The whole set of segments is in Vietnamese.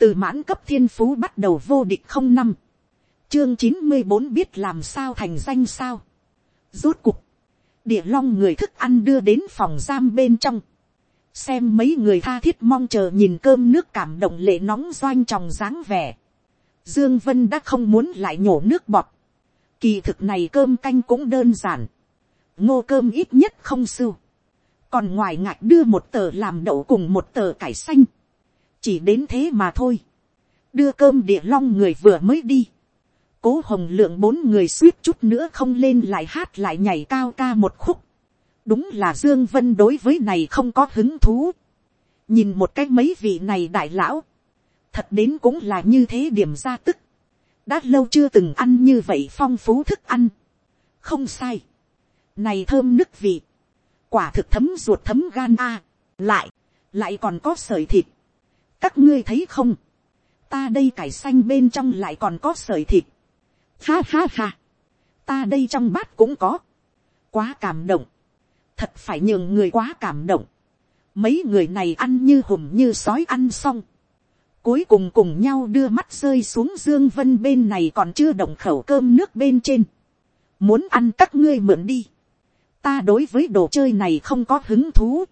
từ mãn cấp thiên phú bắt đầu vô địch không năm, chương chín mươi bốn biết làm sao thành danh sao, rốt cục, địa long người thức ăn đưa đến phòng giam bên trong, xem mấy người tha thiết mong chờ nhìn cơm nước cảm động lệ nóng doanh tròng dáng vẻ, dương vân đã không muốn lại nhổ nước bọt, kỳ thực này cơm canh cũng đơn giản, ngô cơm ít nhất không sưu, còn ngoài ngạch đưa một tờ làm đậu cùng một tờ cải xanh, chỉ đến thế mà thôi, đưa cơm địa long người vừa mới đi, cố hồng lượng bốn người suýt chút nữa không lên lại hát lại nhảy cao ca một khúc, đúng là dương vân đối với này không có hứng thú, nhìn một cái mấy vị này đại lão, thật đến cũng là như thế điểm ra tức, đã lâu chưa từng ăn như vậy phong phú thức ăn, không sai, này thơm nức vị, quả thực thấm ruột thấm gan a, lại, lại còn có sợi thịt, các ngươi thấy không, ta đây cải xanh bên trong lại còn có sợi thịt, ha ha ha, ta đây trong bát cũng có, quá cảm động, thật phải nhường người quá cảm động, mấy người này ăn như hùm như sói ăn xong, cuối cùng cùng nhau đưa mắt rơi xuống dương vân bên này còn chưa động khẩu cơm nước bên trên, muốn ăn các ngươi mượn đi, ta đối với đồ chơi này không có hứng thú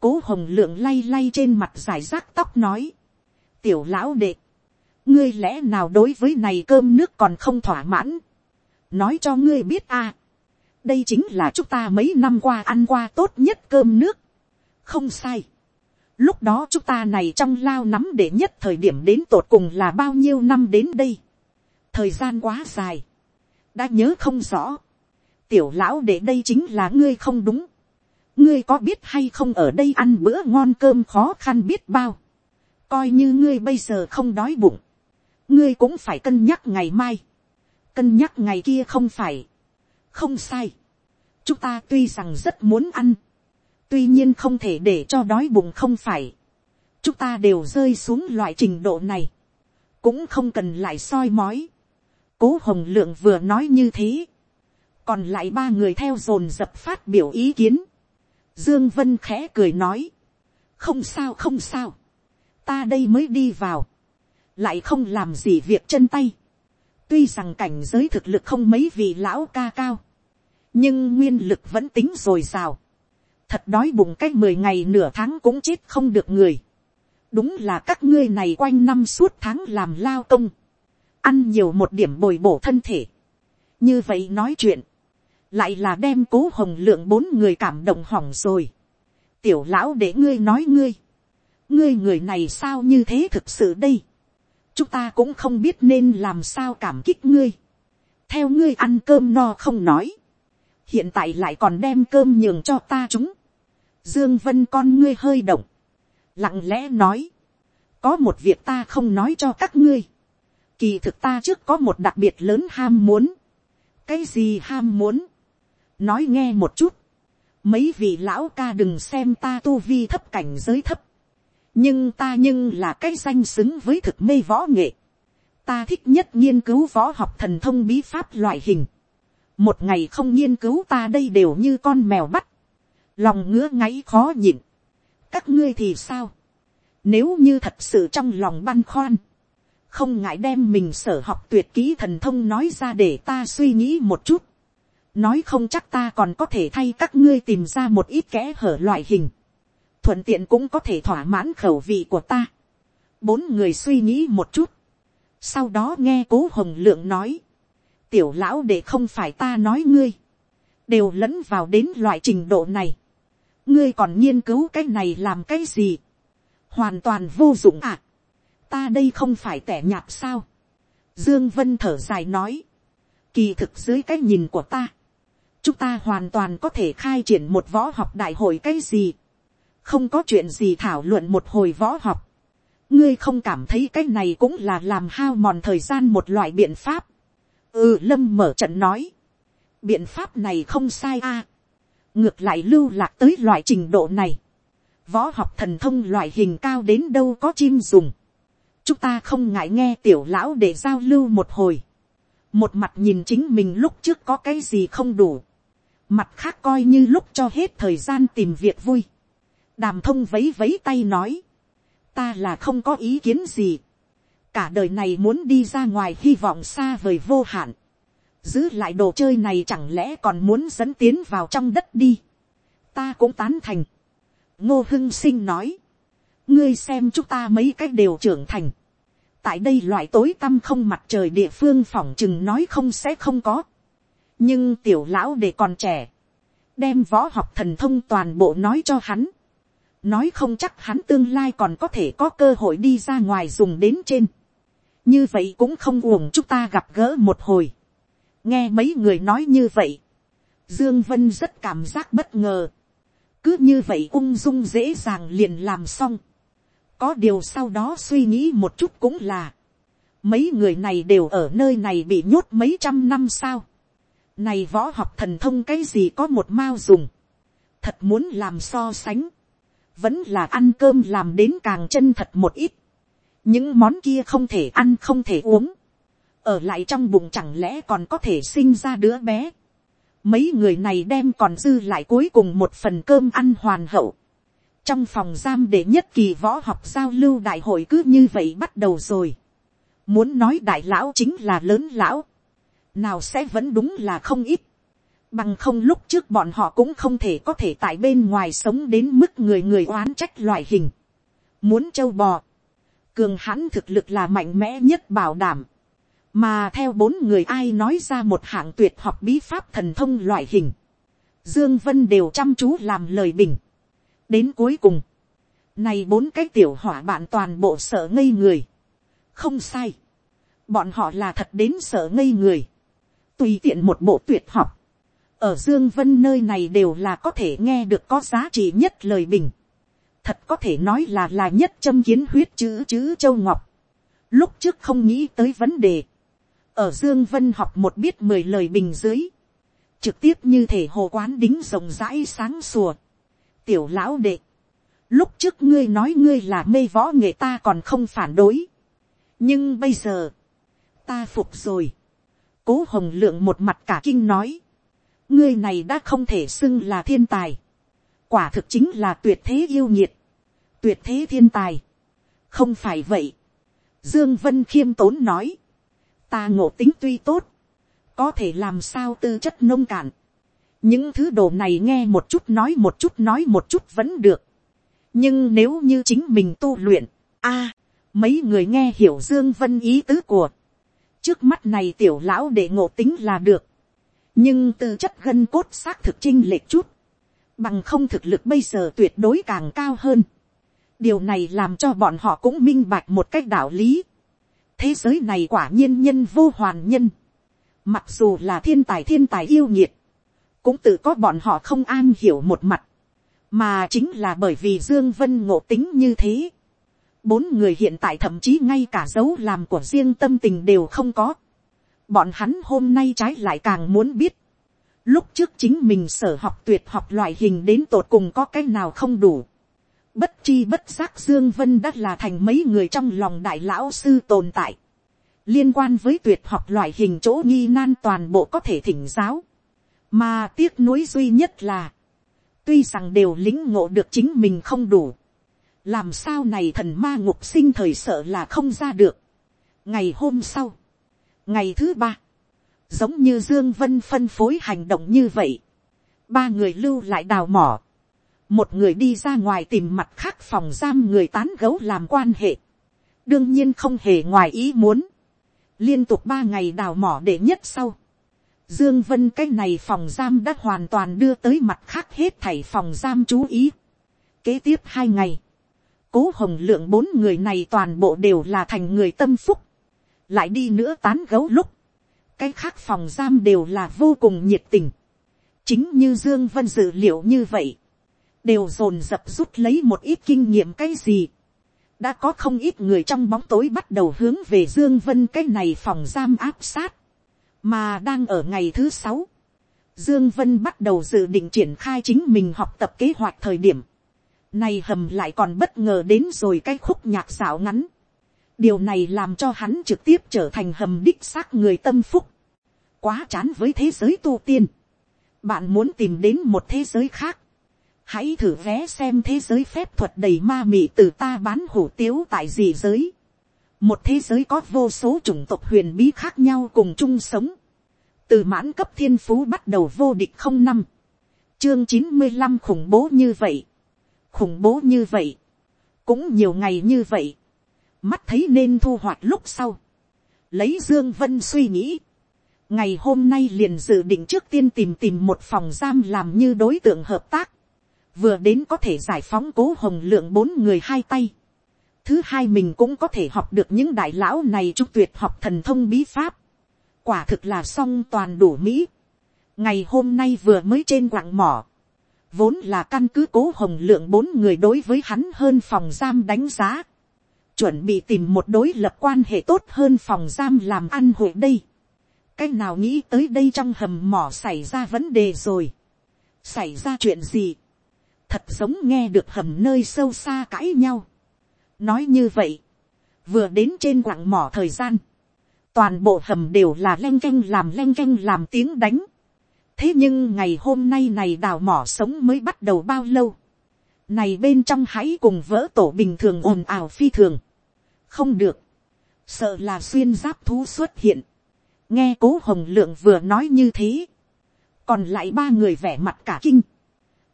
cố hồng lượng lay lay trên mặt giải rác tóc nói. tiểu lão đệ, ngươi lẽ nào đối với này cơm nước còn không thỏa mãn. nói cho ngươi biết a. đây chính là chúng ta mấy năm qua ăn qua tốt nhất cơm nước. không sai. lúc đó chúng ta này trong lao nắm để nhất thời điểm đến tột cùng là bao nhiêu năm đến đây. thời gian quá dài. đã nhớ không rõ tiểu lão để đây chính là ngươi không đúng ngươi có biết hay không ở đây ăn bữa ngon cơm khó khăn biết bao. coi như ngươi bây giờ không đói bụng. ngươi cũng phải cân nhắc ngày mai. cân nhắc ngày kia không phải. không sai. chúng ta tuy rằng rất muốn ăn. tuy nhiên không thể để cho đói bụng không phải. chúng ta đều rơi xuống loại trình độ này. cũng không cần lại soi mói. cố hồng lượng vừa nói như thế còn lại ba người theo dồn dập phát biểu ý kiến. Dương Vân khẽ cười nói, không sao không sao, ta đây mới đi vào, lại không làm gì việc chân tay. Tuy rằng cảnh giới thực lực không mấy vị lão ca cao, nhưng nguyên lực vẫn tính rồi sao? Thật đói bụng cách mười ngày nửa tháng cũng chết không được người. Đúng là các ngươi này quanh năm suốt tháng làm lao công. Ăn nhiều một điểm bồi bổ thân thể. Như vậy nói chuyện lại là đem cố hồng lượng bốn người cảm động hỏng rồi. tiểu lão để ngươi nói ngươi, ngươi người này sao như thế thực sự đây. chúng ta cũng không biết nên làm sao cảm kích ngươi. theo ngươi ăn cơm no không nói. hiện tại lại còn đem cơm nhường cho ta chúng. dương vân con ngươi hơi động. lặng lẽ nói. có một việc ta không nói cho các ngươi. kỳ thực ta trước có một đặc biệt lớn ham muốn. cái gì ham muốn nói nghe một chút, mấy vị lão ca đừng xem ta tu vi thấp cảnh giới thấp, nhưng ta nhưng là cái danh xứng với thực mê võ nghệ, ta thích nhất nghiên cứu võ học thần thông bí pháp loại hình, một ngày không nghiên cứu ta đây đều như con mèo bắt, lòng ngứa ngáy khó nhịn, các ngươi thì sao, nếu như thật sự trong lòng băn khoăn, không ngại đem mình sở học tuyệt kỹ thần thông nói ra để ta suy nghĩ một chút nói không chắc ta còn có thể thay các ngươi tìm ra một ít kẽ hở loại hình, thuận tiện cũng có thể thỏa mãn khẩu vị của ta. bốn người suy nghĩ một chút, sau đó nghe cố hồng lượng nói, tiểu lão để không phải ta nói ngươi, đều lẫn vào đến loại trình độ này, ngươi còn nghiên cứu cái này làm cái gì, hoàn toàn vô dụng à, ta đây không phải tẻ nhạt sao, dương vân thở dài nói, kỳ thực dưới cái nhìn của ta, chúng ta hoàn toàn có thể khai triển một võ học đại hội cái gì, không có chuyện gì thảo luận một hồi võ học, ngươi không cảm thấy cái này cũng là làm hao mòn thời gian một loại biện pháp. ừ lâm mở trận nói, biện pháp này không sai a, ngược lại lưu lạc tới loại trình độ này, võ học thần thông loại hình cao đến đâu có chim dùng, chúng ta không ngại nghe tiểu lão để giao lưu một hồi, một mặt nhìn chính mình lúc trước có cái gì không đủ, Mặt khác coi như lúc cho hết thời gian tìm việc vui. Đàm thông vấy vấy tay nói. Ta là không có ý kiến gì. cả đời này muốn đi ra ngoài hy vọng xa vời vô hạn, giữ lại đồ chơi này chẳng lẽ còn muốn dẫn tiến vào trong đất đi, ta cũng tán thành, ngô hưng sinh nói, ngươi xem chúng ta mấy cách đều trưởng thành, tại đây loại tối tăm không mặt trời địa phương phỏng chừng nói không sẽ không có, nhưng tiểu lão để còn trẻ, đem võ học thần thông toàn bộ nói cho hắn, nói không chắc hắn tương lai còn có thể có cơ hội đi ra ngoài dùng đến trên, như vậy cũng không uổng chúng ta gặp gỡ một hồi, nghe mấy người nói như vậy, dương vân rất cảm giác bất ngờ, cứ như vậy ung dung dễ dàng liền làm xong, có điều sau đó suy nghĩ một chút cũng là, mấy người này đều ở nơi này bị nhốt mấy trăm năm sao, này võ học thần thông cái gì có một mao dùng. Thật muốn làm so sánh. Vẫn là ăn cơm làm đến càng chân thật một ít. Những món kia không thể ăn không thể uống. Ở lại trong bụng chẳng lẽ còn có thể sinh ra đứa bé. Mấy người này đem còn dư lại cuối cùng một phần cơm ăn hoàn hậu. Trong phòng giam để nhất kỳ võ học giao lưu đại hội cứ như vậy bắt đầu rồi. Muốn nói đại lão chính là lớn lão nào sẽ vẫn đúng là không ít. Bằng không lúc trước bọn họ cũng không thể có thể tại bên ngoài sống đến mức người người oán trách loại hình. Muốn châu bò. Cường hãn thực lực là mạnh mẽ nhất bảo đảm. Mà theo bốn người ai nói ra một hạng tuyệt học bí pháp thần thông loại hình. Dương Vân đều chăm chú làm lời bình. Đến cuối cùng. Này bốn cái tiểu hỏa bạn toàn bộ sợ ngây người. Không sai. Bọn họ là thật đến sợ ngây người tùy tiện một bộ tuyệt học, ở dương vân nơi này đều là có thể nghe được có giá trị nhất lời bình, thật có thể nói là là nhất châm kiến huyết chữ chữ châu ngọc, lúc trước không nghĩ tới vấn đề, ở dương vân học một biết mười lời bình dưới, trực tiếp như thể hồ quán đính rộng rãi sáng sủa. Tiểu lão đệ, lúc trước ngươi nói ngươi là mê võ nghệ ta còn không phản đối, nhưng bây giờ, ta phục rồi, cố hồng lượng một mặt cả kinh nói, ngươi này đã không thể xưng là thiên tài, quả thực chính là tuyệt thế yêu nhiệt, tuyệt thế thiên tài, không phải vậy, dương vân khiêm tốn nói, ta ngộ tính tuy tốt, có thể làm sao tư chất nông cạn, những thứ đồ này nghe một chút nói một chút nói một chút vẫn được, nhưng nếu như chính mình tu luyện, a, mấy người nghe hiểu dương vân ý tứ của, trước mắt này tiểu lão để ngộ tính là được, nhưng tư chất gân cốt xác thực chinh lệch chút, bằng không thực lực bây giờ tuyệt đối càng cao hơn. điều này làm cho bọn họ cũng minh bạch một cách đạo lý. thế giới này quả nhiên nhân vô hoàn nhân, mặc dù là thiên tài thiên tài yêu nhiệt, cũng tự có bọn họ không an hiểu một mặt, mà chính là bởi vì dương vân ngộ tính như thế, Bốn người hiện tại thậm chí ngay cả dấu làm của riêng tâm tình đều không có. Bọn hắn hôm nay trái lại càng muốn biết. Lúc trước chính mình sở học tuyệt học loại hình đến tột cùng có cái nào không đủ. Bất chi bất giác Dương Vân đã là thành mấy người trong lòng đại lão sư tồn tại. Liên quan với tuyệt học loại hình chỗ nghi nan toàn bộ có thể thỉnh giáo. Mà tiếc nuối duy nhất là. Tuy rằng đều lính ngộ được chính mình không đủ làm sao này thần ma ngục sinh thời sợ là không ra được. ngày hôm sau, ngày thứ ba, giống như dương vân phân phối hành động như vậy, ba người lưu lại đào mỏ, một người đi ra ngoài tìm mặt khác phòng giam người tán gấu làm quan hệ, đương nhiên không hề ngoài ý muốn, liên tục ba ngày đào mỏ để nhất sau, Dương Vân cái này phòng giam đã hoàn toàn đưa tới mặt khác hết thảy phòng giam chú ý. Kế tiếp hai ngày, cố hồng lượng bốn người này toàn bộ đều là thành người tâm phúc, lại đi nữa tán gấu lúc, cái khác phòng giam đều là vô cùng nhiệt tình, chính như dương vân dự liệu như vậy, đều dồn dập rút lấy một ít kinh nghiệm cái gì, đã có không ít người trong bóng tối bắt đầu hướng về dương vân cái này phòng giam áp sát, mà đang ở ngày thứ sáu, dương vân bắt đầu dự định triển khai chính mình học tập kế hoạch thời điểm, này hầm lại còn bất ngờ đến rồi cái khúc nhạc xảo ngắn. Điều này làm cho hắn trực tiếp trở thành hầm đích xác người tâm phúc. Quá chán với thế giới tu tiên. Bạn muốn tìm đến một thế giới khác. Hãy thử vé xem thế giới phép thuật đầy ma mị từ ta bán hủ tiếu tại gì giới. một thế giới có vô số chủng tộc huyền bí khác nhau cùng chung sống, từ mãn cấp thiên phú bắt đầu vô địch không năm, chương chín mươi năm khủng bố như vậy, khủng bố như vậy, cũng nhiều ngày như vậy, mắt thấy nên thu hoạch lúc sau, lấy dương vân suy nghĩ, ngày hôm nay liền dự định trước tiên tìm tìm một phòng giam làm như đối tượng hợp tác, vừa đến có thể giải phóng cố hồng lượng bốn người hai tay, thứ hai mình cũng có thể học được những đại lão này trung tuyệt học thần thông bí pháp, quả thực là song toàn đủ mỹ, ngày hôm nay vừa mới trên quặng mỏ, vốn là căn cứ cố hồng lượng bốn người đối với hắn hơn phòng giam đánh giá, chuẩn bị tìm một đối lập quan hệ tốt hơn phòng giam làm ăn hội đây. cái nào nghĩ tới đây trong hầm mỏ xảy ra vấn đề rồi. xảy ra chuyện gì. thật giống nghe được hầm nơi sâu xa cãi nhau. nói như vậy, vừa đến trên quặng mỏ thời gian, toàn bộ hầm đều là len canh làm len canh làm tiếng đánh thế nhưng ngày hôm nay này đào mỏ sống mới bắt đầu bao lâu. này bên trong hãy cùng vỡ tổ bình thường ồn ào phi thường. Không được, sợ là xuyên giáp thú xuất hiện, nghe cố hồng lượng vừa nói như thế, còn lại ba người vẻ mặt cả kinh,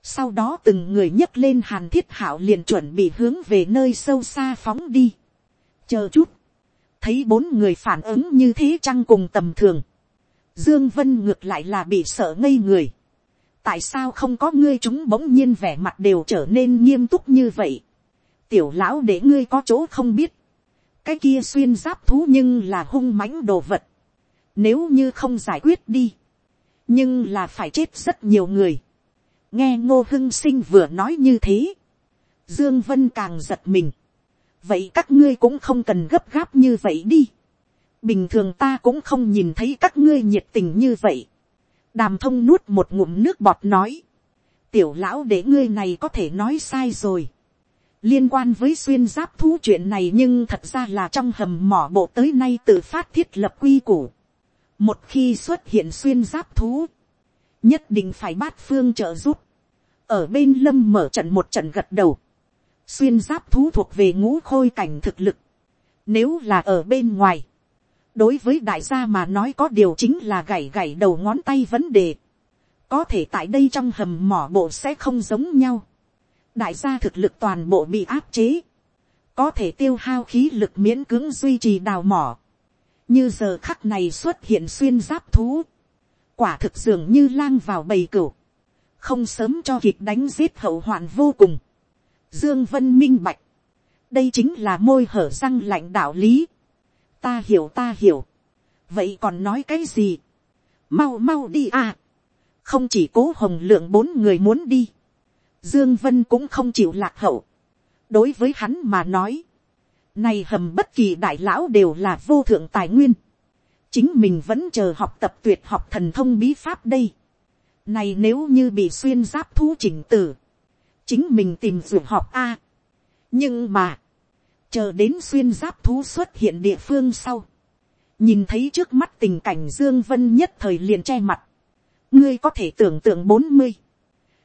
sau đó từng người nhấc lên hàn thiết hảo liền chuẩn bị hướng về nơi sâu xa phóng đi, chờ chút, thấy bốn người phản ứng như thế chăng cùng tầm thường, dương vân ngược lại là bị sợ ngây người, tại sao không có ngươi chúng bỗng nhiên vẻ mặt đều trở nên nghiêm túc như vậy, tiểu lão để ngươi có chỗ không biết, cái kia xuyên giáp thú nhưng là hung mãnh đồ vật. Nếu như không giải quyết đi, nhưng là phải chết rất nhiều người. nghe ngô hưng sinh vừa nói như thế, dương vân càng giật mình. vậy các ngươi cũng không cần gấp gáp như vậy đi bình thường ta cũng không nhìn thấy các ngươi nhiệt tình như vậy. đàm thông nuốt một ngụm nước bọt nói. tiểu lão để ngươi này có thể nói sai rồi liên quan với xuyên giáp thú chuyện này nhưng thật ra là trong hầm mỏ bộ tới nay tự phát thiết lập quy củ. một khi xuất hiện xuyên giáp thú, nhất định phải bát phương trợ giúp. ở bên lâm mở trận một trận gật đầu. xuyên giáp thú thuộc về ngũ khôi cảnh thực lực. nếu là ở bên ngoài, đối với đại gia mà nói có điều chính là gảy gảy đầu ngón tay vấn đề. có thể tại đây trong hầm mỏ bộ sẽ không giống nhau đại gia thực lực toàn bộ bị áp chế, có thể tiêu hao khí lực miễn cưỡng duy trì đào mỏ, như giờ khắc này xuất hiện xuyên giáp thú, quả thực dường như lang vào bầy cửu, không sớm cho kịp đánh giết hậu hoạn vô cùng. Dương Vân minh bạch, đây chính là môi hở răng lạnh đạo lý. Ta hiểu ta hiểu, vậy còn nói cái gì? Mau mau đi à! Không chỉ cố hồng lượng bốn người muốn đi, Dương Vân cũng không chịu lạc hậu. Đối với hắn mà nói. Này hầm bất kỳ đại lão đều là vô thượng tài nguyên. Chính mình vẫn chờ học tập tuyệt học thần thông bí pháp đây. Này nếu như bị xuyên giáp thú chỉnh tử. Chính mình tìm dù học A. Nhưng mà. Chờ đến xuyên giáp thú xuất hiện địa phương sau. Nhìn thấy trước mắt tình cảnh Dương Vân nhất thời liền che mặt. Ngươi có thể tưởng tượng bốn mươi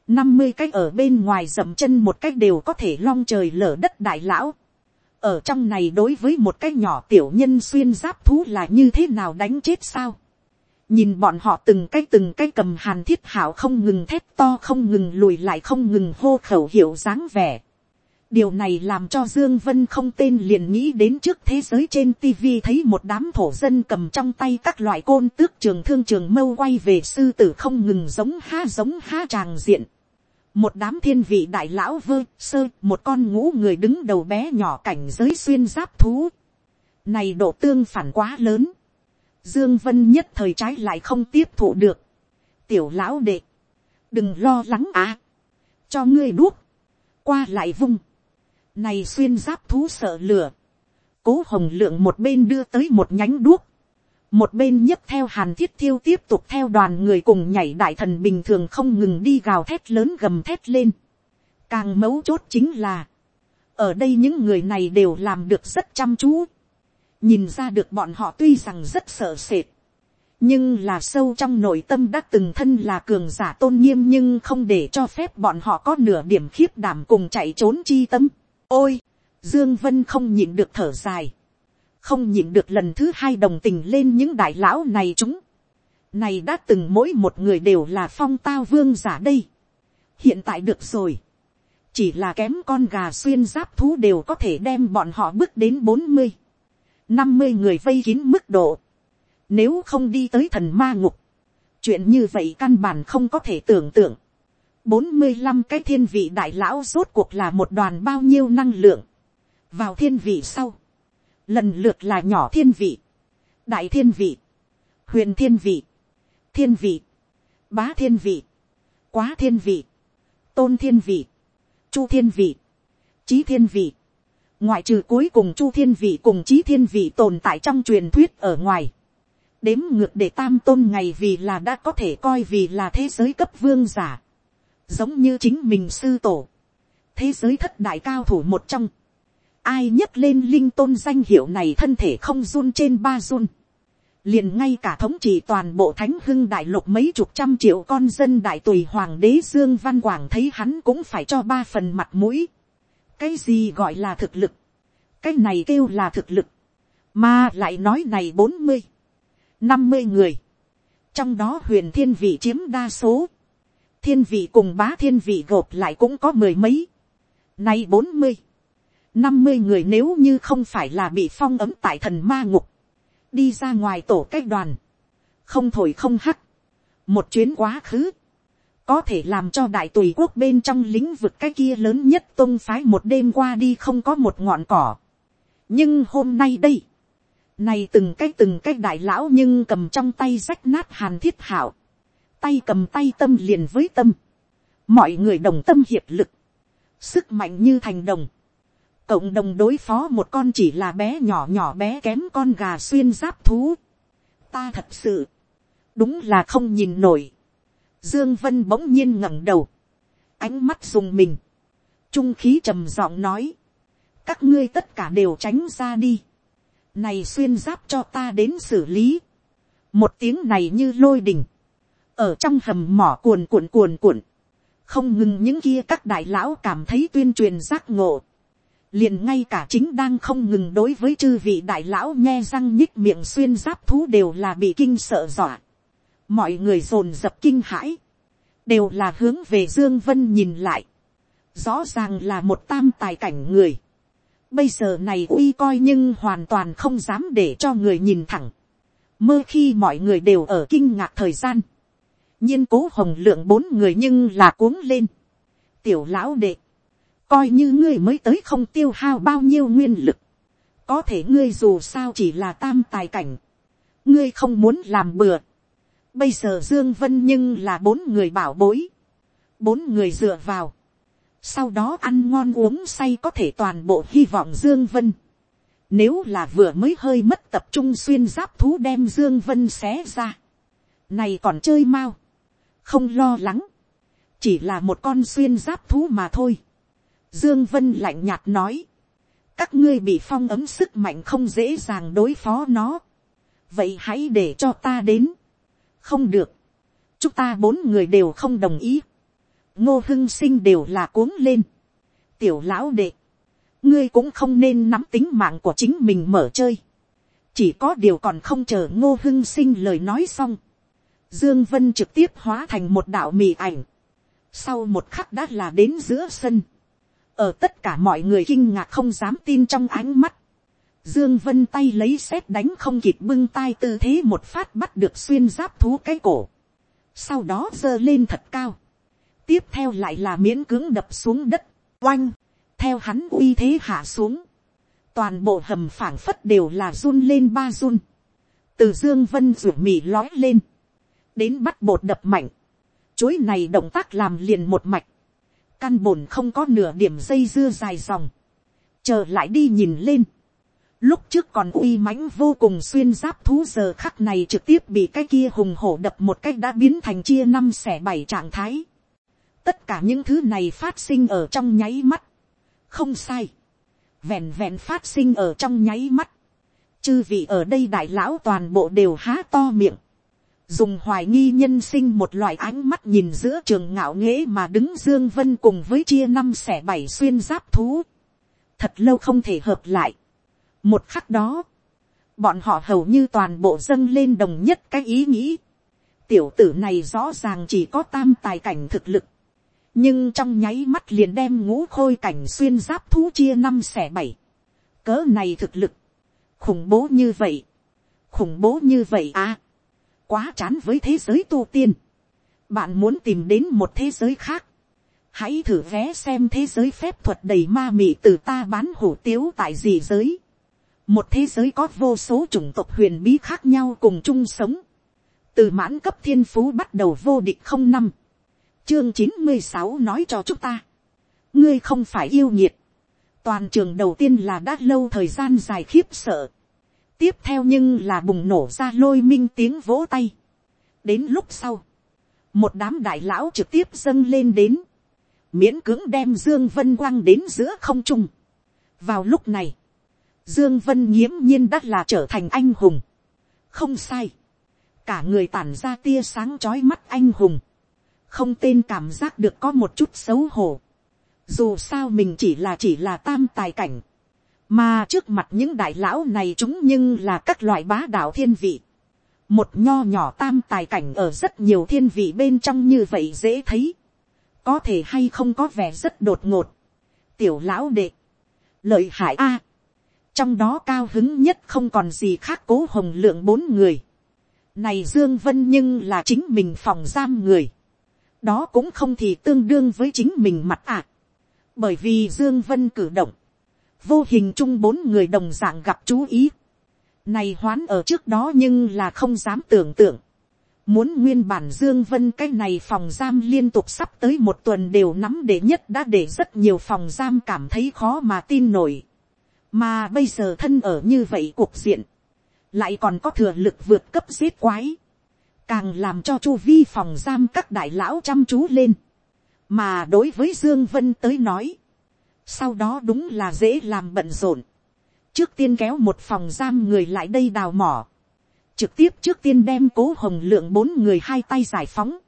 năm mươi cách ở bên ngoài dậm chân một cách đều có thể long trời lở đất đại lão. ở trong này đối với một cái nhỏ tiểu nhân xuyên giáp thú là như thế nào đánh chết sao. nhìn bọn họ từng cái từng cái cầm hàn thiết hảo không ngừng thét to không ngừng lùi lại không ngừng hô khẩu hiệu dáng vẻ điều này làm cho dương vân không tên liền nghĩ đến trước thế giới trên tv thấy một đám thổ dân cầm trong tay các loại côn tước trường thương trường mâu quay về sư tử không ngừng giống ha giống ha tràng diện. Một đám thiên vị đại lão vơ, sơ, một con ngũ người đứng đầu bé nhỏ cảnh giới xuyên giáp thú. Này độ tương phản quá lớn. Dương vân nhất thời trái lại không tiếp thụ được. Tiểu lão đệ. Đừng lo lắng à. Cho ngươi đuốc. Qua lại vung này xuyên giáp thú sợ lửa cố hồng lượng một bên đưa tới một nhánh đuốc một bên nhấp theo hàn thiết thiêu tiếp tục theo đoàn người cùng nhảy đại thần bình thường không ngừng đi gào thét lớn gầm thét lên. càng mấu chốt chính là, ở đây những người này đều làm được rất chăm chú. nhìn ra được bọn họ tuy rằng rất sợ sệt, nhưng là sâu trong nội tâm đã từng thân là cường giả tôn nghiêm nhưng không để cho phép bọn họ có nửa điểm khiếp đảm cùng chạy trốn chi tâm ôi, dương vân không nhịn được thở dài không nhịn được lần thứ hai đồng tình lên những đại lão này chúng. này đã từng mỗi một người đều là phong tao vương giả đây. hiện tại được rồi. chỉ là kém con gà xuyên giáp thú đều có thể đem bọn họ bước đến bốn mươi, năm mươi người vây kín mức độ. nếu không đi tới thần ma ngục, chuyện như vậy căn bản không có thể tưởng tượng bốn mươi năm cái thiên vị đại lão rốt cuộc là một đoàn bao nhiêu năng lượng. vào thiên vị sau, lần lượt là nhỏ thiên vị, đại thiên vị, huyền thiên vị, thiên vị, bá thiên vị, quá thiên vị, tôn thiên vị, chu thiên vị, trí thiên vị, ngoại trừ cuối cùng chu thiên vị cùng trí thiên vị tồn tại trong truyền thuyết ở ngoài, đếm ngược để tam tôn ngày vì là đã có thể coi vì là thế giới cấp vương giả, giống như chính mình sư tổ, thế giới thất đại cao thủ một trong, ai nhấc lên linh tôn danh hiệu này thân thể không run trên ba run, liền ngay cả thống trị toàn bộ thánh hưng đại lục mấy chục trăm triệu con dân đại tùy hoàng đế dương văn quảng thấy hắn cũng phải cho ba phần mặt mũi. cái gì gọi là thực lực, cái này kêu là thực lực, mà lại nói này bốn mươi, năm mươi người, trong đó huyền thiên vị chiếm đa số, thiên vị cùng bá thiên vị gộp lại cũng có mười mấy, nay bốn mươi, năm mươi người nếu như không phải là bị phong ấm tại thần ma ngục, đi ra ngoài tổ cách đoàn, không thổi không hắc, một chuyến quá khứ, có thể làm cho đại tùy quốc bên trong lĩnh vực cái kia lớn nhất tôn phái một đêm qua đi không có một ngọn cỏ. nhưng hôm nay đây, này từng cái từng cái đại lão nhưng cầm trong tay rách nát hàn thiết hảo. Tay cầm tay tâm liền với tâm. Mọi người đồng tâm hiệp lực. Sức mạnh như thành đồng. Cộng đồng đối phó một con chỉ là bé nhỏ nhỏ bé kém con gà xuyên giáp thú. Ta thật sự. Đúng là không nhìn nổi. Dương Vân bỗng nhiên ngẩng đầu. Ánh mắt dùng mình. Trung khí trầm giọng nói. Các ngươi tất cả đều tránh ra đi này xuyên giáp cho ta đến xử lý, một tiếng này như lôi đình, ở trong hầm mỏ cuồn cuộn cuồn cuộn, không ngừng những kia các đại lão cảm thấy tuyên truyền giác ngộ, liền ngay cả chính đang không ngừng đối với chư vị đại lão nghe răng nhích miệng xuyên giáp thú đều là bị kinh sợ dọa, mọi người dồn dập kinh hãi, đều là hướng về dương vân nhìn lại, rõ ràng là một tam tài cảnh người, Bây giờ này uy coi nhưng hoàn toàn không dám để cho người nhìn thẳng. Mơ khi mọi người đều ở kinh ngạc thời gian nhiên cố hồng lượng bốn người nhưng là cuống lên. Tiểu lão đệ. Coi như ngươi mới tới không tiêu hao bao nhiêu nguyên lực. Có thể ngươi dù sao chỉ là tam tài cảnh. Ngươi không muốn làm bừa. Bây giờ Dương Vân nhưng là bốn người bảo bối. Bốn người dựa vào sau đó ăn ngon uống say có thể toàn bộ hy vọng Dương Vân. Nếu là vừa mới hơi mất tập trung xuyên giáp thú đem Dương Vân xé ra. Này còn chơi mau. Không lo lắng. Chỉ là một con xuyên giáp thú mà thôi. Dương Vân lạnh nhạt nói. Các ngươi bị phong ấm sức mạnh không dễ dàng đối phó nó. Vậy hãy để cho ta đến. Không được. Chúng ta bốn người đều không đồng ý ngô hưng sinh đều là cuống lên. tiểu lão đệ, ngươi cũng không nên nắm tính mạng của chính mình mở chơi. chỉ có điều còn không chờ ngô hưng sinh lời nói xong dương vân trực tiếp hóa thành một đạo mì ảnh. sau một khắc đã là đến giữa sân. ở tất cả mọi người kinh ngạc không dám tin trong ánh mắt. Dương Vân tay lấy xét đánh không kịp bưng tay tư thế một phát bắt được xuyên giáp thú cái cổ. Sau đó giơ lên thật cao tiếp theo lại là miễn cưỡng đập xuống đất, oanh, theo hắn uy thế hạ xuống, toàn bộ hầm phảng phất đều là run lên ba run, từ dương vân ruột mì lói lên, đến bắt bột đập mạnh, chuối này động tác làm liền một mạch, căn bổn không có nửa điểm dây dưa dài dòng, chờ lại đi nhìn lên, lúc trước còn uy mãnh vô cùng xuyên giáp thú giờ khắc này trực tiếp bị cái kia hùng hổ đập một cách đã biến thành chia năm xẻ bảy trạng thái. Tất cả những thứ này phát sinh ở trong nháy mắt, không sai, vẹn vẹn phát sinh ở trong nháy mắt, chư vị ở đây đại lão toàn bộ đều há to miệng, dùng hoài nghi nhân sinh một loại ánh mắt nhìn giữa trường ngạo nghễ mà đứng dương vân cùng với chia năm xẻ bảy xuyên giáp thú, thật lâu không thể hợp lại, một khắc đó, bọn họ hầu như toàn bộ dâng lên đồng nhất cái ý nghĩ. tiểu tử này rõ ràng chỉ có tam tài cảnh thực lực, nhưng trong nháy mắt liền đem ngũ khôi cảnh xuyên giáp thú chia năm xẻ bảy. cỡ này thực lực, khủng bố như vậy, khủng bố như vậy à, quá chán với thế giới tu tiên. bạn muốn tìm đến một thế giới khác, hãy thử vé xem thế giới phép thuật đầy ma mị từ ta bán hủ tiếu tại gì giới. một thế giới có vô số chủng tộc huyền bí khác nhau cùng chung sống. từ mãn cấp thiên phú bắt đầu vô địch không năm. chương chín mươi sáu nói cho chúng ta. ngươi không phải yêu nhiệt. toàn trường đầu tiên là đã lâu thời gian dài khiếp sợ tiếp theo nhưng là bùng nổ ra lôi minh tiếng vỗ tay. đến lúc sau, một đám đại lão trực tiếp dâng lên đến miễn cưỡng đem dương vân quang đến giữa không trung. vào lúc này, dương vân nghiễm nhiên đã là trở thành anh hùng. không sai, cả người tản ra tia sáng chói mắt anh hùng, không tên cảm giác được có một chút xấu hổ. dù sao mình chỉ là chỉ là tam tài cảnh, mà trước mặt những đại lão này chúng nhưng là các loại bá đạo thiên vị. một nho nhỏ tam tài cảnh ở rất nhiều thiên vị bên trong như vậy dễ thấy có thể hay không có vẻ rất đột ngột. tiểu lão đệ, lợi hại a, trong đó cao hứng nhất không còn gì khác cố hồng lượng bốn người. này dương vân nhưng là chính mình phòng giam người. đó cũng không thì tương đương với chính mình mặt ạ. bởi vì dương vân cử động, vô hình chung bốn người đồng dạng gặp chú ý. này hoán ở trước đó nhưng là không dám tưởng tượng Muốn nguyên bản Dương Vân cái này phòng giam liên tục sắp tới một tuần đều nắm để nhất đã để rất nhiều phòng giam cảm thấy khó mà tin nổi. Mà bây giờ thân ở như vậy cuộc diện. Lại còn có thừa lực vượt cấp giết quái. Càng làm cho chu vi phòng giam các đại lão chăm chú lên. Mà đối với Dương Vân tới nói. Sau đó đúng là dễ làm bận rộn. Trước tiên kéo một phòng giam người lại đây đào mỏ trực tiếp trước tiên đem cố hồng lượng bốn người hai tay giải phóng.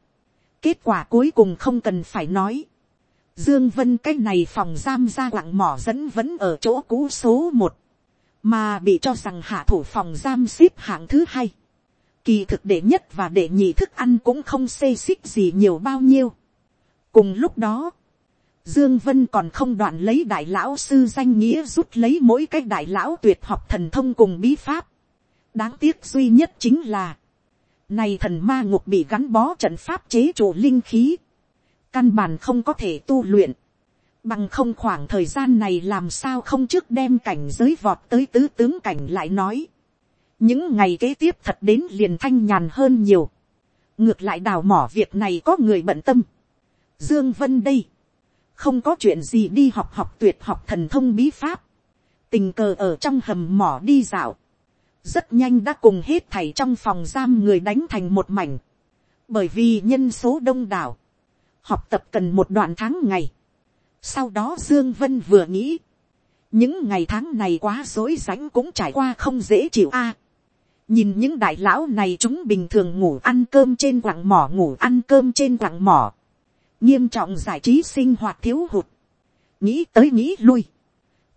kết quả cuối cùng không cần phải nói. dương vân cái này phòng giam ra lặng mỏ dẫn vẫn ở chỗ cũ số một, mà bị cho rằng hạ thủ phòng giam xếp hạng thứ hai. kỳ thực đệ nhất và đệ nhị thức ăn cũng không xê xích gì nhiều bao nhiêu. cùng lúc đó, Dương Vân còn không đoạn lấy đại lão sư danh nghĩa rút lấy mỗi cái đại lão tuyệt học thần thông cùng bí pháp. Đáng tiếc duy nhất chính là, này thần ma ngục bị gắn bó trận pháp chế chủ linh khí, căn bản không có thể tu luyện, bằng không khoảng thời gian này làm sao không trước đem cảnh giới vọt tới tứ tướng cảnh lại nói, những ngày kế tiếp thật đến liền thanh nhàn hơn nhiều, ngược lại đào mỏ việc này có người bận tâm, dương vân đây, không có chuyện gì đi học học tuyệt học thần thông bí pháp, tình cờ ở trong hầm mỏ đi dạo, rất nhanh đã cùng hết thầy trong phòng giam người đánh thành một mảnh, bởi vì nhân số đông đảo, học tập cần một đoạn tháng ngày. Sau đó Dương Vân vừa nghĩ, những ngày tháng này quá dối rãnh cũng trải qua không dễ chịu a. nhìn những đại lão này chúng bình thường ngủ ăn cơm trên quặng mỏ ngủ ăn cơm trên quặng mỏ, nghiêm trọng giải trí sinh hoạt thiếu hụt, nghĩ tới nghĩ lui,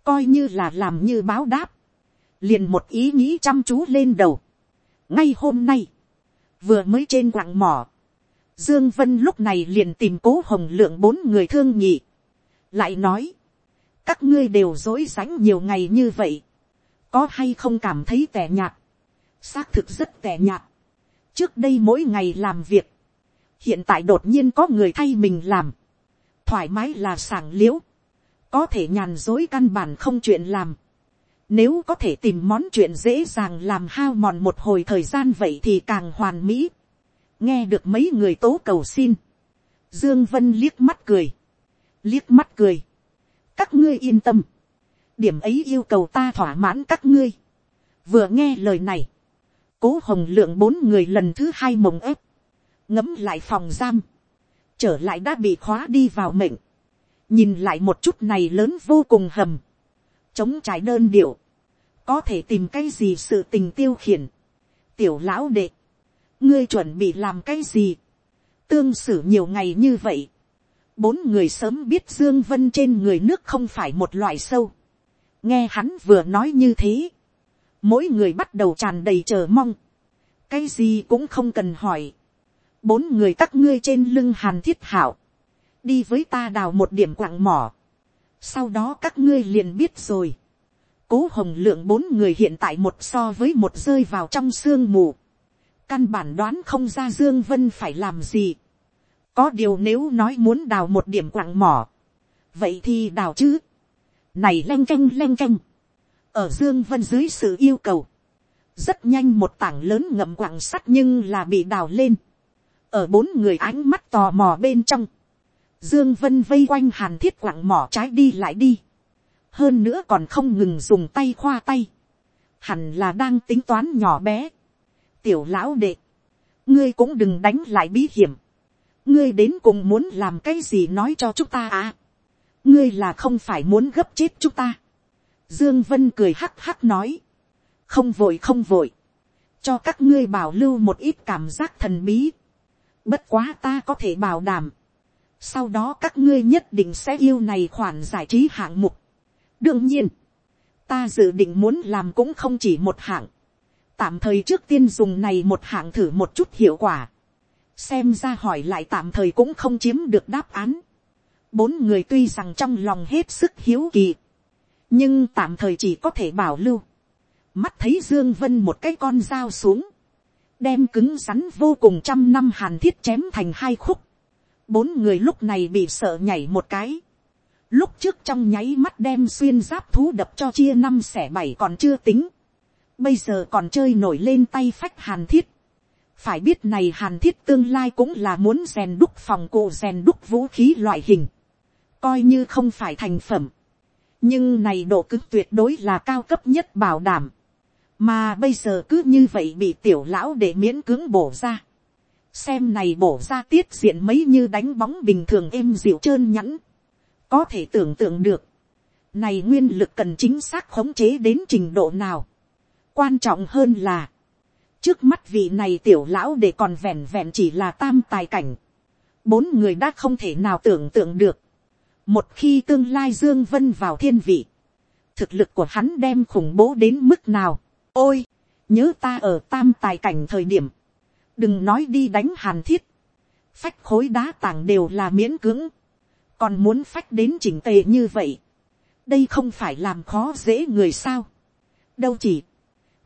coi như là làm như báo đáp, liền một ý nghĩ chăm chú lên đầu. ngay hôm nay, vừa mới trên quặng mỏ, dương vân lúc này liền tìm cố hồng lượng bốn người thương nhị, lại nói, các ngươi đều dối rãnh nhiều ngày như vậy, có hay không cảm thấy tẻ nhạt, xác thực rất tẻ nhạt, trước đây mỗi ngày làm việc, hiện tại đột nhiên có người thay mình làm, thoải mái là sảng l i ễ u có thể nhàn dối căn bản không chuyện làm, nếu có thể tìm món chuyện dễ dàng làm hao mòn một hồi thời gian vậy thì càng hoàn mỹ. Nghe được mấy người tố cầu xin. Dương Vân liếc mắt cười. Liếc mắt cười. Các ngươi yên tâm. Điểm ấy yêu cầu ta thỏa mãn các ngươi. Vừa nghe lời này. Cố hồng lượng bốn người lần thứ hai mộng ép. Ngấm lại phòng giam. Trở lại đã bị khóa đi vào mệnh. Nhìn lại một chút này lớn vô cùng hầm. Chống trái đơn điệu, có thể tìm cái gì sự tình tiêu khiển. tiểu lão đệ, ngươi chuẩn bị làm cái gì, tương xử nhiều ngày như vậy, bốn người sớm biết dương vân trên người nước không phải một loại sâu, nghe hắn vừa nói như thế, mỗi người bắt đầu tràn đầy chờ mong, cái gì cũng không cần hỏi, bốn người các ngươi trên lưng hàn thiết hảo, đi với ta đào một điểm quặng mỏ, sau đó các ngươi liền biết rồi, cố hồng lượng bốn người hiện tại một so với một rơi vào trong sương mù, căn bản đoán không ra dương vân phải làm gì, có điều nếu nói muốn đào một điểm quặng mỏ, vậy thì đào chứ, này leng canh leng canh, ở dương vân dưới sự yêu cầu, rất nhanh một tảng lớn ngậm quặng sắt nhưng là bị đào lên, ở bốn người ánh mắt tò mò bên trong, dương vân vây quanh hàn thiết quặng mỏ trái đi lại đi, hơn nữa còn không ngừng dùng tay khoa tay, hẳn là đang tính toán nhỏ bé, tiểu lão đệ, ngươi cũng đừng đánh lại bí hiểm, ngươi đến cùng muốn làm cái gì nói cho chúng ta à, ngươi là không phải muốn gấp chết chúng ta, Dương Vân cười hắc hắc nói. Không vội không vội. Cho các ngươi bảo lưu một ít cảm giác thần bí. Bất quá ta có thể bảo đảm. Sau đó các ngươi nhất định sẽ yêu này khoản giải trí hạng mục. Đương nhiên. Ta dự định muốn làm cũng không chỉ một hạng. Tạm thời trước tiên dùng này một hạng thử một chút hiệu quả. Xem ra hỏi lại tạm thời cũng không chiếm được đáp án. Bốn người tuy rằng trong lòng hết sức hiếu kỳ nhưng tạm thời chỉ có thể bảo lưu. mắt thấy dương vân một cái con dao xuống, đem cứng rắn vô cùng trăm năm hàn thiết chém thành hai khúc. bốn người lúc này bị sợ nhảy một cái. lúc trước trong nháy mắt đem xuyên giáp thú đập cho chia năm xẻ bảy còn chưa tính. bây giờ còn chơi nổi lên tay phách hàn thiết. phải biết này hàn thiết tương lai cũng là muốn rèn đúc phòng cụ rèn đúc vũ khí loại hình. coi như không phải thành phẩm nhưng này độ cứng tuyệt đối là cao cấp nhất bảo đảm, mà bây giờ cứ như vậy bị tiểu lão để miễn cưỡng bổ ra, xem này bổ ra tiết diện mấy như đánh bóng bình thường êm dịu trơn nhẵn, có thể tưởng tượng được, này nguyên lực cần chính xác khống chế đến trình độ nào, quan trọng hơn là, trước mắt vị này tiểu lão để còn vẹn vẹn chỉ là tam tài cảnh, bốn người đã không thể nào tưởng tượng được, một khi tương lai Dương Vân vào thiên vị. Thực lực của hắn đem khủng bố đến mức nào. Ôi! Nhớ ta ở tam tài cảnh thời điểm. Đừng nói đi đánh hàn thiết. Phách khối đá tảng đều là miễn cưỡng. Còn muốn phách đến chỉnh tề như vậy. Đây không phải làm khó dễ người sao. Đâu chỉ.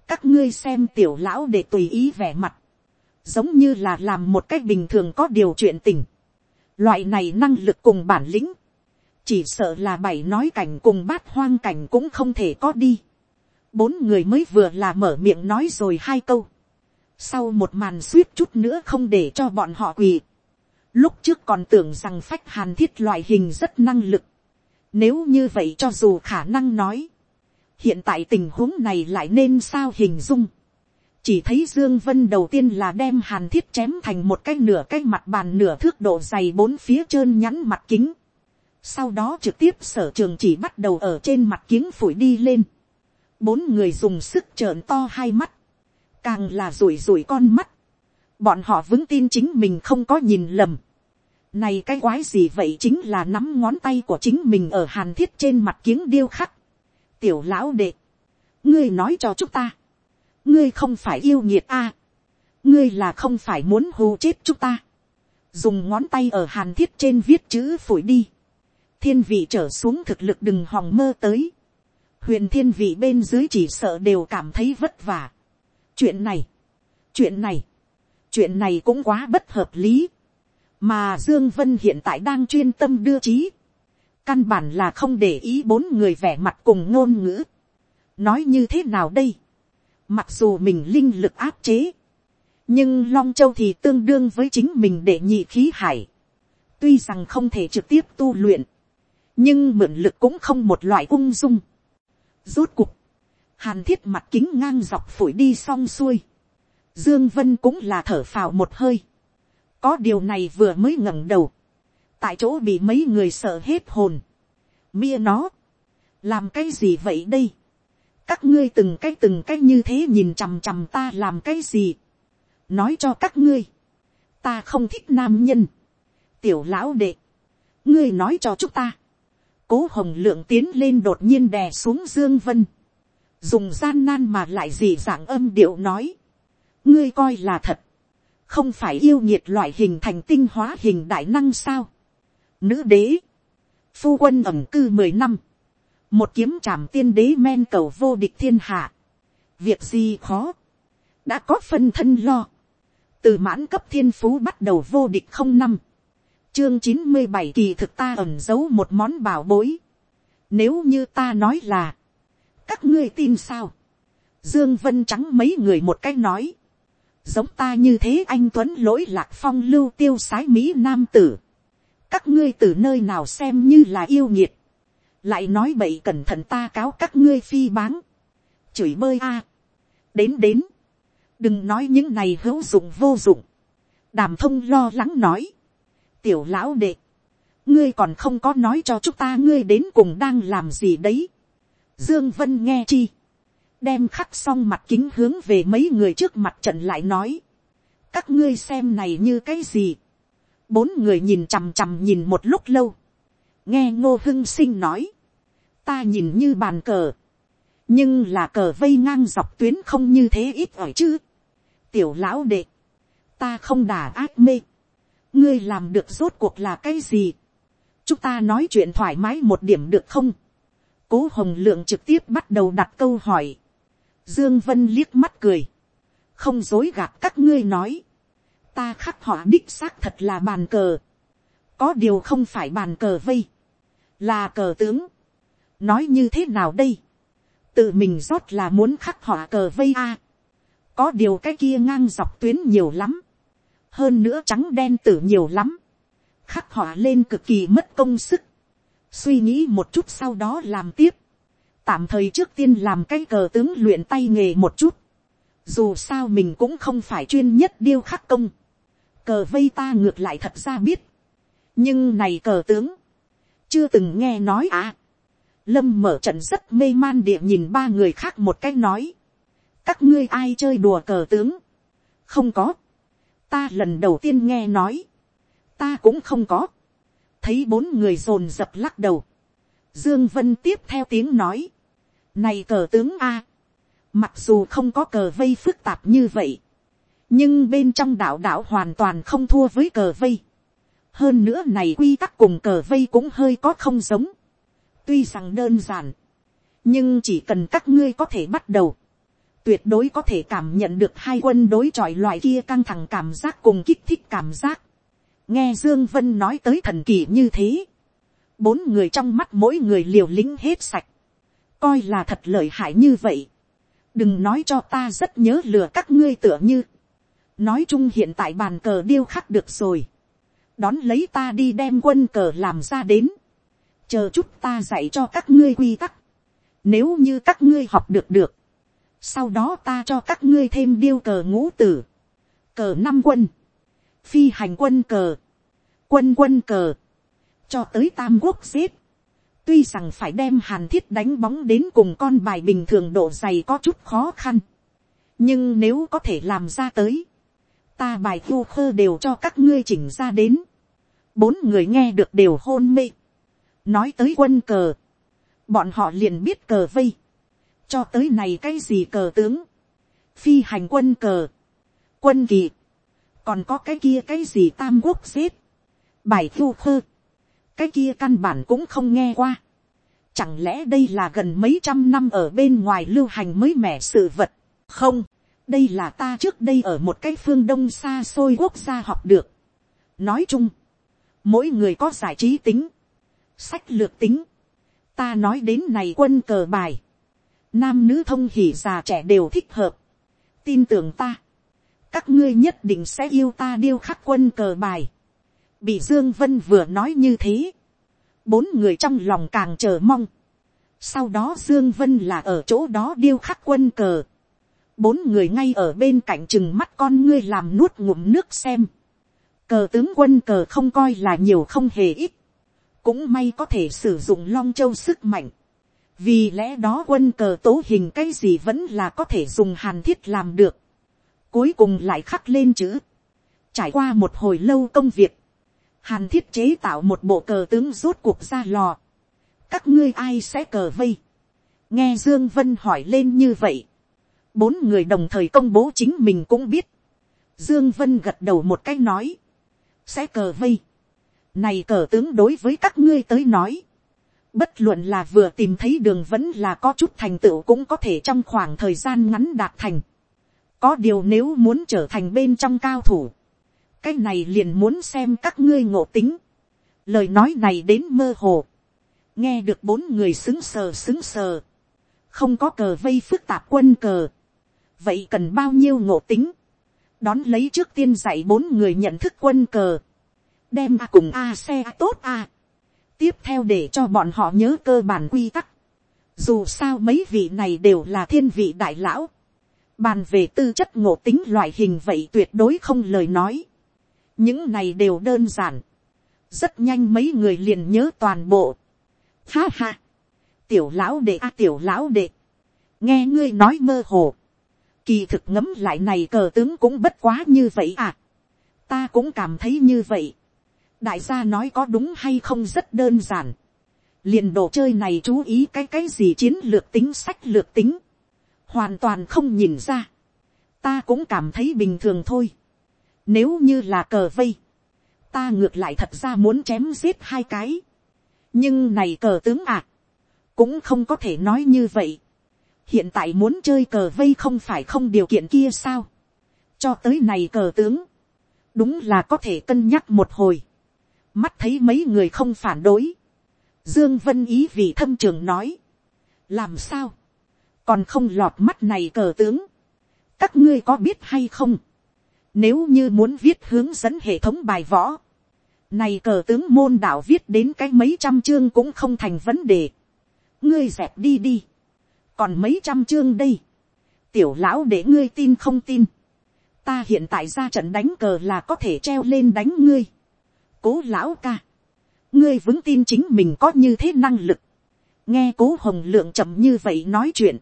Các ngươi xem tiểu lão để tùy ý vẻ mặt. Giống như là làm một cách bình thường có điều chuyện tình. Loại này năng lực cùng bản lĩnh chỉ sợ là bảy nói cảnh cùng bát hoang cảnh cũng không thể có đi bốn người mới vừa là mở miệng nói rồi hai câu. sau một màn suýt chút nữa không để cho bọn họ quỳ. lúc trước còn tưởng rằng phách hàn thiết loại hình rất năng lực. nếu như vậy cho dù khả năng nói. hiện tại tình huống này lại nên sao hình dung. chỉ thấy dương vân đầu tiên là đem hàn thiết chém thành một cái nửa cái mặt bàn nửa thước độ dày bốn phía trơn nhắn mặt kính sau đó trực tiếp sở trường chỉ bắt đầu ở trên mặt kiếng phổi đi lên bốn người dùng sức trợn to hai mắt, càng là rủi rủi con mắt. bọn họ vững tin chính mình không có nhìn lầm. này cái quái gì vậy chính là nắm ngón tay của chính mình ở hàn thiết trên mặt kiếng điêu khắc. tiểu lão đệ, ngươi nói cho chúng ta, ngươi không phải yêu nhiệt a, ngươi là không phải muốn hù chết chúng ta. dùng ngón tay ở hàn thiết trên viết chữ phổi đi thiên vị trở xuống thực lực đừng hòng mơ tới huyền thiên vị bên dưới chỉ sợ đều cảm thấy vất vả. chuyện này, chuyện này, chuyện này cũng quá bất hợp lý. mà dương vân hiện tại đang chuyên tâm đưa trí. căn bản là không để ý bốn người vẻ mặt cùng ngôn ngữ. nói như thế nào đây. mặc dù mình linh lực áp chế. nhưng long châu thì tương đương với chính mình để nhị khí hải. tuy rằng không thể trực tiếp tu luyện nhưng mượn lực cũng không một loại ung dung rút cục, hàn thiết mặt kính ngang dọc phổi đi xong xuôi. dương vân cũng là thở phào một hơi. có điều này vừa mới ngẩng đầu, tại chỗ bị mấy người sợ hết hồn. mia nó, làm cái gì vậy đây. các ngươi từng cái từng cái như thế nhìn chằm chằm ta làm cái gì. nói cho các ngươi, ta không thích nam nhân. tiểu lão đệ, ngươi nói cho chúng ta, cố hồng lượng tiến lên đột nhiên đè xuống dương vân. dùng gian nan mà lại dị dạng âm điệu nói, ngươi coi là thật, không phải yêu nhiệt loại hình thành tinh hóa hình đại năng sao. Nữ đế, phu quân ẩm cư mười năm, một kiếm trảm tiên đế men cầu vô địch thiên hạ, việc gì khó, đã có phân thân lo, từ mãn cấp thiên phú bắt đầu vô địch không năm, chương chín mươi bảy kỳ thực ta ẩn giấu một món bảo bối, nếu như ta nói là, các ngươi tin sao, dương vân trắng mấy người một cách nói, giống ta như thế anh tuấn lỗi lạc phong lưu tiêu sái mỹ nam tử, các ngươi từ nơi nào xem như là yêu nghiệt? Lại nói bậy cẩn thận ta cáo các ngươi phi báng, chửi bơi a, đến đến, đừng nói những này hữu dụng vô dụng, đàm thông lo lắng nói, tiểu lão đệ, ngươi còn không có nói cho chúng ta ngươi đến cùng đang làm gì đấy, dương vân nghe chi, đem khắc xong mặt kính hướng về mấy người trước mặt trận lại nói, các ngươi xem này như cái gì, bốn người nhìn chằm chằm nhìn một lúc lâu, nghe ngô hưng sinh nói, ta nhìn như bàn cờ, nhưng là cờ vây ngang dọc tuyến không như thế ít ỏi chứ, tiểu lão đệ, ta không đả ác mê, ngươi làm được rốt cuộc là cái gì, chúng ta nói chuyện thoải mái một điểm được không, cố hồng lượng trực tiếp bắt đầu đặt câu hỏi, Dương Vân liếc mắt cười. Không dối gạt các ngươi nói. Ta khắc họa đích xác thật là bàn cờ. Có điều không phải bàn cờ vây. Là cờ tướng. Nói như thế nào đây? Tự mình rót là muốn khắc họa cờ vây a. Có điều cái kia ngang dọc tuyến nhiều lắm. Hơn nữa trắng đen tử nhiều lắm. Khắc họa lên cực kỳ mất công sức. Suy nghĩ một chút sau đó làm tiếp. Tạm thời trước tiên làm cái cờ tướng luyện tay nghề một chút, dù sao mình cũng không phải chuyên nhất điêu khắc công, cờ vây ta ngược lại thật ra biết, nhưng này cờ tướng, chưa từng nghe nói à, lâm mở trận rất mê man địa nhìn ba người khác một cái nói, các ngươi ai chơi đùa cờ tướng, không có, ta lần đầu tiên nghe nói, ta cũng không có, thấy bốn người dồn dập lắc đầu, Dương Vân tiếp theo tiếng nói. Này cờ tướng A. Mặc dù không có cờ vây phức tạp như vậy. Nhưng bên trong đảo đảo hoàn toàn không thua với cờ vây. Hơn nữa này quy tắc cùng cờ vây cũng hơi có không giống. Tuy rằng đơn giản. Nhưng chỉ cần các ngươi có thể bắt đầu. Tuyệt đối có thể cảm nhận được hai quân đối chọi loại kia căng thẳng cảm giác cùng kích thích cảm giác. Nghe Dương Vân nói tới thần kỳ như thế. Bốn người trong mắt mỗi người liều lĩnh hết sạch, coi là thật lợi hại như vậy, đừng nói cho ta rất nhớ lừa các ngươi tựa như, nói chung hiện tại bàn cờ điêu khắc được rồi, đón lấy ta đi đem quân cờ làm ra đến, chờ chút ta dạy cho các ngươi quy tắc, nếu như các ngươi học được được, sau đó ta cho các ngươi thêm điêu cờ ngũ tử, cờ năm quân, phi hành quân cờ, quân quân cờ, cho tới tam quốc xếp. Tuy rằng phải đem hàn thiết đánh bóng đến cùng con bài bình thường độ dày có chút khó khăn. Nhưng nếu có thể làm ra tới. Ta bài thu khơ đều cho các ngươi chỉnh ra đến. Bốn người nghe được đều hôn mê. Nói tới quân cờ. Bọn họ liền biết cờ vây. Cho tới này cái gì cờ tướng. Phi hành quân cờ. Quân kỳ. Còn có cái kia cái gì tam quốc xếp, Bài thu khơ cái kia căn bản cũng không nghe qua. Chẳng lẽ đây là gần mấy trăm năm ở bên ngoài lưu hành mới mẻ sự vật? Không, đây là ta trước đây ở một cái phương đông xa xôi quốc gia học được. Nói chung, mỗi người có giải trí tính, sách lược tính. Ta nói đến này quân cờ bài. Nam nữ thông hỉ già trẻ đều thích hợp. Tin tưởng ta. Các ngươi nhất định sẽ yêu ta điêu khắc quân cờ bài bị dương vân vừa nói như thế, bốn người trong lòng càng chờ mong. sau đó dương vân là ở chỗ đó điêu khắc quân cờ, bốn người ngay ở bên cạnh chừng mắt con ngươi làm nuốt ngụm nước xem. cờ tướng quân cờ không coi là nhiều không hề ít, cũng may có thể sử dụng long châu sức mạnh vì lẽ đó quân cờ tố hình cái gì vẫn là có thể dùng hàn thiết làm được. cuối cùng lại khắc lên chữ. trải qua một hồi lâu công việc, hàn thiết chế tạo một bộ cờ tướng rốt cuộc ra lò. các ngươi ai sẽ cờ vây. nghe dương vân hỏi lên như vậy, bốn người đồng thời công bố chính mình cũng biết, dương vân gật đầu một cái nói, sẽ cờ vây, này cờ tướng đối với các ngươi tới nói, bất luận là vừa tìm thấy đường vẫn là có chút thành tựu cũng có thể trong khoảng thời gian ngắn đạt thành. có điều nếu muốn trở thành bên trong cao thủ, cái này liền muốn xem các ngươi ngộ tính. lời nói này đến mơ hồ, nghe được bốn người xứng sờ xứng sờ, không có cờ vây phức tạp quân cờ, vậy cần bao nhiêu ngộ tính, đón lấy trước tiên dạy bốn người nhận thức quân cờ, đem a cùng a xe tốt a, tiếp theo để cho bọn họ nhớ cơ bản quy tắc, dù sao mấy vị này đều là thiên vị đại lão, bàn về tư chất ngộ tính loại hình vậy tuyệt đối không lời nói, những này đều đơn giản, rất nhanh mấy người liền nhớ toàn bộ, ha ha, tiểu lão đệ a tiểu lão đệ, nghe ngươi nói mơ hồ, kỳ thực ngấm lại này cờ tướng cũng bất quá như vậy à, ta cũng cảm thấy như vậy, đại gia nói có đúng hay không rất đơn giản, liền đồ chơi này chú ý cái cái gì chiến lược tính sách lược tính, hoàn toàn không nhìn ra, ta cũng cảm thấy bình thường thôi, nếu như là cờ vây, ta ngược lại thật ra muốn chém giết hai cái, nhưng này cờ tướng à, cũng không có thể nói như vậy. hiện tại muốn chơi cờ vây không phải không điều kiện kia sao. cho tới này cờ tướng, đúng là có thể cân nhắc một hồi mắt thấy mấy người không phản đối. dương vân ý vì thâm trường nói. làm sao, còn không lọt mắt này cờ tướng. các ngươi có biết hay không. nếu như muốn viết hướng dẫn hệ thống bài võ, này cờ tướng môn đạo viết đến cái mấy trăm chương cũng không thành vấn đề. Ngươi dẹp đi đi. Còn mấy trăm chương đây. Tiểu lão để ngươi tin không tin. Ta hiện tại ra trận đánh cờ là có thể treo lên đánh ngươi. Cố lão ca. Ngươi vững tin chính mình có như thế năng lực. Nghe cố hồng lượng chậm như vậy nói chuyện.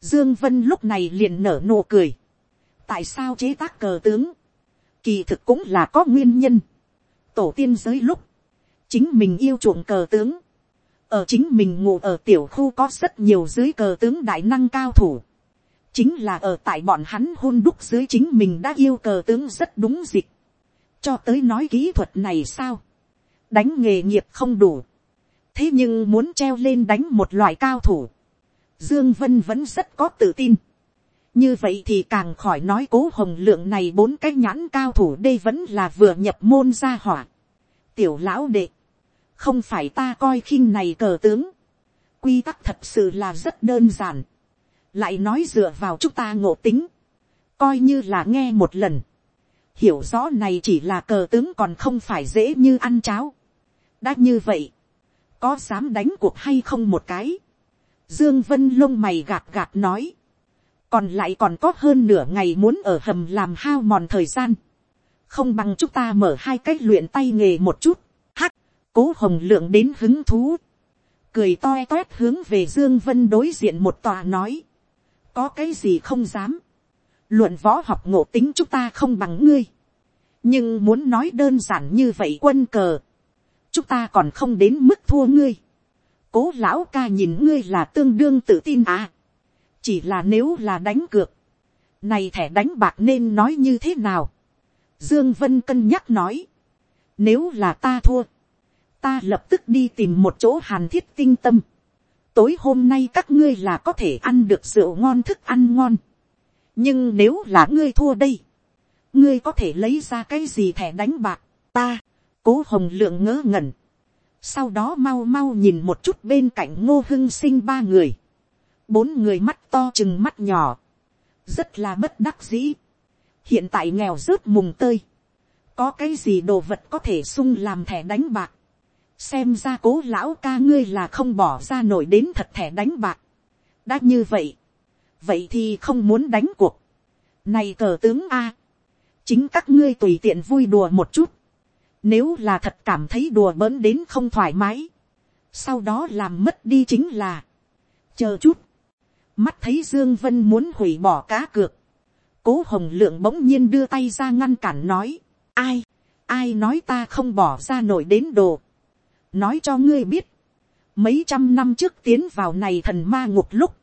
Dương Vân lúc này liền nở nụ cười. Tại sao chế tác cờ tướng? Kỳ thực cũng là có nguyên nhân tổ tiên giới lúc, chính mình yêu chuộng cờ tướng, ở chính mình ngủ ở tiểu khu có rất nhiều dưới cờ tướng đại năng cao thủ, chính là ở tại bọn hắn hôn đúc dưới chính mình đã yêu cờ tướng rất đúng dịp, cho tới nói kỹ thuật này sao, đánh nghề nghiệp không đủ, thế nhưng muốn treo lên đánh một loại cao thủ, dương vân vẫn rất có tự tin, như vậy thì càng khỏi nói cố hồng lượng này bốn cái nhãn cao thủ đây vẫn là vừa nhập môn ra hỏa. tiểu lão đệ, không phải ta coi khinh này cờ tướng, quy tắc thật sự là rất đơn giản, lại nói dựa vào chúng ta ngộ tính, coi như là nghe một lần, hiểu rõ này chỉ là cờ tướng còn không phải dễ như ăn cháo. đã như vậy, có dám đánh cuộc hay không một cái, dương vân lông mày gạt gạt nói, còn lại còn có hơn nửa ngày muốn ở hầm làm hao mòn thời gian, không bằng chúng ta mở hai cách luyện tay nghề một chút, hắc, cố hồng lượng đến hứng thú, cười toe toét hướng về dương vân đối diện một tòa nói, có cái gì không dám, luận võ học ngộ tính chúng ta không bằng ngươi, nhưng muốn nói đơn giản như vậy quân cờ, chúng ta còn không đến mức thua ngươi, cố lão ca nhìn ngươi là tương đương tự tin à, chỉ là nếu là đánh cược, này thẻ đánh bạc nên nói như thế nào. Dương Vân cân nhắc nói, nếu là ta thua, ta lập tức đi tìm một chỗ hàn thiết tinh tâm. Tối hôm nay các ngươi là có thể ăn được rượu ngon thức ăn ngon. Nhưng nếu là ngươi thua đây, ngươi có thể lấy ra cái gì thẻ đánh bạc, ta, cố hồng lượng ngớ ngẩn. Sau đó mau mau nhìn một chút bên cạnh ngô hưng sinh ba người bốn người mắt to chừng mắt nhỏ, rất là bất đắc dĩ. hiện tại nghèo rớt mùng tơi, có cái gì đồ vật có thể sung làm thẻ đánh bạc, xem ra cố lão ca ngươi là không bỏ ra nổi đến thật thẻ đánh bạc. đã như vậy, vậy thì không muốn đánh cuộc. này cờ tướng a, chính các ngươi tùy tiện vui đùa một chút, nếu là thật cảm thấy đùa bỡn đến không thoải mái, sau đó làm mất đi chính là, chờ chút, mắt thấy dương vân muốn hủy bỏ cá cược, cố hồng lượng bỗng nhiên đưa tay ra ngăn cản nói, ai, ai nói ta không bỏ ra nổi đến đồ, nói cho ngươi biết, mấy trăm năm trước tiến vào này thần ma ngục lúc,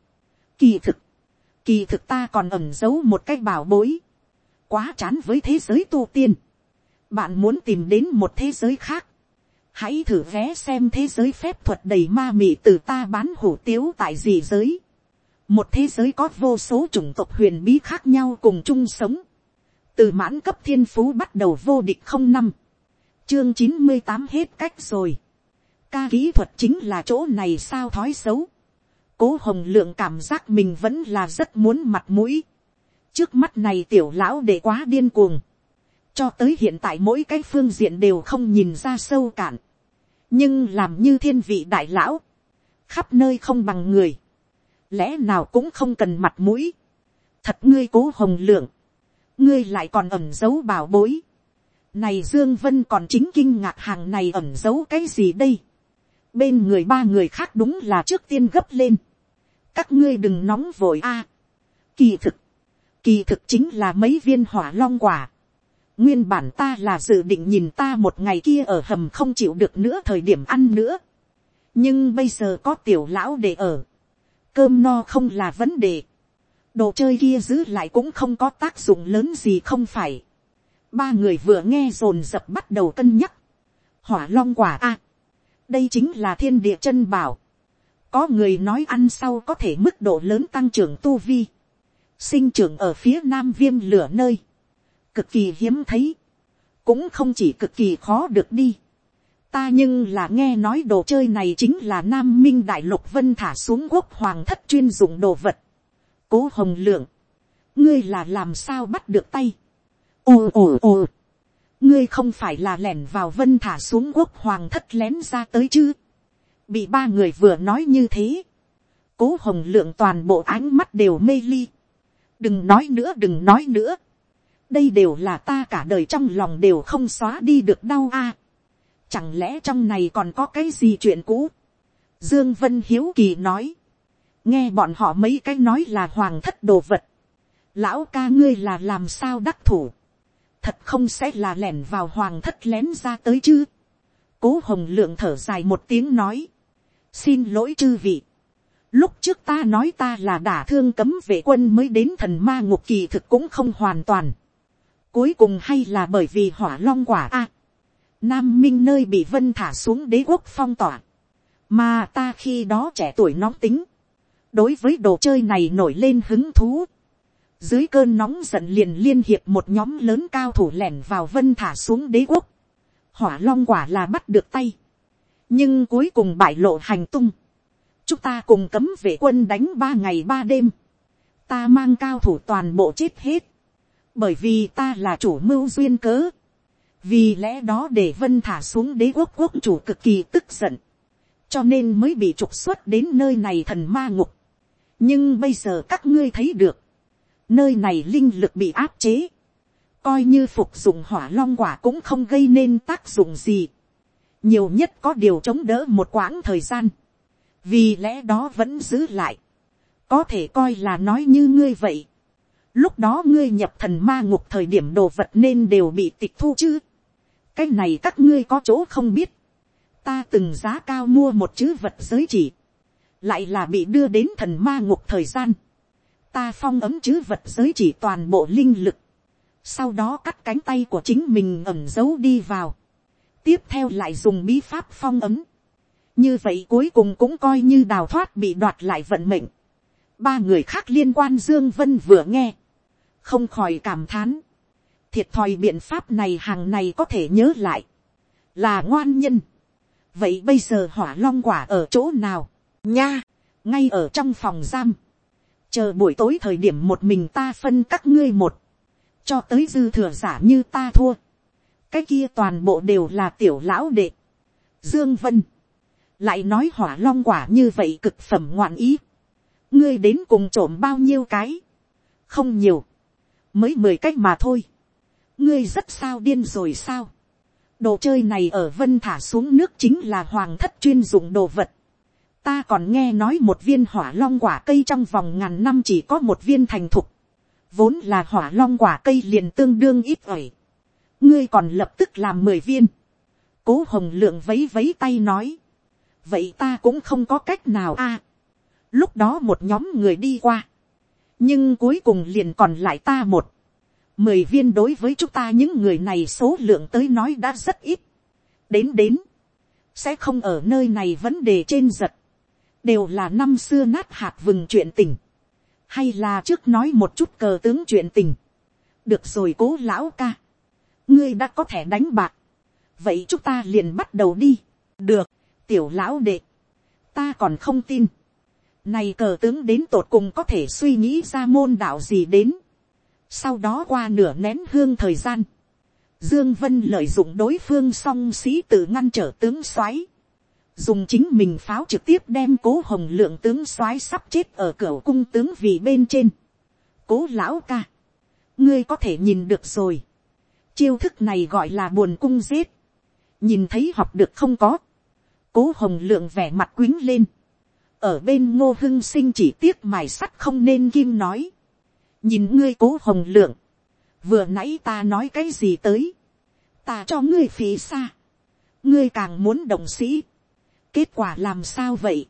kỳ thực, kỳ thực ta còn ẩn giấu một cái bảo bối, quá chán với thế giới tu tiên, bạn muốn tìm đến một thế giới khác, hãy thử vé xem thế giới phép thuật đầy ma mị từ ta bán hủ tiếu tại gì giới, một thế giới có vô số chủng tộc huyền bí khác nhau cùng chung sống, từ mãn cấp thiên phú bắt đầu vô địch không năm, chương chín mươi tám hết cách rồi, ca kỹ thuật chính là chỗ này sao thói xấu, cố hồng lượng cảm giác mình vẫn là rất muốn mặt mũi, trước mắt này tiểu lão để quá điên cuồng, cho tới hiện tại mỗi cái phương diện đều không nhìn ra sâu cạn, nhưng làm như thiên vị đại lão, khắp nơi không bằng người, lẽ nào cũng không cần mặt mũi, thật ngươi cố hồng lượng, ngươi lại còn ẩm giấu bảo bối, này dương vân còn chính kinh ngạc hàng này ẩm giấu cái gì đây, bên người ba người khác đúng là trước tiên gấp lên, các ngươi đừng nóng vội a, kỳ thực, kỳ thực chính là mấy viên hỏa long quả, nguyên bản ta là dự định nhìn ta một ngày kia ở hầm không chịu được nữa thời điểm ăn nữa, nhưng bây giờ có tiểu lão để ở, cơm no không là vấn đề, đồ chơi kia giữ lại cũng không có tác dụng lớn gì không phải. ba người vừa nghe rồn rập bắt đầu cân nhắc. hỏa long quả a đây chính là thiên địa chân bảo. có người nói ăn sau có thể mức độ lớn tăng trưởng tu vi. sinh trưởng ở phía nam viêm lửa nơi. cực kỳ hiếm thấy. cũng không chỉ cực kỳ khó được đi. ta nhưng là nghe nói đồ chơi này chính là nam minh đại lục vân thả xuống quốc hoàng thất chuyên dụng đồ vật cố hồng lượng, ngươi là làm sao bắt được tay. ồ ồ ồ, ngươi không phải là lẻn vào vân thả xuống quốc hoàng thất lén ra tới chứ. bị ba người vừa nói như thế. cố hồng lượng toàn bộ ánh mắt đều mê ly. đừng nói nữa đừng nói nữa. đây đều là ta cả đời trong lòng đều không xóa đi được đau a. chẳng lẽ trong này còn có cái gì chuyện cũ. dương vân hiếu kỳ nói nghe bọn họ mấy cái nói là hoàng thất đồ vật, lão ca ngươi là làm sao đắc thủ, thật không sẽ là lẻn vào hoàng thất lén ra tới chứ, cố hồng lượng thở dài một tiếng nói, xin lỗi chư vị, lúc trước ta nói ta là đả thương cấm vệ quân mới đến thần ma ngục kỳ thực cũng không hoàn toàn, cuối cùng hay là bởi vì hỏa long quả a, nam minh nơi bị vân thả xuống đế quốc phong tỏa, mà ta khi đó trẻ tuổi nóng tính, đối với đồ chơi này nổi lên hứng thú. Dưới cơn nóng giận liền liên hiệp một nhóm lớn cao thủ lẻn vào vân thả xuống đế quốc. Hỏa long quả là bắt được tay. Nhưng cuối cùng bại lộ hành tung. Chúng ta cùng cấm vệ quân đánh ba ngày ba đêm. Ta mang cao thủ toàn bộ chết hết. Bởi vì ta là chủ mưu duyên cớ. Vì lẽ đó để vân thả xuống đế quốc quốc chủ cực kỳ tức giận cho nên mới bị trục xuất đến nơi này thần ma ngục nhưng bây giờ các ngươi thấy được, nơi này linh lực bị áp chế, coi như phục dụng hỏa long quả cũng không gây nên tác dụng gì, nhiều nhất có điều chống đỡ một quãng thời gian, vì lẽ đó vẫn giữ lại, có thể coi là nói như ngươi vậy, lúc đó ngươi nhập thần ma ngục thời điểm đồ vật nên đều bị tịch thu chứ, cái này các ngươi có chỗ không biết, ta từng giá cao mua một chữ vật giới chỉ, lại là bị đưa đến thần ma ngục thời gian, ta phong ấm chứ vật giới chỉ toàn bộ linh lực, sau đó cắt cánh tay của chính mình ẩm giấu đi vào, tiếp theo lại dùng bí pháp phong ấm, như vậy cuối cùng cũng coi như đào thoát bị đoạt lại vận mệnh, ba người khác liên quan dương vân vừa nghe, không khỏi cảm thán, thiệt thòi biện pháp này hàng này có thể nhớ lại, là ngoan nhân, vậy bây giờ hỏa long quả ở chỗ nào, nha, ngay ở trong phòng giam, chờ buổi tối thời điểm một mình ta phân các ngươi một, cho tới dư thừa giả như ta thua, cái kia toàn bộ đều là tiểu lão đệ, dương vân, lại nói hỏa long quả như vậy cực phẩm ngoạn ý, ngươi đến cùng trộm bao nhiêu cái, không nhiều, mới mười cách mà thôi, ngươi rất sao điên rồi sao, đồ chơi này ở vân thả xuống nước chính là hoàng thất chuyên dụng đồ vật, ta còn nghe nói một viên hỏa long quả cây trong vòng ngàn năm chỉ có một viên thành thục, vốn là hỏa long quả cây liền tương đương ít ỏi, ngươi còn lập tức làm mười viên, cố hồng lượng vấy vấy tay nói, vậy ta cũng không có cách nào a. lúc đó một nhóm người đi qua, nhưng cuối cùng liền còn lại ta một, mười viên đối với chúng ta những người này số lượng tới nói đã rất ít, đến đến, sẽ không ở nơi này vấn đề trên giật, đều là năm xưa nát hạt vừng chuyện tình, hay là trước nói một chút cờ tướng chuyện tình, được rồi cố lão ca, ngươi đã có thể đánh bạc, vậy chúng ta liền bắt đầu đi, được, tiểu lão đệ, ta còn không tin, này cờ tướng đến tột cùng có thể suy nghĩ ra môn đạo gì đến, sau đó qua nửa nén hương thời gian, Dương Vân lợi dụng đối phương song sĩ tự ngăn trở tướng xoáy dùng chính mình pháo trực tiếp đem cố hồng lượng tướng soái sắp chết ở cửa cung tướng vì bên trên. cố lão ca, ngươi có thể nhìn được rồi. chiêu thức này gọi là buồn cung giết. nhìn thấy học được không có. cố hồng lượng vẻ mặt quýnh lên. ở bên ngô hưng sinh chỉ tiếc mài sắt không nên kim nói. nhìn ngươi cố hồng lượng. vừa nãy ta nói cái gì tới. ta cho ngươi phí xa. ngươi càng muốn đồng sĩ kết quả làm sao vậy,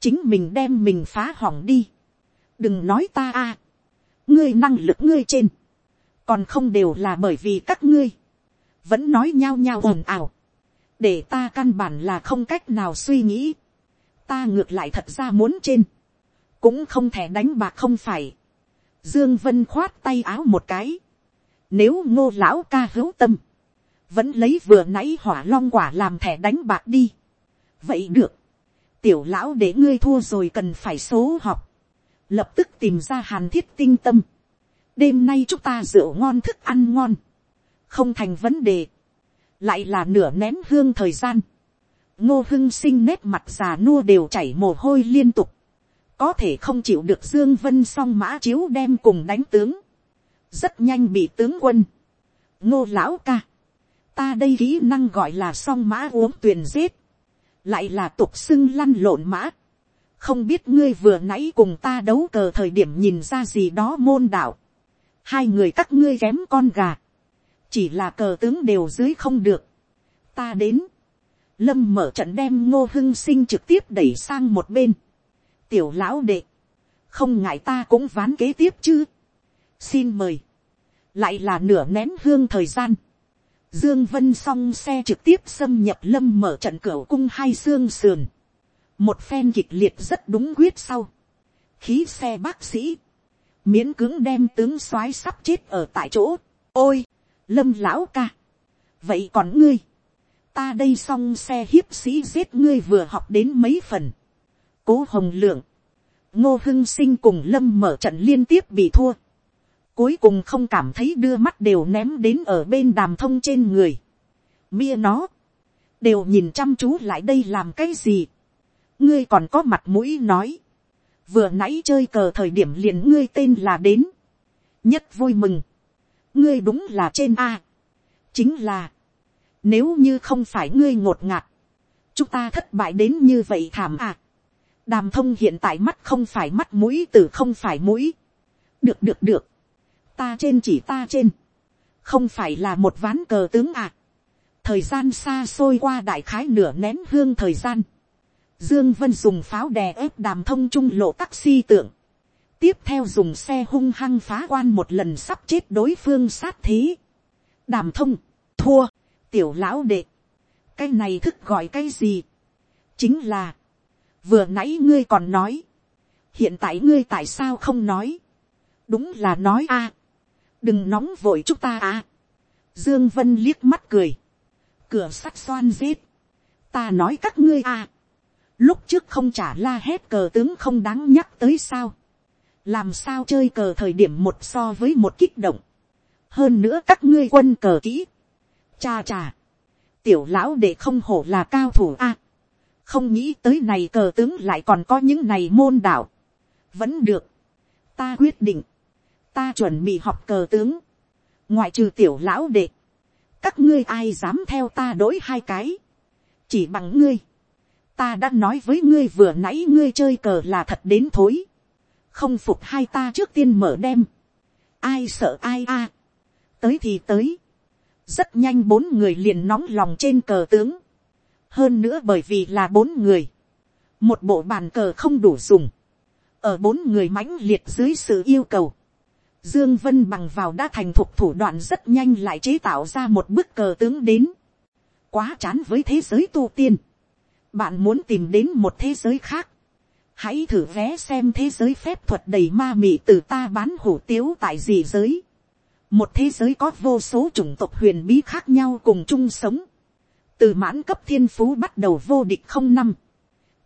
chính mình đem mình phá hỏng đi, đừng nói ta a, ngươi năng lực ngươi trên, còn không đều là bởi vì các ngươi, vẫn nói nhao nhao ồn ào, để ta căn bản là không cách nào suy nghĩ, ta ngược lại thật ra muốn trên, cũng không thể đánh bạc không phải, dương vân khoát tay áo một cái, nếu ngô lão ca hữu tâm, vẫn lấy vừa nãy hỏa long quả làm thẻ đánh bạc đi vậy được, tiểu lão để ngươi thua rồi cần phải số học, lập tức tìm ra hàn thiết tinh tâm, đêm nay chúng ta rượu ngon thức ăn ngon, không thành vấn đề, lại là nửa nén hương thời gian, ngô hưng sinh nét mặt già nua đều chảy mồ hôi liên tục, có thể không chịu được dương vân song mã chiếu đem cùng đánh tướng, rất nhanh bị tướng quân, ngô lão ca, ta đây kỹ năng gọi là song mã uống tuyền giết, lại là tục xưng lăn lộn mã. không biết ngươi vừa nãy cùng ta đấu cờ thời điểm nhìn ra gì đó môn đạo. hai người các ngươi kém con gà. chỉ là cờ tướng đều dưới không được. ta đến. lâm mở trận đem ngô hưng sinh trực tiếp đẩy sang một bên. tiểu lão đệ. không ngại ta cũng ván kế tiếp chứ. xin mời. lại là nửa nén hương thời gian Dương Vân song xe trực tiếp xâm nhập lâm mở trận cửa cung hai xương sườn. Một phen kịch liệt rất đúng quyết sau. Khí xe bác sĩ. Miễn cứng đem tướng soái sắp chết ở tại chỗ. Ôi! Lâm lão ca. Vậy còn ngươi? Ta đây song xe hiếp sĩ giết ngươi vừa học đến mấy phần. Cố hồng lượng. Ngô hưng sinh cùng lâm mở trận liên tiếp bị thua cuối cùng không cảm thấy đưa mắt đều ném đến ở bên đàm thông trên người. Mia nó, đều nhìn chăm chú lại đây làm cái gì. ngươi còn có mặt mũi nói. vừa nãy chơi cờ thời điểm liền ngươi tên là đến. nhất vui mừng. ngươi đúng là trên a. chính là, nếu như không phải ngươi ngột ngạt, chúng ta thất bại đến như vậy thảm à. đàm thông hiện tại mắt không phải mắt mũi từ không phải mũi. được được được ta trên chỉ ta trên, không phải là một ván cờ tướng à. thời gian xa xôi qua đại khái nửa nén hương thời gian, dương vân dùng pháo đè ép đàm thông trung lộ taxi tượng, tiếp theo dùng xe hung hăng phá quan một lần sắp chết đối phương sát thế, đàm thông, thua, tiểu lão đệ, cái này thức gọi cái gì, chính là, vừa nãy ngươi còn nói, hiện tại ngươi tại sao không nói, đúng là nói a, đừng nóng vội chúng ta à. dương vân liếc mắt cười, cửa sắt xoan giết, ta nói các ngươi à. lúc trước không trả la hét cờ tướng không đáng nhắc tới sao. làm sao chơi cờ thời điểm một so với một kích động. hơn nữa các ngươi quân cờ kỹ. cha cha. tiểu lão để không hổ là cao thủ a. À. không nghĩ tới này cờ tướng lại còn có những này môn đạo. vẫn được. ta quyết định ta chuẩn bị học cờ tướng, ngoại trừ tiểu lão đệ, các ngươi ai dám theo ta đối hai cái, chỉ bằng ngươi, ta đã nói với ngươi vừa nãy ngươi chơi cờ là thật đến thối, không phục hai ta trước tiên mở đem, ai sợ ai a, tới thì tới, rất nhanh bốn người liền nóng lòng trên cờ tướng, hơn nữa bởi vì là bốn người, một bộ bàn cờ không đủ dùng, ở bốn người mãnh liệt dưới sự yêu cầu, Dương Vân bằng vào đã thành thục thủ đoạn rất nhanh lại chế tạo ra một bức cờ tướng đến. Quá chán với thế giới tu tiên. Bạn muốn tìm đến một thế giới khác. Hãy thử vé xem thế giới phép thuật đầy ma mị từ ta bán hủ tiếu tại gì giới. Một thế giới có vô số chủng tộc huyền bí khác nhau cùng chung sống. Từ mãn cấp thiên phú bắt đầu vô địch không năm.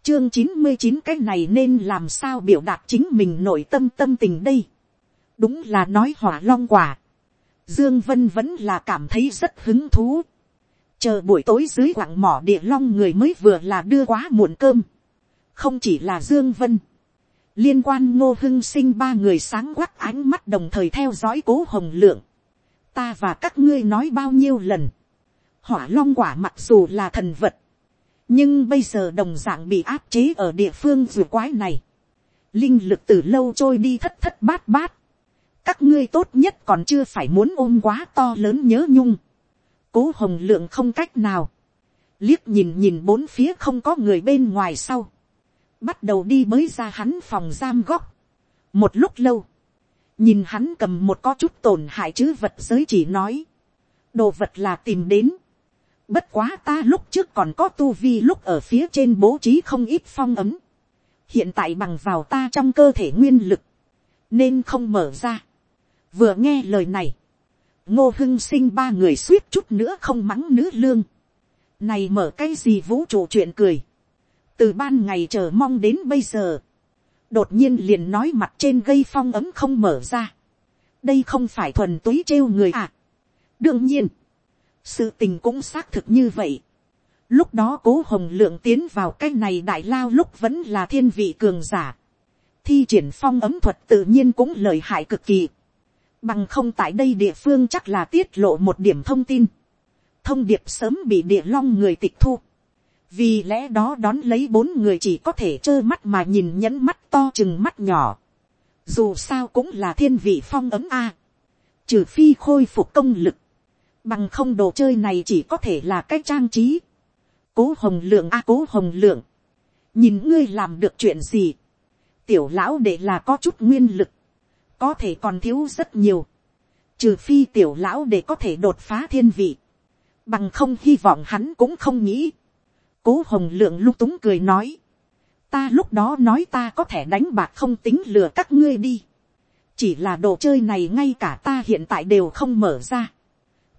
Chương chín mươi chín, cái này nên làm sao biểu đạt chính mình nội tâm tâm tình đây đúng là nói hỏa long quả. Dương Vân vẫn là cảm thấy rất hứng thú. Chờ buổi tối dưới quảng mỏ địa long người mới vừa là đưa quá muộn cơm. Không chỉ là Dương Vân. Liên quan ngô hưng sinh ba người sáng quắc ánh mắt đồng thời theo dõi cố hồng lượng. Ta và các ngươi nói bao nhiêu lần. Hỏa long quả mặc dù là thần vật. Nhưng bây giờ đồng dạng bị áp chế ở địa phương dù quái này. Linh lực từ lâu trôi đi thất thất bát bát các ngươi tốt nhất còn chưa phải muốn ôm quá to lớn nhớ nhung. cố hồng lượng không cách nào. liếc nhìn nhìn bốn phía không có người bên ngoài sau. bắt đầu đi mới ra hắn phòng giam góc. một lúc lâu, nhìn hắn cầm một có chút tổn hại chứ vật giới chỉ nói. đồ vật là tìm đến. bất quá ta lúc trước còn có tu vi lúc ở phía trên bố trí không ít phong ấm. hiện tại bằng vào ta trong cơ thể nguyên lực, nên không mở ra vừa nghe lời này, ngô hưng sinh ba người suýt chút nữa không mắng nữ lương. này mở cái gì vũ trụ chuyện cười. từ ban ngày chờ mong đến bây giờ, đột nhiên liền nói mặt trên gây phong ấm không mở ra. đây không phải thuần túy trêu người à. đương nhiên, sự tình cũng xác thực như vậy. lúc đó cố hồng lượng tiến vào cái này đại lao lúc vẫn là thiên vị cường giả. thi triển phong ấm thuật tự nhiên cũng lợi hại cực kỳ Bằng không tại đây địa phương chắc là tiết lộ một điểm thông tin. Thông điệp sớm bị địa long người tịch thu. Vì lẽ đó đón lấy bốn người chỉ có thể trơ mắt mà nhìn nhẫn mắt to chừng mắt nhỏ. Dù sao cũng là thiên vị phong ấm A. Trừ phi khôi phục công lực. Bằng không đồ chơi này chỉ có thể là cái trang trí. Cố hồng lượng A cố hồng lượng. Nhìn ngươi làm được chuyện gì. Tiểu lão để là có chút nguyên lực có thể còn thiếu rất nhiều, trừ phi tiểu lão để có thể đột phá thiên vị, bằng không hy vọng hắn cũng không nghĩ. cố hồng lượng lung túng cười nói, ta lúc đó nói ta có thể đánh bạc không tính lừa các ngươi đi, chỉ là đồ chơi này ngay cả ta hiện tại đều không mở ra,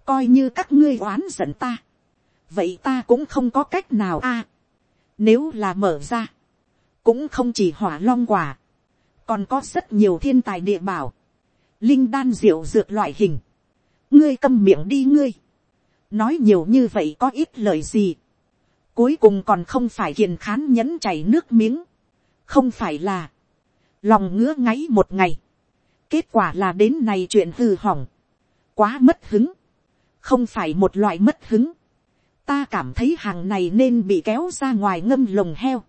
coi như các ngươi oán giận ta, vậy ta cũng không có cách nào a, nếu là mở ra, cũng không chỉ hỏa long quả, còn có rất nhiều thiên tài địa bảo, linh đan diệu dược loại hình, ngươi câm miệng đi ngươi, nói nhiều như vậy có ít lời gì, cuối cùng còn không phải kiền khán nhẫn chảy nước miếng, không phải là, lòng ngứa ngáy một ngày, kết quả là đến này chuyện hư hỏng, quá mất hứng, không phải một loại mất hứng, ta cảm thấy hàng này nên bị kéo ra ngoài ngâm lồng heo,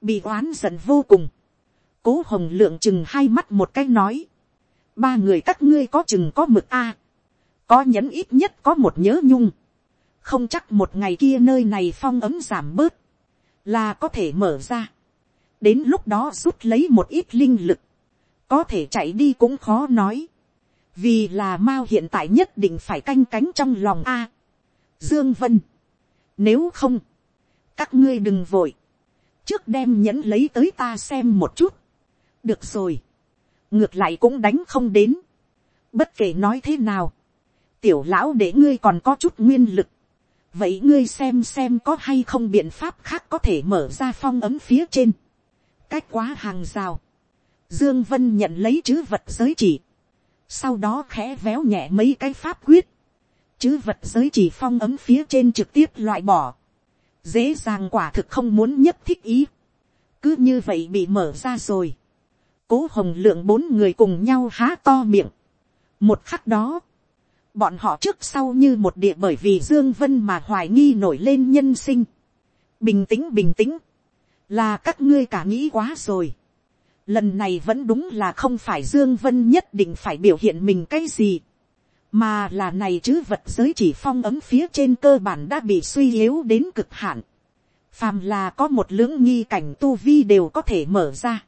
bị oán giận vô cùng, cố hồng lượng chừng hai mắt một cái nói, ba người các ngươi có chừng có mực a, có nhẫn ít nhất có một nhớ nhung, không chắc một ngày kia nơi này phong ấm giảm bớt, là có thể mở ra, đến lúc đó rút lấy một ít linh lực, có thể chạy đi cũng khó nói, vì là mao hiện tại nhất định phải canh cánh trong lòng a. dương vân, nếu không, các ngươi đừng vội, trước đem nhẫn lấy tới ta xem một chút, được rồi, ngược lại cũng đánh không đến, bất kể nói thế nào, tiểu lão để ngươi còn có chút nguyên lực, vậy ngươi xem xem có hay không biện pháp khác có thể mở ra phong ấm phía trên, cách quá hàng rào, dương vân nhận lấy chữ vật giới chỉ, sau đó khẽ véo nhẹ mấy cái pháp quyết, chữ vật giới chỉ phong ấm phía trên trực tiếp loại bỏ, dễ dàng quả thực không muốn nhất thích ý, cứ như vậy bị mở ra rồi, cố hồng lượng bốn người cùng nhau há to miệng. một khắc đó, bọn họ trước sau như một địa bởi vì dương vân mà hoài nghi nổi lên nhân sinh. bình tĩnh bình tĩnh, là các ngươi cả nghĩ quá rồi. lần này vẫn đúng là không phải dương vân nhất định phải biểu hiện mình cái gì, mà là này chứ vật giới chỉ phong ấm phía trên cơ bản đã bị suy yếu đến cực hạn. phàm là có một lưỡng nghi cảnh tu vi đều có thể mở ra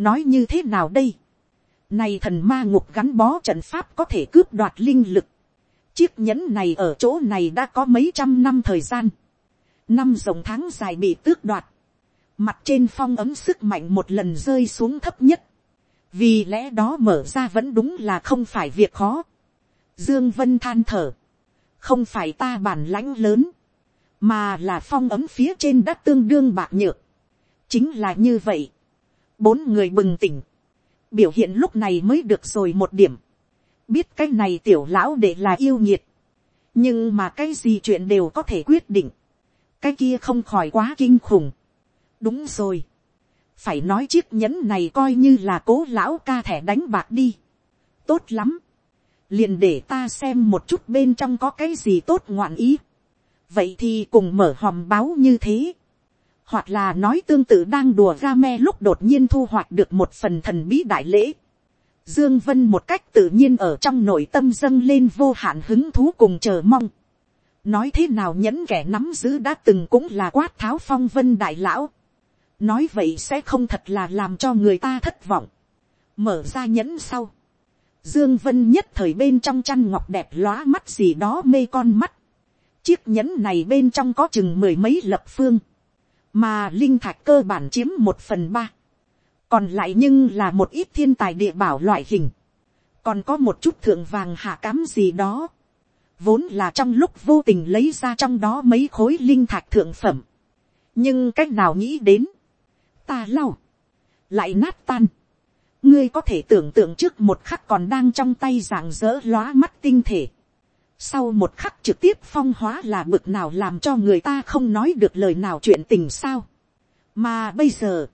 nói như thế nào đây, này thần ma ngục gắn bó trận pháp có thể cướp đoạt linh lực, chiếc nhẫn này ở chỗ này đã có mấy trăm năm thời gian, năm rồng tháng dài bị tước đoạt, mặt trên phong ấm sức mạnh một lần rơi xuống thấp nhất, vì lẽ đó mở ra vẫn đúng là không phải việc khó. Dương Vân than thở, không phải ta bản lãnh lớn, mà là phong ấm phía trên đã tương đương bạc nhược. chính là như vậy, bốn người bừng tỉnh, biểu hiện lúc này mới được rồi một điểm, biết cái này tiểu lão để là yêu nhiệt, nhưng mà cái gì chuyện đều có thể quyết định, cái kia không khỏi quá kinh khủng. đúng rồi, phải nói chiếc nhẫn này coi như là cố lão ca thẻ đánh bạc đi. tốt lắm, liền để ta xem một chút bên trong có cái gì tốt ngoạn ý. vậy thì cùng mở hòm báo như thế hoặc là nói tương tự đang đùa ga me lúc đột nhiên thu hoạch được một phần thần bí đại lễ. Dương Vân một cách tự nhiên ở trong nội tâm dâng lên vô hạn hứng thú cùng chờ mong. Nói thế nào nhẫn kẻ nắm giữ đã từng cũng là quát tháo phong vân đại lão. Nói vậy sẽ không thật là làm cho người ta thất vọng. Mở ra nhẫn sau. Dương Vân nhất thời bên trong chăn ngọc đẹp lóa mắt gì đó mê con mắt. Chiếc nhẫn này bên trong có chừng mười mấy lập phương. Mà linh thạch cơ bản chiếm một phần ba. Còn lại nhưng là một ít thiên tài địa bảo loại hình, còn có một chút thượng vàng hạ cám gì đó, vốn là trong lúc vô tình lấy ra trong đó mấy khối linh thạch thượng phẩm, nhưng cách nào nghĩ đến, ta lau, lại nát tan, ngươi có thể tưởng tượng trước một khắc còn đang trong tay rạng rỡ lóa mắt tinh thể, sau một khắc trực tiếp phong hóa là bực nào làm cho người ta không nói được lời nào chuyện tình sao, mà bây giờ,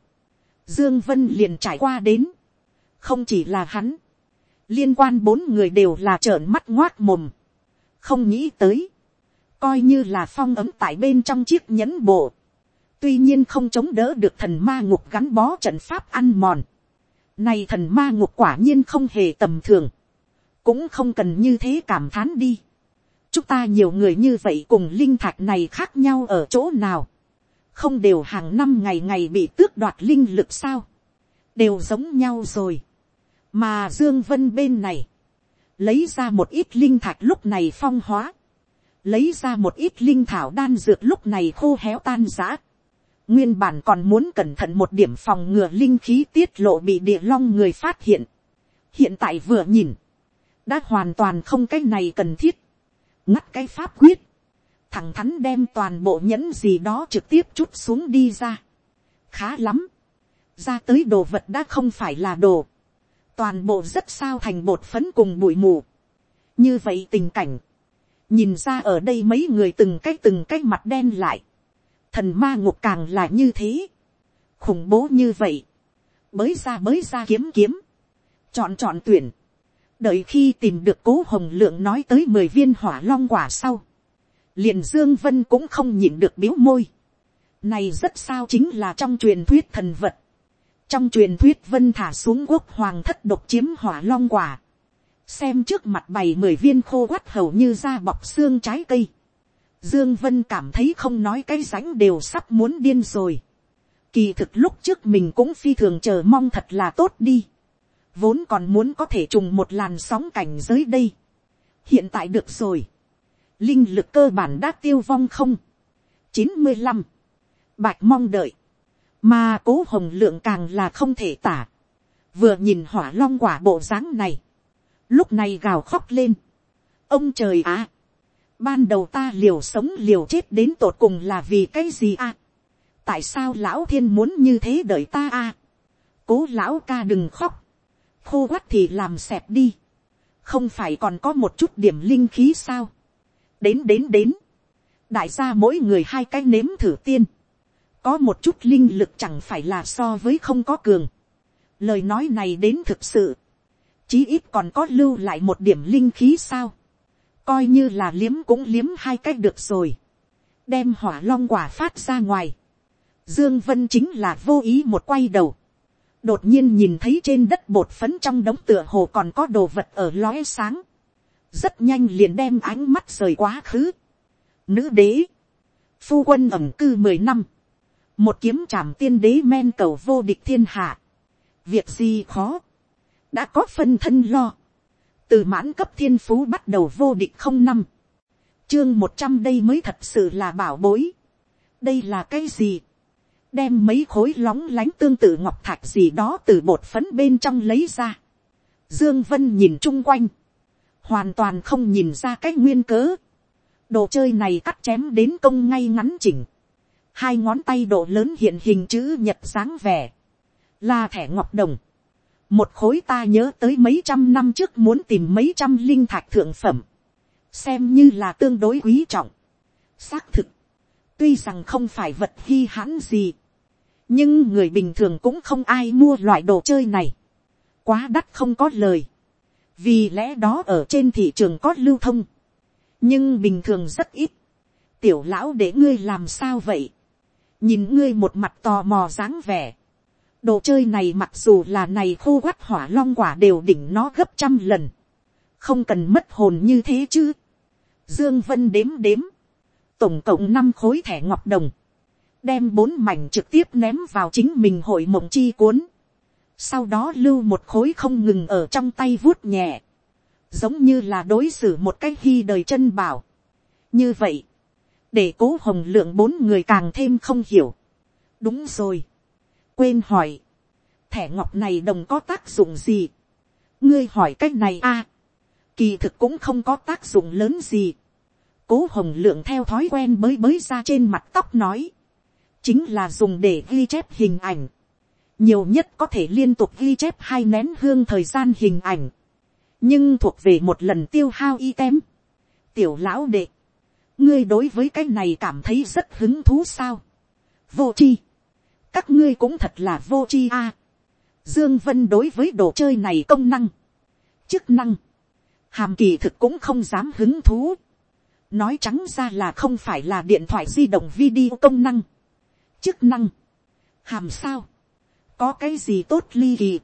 Dương Vân liền trải qua đến. Không chỉ là hắn. Liên quan bốn người đều là trợn mắt ngoác mồm. Không nghĩ tới. Coi như là phong ấm tại bên trong chiếc nhẫn bộ. Tuy nhiên không chống đỡ được thần ma ngục gắn bó trận pháp ăn mòn. Này thần ma ngục quả nhiên không hề tầm thường. Cũng không cần như thế cảm thán đi. Chúng ta nhiều người như vậy cùng linh thạch này khác nhau ở chỗ nào không đều hàng năm ngày ngày bị tước đoạt linh lực sao, đều giống nhau rồi. mà dương vân bên này, lấy ra một ít linh thạch lúc này phong hóa, lấy ra một ít linh thảo đan dược lúc này khô héo tan giã. nguyên bản còn muốn cẩn thận một điểm phòng ngừa linh khí tiết lộ bị địa long người phát hiện. hiện tại vừa nhìn, đã hoàn toàn không cái này cần thiết, ngắt cái pháp quyết, thẳng thắn đem toàn bộ nhẫn gì đó trực tiếp chút xuống đi ra. khá lắm. ra tới đồ vật đã không phải là đồ. toàn bộ rất sao thành bột phấn cùng bụi mù. như vậy tình cảnh. nhìn ra ở đây mấy người từng cái từng cái mặt đen lại. thần ma ngục càng là như thế. khủng bố như vậy. mới ra mới ra kiếm kiếm. chọn chọn tuyển đợi khi tìm được cố hồng lượng nói tới mười viên hỏa long quả sau liền dương vân cũng không nhịn được biếu môi. này rất sao chính là trong truyền thuyết thần vật. trong truyền thuyết vân thả xuống quốc hoàng thất độc chiếm hỏa long quả. xem trước mặt bày mười viên khô quắt hầu như da bọc xương trái cây. dương vân cảm thấy không nói cái rãnh đều sắp muốn điên rồi. kỳ thực lúc trước mình cũng phi thường chờ mong thật là tốt đi vốn còn muốn có thể trùng một làn sóng cảnh giới đây. hiện tại được rồi. Linh lực cơ bản đã tiêu vong không, chín mươi năm, bạch mong đợi, mà cố hồng lượng càng là không thể tả, vừa nhìn hỏa long quả bộ dáng này, lúc này gào khóc lên, ông trời ạ, ban đầu ta liều sống liều chết đến tột cùng là vì cái gì à, tại sao lão thiên muốn như thế đợi ta à, cố lão ca đừng khóc, khô quắt thì làm xẹp đi, không phải còn có một chút điểm linh khí sao, đến đến đến, đại gia mỗi người hai cái nếm thử tiên, có một chút linh lực chẳng phải là so với không có cường, lời nói này đến thực sự, chí ít còn có lưu lại một điểm linh khí sao, coi như là liếm cũng liếm hai cái được rồi, đem hỏa long quả phát ra ngoài, dương vân chính là vô ý một quay đầu, đột nhiên nhìn thấy trên đất bột phấn trong đống tựa hồ còn có đồ vật ở lóe sáng, rất nhanh liền đem ánh mắt rời quá khứ. Nữ đế, phu quân ẩm cư mười năm, một kiếm trảm tiên đế men cầu vô địch thiên hạ, việc gì khó, đã có phân thân lo, từ mãn cấp thiên phú bắt đầu vô địch không năm, chương một trăm đây mới thật sự là bảo bối, đây là cái gì, đem mấy khối lóng lánh tương tự ngọc thạch gì đó từ bột phấn bên trong lấy ra, dương vân nhìn chung quanh, hoàn toàn không nhìn ra cái nguyên cớ, đồ chơi này cắt chém đến công ngay ngắn chỉnh, hai ngón tay độ lớn hiện hình chữ nhật sáng vẻ, là thẻ ngọc đồng, một khối ta nhớ tới mấy trăm năm trước muốn tìm mấy trăm linh thạch thượng phẩm, xem như là tương đối quý trọng. xác thực, tuy rằng không phải vật hy hãn gì, nhưng người bình thường cũng không ai mua loại đồ chơi này, quá đắt không có lời, vì lẽ đó ở trên thị trường có lưu thông, nhưng bình thường rất ít, tiểu lão để ngươi làm sao vậy, nhìn ngươi một mặt tò mò dáng vẻ, đồ chơi này mặc dù là này khô quắt hỏa long quả đều đỉnh nó gấp trăm lần, không cần mất hồn như thế chứ. Dương Vân đếm đếm, tổng cộng năm khối thẻ ngọc đồng, đem bốn mảnh trực tiếp ném vào chính mình hội mộng chi cuốn, sau đó lưu một khối không ngừng ở trong tay vuốt nhẹ, giống như là đối xử một cách khi đời chân bảo. như vậy, để cố hồng lượng bốn người càng thêm không hiểu. đúng rồi, quên hỏi, thẻ ngọc này đồng có tác dụng gì, ngươi hỏi cách này a, kỳ thực cũng không có tác dụng lớn gì, cố hồng lượng theo thói quen bới bới ra trên mặt tóc nói, chính là dùng để ghi chép hình ảnh, nhiều nhất có thể liên tục ghi chép hai nén hương thời gian hình ảnh, nhưng thuộc về một lần tiêu hao item. tiểu lão đệ, ngươi đối với cái này cảm thấy rất hứng thú sao. vô chi, các ngươi cũng thật là vô chi a. dương vân đối với đồ chơi này công năng, chức năng, hàm kỳ thực cũng không dám hứng thú nói trắng ra là không phải là điện thoại di động video công năng, chức năng, hàm sao, có cái gì tốt ly kỳ,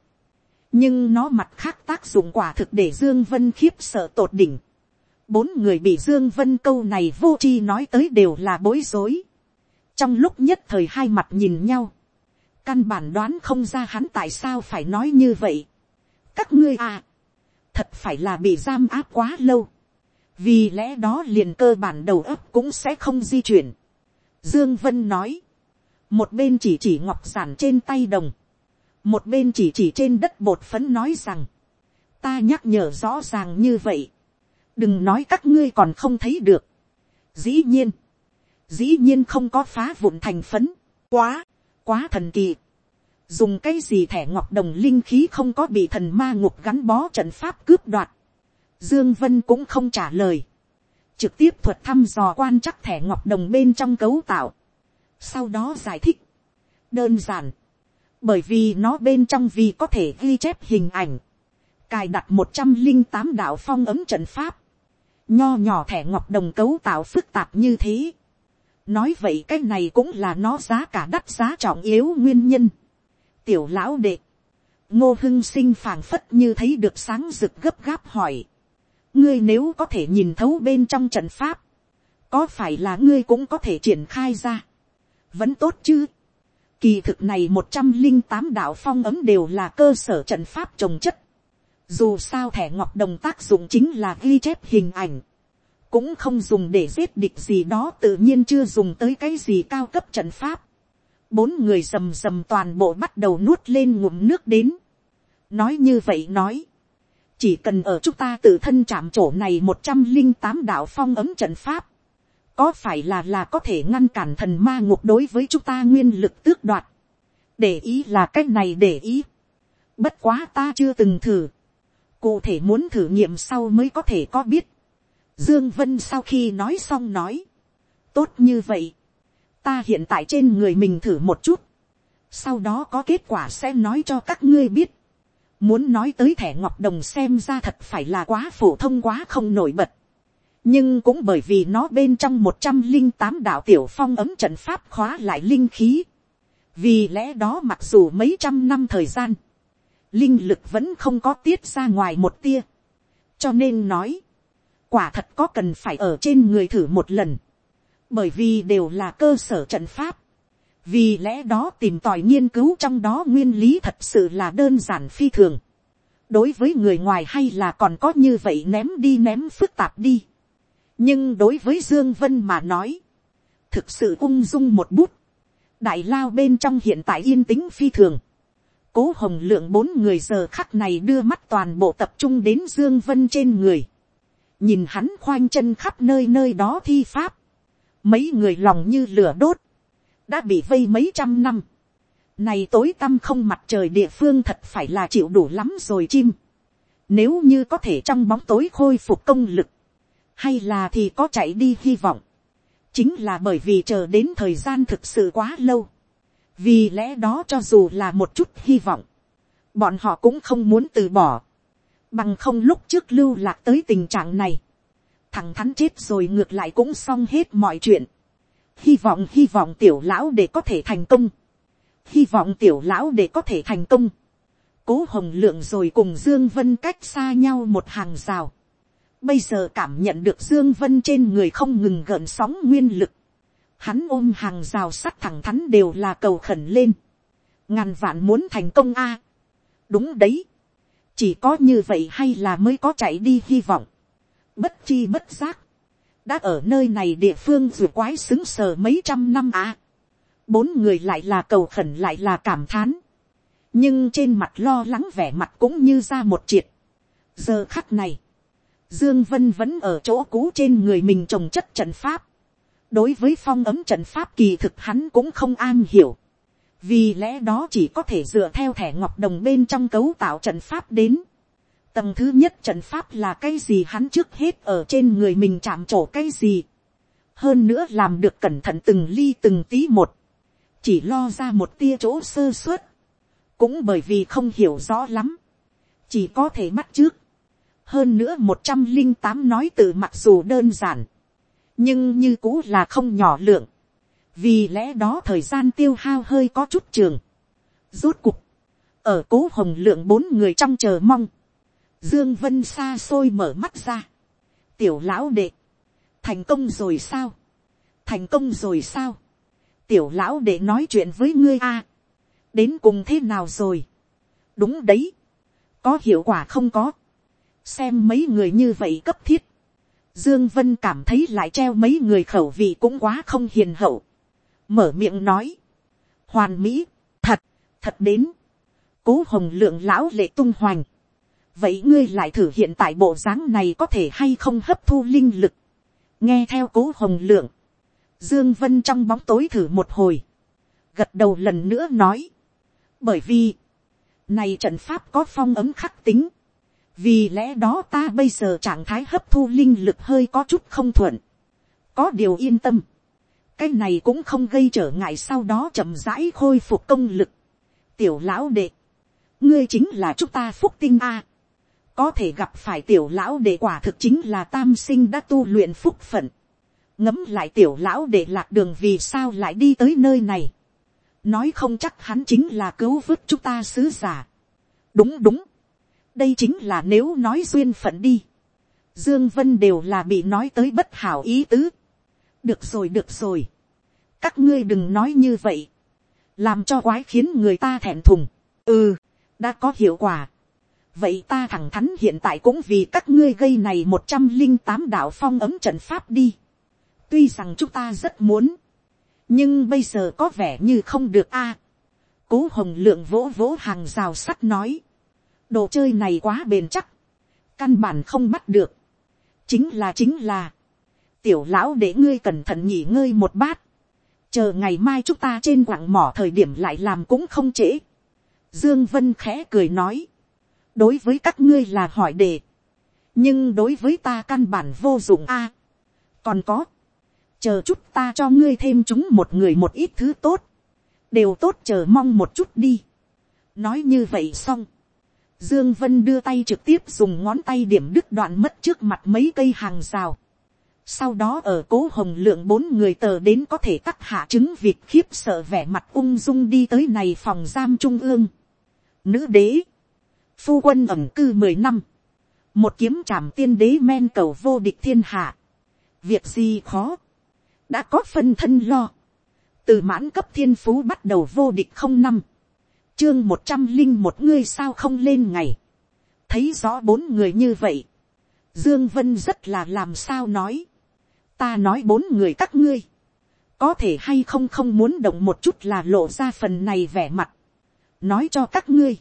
nhưng nó mặt khác tác dụng quả thực để dương vân khiếp sợ tột đỉnh. bốn người bị dương vân câu này vô chi nói tới đều là bối rối. trong lúc nhất thời hai mặt nhìn nhau, căn bản đoán không ra hắn tại sao phải nói như vậy. các ngươi à, thật phải là bị giam áp quá lâu, vì lẽ đó liền cơ bản đầu óc cũng sẽ không di chuyển. dương vân nói, một bên chỉ chỉ ngọc giản trên tay đồng, một bên chỉ chỉ trên đất bột phấn nói rằng, ta nhắc nhở rõ ràng như vậy, đừng nói các ngươi còn không thấy được. dĩ nhiên, dĩ nhiên không có phá vụn thành phấn, quá, quá thần kỳ. dùng cái gì thẻ ngọc đồng linh khí không có bị thần ma ngục gắn bó trận pháp cướp đoạt dương vân cũng không trả lời, trực tiếp thuật thăm dò quan chắc thẻ ngọc đồng bên trong cấu tạo. sau đó giải thích, đơn giản, bởi vì nó bên trong vì có thể ghi chép hình ảnh, cài đặt một trăm linh tám đạo phong ấm trận pháp, nho nhỏ thẻ ngọc đồng cấu tạo phức tạp như thế. nói vậy cái này cũng là nó giá cả đắt giá trọng yếu nguyên nhân. tiểu lão đệ, ngô hưng sinh phảng phất như thấy được sáng rực gấp gáp hỏi ngươi nếu có thể nhìn thấu bên trong trận pháp, có phải là ngươi cũng có thể triển khai ra. vẫn tốt chứ Kỳ thực này một trăm linh tám đạo phong ấm đều là cơ sở trận pháp trồng chất. Dù sao thẻ ngọc đồng tác dụng chính là ghi chép hình ảnh. Cũng không dùng để giết địch gì đó tự nhiên chưa dùng tới cái gì cao cấp trận pháp. Bốn người rầm rầm toàn bộ bắt đầu nuốt lên ngụm nước đến. Nói như vậy nói. Chỉ cần ở chúng ta tự thân chạm chỗ này một trăm linh tám đạo phong ấm trận pháp. Có phải là là có thể ngăn cản thần ma ngục đối với chúng ta nguyên lực tước đoạt, để ý là cách này để ý, bất quá ta chưa từng thử, cụ thể muốn thử nghiệm sau mới có thể có biết, dương vân sau khi nói xong nói, tốt như vậy, ta hiện tại trên người mình thử một chút, sau đó có kết quả sẽ nói cho các ngươi biết, muốn nói tới thẻ ngọc đồng xem ra thật phải là quá phổ thông quá không nổi bật, nhưng cũng bởi vì nó bên trong một trăm linh tám đạo tiểu phong ấm trận pháp khóa lại linh khí. vì lẽ đó mặc dù mấy trăm năm thời gian, linh lực vẫn không có tiết ra ngoài một tia. cho nên nói, quả thật có cần phải ở trên người thử một lần. bởi vì đều là cơ sở trận pháp, vì lẽ đó tìm tòi nghiên cứu trong đó nguyên lý thật sự là đơn giản phi thường, đối với người ngoài hay là còn có như vậy ném đi ném phức tạp đi, nhưng đối với dương vân mà nói, thực sự ung dung một bút, đại lao bên trong hiện tại yên tĩnh phi thường, cố hồng lượng bốn người giờ khắc này đưa mắt toàn bộ tập trung đến dương vân trên người, nhìn hắn khoanh chân khắp nơi nơi đó thi pháp, mấy người lòng như lửa đốt, đã bị vây mấy trăm năm, này tối tăm không mặt trời địa phương thật phải là chịu đủ lắm rồi chim, nếu như có thể trong bóng tối khôi phục công lực, hay là thì có chạy đi hy vọng, chính là bởi vì chờ đến thời gian thực sự quá lâu, vì lẽ đó cho dù là một chút hy vọng, bọn họ cũng không muốn từ bỏ, bằng không lúc trước lưu lạc tới tình trạng này, thằng thắn chết rồi ngược lại cũng xong hết mọi chuyện, hy vọng hy vọng tiểu lão để có thể thành công, hy vọng tiểu lão để có thể thành công, cố hồng lượng rồi cùng dương vân cách xa nhau một hàng rào, bây giờ cảm nhận được dương vân trên người không ngừng gợn sóng nguyên lực, hắn ôm hàng rào sắt thẳng thắn đều là cầu khẩn lên, ngàn vạn muốn thành công a, đúng đấy, chỉ có như vậy hay là mới có chạy đi hy vọng, bất chi bất giác, đã ở nơi này địa phương vừa quái xứng sờ mấy trăm năm à. bốn người lại là cầu khẩn lại là cảm thán, nhưng trên mặt lo lắng vẻ mặt cũng như ra một triệt. giờ khắc này, dương vân vẫn ở chỗ cũ trên người mình trồng chất trận pháp, đối với phong ấm trận pháp kỳ thực hắn cũng không an hiểu, vì lẽ đó chỉ có thể dựa theo thẻ ngọc đồng bên trong cấu tạo trận pháp đến. Tầng thứ nhất trận pháp là cái gì hắn trước hết ở trên người mình chạm trổ cái gì. Hơn nữa làm được cẩn thận từng ly từng tí một. Chỉ lo ra một tia chỗ sơ suất. Cũng bởi vì không hiểu rõ lắm. Chỉ có thể bắt trước. Hơn nữa một trăm linh tám nói từ mặc dù đơn giản. Nhưng như cũ là không nhỏ lượng. Vì lẽ đó thời gian tiêu hao hơi có chút trường. Rốt cục. Ở cố hồng lượng bốn người trong chờ mong Dương Vân xa xôi mở mắt ra. Tiểu lão đệ. Thành công rồi sao? Thành công rồi sao? Tiểu lão đệ nói chuyện với ngươi a. Đến cùng thế nào rồi? Đúng đấy. Có hiệu quả không có. Xem mấy người như vậy cấp thiết. Dương Vân cảm thấy lại treo mấy người khẩu vị cũng quá không hiền hậu. Mở miệng nói. Hoàn mỹ. Thật. Thật đến. Cố hồng lượng lão lệ tung hoành vậy ngươi lại thử hiện tại bộ dáng này có thể hay không hấp thu linh lực. nghe theo cố hồng lượng, dương vân trong bóng tối thử một hồi, gật đầu lần nữa nói, bởi vì, này trận pháp có phong ấm khắc tính, vì lẽ đó ta bây giờ trạng thái hấp thu linh lực hơi có chút không thuận, có điều yên tâm, cái này cũng không gây trở ngại sau đó chậm rãi khôi phục công lực. tiểu lão đệ, ngươi chính là chúng ta phúc tinh a có thể gặp phải tiểu lão để quả thực chính là tam sinh đã tu luyện phúc phận. ngấm lại tiểu lão để lạc đường vì sao lại đi tới nơi này. nói không chắc hắn chính là cứu vớt chúng ta sứ giả. đúng đúng. đây chính là nếu nói duyên phận đi. dương vân đều là bị nói tới bất hảo ý tứ. được rồi được rồi. các ngươi đừng nói như vậy. làm cho quái khiến người ta thẹn thùng. ừ, đã có hiệu quả vậy ta thẳng thắn hiện tại cũng vì các ngươi gây này một trăm linh tám đạo phong ấm trận pháp đi. tuy rằng chúng ta rất muốn, nhưng bây giờ có vẻ như không được a. cố hồng lượng vỗ vỗ hàng rào sắt nói, đồ chơi này quá bền chắc, căn bản không bắt được, chính là chính là, tiểu lão để ngươi cẩn thận nghỉ ngơi một bát, chờ ngày mai chúng ta trên quảng mỏ thời điểm lại làm cũng không trễ. Dương Vân khẽ cười nói đối với các ngươi là hỏi đề, nhưng đối với ta căn bản vô dụng a. còn có, chờ chút ta cho ngươi thêm chúng một người một ít thứ tốt, đều tốt chờ mong một chút đi. nói như vậy xong, dương vân đưa tay trực tiếp dùng ngón tay điểm đứt đoạn mất trước mặt mấy cây hàng rào. sau đó ở cố hồng lượng bốn người tờ đến có thể cắt hạ chứng việc khiếp sợ vẻ mặt ung dung đi tới này phòng giam trung ương. nữ đế, phu quân ẩm cư mười năm, một kiếm trảm tiên đế men cầu vô địch thiên hạ, việc gì khó, đã có phân thân lo, từ mãn cấp thiên phú bắt đầu vô địch không năm, chương một trăm linh một ngươi sao không lên ngày, thấy rõ bốn người như vậy, dương vân rất là làm sao nói, ta nói bốn người các ngươi, có thể hay không không muốn động một chút là lộ ra phần này vẻ mặt, nói cho các ngươi,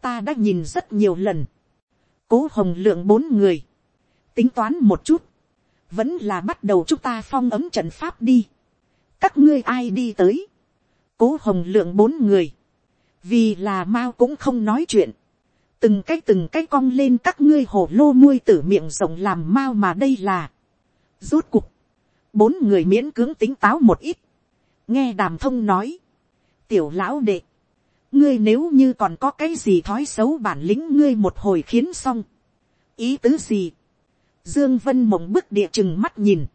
ta đã nhìn rất nhiều lần, cố hồng lượng bốn người, tính toán một chút, vẫn là bắt đầu chúng ta phong ấm trận pháp đi, các ngươi ai đi tới, cố hồng lượng bốn người, vì là mao cũng không nói chuyện, từng cái từng cái cong lên các ngươi hồ lô muôi tử miệng rộng làm mao mà đây là, rốt cục, bốn người miễn cưỡng tính táo một ít, nghe đàm thông nói, tiểu lão đệ, ngươi nếu như còn có cái gì thói xấu bản lĩnh ngươi một hồi khiến xong, ý tứ gì, dương vân mộng bức địa chừng mắt nhìn,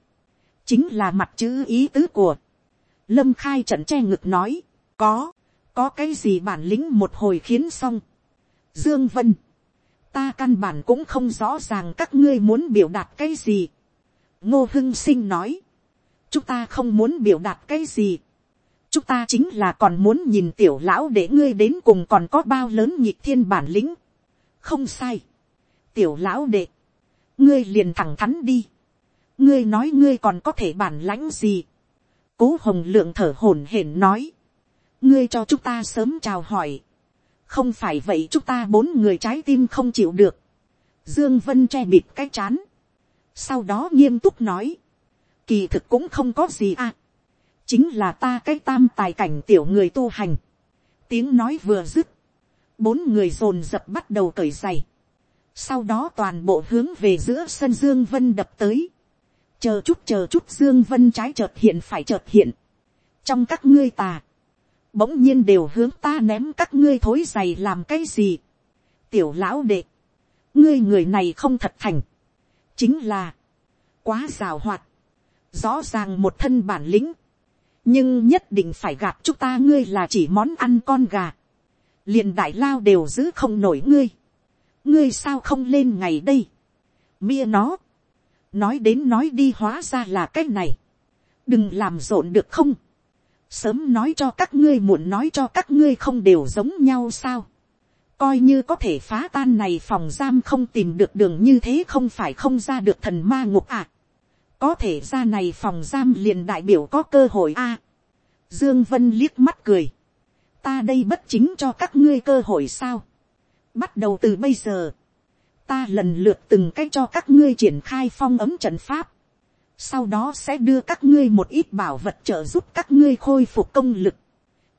chính là mặt chữ ý tứ của, lâm khai trận che ngực nói, có, có cái gì bản lĩnh một hồi khiến xong, dương vân, ta căn bản cũng không rõ ràng các ngươi muốn biểu đạt cái gì, ngô hưng sinh nói, chúng ta không muốn biểu đạt cái gì, chúng ta chính là còn muốn nhìn tiểu lão để ngươi đến cùng còn có bao lớn nhịp thiên bản lĩnh. không sai. tiểu lão đệ, ngươi liền thẳng thắn đi. ngươi nói ngươi còn có thể bản lãnh gì. cố hồng lượng thở hổn hển nói. ngươi cho chúng ta sớm chào hỏi. không phải vậy chúng ta bốn người trái tim không chịu được. dương vân che bịt cái chán. sau đó nghiêm túc nói. kỳ thực cũng không có gì à chính là ta cái tam tài cảnh tiểu người tu hành. tiếng nói vừa dứt, bốn người dồn dập bắt đầu cởi giày. sau đó toàn bộ hướng về giữa sân dương vân đập tới. chờ chút chờ chút dương vân trái chợt hiện phải chợt hiện. trong các ngươi tà, bỗng nhiên đều hướng ta ném các ngươi thối giày làm cái gì. tiểu lão đệ, ngươi người này không thật thành. chính là, quá rào hoạt, rõ ràng một thân bản lĩnh, nhưng nhất định phải gạt chúng ta ngươi là chỉ món ăn con gà, liền đại lao đều giữ không nổi ngươi, ngươi sao không lên ngày đây, mia nó, nói đến nói đi hóa ra là cái này, đừng làm rộn được không, sớm nói cho các ngươi muộn nói cho các ngươi không đều giống nhau sao, coi như có thể phá tan này phòng giam không tìm được đường như thế không phải không ra được thần ma ngục à có thể ra này phòng giam liền đại biểu có cơ hội a. Dương Vân liếc mắt cười. Ta đây bất chính cho các ngươi cơ hội sao? Bắt đầu từ bây giờ, ta lần lượt từng cách cho các ngươi triển khai phong ấm trận pháp. Sau đó sẽ đưa các ngươi một ít bảo vật trợ giúp các ngươi khôi phục công lực.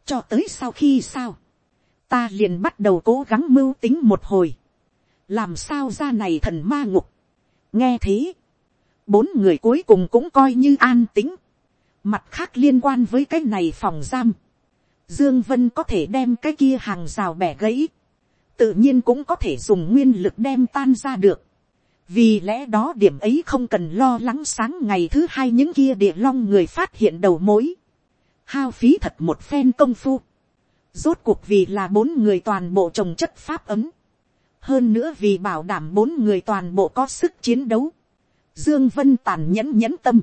Cho tới sau khi sao? Ta liền bắt đầu cố gắng mưu tính một hồi. Làm sao ra này thần ma ngục? Nghe thế bốn người cuối cùng cũng coi như an tính. Mặt khác liên quan với cái này phòng giam. Dương Vân có thể đem cái kia hàng rào bẻ gãy. Tự nhiên cũng có thể dùng nguyên lực đem tan ra được. Vì lẽ đó điểm ấy không cần lo lắng sáng ngày thứ hai những kia địa long người phát hiện đầu mối. Hao phí thật một phen công phu. Rốt cuộc vì là bốn người toàn bộ trồng chất pháp ấm. Hơn nữa vì bảo đảm bốn người toàn bộ có sức chiến đấu Dương Vân tàn nhẫn nhẫn tâm.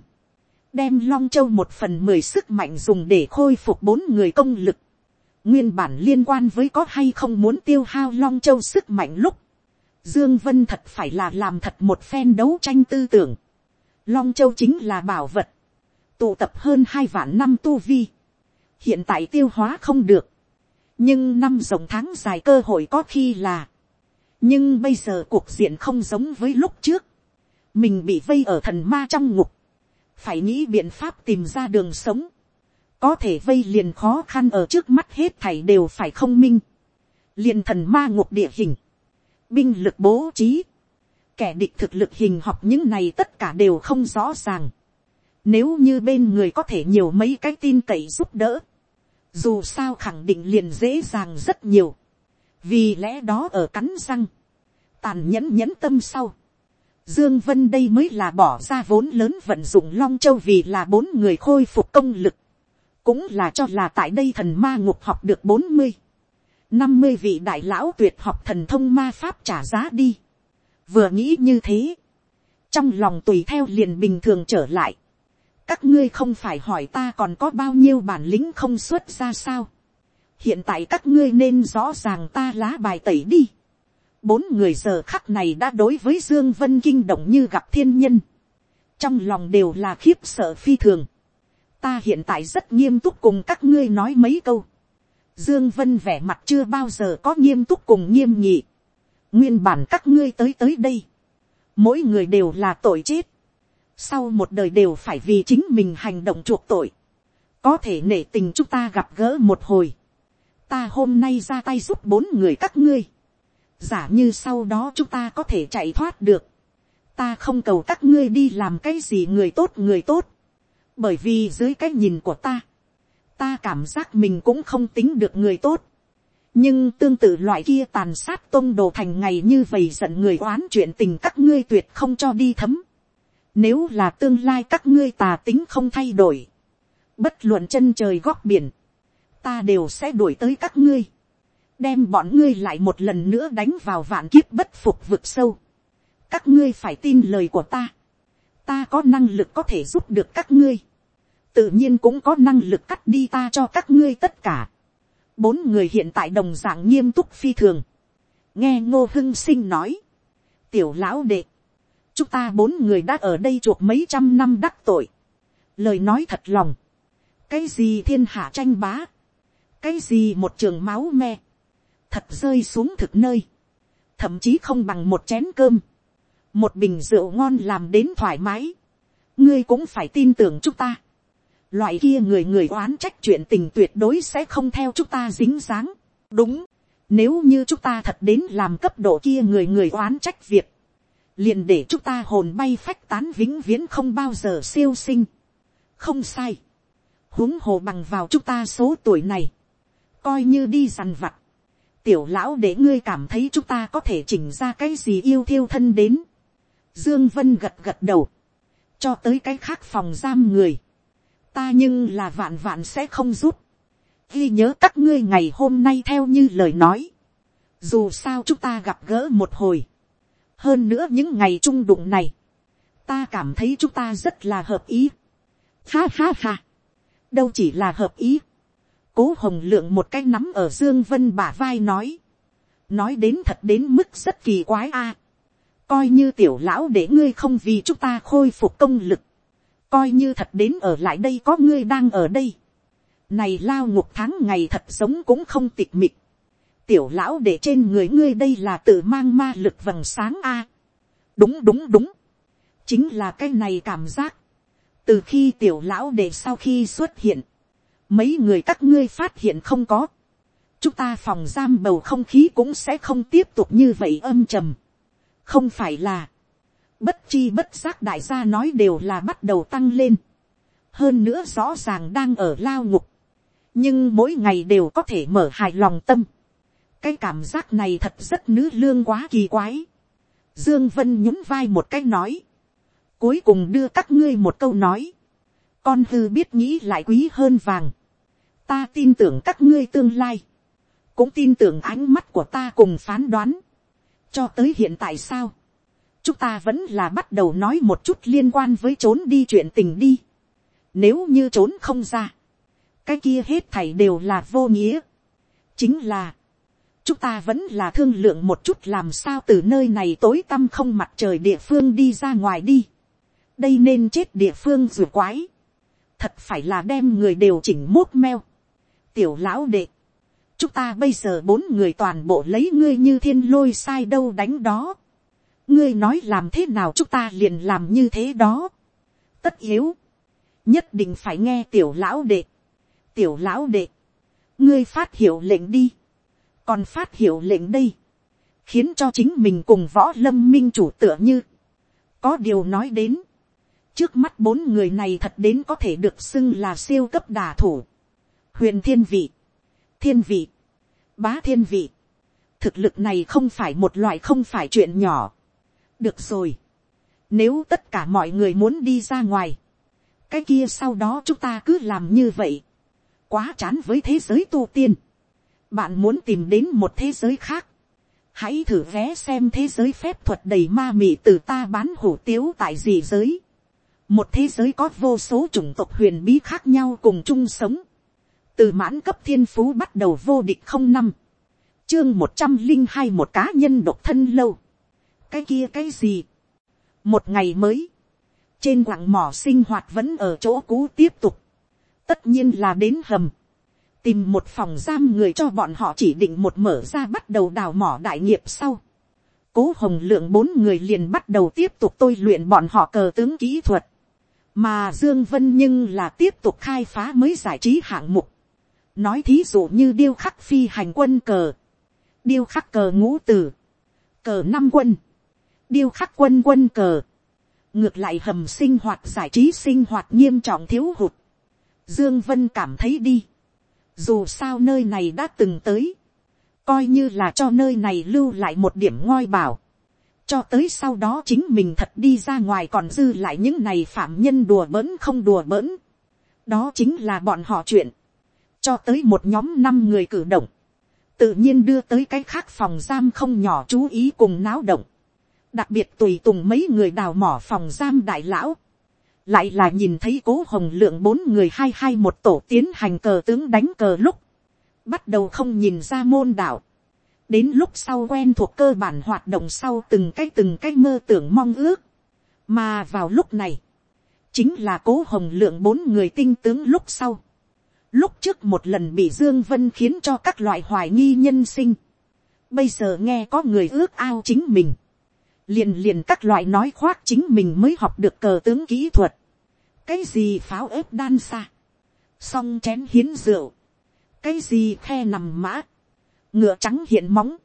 Đem Long Châu một phần mười sức mạnh dùng để khôi phục bốn người công lực. Nguyên bản liên quan với có hay không muốn tiêu hao Long Châu sức mạnh lúc. Dương Vân thật phải là làm thật một phen đấu tranh tư tưởng. Long Châu chính là bảo vật. Tụ tập hơn hai vạn năm tu vi. Hiện tại tiêu hóa không được. Nhưng năm rồng tháng dài cơ hội có khi là. Nhưng bây giờ cuộc diện không giống với lúc trước mình bị vây ở thần ma trong ngục, phải nghĩ biện pháp tìm ra đường sống, có thể vây liền khó khăn ở trước mắt hết thảy đều phải không minh, liền thần ma ngục địa hình, binh lực bố trí, kẻ địch thực lực hình học những này tất cả đều không rõ ràng, nếu như bên người có thể nhiều mấy cái tin cậy giúp đỡ, dù sao khẳng định liền dễ dàng rất nhiều, vì lẽ đó ở cắn răng, tàn nhẫn nhẫn tâm sau, Dương Vân đây mới là bỏ ra vốn lớn vận dụng Long Châu vì là bốn người khôi phục công lực. Cũng là cho là tại đây thần ma ngục học được 40. 50 vị đại lão tuyệt học thần thông ma pháp trả giá đi. Vừa nghĩ như thế. Trong lòng tùy theo liền bình thường trở lại. các ngươi không phải hỏi ta còn có bao nhiêu bản lĩnh không xuất ra sao. hiện tại các ngươi nên rõ ràng ta lá bài tẩy đi bốn người giờ khắc này đã đối với dương vân kinh động như gặp thiên nhân. trong lòng đều là khiếp sợ phi thường. ta hiện tại rất nghiêm túc cùng các ngươi nói mấy câu. dương vân vẻ mặt chưa bao giờ có nghiêm túc cùng nghiêm nhị. nguyên bản các ngươi tới tới đây. mỗi người đều là tội chết sau một đời đều phải vì chính mình hành động chuộc tội, có thể nể tình chúng ta gặp gỡ một hồi, ta hôm nay ra tay giúp bốn người các ngươi, giả như sau đó chúng ta có thể chạy thoát được, ta không cầu các ngươi đi làm cái gì người tốt người tốt, bởi vì dưới cái nhìn của ta, ta cảm giác mình cũng không tính được người tốt, nhưng tương tự loại kia tàn sát tôn đồ thành ngày như vậy giận người oán chuyện tình các ngươi tuyệt không cho đi thấm. Nếu là tương lai các ngươi tà tính không thay đổi. Bất luận chân trời góc biển. Ta đều sẽ đuổi tới các ngươi. Đem bọn ngươi lại một lần nữa đánh vào vạn kiếp bất phục vực sâu. Các ngươi phải tin lời của ta. Ta có năng lực có thể giúp được các ngươi. Tự nhiên cũng có năng lực cắt đi ta cho các ngươi tất cả. Bốn người hiện tại đồng dạng nghiêm túc phi thường. Nghe ngô hưng sinh nói. Tiểu lão đệ chúng ta bốn người đã ở đây chuộc mấy trăm năm đắc tội. lời nói thật lòng. cái gì thiên hạ tranh bá. cái gì một trường máu me thật rơi xuống thực nơi. thậm chí không bằng một chén cơm. một bình rượu ngon làm đến thoải mái. ngươi cũng phải tin tưởng chúng ta. loại kia người người oán trách chuyện tình tuyệt đối sẽ không theo chúng ta dính dáng. đúng. Nếu như chúng ta thật đến làm cấp độ kia người người oán trách việc, liền để chúng ta hồn bay phách tán vĩnh viễn không bao giờ siêu sinh. không sai. huống hồ bằng vào chúng ta số tuổi này. coi như đi dằn vặt tiểu lão để ngươi cảm thấy chúng ta có thể chỉnh ra cái gì yêu thiêu thân đến. dương vân gật gật đầu. cho tới cái khác phòng giam người. ta nhưng là vạn vạn sẽ không rút. ghi nhớ các ngươi ngày hôm nay theo như lời nói. dù sao chúng ta gặp gỡ một hồi hơn nữa những ngày trung đụng này, ta cảm thấy chúng ta rất là hợp ý. Ha ha ha, đâu chỉ là hợp ý cố hồng lượng một cái nắm ở dương vân bả vai nói, nói đến thật đến mức rất kỳ quái a. coi như tiểu lão để ngươi không vì chúng ta khôi phục công lực, coi như thật đến ở lại đây có ngươi đang ở đây. này lao ngục tháng ngày thật sống cũng không tịch mịch tiểu lão để trên người ngươi đây là tự mang ma lực vầng sáng a. đúng đúng đúng, chính là cái này cảm giác. từ khi tiểu lão để sau khi xuất hiện, mấy người các ngươi phát hiện không có, chúng ta phòng giam bầu không khí cũng sẽ không tiếp tục như vậy âm trầm. không phải là, bất chi bất giác đại gia nói đều là bắt đầu tăng lên. hơn nữa rõ ràng đang ở lao ngục, nhưng mỗi ngày đều có thể mở hài lòng tâm cái cảm giác này thật rất nữ lương quá kỳ quái. Dương Vân nhún vai một cái nói. Cuối cùng đưa các ngươi một câu nói. Con hư biết nghĩ lại quý hơn vàng. Ta tin tưởng các ngươi tương lai. Cũng tin tưởng ánh mắt của ta cùng phán đoán. Cho tới hiện tại sao? Chúng ta vẫn là bắt đầu nói một chút liên quan với trốn đi chuyện tình đi. Nếu như trốn không ra. Cái kia hết thảy đều là vô nghĩa. Chính là, chúng ta vẫn là thương lượng một chút làm sao từ nơi này tối tăm không mặt trời địa phương đi ra ngoài đi. đây nên chết địa phương rùa quái. thật phải là đem người đều chỉnh mốt meo tiểu lão đệ, chúng ta bây giờ bốn người toàn bộ lấy ngươi như thiên lôi sai đâu đánh đó. ngươi nói làm thế nào chúng ta liền làm như thế đó. tất yếu, nhất định phải nghe tiểu lão đệ. tiểu lão đệ, ngươi phát hiệu lệnh đi. Còn phát hiệu lệnh đây, khiến cho chính mình cùng võ lâm minh chủ tựa như, có điều nói đến, trước mắt bốn người này thật đến có thể được xưng là siêu cấp đà thủ, huyền thiên vị, thiên vị, bá thiên vị, thực lực này không phải một loại không phải chuyện nhỏ, được rồi, nếu tất cả mọi người muốn đi ra ngoài, cái kia sau đó chúng ta cứ làm như vậy, quá chán với thế giới tu tiên, bạn muốn tìm đến một thế giới khác, hãy thử vé xem thế giới phép thuật đầy ma mị từ ta bán hủ tiếu tại gì giới. một thế giới có vô số chủng tộc huyền bí khác nhau cùng chung sống, từ mãn cấp thiên phú bắt đầu vô địch không năm, chương một trăm linh hai một cá nhân độc thân lâu, cái kia cái gì, một ngày mới, trên quặng mỏ sinh hoạt vẫn ở chỗ cũ tiếp tục, tất nhiên là đến hầm, tìm một phòng giam người cho bọn họ chỉ định một mở ra bắt đầu đào mỏ đại nghiệp sau. Cố hồng lượng bốn người liền bắt đầu tiếp tục tôi luyện bọn họ cờ tướng kỹ thuật. Mà Dương Vân nhưng là tiếp tục khai phá mới giải trí hạng mục. Nói thí dụ như điêu khắc phi hành quân cờ. Điêu khắc cờ ngũ tử. Cờ năm quân. Điêu khắc quân quân cờ. Ngược lại hầm sinh hoạt giải trí sinh hoạt nghiêm trọng thiếu hụt. Dương Vân cảm thấy đi dù sao nơi này đã từng tới. Coi như là cho nơi này lưu lại một điểm ngoi bảo. Cho tới sau đó chính mình thật đi ra ngoài còn dư lại những này phạm nhân đùa bỡn không đùa bỡn. Đó chính là bọn họ chuyện. Cho tới một nhóm năm người cử động. Tự nhiên đưa tới cái khác phòng giam không nhỏ chú ý cùng náo động. Đặc biệt tùy tùng mấy người đào mỏ phòng giam đại lão. Lại là nhìn thấy cố hồng lượng bốn người hai hai một tổ tiến hành cờ tướng đánh cờ lúc, bắt đầu không nhìn ra môn đạo, đến lúc sau quen thuộc cơ bản hoạt động sau từng cái từng cái mơ tưởng mong ước, mà vào lúc này, chính là cố hồng lượng bốn người tinh tướng lúc sau, lúc trước một lần bị dương vân khiến cho các loại hoài nghi nhân sinh, bây giờ nghe có người ước ao chính mình, liền liền các loại nói khoác chính mình mới học được cờ tướng kỹ thuật. cái gì pháo ếp đan xa, xong chén hiến rượu, cái gì khe nằm mã, ngựa trắng hiện móng,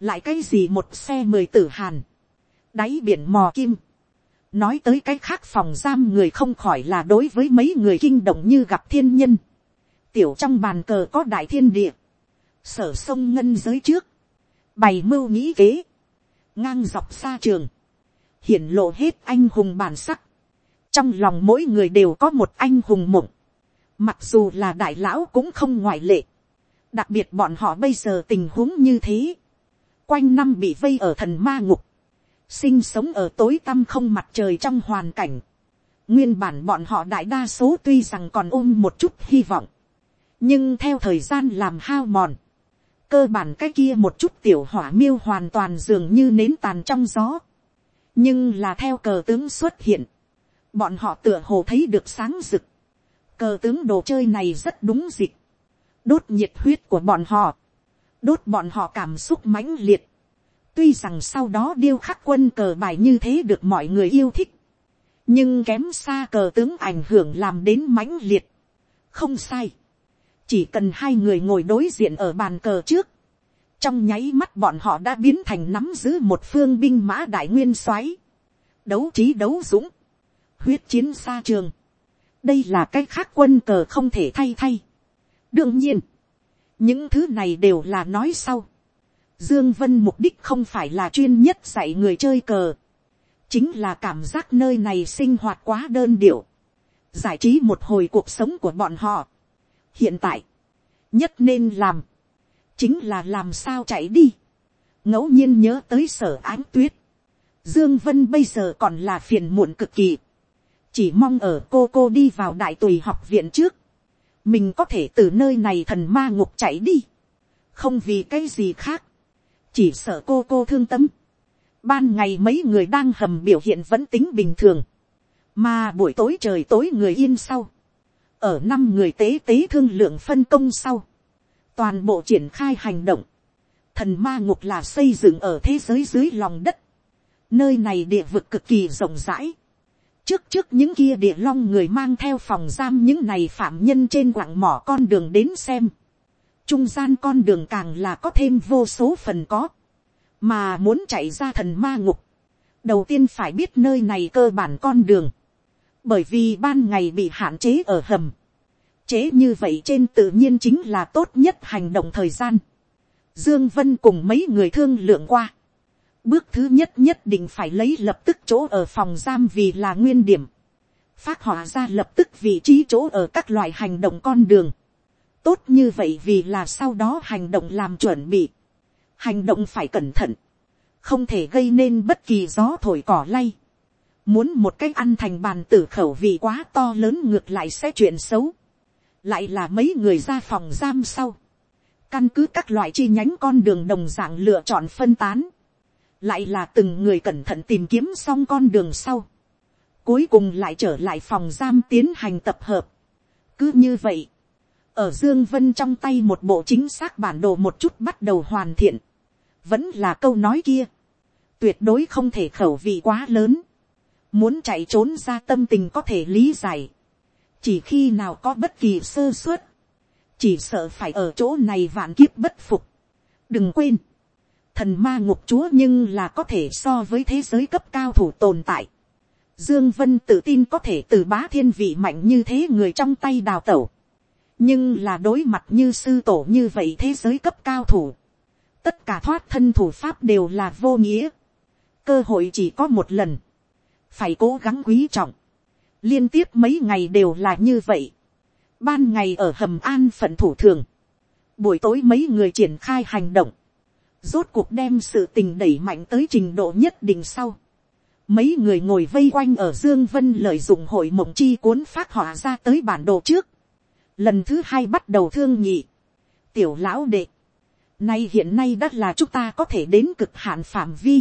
lại cái gì một xe mười tử hàn, đáy biển mò kim, nói tới cái khác phòng giam người không khỏi là đối với mấy người kinh động như gặp thiên nhân, tiểu trong bàn cờ có đại thiên địa, sở sông ngân giới trước, bày mưu nghĩ kế, ngang dọc xa trường, hiển lộ hết anh hùng bản sắc. Trong lòng mỗi người đều có một anh hùng mộng, mặc dù là đại lão cũng không ngoại lệ. Đặc biệt bọn họ bây giờ tình huống như thế, quanh năm bị vây ở thần ma ngục, sinh sống ở tối tăm không mặt trời trong hoàn cảnh. Nguyên bản bọn họ đại đa số tuy rằng còn ôm một chút hy vọng, nhưng theo thời gian làm hao mòn, cơ bản cái kia một chút tiểu hỏa miêu hoàn toàn dường như nến tàn trong gió. nhưng là theo cờ tướng xuất hiện, bọn họ tựa hồ thấy được sáng rực. cờ tướng đồ chơi này rất đúng dịp, đốt nhiệt huyết của bọn họ, đốt bọn họ cảm xúc mãnh liệt. tuy rằng sau đó điêu khắc quân cờ bài như thế được mọi người yêu thích, nhưng kém xa cờ tướng ảnh hưởng làm đến mãnh liệt. không sai chỉ cần hai người ngồi đối diện ở bàn cờ trước, trong nháy mắt bọn họ đã biến thành nắm giữ một phương binh mã đại nguyên soái, đấu trí đấu dũng, huyết chiến xa trường, đây là cái khác quân cờ không thể thay thay. đương nhiên, những thứ này đều là nói sau. Dương Vân mục đích không phải là chuyên nhất dạy người chơi cờ, chính là cảm giác nơi này sinh hoạt quá đơn điệu, giải trí một hồi cuộc sống của bọn họ hiện tại, nhất nên làm, chính là làm sao chạy đi, ngẫu nhiên nhớ tới sở ánh tuyết, dương vân bây giờ còn là phiền muộn cực kỳ, chỉ mong ở cô cô đi vào đại tùy học viện trước, mình có thể từ nơi này thần ma ngục chạy đi, không vì cái gì khác, chỉ sợ cô cô thương tâm. Ban ngày mấy người đang hầm biểu hiện vẫn tính bình thường, mà buổi tối trời tối người yên sau, ở năm người tế tế thương lượng phân công sau, toàn bộ triển khai hành động, thần ma ngục là xây dựng ở thế giới dưới lòng đất, nơi này địa vực cực kỳ rộng rãi, trước trước những kia địa long người mang theo phòng giam những này phạm nhân trên quảng mỏ con đường đến xem, trung gian con đường càng là có thêm vô số phần có, mà muốn chạy ra thần ma ngục, đầu tiên phải biết nơi này cơ bản con đường, bởi vì ban ngày bị hạn chế ở hầm, chế như vậy trên tự nhiên chính là tốt nhất hành động thời gian. Dương Vân cùng mấy người thương lượng qua. Bước thứ nhất nhất định phải lấy lập tức chỗ ở phòng giam vì là nguyên điểm. Phát họa ra lập tức vị trí chỗ ở các loại hành động con đường. Tốt như vậy vì là sau đó hành động làm chuẩn bị. Hành động phải cẩn thận. Không thể gây nên bất kỳ gió thổi cỏ lay muốn một cách ăn thành bàn tử khẩu vị quá to lớn ngược lại sẽ chuyện xấu, lại là mấy người ra phòng giam sau, căn cứ các loại chi nhánh con đường đồng dạng lựa chọn phân tán, lại là từng người cẩn thận tìm kiếm xong con đường sau, cuối cùng lại trở lại phòng giam tiến hành tập hợp. cứ như vậy, ở dương vân trong tay một bộ chính xác bản đồ một chút bắt đầu hoàn thiện, vẫn là câu nói kia, tuyệt đối không thể khẩu vị quá lớn, muốn chạy trốn ra tâm tình có thể lý giải, chỉ khi nào có bất kỳ sơ suất, chỉ sợ phải ở chỗ này vạn kiếp bất phục. đừng quên, thần ma ngục chúa nhưng là có thể so với thế giới cấp cao thủ tồn tại. Dương Vân tự tin có thể từ bá thiên vị mạnh như thế người trong tay đào tẩu. Nhưng là đối mặt như sư tổ như vậy thế giới cấp cao thủ. Tất cả thoát thân thủ pháp đều là vô nghĩa. Cơ hội chỉ có một lần. Phải cố gắng quý trọng. Liên tiếp mấy ngày đều là như vậy. Ban ngày ở hầm an phận thủ thường. Buổi tối mấy người triển khai hành động. Rốt cuộc đem sự tình đẩy mạnh tới trình độ nhất định sau mấy người ngồi vây quanh ở dương vân lợi dụng hội mộng chi cuốn phát họa ra tới bản đồ trước. lần thứ hai bắt đầu thương nhị. tiểu lão đệ. nay hiện nay đã là chúng ta có thể đến cực hạn phạm vi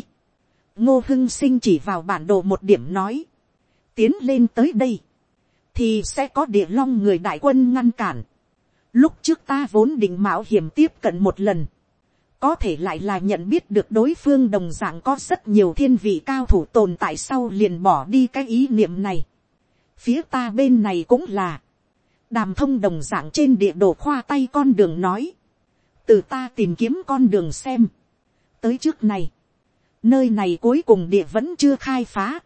ngô hưng sinh chỉ vào bản đồ một điểm nói. tiến lên tới đây. thì sẽ có địa long người đại quân ngăn cản. lúc trước ta vốn định mạo hiểm tiếp cận một lần có thể lại là nhận biết được đối phương đồng dạng có rất nhiều thiên vị cao thủ tồn tại sau liền bỏ đi cái ý niệm này. phía ta bên này cũng là, đàm thông đồng dạng trên địa đồ khoa tay con đường nói, từ ta tìm kiếm con đường xem, tới trước này, nơi này cuối cùng địa vẫn chưa khai phá,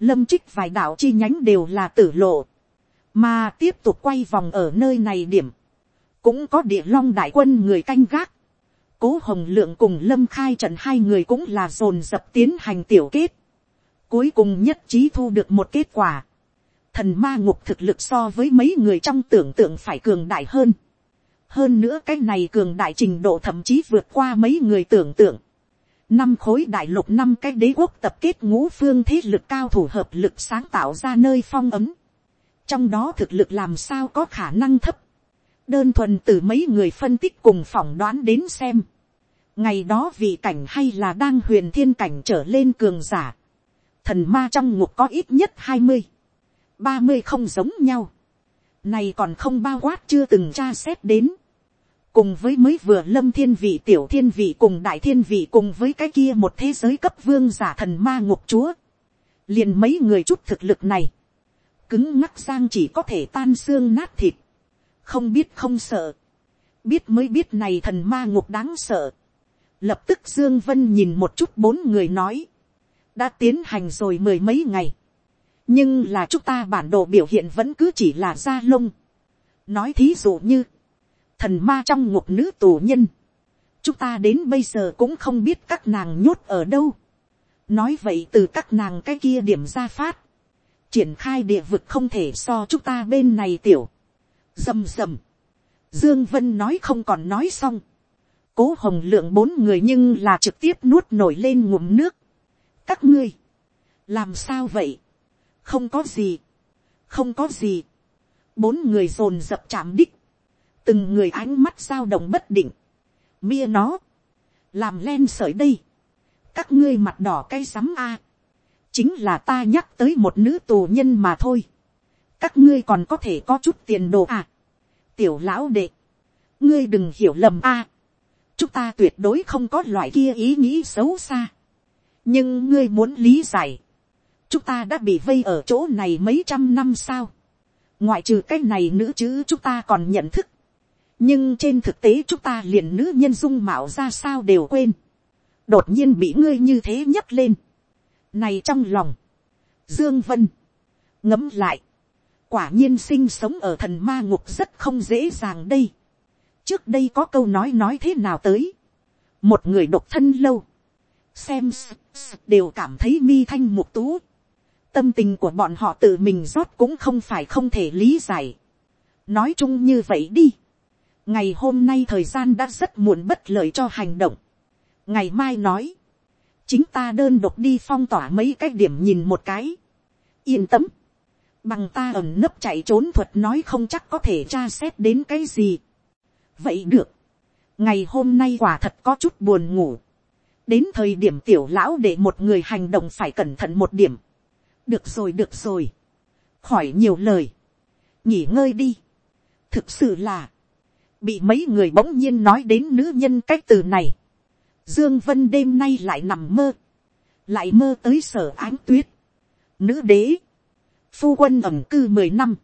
lâm trích vài đạo chi nhánh đều là tử lộ, mà tiếp tục quay vòng ở nơi này điểm, cũng có địa long đại quân người canh gác, cố hồng lượng cùng lâm khai trận hai người cũng là dồn dập tiến hành tiểu kết. cuối cùng nhất trí thu được một kết quả. thần ma ngục thực lực so với mấy người trong tưởng tượng phải cường đại hơn. hơn nữa cái này cường đại trình độ thậm chí vượt qua mấy người tưởng tượng năm khối đại lục năm cái đế quốc tập kết ngũ phương thế lực cao thủ hợp lực sáng tạo ra nơi phong ấm. trong đó thực lực làm sao có khả năng thấp đơn thuần từ mấy người phân tích cùng phỏng đoán đến xem. ngày đó vị cảnh hay là đang huyền thiên cảnh trở lên cường giả. thần ma trong ngục có ít nhất hai mươi, ba mươi không giống nhau. này còn không bao quát chưa từng tra xét đến cùng với mới vừa lâm thiên vị tiểu thiên vị cùng đại thiên vị cùng với cái kia một thế giới cấp vương giả thần ma ngục chúa. liền mấy người chút thực lực này. cứng ngắc sang chỉ có thể tan xương nát thịt không biết không sợ, biết mới biết này thần ma ngục đáng sợ. Lập tức Dương Vân nhìn một chút bốn người nói, đã tiến hành rồi mười mấy ngày, nhưng là chúng ta bản đồ biểu hiện vẫn cứ chỉ là da lông. nói thí dụ như, thần ma trong ngục nữ tù nhân, chúng ta đến bây giờ cũng không biết các nàng nhốt ở đâu. nói vậy từ các nàng cái kia điểm ra phát, triển khai địa vực không thể so chúng ta bên này tiểu rầm rầm. Dương Vân nói không còn nói xong. Cố hồng lượng bốn người nhưng là trực tiếp nuốt nổi lên ngụm nước. Các ngươi. Làm sao vậy? Không có gì. Không có gì. Bốn người dồn dập chạm đích. Từng người ánh mắt dao động bất định. Mia nó. Làm len sợi đây. Các ngươi mặt đỏ cay sắm a Chính là ta nhắc tới một nữ tù nhân mà thôi các ngươi còn có thể có chút tiền đồ à. tiểu lão đệ, ngươi đừng hiểu lầm a. chúng ta tuyệt đối không có loại kia ý nghĩ xấu xa. nhưng ngươi muốn lý giải, chúng ta đã bị vây ở chỗ này mấy trăm năm sao. ngoại trừ cái này nữ chứ chúng ta còn nhận thức nhưng trên thực tế chúng ta liền nữ nhân dung mạo ra sao đều quên. đột nhiên bị ngươi như thế nhấc lên. này trong lòng, dương vân, ngấm lại, quả nhiên sinh sống ở thần ma ngục rất không dễ dàng đây. trước đây có câu nói nói thế nào tới. một người độc thân lâu. xem đều cảm thấy mi thanh mục tú. tâm tình của bọn họ tự mình rót cũng không phải không thể lý giải. nói chung như vậy đi ngày hôm nay thời gian đã rất muộn bất lợi cho hành động. ngày mai nói. chính ta đơn độc đi phong tỏa mấy cái điểm nhìn một cái yên tâm, bằng ta ẩn nấp chạy trốn thuật nói không chắc có thể tra xét đến cái gì. vậy được, ngày hôm nay quả thật có chút buồn ngủ, đến thời điểm tiểu lão để một người hành động phải cẩn thận một điểm. được rồi được rồi, khỏi nhiều lời, nghỉ ngơi đi. thực sự là, bị mấy người bỗng nhiên nói đến nữ nhân cái từ này. dương vân đêm nay lại nằm mơ, lại mơ tới sở ánh tuyết, nữ đế, phu quân ẩm cư mười năm,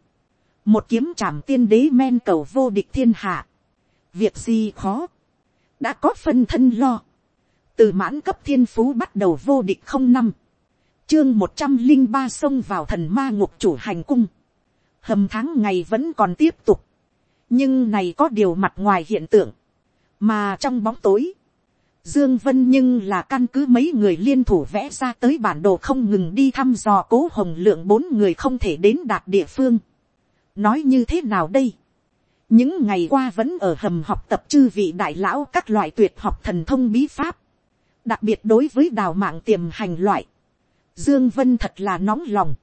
một kiếm trảm tiên đế men cầu vô địch thiên hạ, việc gì khó, đã có phân thân lo, từ mãn cấp thiên phú bắt đầu vô địch không năm, chương một trăm linh ba xông vào thần ma ngục chủ hành cung, hầm tháng ngày vẫn còn tiếp tục, nhưng này có điều mặt ngoài hiện tượng, mà trong bóng tối, Dương Vân nhưng là căn cứ mấy người liên thủ vẽ ra tới bản đồ không ngừng đi thăm dò cố hồng lượng bốn người không thể đến đạt địa phương. Nói như thế nào đây? Những ngày qua vẫn ở hầm học tập chư vị đại lão các loại tuyệt học thần thông bí pháp. Đặc biệt đối với đào mạng tiềm hành loại. Dương Vân thật là nóng lòng.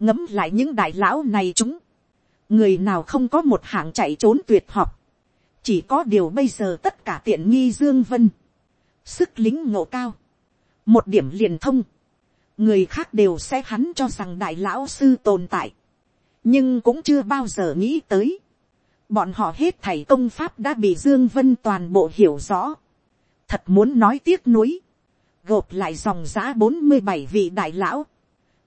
Ngấm lại những đại lão này chúng. Người nào không có một hạng chạy trốn tuyệt học. Chỉ có điều bây giờ tất cả tiện nghi Dương Vân. Sức lính ngộ cao, một điểm liền thông, người khác đều sẽ hắn cho rằng đại lão sư tồn tại, nhưng cũng chưa bao giờ nghĩ tới, bọn họ hết thảy công pháp đã bị dương vân toàn bộ hiểu rõ, thật muốn nói tiếc nuối, gộp lại dòng giã bốn mươi bảy vị đại lão,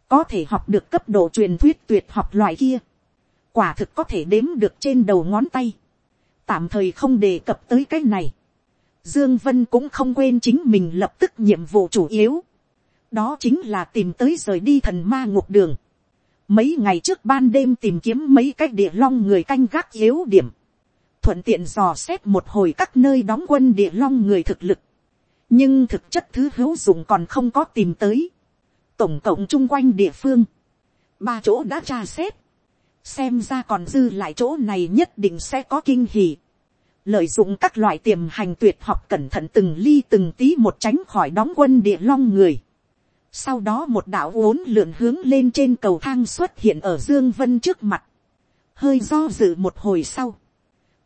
có thể học được cấp độ truyền thuyết tuyệt học loại kia, quả thực có thể đếm được trên đầu ngón tay, tạm thời không đề cập tới cái này, Dương Vân cũng không quên chính mình lập tức nhiệm vụ chủ yếu. Đó chính là tìm tới rời đi thần ma ngục đường. Mấy ngày trước ban đêm tìm kiếm mấy cái địa long người canh gác yếu điểm. Thuận tiện dò xét một hồi các nơi đóng quân địa long người thực lực. Nhưng thực chất thứ hữu dụng còn không có tìm tới. Tổng cộng chung quanh địa phương. Ba chỗ đã tra xét. Xem ra còn dư lại chỗ này nhất định sẽ có kinh hỉ lợi dụng các loại tiềm hành tuyệt học cẩn thận từng ly từng tí một tránh khỏi đóng quân địa long người. Sau đó một đạo uốn lượn hướng lên trên cầu thang xuất hiện ở Dương Vân trước mặt. Hơi do dự một hồi sau.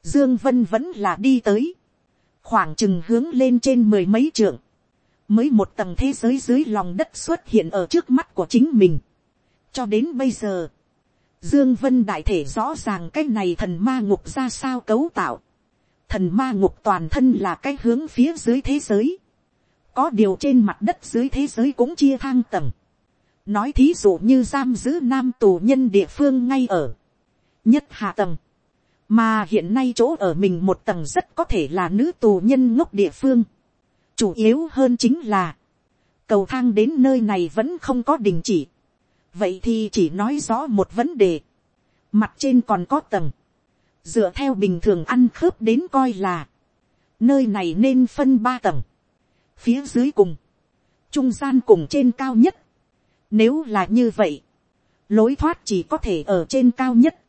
Dương Vân vẫn là đi tới. Khoảng chừng hướng lên trên mười mấy trượng. Mới một tầng thế giới dưới lòng đất xuất hiện ở trước mắt của chính mình. Cho đến bây giờ. Dương Vân đại thể rõ ràng cái này thần ma ngục ra sao cấu tạo thần ma ngục toàn thân là cái hướng phía dưới thế giới. Có điều trên mặt đất dưới thế giới cũng chia thang tầng. Nói thí dụ như giam giữ nam tù nhân địa phương ngay ở. Nhất hạ tầng. Mà hiện nay chỗ ở mình một tầng rất có thể là nữ tù nhân ngốc địa phương. Chủ yếu hơn chính là. Cầu thang đến nơi này vẫn không có đình chỉ. Vậy thì chỉ nói rõ một vấn đề. Mặt trên còn có tầng dựa theo bình thường ăn khớp đến coi là, nơi này nên phân ba tầng, phía dưới cùng, trung gian cùng trên cao nhất. Nếu là như vậy, lối thoát chỉ có thể ở trên cao nhất,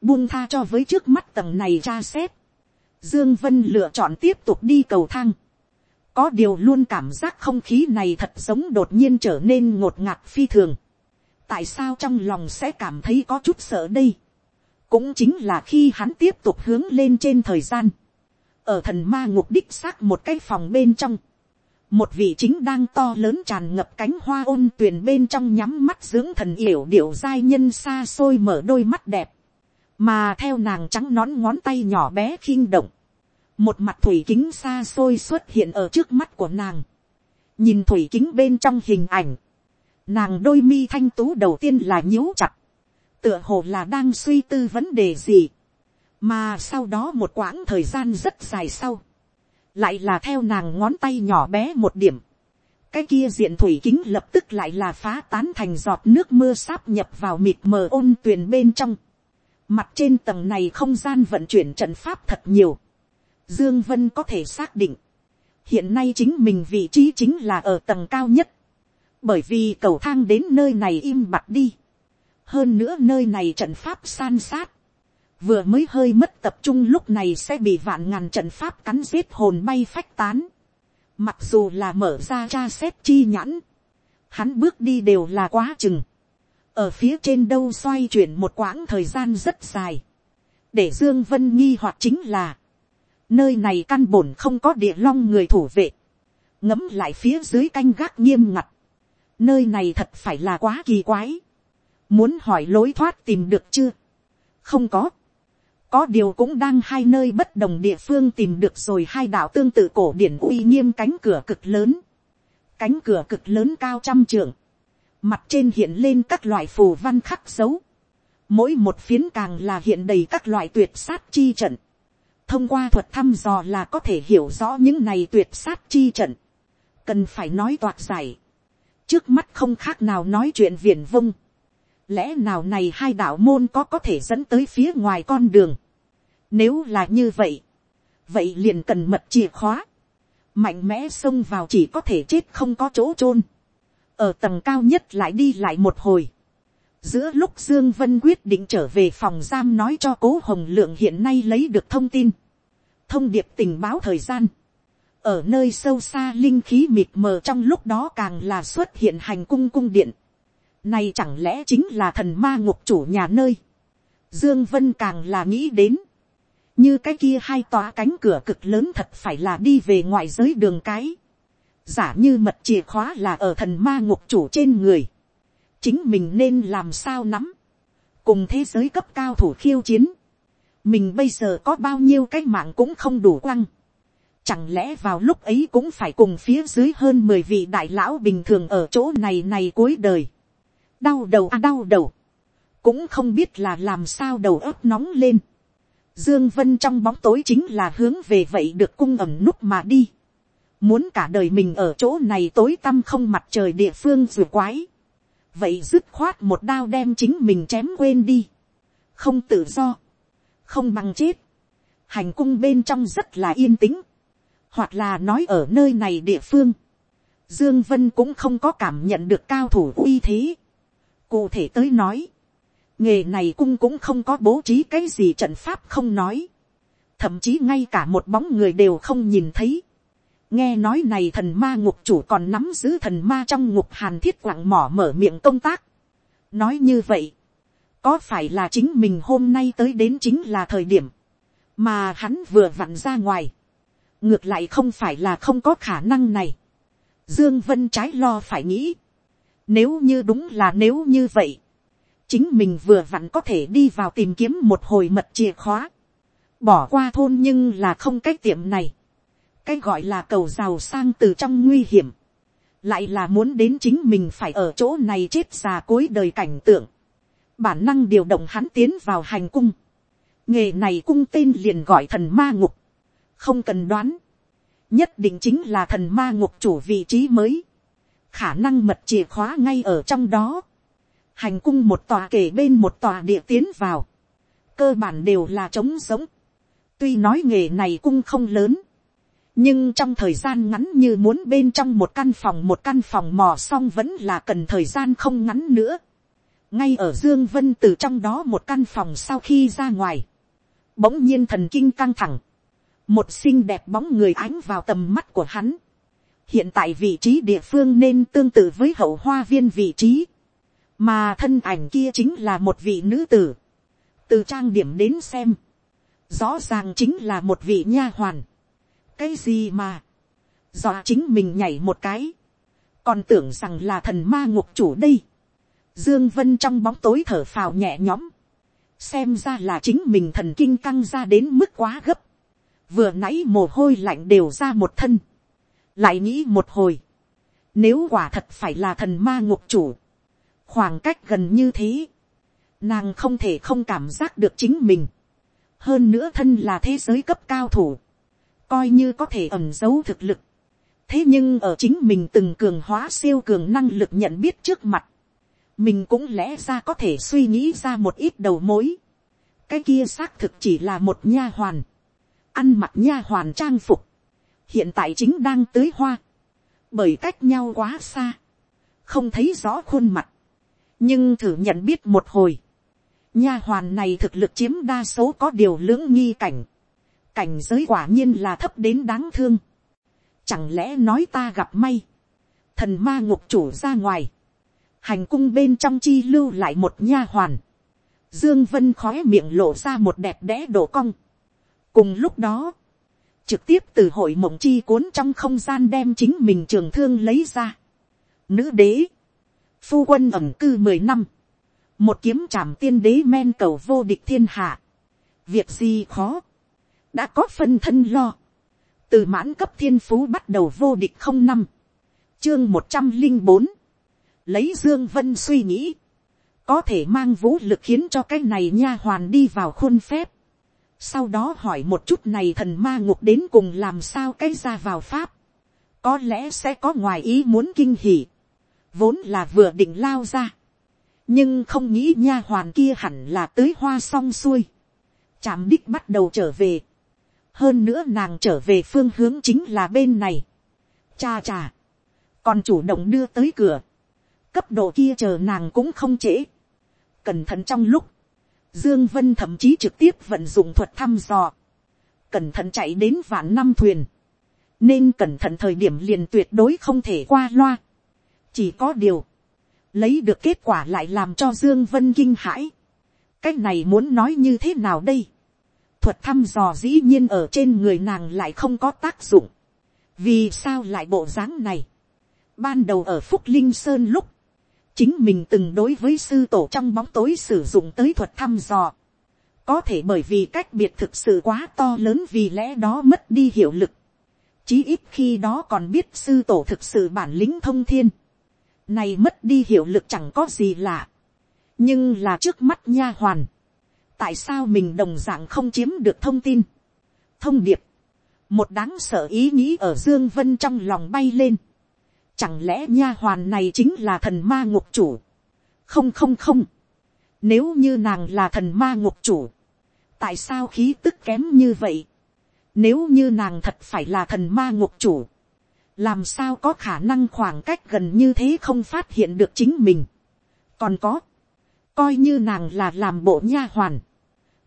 buông tha cho với trước mắt tầng này ra xét. Dương Vân lựa chọn tiếp tục đi cầu thang. Có điều luôn cảm giác không khí này thật giống đột nhiên trở nên ngột ngạt phi thường. Tại sao trong lòng sẽ cảm thấy có chút sợ đây? cũng chính là khi hắn tiếp tục hướng lên trên thời gian, ở thần ma ngục đích xác một cái phòng bên trong, một vị chính đang to lớn tràn ngập cánh hoa ôn tuyền bên trong nhắm mắt dưỡng thần yểu điệu giai nhân xa xôi mở đôi mắt đẹp, mà theo nàng trắng nón ngón tay nhỏ bé khinh động, một mặt thủy kính xa xôi xuất hiện ở trước mắt của nàng, nhìn thủy kính bên trong hình ảnh, nàng đôi mi thanh tú đầu tiên là nhíu chặt, tựa hồ là đang suy tư vấn đề gì, mà sau đó một quãng thời gian rất dài sau, lại là theo nàng ngón tay nhỏ bé một điểm, cái kia diện thủy kính lập tức lại là phá tán thành giọt nước mưa sáp nhập vào mịt mờ ôn tuyền bên trong, mặt trên tầng này không gian vận chuyển trận pháp thật nhiều, dương vân có thể xác định, hiện nay chính mình vị trí chính là ở tầng cao nhất, bởi vì cầu thang đến nơi này im bặt đi, hơn nữa nơi này trận pháp san sát, vừa mới hơi mất tập trung lúc này sẽ bị vạn ngàn trận pháp cắn giết hồn bay phách tán, mặc dù là mở ra tra xét chi nhãn, hắn bước đi đều là quá chừng, ở phía trên đâu xoay chuyển một quãng thời gian rất dài, để dương vân nghi hoặc chính là, nơi này căn bổn không có địa long người thủ vệ, ngấm lại phía dưới canh gác nghiêm ngặt, nơi này thật phải là quá kỳ quái, muốn hỏi lối thoát tìm được chưa, không có, có điều cũng đang hai nơi bất đồng địa phương tìm được rồi hai đạo tương tự cổ điển uy nghiêm cánh cửa cực lớn, cánh cửa cực lớn cao trăm trượng, mặt trên hiện lên các loại phù văn khắc dấu, mỗi một phiến càng là hiện đầy các loại tuyệt sát chi trận, thông qua thuật thăm dò là có thể hiểu rõ những này tuyệt sát chi trận, cần phải nói toạc giải, trước mắt không khác nào nói chuyện viển vông, lẽ nào này hai đạo môn có có thể dẫn tới phía ngoài con đường, nếu là như vậy, vậy liền cần mật chìa khóa, mạnh mẽ xông vào chỉ có thể chết không có chỗ chôn, ở tầng cao nhất lại đi lại một hồi, giữa lúc dương vân quyết định trở về phòng giam nói cho cố hồng lượng hiện nay lấy được thông tin, thông điệp tình báo thời gian, ở nơi sâu xa linh khí mịt mờ trong lúc đó càng là xuất hiện hành cung cung điện, này chẳng lẽ chính là thần ma ngục chủ nhà nơi, dương vân càng là nghĩ đến, như cái kia hai tòa cánh cửa cực lớn thật phải là đi về ngoại giới đường cái, giả như mật chìa khóa là ở thần ma ngục chủ trên người, chính mình nên làm sao nắm, cùng thế giới cấp cao thủ khiêu chiến, mình bây giờ có bao nhiêu cái mạng cũng không đủ quăng, chẳng lẽ vào lúc ấy cũng phải cùng phía dưới hơn mười vị đại lão bình thường ở chỗ này này cuối đời, đau đầu à đau đầu, cũng không biết là làm sao đầu óc nóng lên, Dương Vân trong bóng tối chính là hướng về vậy được cung ẩm nút mà đi. Muốn cả đời mình ở chỗ này tối tăm không mặt trời địa phương rùa quái. Vậy dứt khoát một đao đem chính mình chém quên đi. Không tự do. Không bằng chết. Hành cung bên trong rất là yên tĩnh. Hoặc là nói ở nơi này địa phương. Dương Vân cũng không có cảm nhận được cao thủ uy thế. Cụ thể tới nói nghề này cung cũng không có bố trí cái gì trận pháp không nói, thậm chí ngay cả một bóng người đều không nhìn thấy. nghe nói này thần ma ngục chủ còn nắm giữ thần ma trong ngục hàn thiết quặng mỏ mở miệng công tác. nói như vậy, có phải là chính mình hôm nay tới đến chính là thời điểm, mà hắn vừa vặn ra ngoài, ngược lại không phải là không có khả năng này. Dương Vân trái lo phải nghĩ, nếu như đúng là nếu như vậy, chính mình vừa vặn có thể đi vào tìm kiếm một hồi mật chìa khóa, bỏ qua thôn nhưng là không cái tiệm này, cái gọi là cầu giàu sang từ trong nguy hiểm, lại là muốn đến chính mình phải ở chỗ này chết già cuối đời cảnh tượng, bản năng điều động hắn tiến vào hành cung, nghề này cung tên liền gọi thần ma ngục, không cần đoán, nhất định chính là thần ma ngục chủ vị trí mới, khả năng mật chìa khóa ngay ở trong đó, hành cung một tòa kể bên một tòa địa tiến vào, cơ bản đều là trống giống. tuy nói nghề này cung không lớn, nhưng trong thời gian ngắn như muốn bên trong một căn phòng một căn phòng mò xong vẫn là cần thời gian không ngắn nữa. ngay ở dương vân từ trong đó một căn phòng sau khi ra ngoài, bỗng nhiên thần kinh căng thẳng, một xinh đẹp bóng người ánh vào tầm mắt của hắn. hiện tại vị trí địa phương nên tương tự với hậu hoa viên vị trí. Mà thân ảnh kia chính là một vị nữ tử, từ trang điểm đến xem, rõ ràng chính là một vị nha hoàn, cái gì mà, dọa chính mình nhảy một cái, còn tưởng rằng là thần ma ngục chủ đây, dương vân trong bóng tối thở phào nhẹ nhõm, xem ra là chính mình thần kinh căng ra đến mức quá gấp, vừa nãy mồ hôi lạnh đều ra một thân, lại nghĩ một hồi, nếu quả thật phải là thần ma ngục chủ, khoảng cách gần như thế, nàng không thể không cảm giác được chính mình, hơn nữa thân là thế giới cấp cao thủ, coi như có thể ẩm giấu thực lực, thế nhưng ở chính mình từng cường hóa siêu cường năng lực nhận biết trước mặt, mình cũng lẽ ra có thể suy nghĩ ra một ít đầu mối, cái kia xác thực chỉ là một nha hoàn, ăn mặc nha hoàn trang phục, hiện tại chính đang tưới hoa, bởi cách nhau quá xa, không thấy rõ khuôn mặt, nhưng thử nhận biết một hồi, nha hoàn này thực lực chiếm đa số có điều lưỡng nghi cảnh, cảnh giới quả nhiên là thấp đến đáng thương, chẳng lẽ nói ta gặp may, thần ma ngục chủ ra ngoài, hành cung bên trong chi lưu lại một nha hoàn, dương vân khói miệng lộ ra một đẹp đẽ đổ cong cùng lúc đó, trực tiếp từ hội mộng chi cuốn trong không gian đem chính mình trường thương lấy ra. Nữ đế, phu quân ẩm cư mười năm, một kiếm trảm tiên đế men cầu vô địch thiên hạ. việc gì khó, đã có phân thân lo, từ mãn cấp thiên phú bắt đầu vô địch không năm, chương một trăm linh bốn, lấy dương vân suy nghĩ, có thể mang vũ lực khiến cho cái này nha hoàn đi vào khuôn phép, sau đó hỏi một chút này thần ma ngục đến cùng làm sao cái ra vào pháp, có lẽ sẽ có ngoài ý muốn kinh hỉ, vốn là vừa định lao ra, nhưng không nghĩ nha hoàn kia hẳn là tới hoa xong xuôi, chạm đích bắt đầu trở về, hơn nữa nàng trở về phương hướng chính là bên này, cha cha, còn chủ động đưa tới cửa, cấp độ kia chờ nàng cũng không trễ, cẩn thận trong lúc, Dương Vân thậm chí trực tiếp vận dụng thuật thăm dò. Cẩn thận chạy đến vạn năm thuyền. Nên cẩn thận thời điểm liền tuyệt đối không thể qua loa. Chỉ có điều. Lấy được kết quả lại làm cho Dương Vân kinh hãi. Cách này muốn nói như thế nào đây? Thuật thăm dò dĩ nhiên ở trên người nàng lại không có tác dụng. Vì sao lại bộ dáng này? Ban đầu ở Phúc Linh Sơn lúc chính mình từng đối với sư tổ trong bóng tối sử dụng tới thuật thăm dò. Có thể bởi vì cách biệt thực sự quá to lớn vì lẽ đó mất đi hiệu lực. Chí ít khi đó còn biết sư tổ thực sự bản lĩnh thông thiên. Này mất đi hiệu lực chẳng có gì lạ. Nhưng là trước mắt nha hoàn. Tại sao mình đồng dạng không chiếm được thông tin? Thông điệp. Một đáng sợ ý nghĩ ở Dương Vân trong lòng bay lên Chẳng lẽ nha hoàn này chính là thần ma ngục chủ? Không không không. Nếu như nàng là thần ma ngục chủ. Tại sao khí tức kém như vậy? Nếu như nàng thật phải là thần ma ngục chủ. Làm sao có khả năng khoảng cách gần như thế không phát hiện được chính mình? Còn có. Coi như nàng là làm bộ nha hoàn.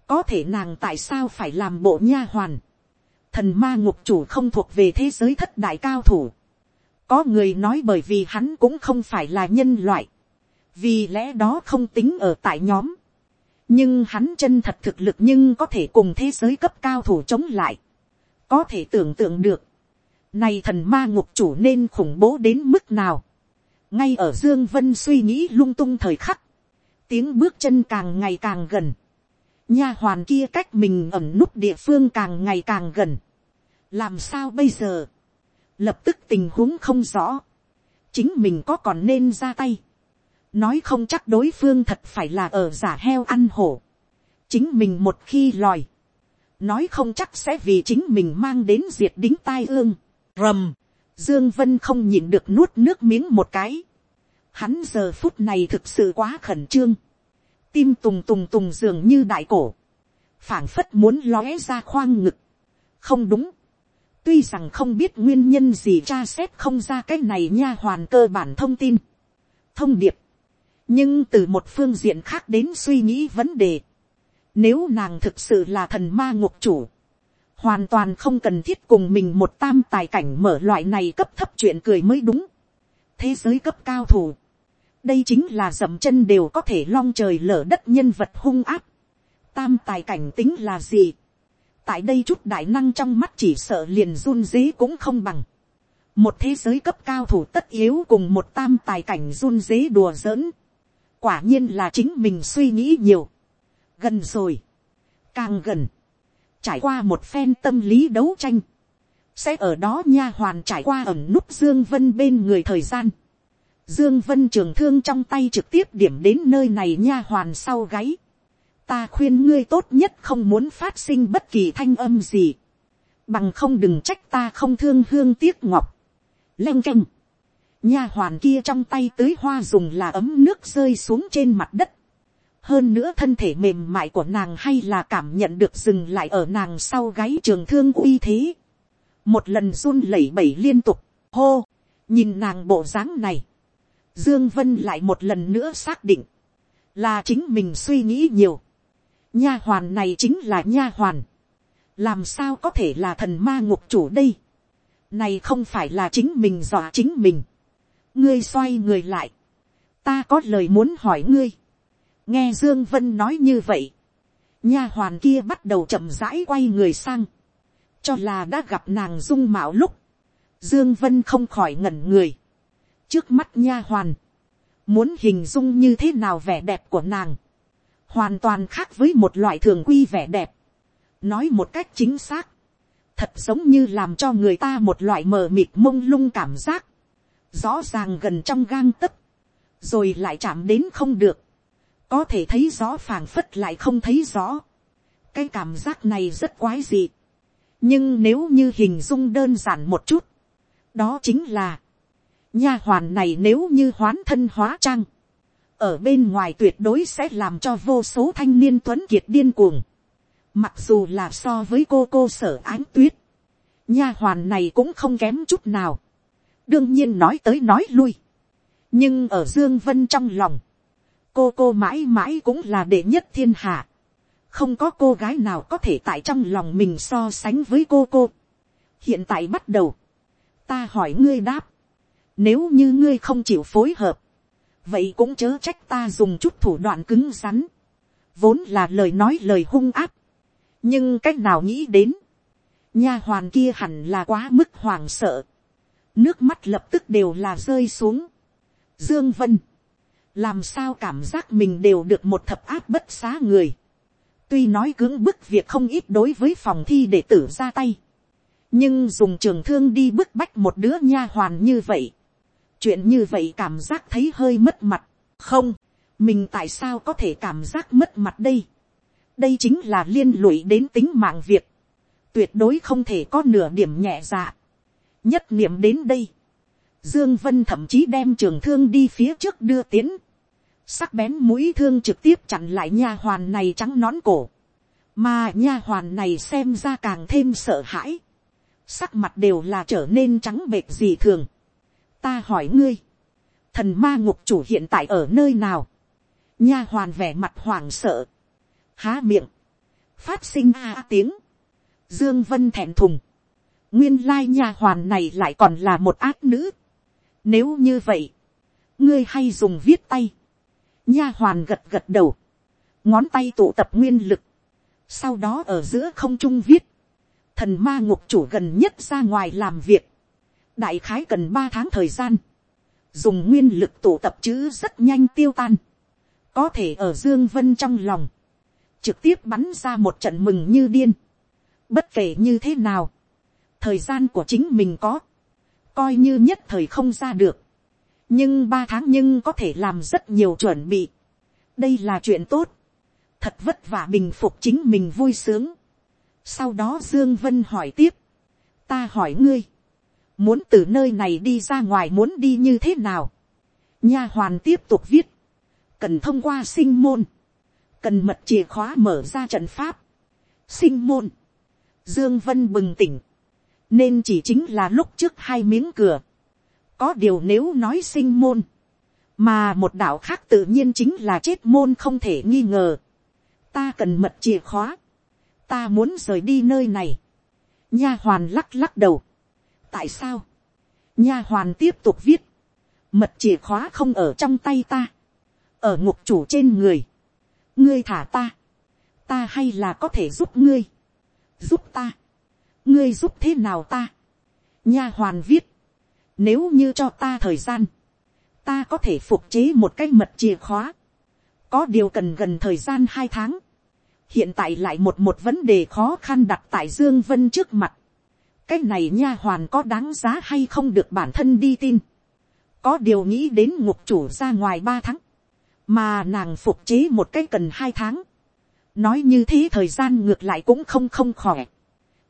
Có thể nàng tại sao phải làm bộ nha hoàn? Thần ma ngục chủ không thuộc về thế giới thất đại cao thủ có người nói bởi vì hắn cũng không phải là nhân loại. Vì lẽ đó không tính ở tại nhóm. Nhưng hắn chân thật thực lực nhưng có thể cùng thế giới cấp cao thủ chống lại. Có thể tưởng tượng được. Này thần ma ngục chủ nên khủng bố đến mức nào. Ngay ở Dương Vân suy nghĩ lung tung thời khắc. Tiếng bước chân càng ngày càng gần. Nha hoàn kia cách mình ẩn nút địa phương càng ngày càng gần. Làm sao bây giờ? Lập tức tình huống không rõ, chính mình có còn nên ra tay, nói không chắc đối phương thật phải là ở giả heo ăn hổ, chính mình một khi lòi, nói không chắc sẽ vì chính mình mang đến diệt đính tai ương, rầm, dương vân không nhìn được nuốt nước miếng một cái, hắn giờ phút này thực sự quá khẩn trương, tim tùng tùng tùng dường như đại cổ, phảng phất muốn lóe ra khoang ngực, không đúng, tuy rằng không biết nguyên nhân gì tra xét không ra cái này nha hoàn cơ bản thông tin, thông điệp, nhưng từ một phương diện khác đến suy nghĩ vấn đề, nếu nàng thực sự là thần ma ngục chủ, hoàn toàn không cần thiết cùng mình một tam tài cảnh mở loại này cấp thấp chuyện cười mới đúng. thế giới cấp cao thủ, đây chính là dậm chân đều có thể long trời lở đất nhân vật hung áp. tam tài cảnh tính là gì? Tại đây chút đại năng trong mắt chỉ sợ liền run dế cũng không bằng. một thế giới cấp cao thủ tất yếu cùng một tam tài cảnh run dế đùa giỡn. quả nhiên là chính mình suy nghĩ nhiều. gần rồi. càng gần. trải qua một phen tâm lý đấu tranh. sẽ ở đó nha hoàn trải qua ẩm nút dương vân bên người thời gian. Dương Vân trường thương trong tay trực tiếp điểm đến nơi này nha hoàn sau gáy ta khuyên ngươi tốt nhất không muốn phát sinh bất kỳ thanh âm gì, bằng không đừng trách ta không thương hương tiếc ngọc, leng canh, nha hoàn kia trong tay tưới hoa dùng là ấm nước rơi xuống trên mặt đất, hơn nữa thân thể mềm mại của nàng hay là cảm nhận được dừng lại ở nàng sau gáy trường thương uy thế, một lần run lẩy bẩy liên tục, hô, nhìn nàng bộ dáng này, dương vân lại một lần nữa xác định, là chính mình suy nghĩ nhiều, nha hoàn này chính là nha hoàn, làm sao có thể là thần ma ngục chủ đây, này không phải là chính mình dọa chính mình, ngươi xoay người lại, ta có lời muốn hỏi ngươi, nghe dương vân nói như vậy, nha hoàn kia bắt đầu chậm rãi quay người sang, cho là đã gặp nàng dung mạo lúc, dương vân không khỏi ngẩn người, trước mắt nha hoàn, muốn hình dung như thế nào vẻ đẹp của nàng, hoàn toàn khác với một loại thường quy vẻ đẹp, nói một cách chính xác, thật giống như làm cho người ta một loại mờ mịt mông lung cảm giác, rõ ràng gần trong gang tấc, rồi lại chạm đến không được, có thể thấy rõ phảng phất lại không thấy rõ, cái cảm giác này rất quái dị, nhưng nếu như hình dung đơn giản một chút, đó chính là, nha hoàn này nếu như hoán thân hóa trang, ở bên ngoài tuyệt đối sẽ làm cho vô số thanh niên tuấn kiệt điên cuồng. Mặc dù là so với cô cô sở ánh tuyết, nha hoàn này cũng không kém chút nào. đương nhiên nói tới nói lui. nhưng ở dương vân trong lòng, cô cô mãi mãi cũng là đệ nhất thiên hạ. không có cô gái nào có thể tại trong lòng mình so sánh với cô cô. hiện tại bắt đầu, ta hỏi ngươi đáp, nếu như ngươi không chịu phối hợp, vậy cũng chớ trách ta dùng chút thủ đoạn cứng rắn, vốn là lời nói lời hung áp, nhưng cách nào nghĩ đến, nha hoàn kia hẳn là quá mức hoàng sợ, nước mắt lập tức đều là rơi xuống. Dương Vân, làm sao cảm giác mình đều được một thập áp bất xá người. Tuy nói cưỡng bức việc không ít đối với phòng thi để tử ra tay, nhưng dùng trường thương đi bức bách một đứa nha hoàn như vậy, chuyện như vậy cảm giác thấy hơi mất mặt, không, mình tại sao có thể cảm giác mất mặt đây. đây chính là liên lụy đến tính mạng việc, tuyệt đối không thể có nửa điểm nhẹ dạ. nhất niệm đến đây, dương vân thậm chí đem trường thương đi phía trước đưa tiến, sắc bén mũi thương trực tiếp chặn lại nha hoàn này trắng nón cổ, mà nha hoàn này xem ra càng thêm sợ hãi, sắc mặt đều là trở nên trắng bệch gì thường, ta hỏi ngươi, thần ma ngục chủ hiện tại ở nơi nào, nha hoàn vẻ mặt hoảng sợ, há miệng, phát sinh a à tiếng, dương vân thẹn thùng, nguyên lai nha hoàn này lại còn là một ác nữ, nếu như vậy, ngươi hay dùng viết tay, nha hoàn gật gật đầu, ngón tay tụ tập nguyên lực, sau đó ở giữa không trung viết, thần ma ngục chủ gần nhất ra ngoài làm việc, đại khái cần ba tháng thời gian, dùng nguyên lực tụ tập chữ rất nhanh tiêu tan, có thể ở dương vân trong lòng, trực tiếp bắn ra một trận mừng như điên, bất kể như thế nào, thời gian của chính mình có, coi như nhất thời không ra được, nhưng ba tháng nhưng có thể làm rất nhiều chuẩn bị, đây là chuyện tốt, thật vất vả bình phục chính mình vui sướng. sau đó dương vân hỏi tiếp, ta hỏi ngươi, muốn từ nơi này đi ra ngoài muốn đi như thế nào. nha hoàn tiếp tục viết, cần thông qua sinh môn, cần mật chìa khóa mở ra trận pháp, sinh môn, dương vân bừng tỉnh, nên chỉ chính là lúc trước hai miếng cửa, có điều nếu nói sinh môn, mà một đạo khác tự nhiên chính là chết môn không thể nghi ngờ, ta cần mật chìa khóa, ta muốn rời đi nơi này, nha hoàn lắc lắc đầu, tại sao, nha hoàn tiếp tục viết, mật chìa khóa không ở trong tay ta, ở ngục chủ trên người, ngươi thả ta, ta hay là có thể giúp ngươi, giúp ta, ngươi giúp thế nào ta, nha hoàn viết, nếu như cho ta thời gian, ta có thể phục chế một cái mật chìa khóa, có điều cần gần thời gian hai tháng, hiện tại lại một một vấn đề khó khăn đặt tại dương vân trước mặt, cái này nha hoàn có đáng giá hay không được bản thân đi tin. có điều nghĩ đến ngục chủ ra ngoài ba tháng, mà nàng phục chế một cái cần hai tháng. nói như thế thời gian ngược lại cũng không không khỏe.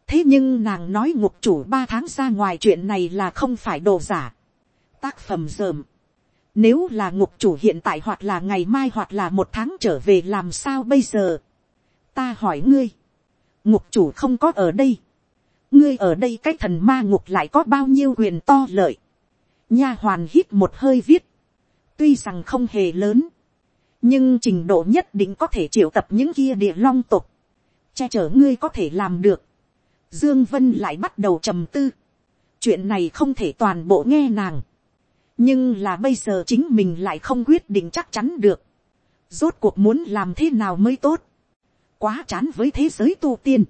thế nhưng nàng nói ngục chủ ba tháng ra ngoài chuyện này là không phải đồ giả. tác phẩm dởm. nếu là ngục chủ hiện tại hoặc là ngày mai hoặc là một tháng trở về làm sao bây giờ. ta hỏi ngươi. ngục chủ không có ở đây ngươi ở đây cái thần ma ngục lại có bao nhiêu quyền to lợi. nha hoàn hít một hơi viết. tuy rằng không hề lớn, nhưng trình độ nhất định có thể triệu tập những kia địa long tục. che chở ngươi có thể làm được. dương vân lại bắt đầu trầm tư. chuyện này không thể toàn bộ nghe nàng. nhưng là bây giờ chính mình lại không quyết định chắc chắn được, rốt cuộc muốn làm thế nào mới tốt, quá chán với thế giới tu tiên,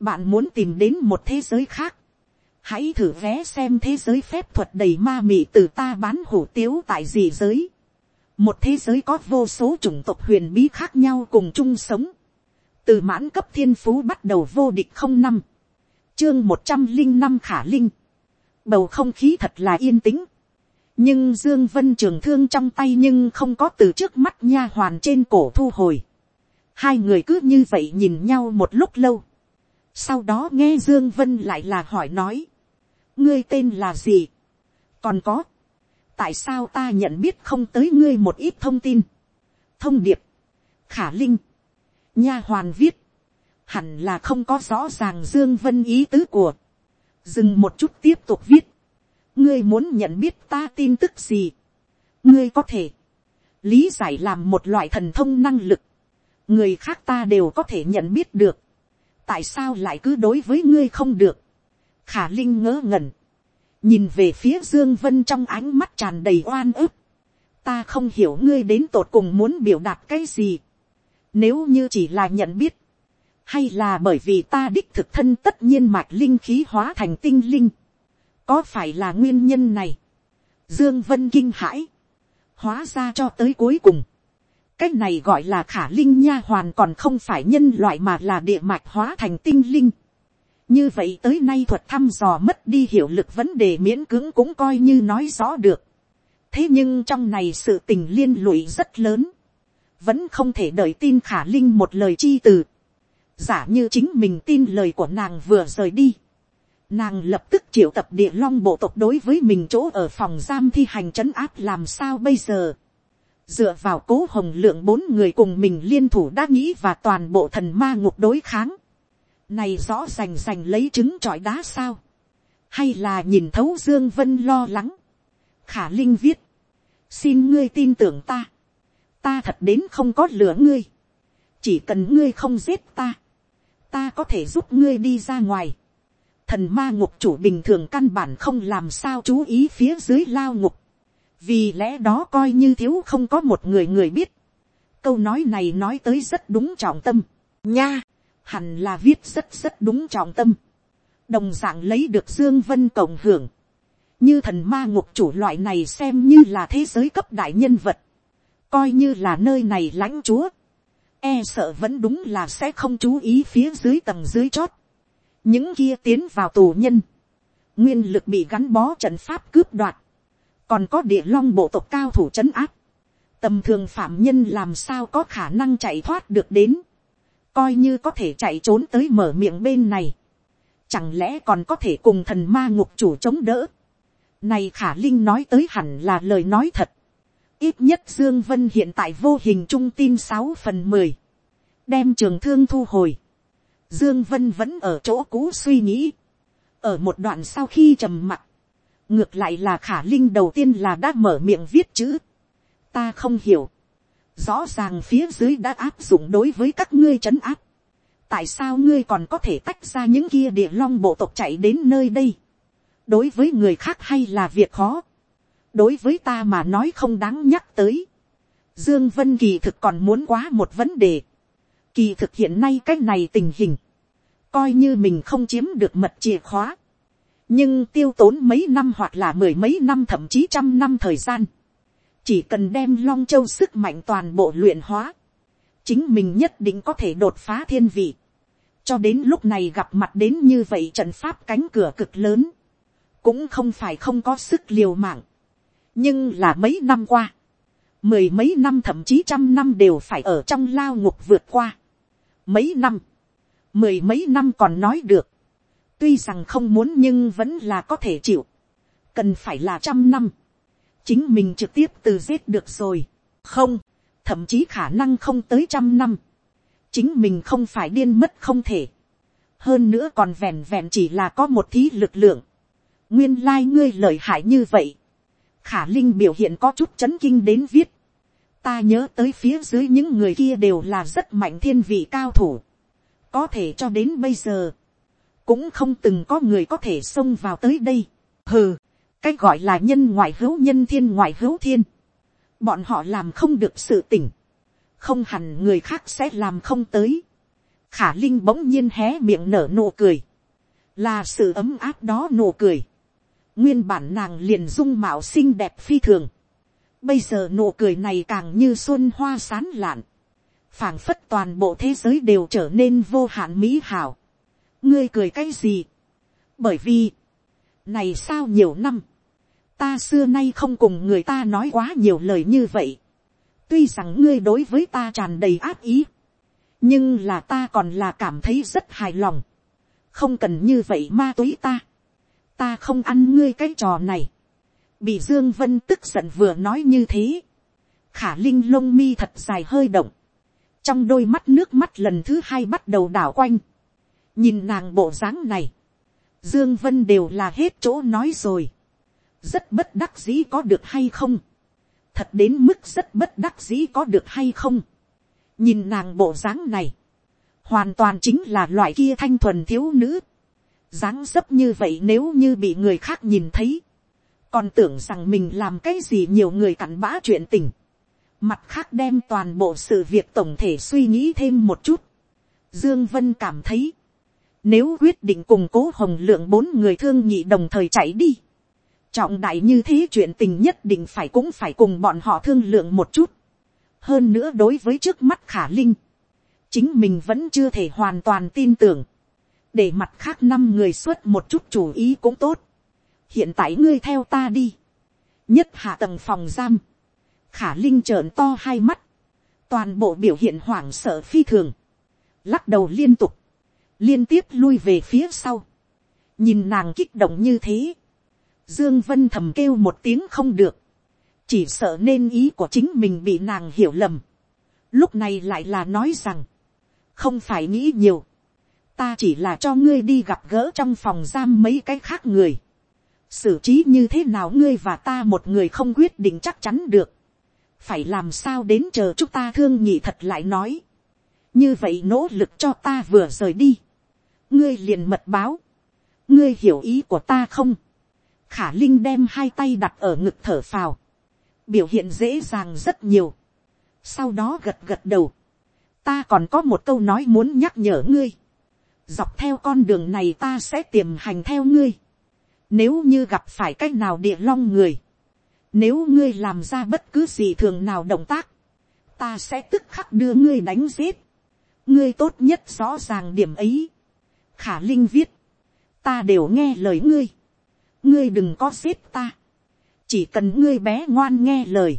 bạn muốn tìm đến một thế giới khác, hãy thử vé xem thế giới phép thuật đầy ma mị từ ta bán hủ tiếu tại gì giới, một thế giới có vô số chủng tộc huyền bí khác nhau cùng chung sống, từ mãn cấp thiên phú bắt đầu vô địch không năm, chương một trăm linh năm khả linh, bầu không khí thật là yên tĩnh, nhưng dương vân trường thương trong tay nhưng không có từ trước mắt nha hoàn trên cổ thu hồi, hai người cứ như vậy nhìn nhau một lúc lâu, sau đó nghe dương vân lại là hỏi nói, ngươi tên là gì, còn có, tại sao ta nhận biết không tới ngươi một ít thông tin, thông điệp, khả linh, nha hoàn viết, hẳn là không có rõ ràng dương vân ý tứ của, dừng một chút tiếp tục viết, ngươi muốn nhận biết ta tin tức gì, ngươi có thể, lý giải làm một loại thần thông năng lực, người khác ta đều có thể nhận biết được, tại sao lại cứ đối với ngươi không được, khả linh ngớ ngẩn, nhìn về phía dương vân trong ánh mắt tràn đầy oan ức, ta không hiểu ngươi đến tột cùng muốn biểu đạt cái gì, nếu như chỉ là nhận biết, hay là bởi vì ta đích thực thân tất nhiên mạch linh khí hóa thành tinh linh, có phải là nguyên nhân này, dương vân kinh hãi, hóa ra cho tới cuối cùng, cái này gọi là khả linh nha hoàn còn không phải nhân loại mà là địa mạch hóa thành tinh linh. như vậy tới nay thuật thăm dò mất đi hiệu lực vấn đề miễn cưỡng cũng coi như nói rõ được. thế nhưng trong này sự tình liên lụy rất lớn, vẫn không thể đợi tin khả linh một lời chi từ. giả như chính mình tin lời của nàng vừa rời đi. Nàng lập tức triệu tập địa long bộ tộc đối với mình chỗ ở phòng giam thi hành trấn áp làm sao bây giờ dựa vào cố hồng lượng bốn người cùng mình liên thủ đã nghĩ và toàn bộ thần ma ngục đối kháng. Này rõ rành rành lấy trứng trọi đá sao. Hay là nhìn thấu Dương Vân lo lắng. Khả Linh viết. Xin ngươi tin tưởng ta. Ta thật đến không có lửa ngươi. Chỉ cần ngươi không giết ta. Ta có thể giúp ngươi đi ra ngoài. Thần ma ngục chủ bình thường căn bản không làm sao chú ý phía dưới lao ngục vì lẽ đó coi như thiếu không có một người người biết. câu nói này nói tới rất đúng trọng tâm. nha, hẳn là viết rất rất đúng trọng tâm. đồng d ạ n g lấy được dương vân cộng hưởng. như thần ma ngục chủ loại này xem như là thế giới cấp đại nhân vật. coi như là nơi này lãnh chúa. e sợ vẫn đúng là sẽ không chú ý phía dưới tầng dưới chót. những kia tiến vào tù nhân. nguyên lực bị gắn bó trận pháp cướp đoạt còn có địa long bộ tộc cao thủ c h ấ n áp, tầm thường phạm nhân làm sao có khả năng chạy thoát được đến, coi như có thể chạy trốn tới mở miệng bên này, chẳng lẽ còn có thể cùng thần ma ngục chủ chống đỡ. Này khả linh nói tới hẳn là lời nói thật, ít nhất dương vân hiện tại vô hình trung tin sáu phần mười, đem trường thương thu hồi, dương vân vẫn ở chỗ cũ suy nghĩ, ở một đoạn sau khi trầm mặc, ngược lại là khả linh đầu tiên là đã mở miệng viết chữ. ta không hiểu. rõ ràng phía dưới đã áp dụng đối với các ngươi trấn áp. tại sao ngươi còn có thể tách ra những kia địa long bộ tộc chạy đến nơi đây. đối với người khác hay là việc khó. đối với ta mà nói không đáng nhắc tới. dương vân kỳ thực còn muốn quá một vấn đề. kỳ thực hiện nay cái này tình hình. coi như mình không chiếm được mật chìa khóa nhưng tiêu tốn mấy năm hoặc là mười mấy năm thậm chí trăm năm thời gian, chỉ cần đem long châu sức mạnh toàn bộ luyện hóa, chính mình nhất định có thể đột phá thiên vị, cho đến lúc này gặp mặt đến như vậy trận pháp cánh cửa cực lớn, cũng không phải không có sức liều mạng, nhưng là mấy năm qua, mười mấy năm thậm chí trăm năm đều phải ở trong lao ngục vượt qua, mấy năm, mười mấy năm còn nói được, tuy rằng không muốn nhưng vẫn là có thể chịu, cần phải là trăm năm, chính mình trực tiếp từ giết được rồi, không, thậm chí khả năng không tới trăm năm, chính mình không phải điên mất không thể, hơn nữa còn vẹn vẹn chỉ là có một thí lực lượng, nguyên lai ngươi lợi hại như vậy, khả linh biểu hiện có chút chấn kinh đến viết, ta nhớ tới phía dưới những người kia đều là rất mạnh thiên vị cao thủ, có thể cho đến bây giờ, cũng không từng có người có thể xông vào tới đây. hừ, cái gọi là nhân ngoại hữu nhân thiên ngoại hữu thiên, bọn họ làm không được sự tỉnh, không hẳn người khác sẽ làm không tới. khả linh bỗng nhiên hé miệng nở nụ cười, là sự ấm áp đó nụ cười. nguyên bản nàng liền dung mạo xinh đẹp phi thường, bây giờ nụ cười này càng như xuân hoa sán lạn, phảng phất toàn bộ thế giới đều trở nên vô hạn mỹ hảo ngươi cười cái gì, bởi vì, này sao nhiều năm, ta xưa nay không cùng người ta nói quá nhiều lời như vậy. tuy rằng ngươi đối với ta tràn đầy áp ý, nhưng là ta còn là cảm thấy rất hài lòng. không cần như vậy ma túy ta. ta không ăn ngươi cái trò này. bị dương vân tức giận vừa nói như thế. khả linh lông mi thật dài hơi động. trong đôi mắt nước mắt lần thứ hai bắt đầu đảo quanh nhìn nàng bộ dáng này. dương vân đều là hết chỗ nói rồi. Rất bất đắc dĩ có được hay không, thật đến mức rất bất đắc dĩ có được hay không, nhìn nàng bộ dáng này, hoàn toàn chính là loại kia thanh thuần thiếu nữ, dáng dấp như vậy nếu như bị người khác nhìn thấy, còn tưởng rằng mình làm cái gì nhiều người cặn bã chuyện tình, mặt khác đem toàn bộ sự việc tổng thể suy nghĩ thêm một chút, dương vân cảm thấy, nếu quyết định cùng cố hồng lượng bốn người thương nhị đồng thời chạy đi, trọng đại như thế chuyện tình nhất định phải cũng phải cùng bọn họ thương lượng một chút. hơn nữa đối với trước mắt khả linh, chính mình vẫn chưa thể hoàn toàn tin tưởng, để mặt khác năm người xuất một chút chủ ý cũng tốt. hiện tại ngươi theo ta đi, nhất hạ tầng phòng giam, khả linh trợn to hai mắt, toàn bộ biểu hiện hoảng sợ phi thường, lắc đầu liên tục, liên tiếp lui về phía sau, nhìn nàng kích động như thế, Dương Vân thầm kêu một tiếng không được. Chỉ sợ nên ý của chính mình bị nàng hiểu lầm. Lúc này lại là nói rằng. Không phải nghĩ nhiều. Ta chỉ là cho ngươi đi gặp gỡ trong phòng giam mấy cái khác người. Xử trí như thế nào ngươi và ta một người không quyết định chắc chắn được. Phải làm sao đến chờ chúng ta thương nhị thật lại nói. Như vậy nỗ lực cho ta vừa rời đi. Ngươi liền mật báo. Ngươi hiểu ý của ta không? khả linh đem hai tay đặt ở ngực thở phào, biểu hiện dễ dàng rất nhiều, sau đó gật gật đầu, ta còn có một câu nói muốn nhắc nhở ngươi, dọc theo con đường này ta sẽ tiềm hành theo ngươi, nếu như gặp phải c á c h nào địa long người, nếu ngươi làm ra bất cứ gì thường nào động tác, ta sẽ tức khắc đưa ngươi đánh giết, ngươi tốt nhất rõ ràng điểm ấy, khả linh viết, ta đều nghe lời ngươi, ngươi đừng có giết ta, chỉ cần ngươi bé ngoan nghe lời,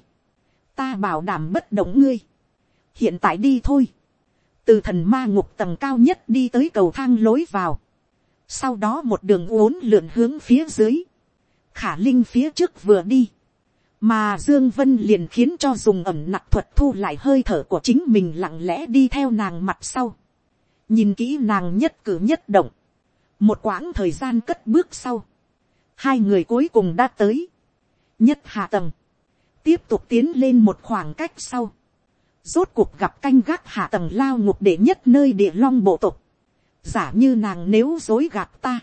ta bảo đảm bất động ngươi, hiện tại đi thôi, từ thần ma ngục tầng cao nhất đi tới cầu thang lối vào, sau đó một đường uốn lượn hướng phía dưới, khả linh phía trước vừa đi, mà dương vân liền khiến cho dùng ẩm nặc thuật thu lại hơi thở của chính mình lặng lẽ đi theo nàng mặt sau, nhìn kỹ nàng nhất cử nhất động, một quãng thời gian cất bước sau, hai người cuối cùng đã tới, nhất hạ tầng, tiếp tục tiến lên một khoảng cách sau, rốt cuộc gặp canh gác hạ tầng lao ngục để nhất nơi địa long bộ tộc. Giả như nàng nếu dối gạt ta,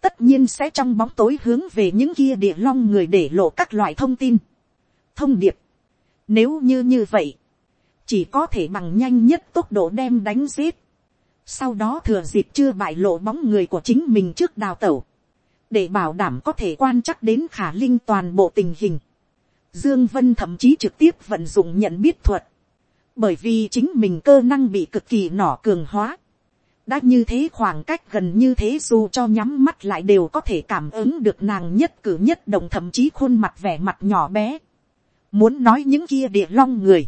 tất nhiên sẽ trong bóng tối hướng về những kia địa long người để lộ các loại thông tin, thông điệp, nếu như như vậy, chỉ có thể bằng nhanh nhất tốc độ đem đánh giết, sau đó thừa dịp chưa bại lộ bóng người của chính mình trước đào tẩu, để bảo đảm có thể quan chắc đến khả linh toàn bộ tình hình. Dương Vân thậm chí trực tiếp vận dụng nhận biết thuật, bởi vì chính mình cơ năng bị cực kỳ nỏ cường hóa. đã như thế khoảng cách gần như thế dù cho nhắm mắt lại đều có thể cảm ứng được nàng nhất cử nhất động thậm chí khuôn mặt vẻ mặt nhỏ bé. muốn nói những kia địa long người,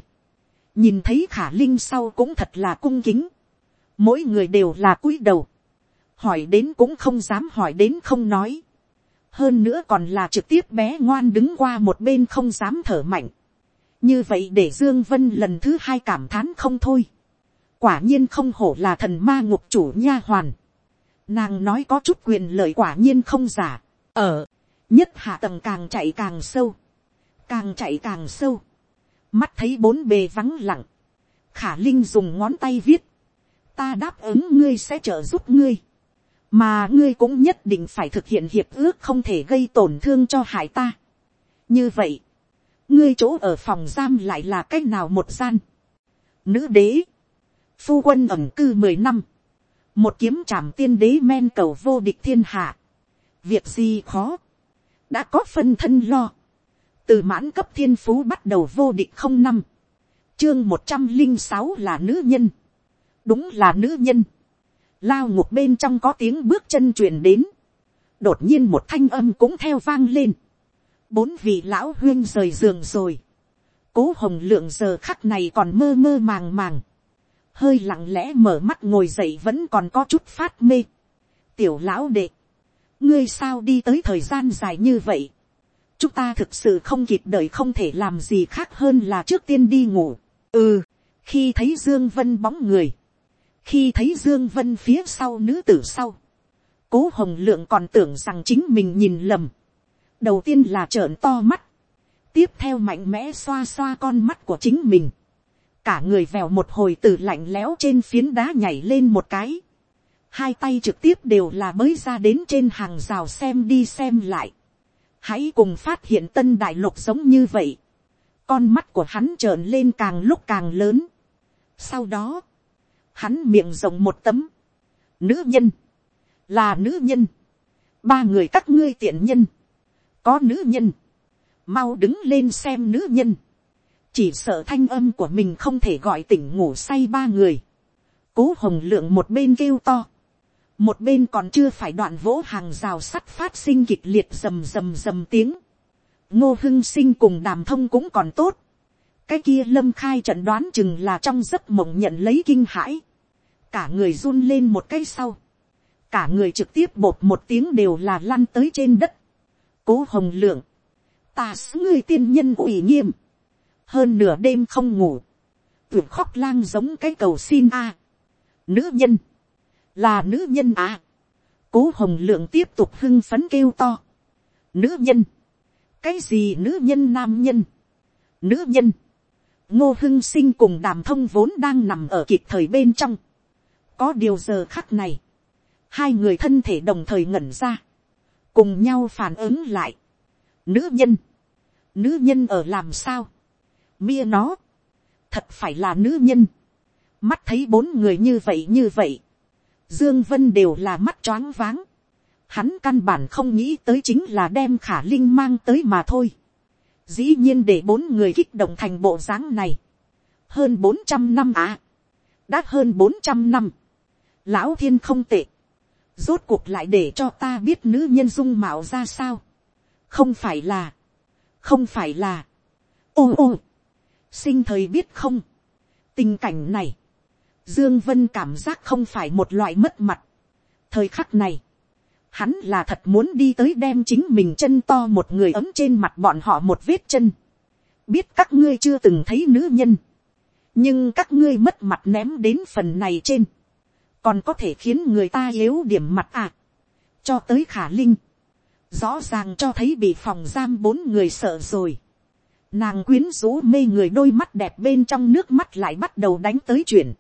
nhìn thấy khả linh sau cũng thật là cung kính mỗi người đều là cúi đầu hỏi đến cũng không dám hỏi đến không nói. hơn nữa còn là trực tiếp bé ngoan đứng qua một bên không dám thở mạnh. như vậy để dương vân lần thứ hai cảm thán không thôi. quả nhiên không hổ là thần ma ngục chủ nha hoàn. nàng nói có chút quyền lợi quả nhiên không giả. ở nhất hạ tầng càng chạy càng sâu, càng chạy càng sâu. mắt thấy bốn bề vắng lặng, khả linh dùng ngón tay viết, ta đáp ứng ngươi sẽ trợ giúp ngươi. Mà ngươi cũng nhất định phải thực hiện hiệp ước không thể gây tổn thương cho hải ta. như vậy, ngươi chỗ ở phòng giam lại là c á c h nào một gian. nữ đế, phu quân ẩm cư mười năm, một kiếm trảm tiên đế men cầu vô địch thiên hạ, việc gì khó, đã có phân thân lo, từ mãn cấp thiên phú bắt đầu vô địch không năm, chương một trăm linh sáu là nữ nhân, đúng là nữ nhân, lao ngục bên trong có tiếng bước chân truyền đến, đột nhiên một thanh âm cũng theo vang lên, bốn vị lão huyên rời giường rồi. cố hồng lượng giờ khắc này còn mơ mơ màng màng. hơi lặng lẽ mở mắt ngồi dậy vẫn còn có chút phát mê. tiểu lão đệ, ngươi sao đi tới thời gian dài như vậy. chúng ta thực sự không kịp đợi không thể làm gì khác hơn là trước tiên đi ngủ. ừ, khi thấy dương vân bóng người, khi thấy dương vân phía sau nữ tử sau, cố hồng lượng còn tưởng rằng chính mình nhìn lầm. Đầu tiên là trợn to mắt, tiếp theo mạnh mẽ xoa xoa con mắt của chính mình, cả người vèo một hồi từ lạnh lẽo trên phiến đá nhảy lên một cái, hai tay trực tiếp đều là mới ra đến trên hàng rào xem đi xem lại, hãy cùng phát hiện tân đại lục giống như vậy, con mắt của hắn trợn lên càng lúc càng lớn, sau đó, hắn miệng rộng một tấm, nữ nhân, là nữ nhân, ba người các ngươi tiện nhân, có nữ nhân, mau đứng lên xem nữ nhân, chỉ sợ thanh âm của mình không thể gọi tỉnh ngủ say ba người, cố hồng lượng một bên kêu to, một bên còn chưa phải đoạn vỗ hàng rào sắt phát sinh kịch liệt rầm rầm rầm tiếng, ngô hưng sinh cùng đàm thông cũng còn tốt, cái kia lâm khai trận đoán chừng là trong giấc mộng nhận lấy kinh hãi, cả người run lên một cái sau, cả người trực tiếp bột một tiếng đều là lăn tới trên đất, cố hồng lượng, ta ngươi tiên nhân ủy nghiêm, hơn nửa đêm không ngủ, tuyệt khóc lang giống cái cầu xin a, nữ nhân, là nữ nhân à, cố hồng lượng tiếp tục hưng phấn kêu to, nữ nhân, cái gì nữ nhân nam nhân, nữ nhân, ngô hưng sinh cùng đàm thông vốn đang nằm ở kịp thời bên trong, có điều giờ khắc này, hai người thân thể đồng thời ngẩn ra, cùng nhau phản ứng lại. Nữ nhân, nữ nhân ở làm sao, mia nó, thật phải là nữ nhân, mắt thấy bốn người như vậy như vậy, dương vân đều là mắt choáng váng, hắn căn bản không nghĩ tới chính là đem khả linh mang tới mà thôi, dĩ nhiên để bốn người kích động thành bộ dáng này, hơn bốn trăm năm à, đã hơn bốn trăm năm, lão thiên không tệ, rốt cuộc lại để cho ta biết nữ nhân dung mạo ra sao. không phải là, không phải là, ô ô, sinh thời biết không, tình cảnh này, dương vân cảm giác không phải một loại mất mặt. thời khắc này, hắn là thật muốn đi tới đem chính mình chân to một người ấm trên mặt bọn họ một vết chân. biết các ngươi chưa từng thấy nữ nhân, nhưng các ngươi mất mặt ném đến phần này trên còn có thể khiến người ta yếu điểm mặt à. cho tới khả linh, rõ ràng cho thấy bị phòng giam bốn người sợ rồi. nàng quyến rũ mê người đôi mắt đẹp bên trong nước mắt lại bắt đầu đánh tới chuyện.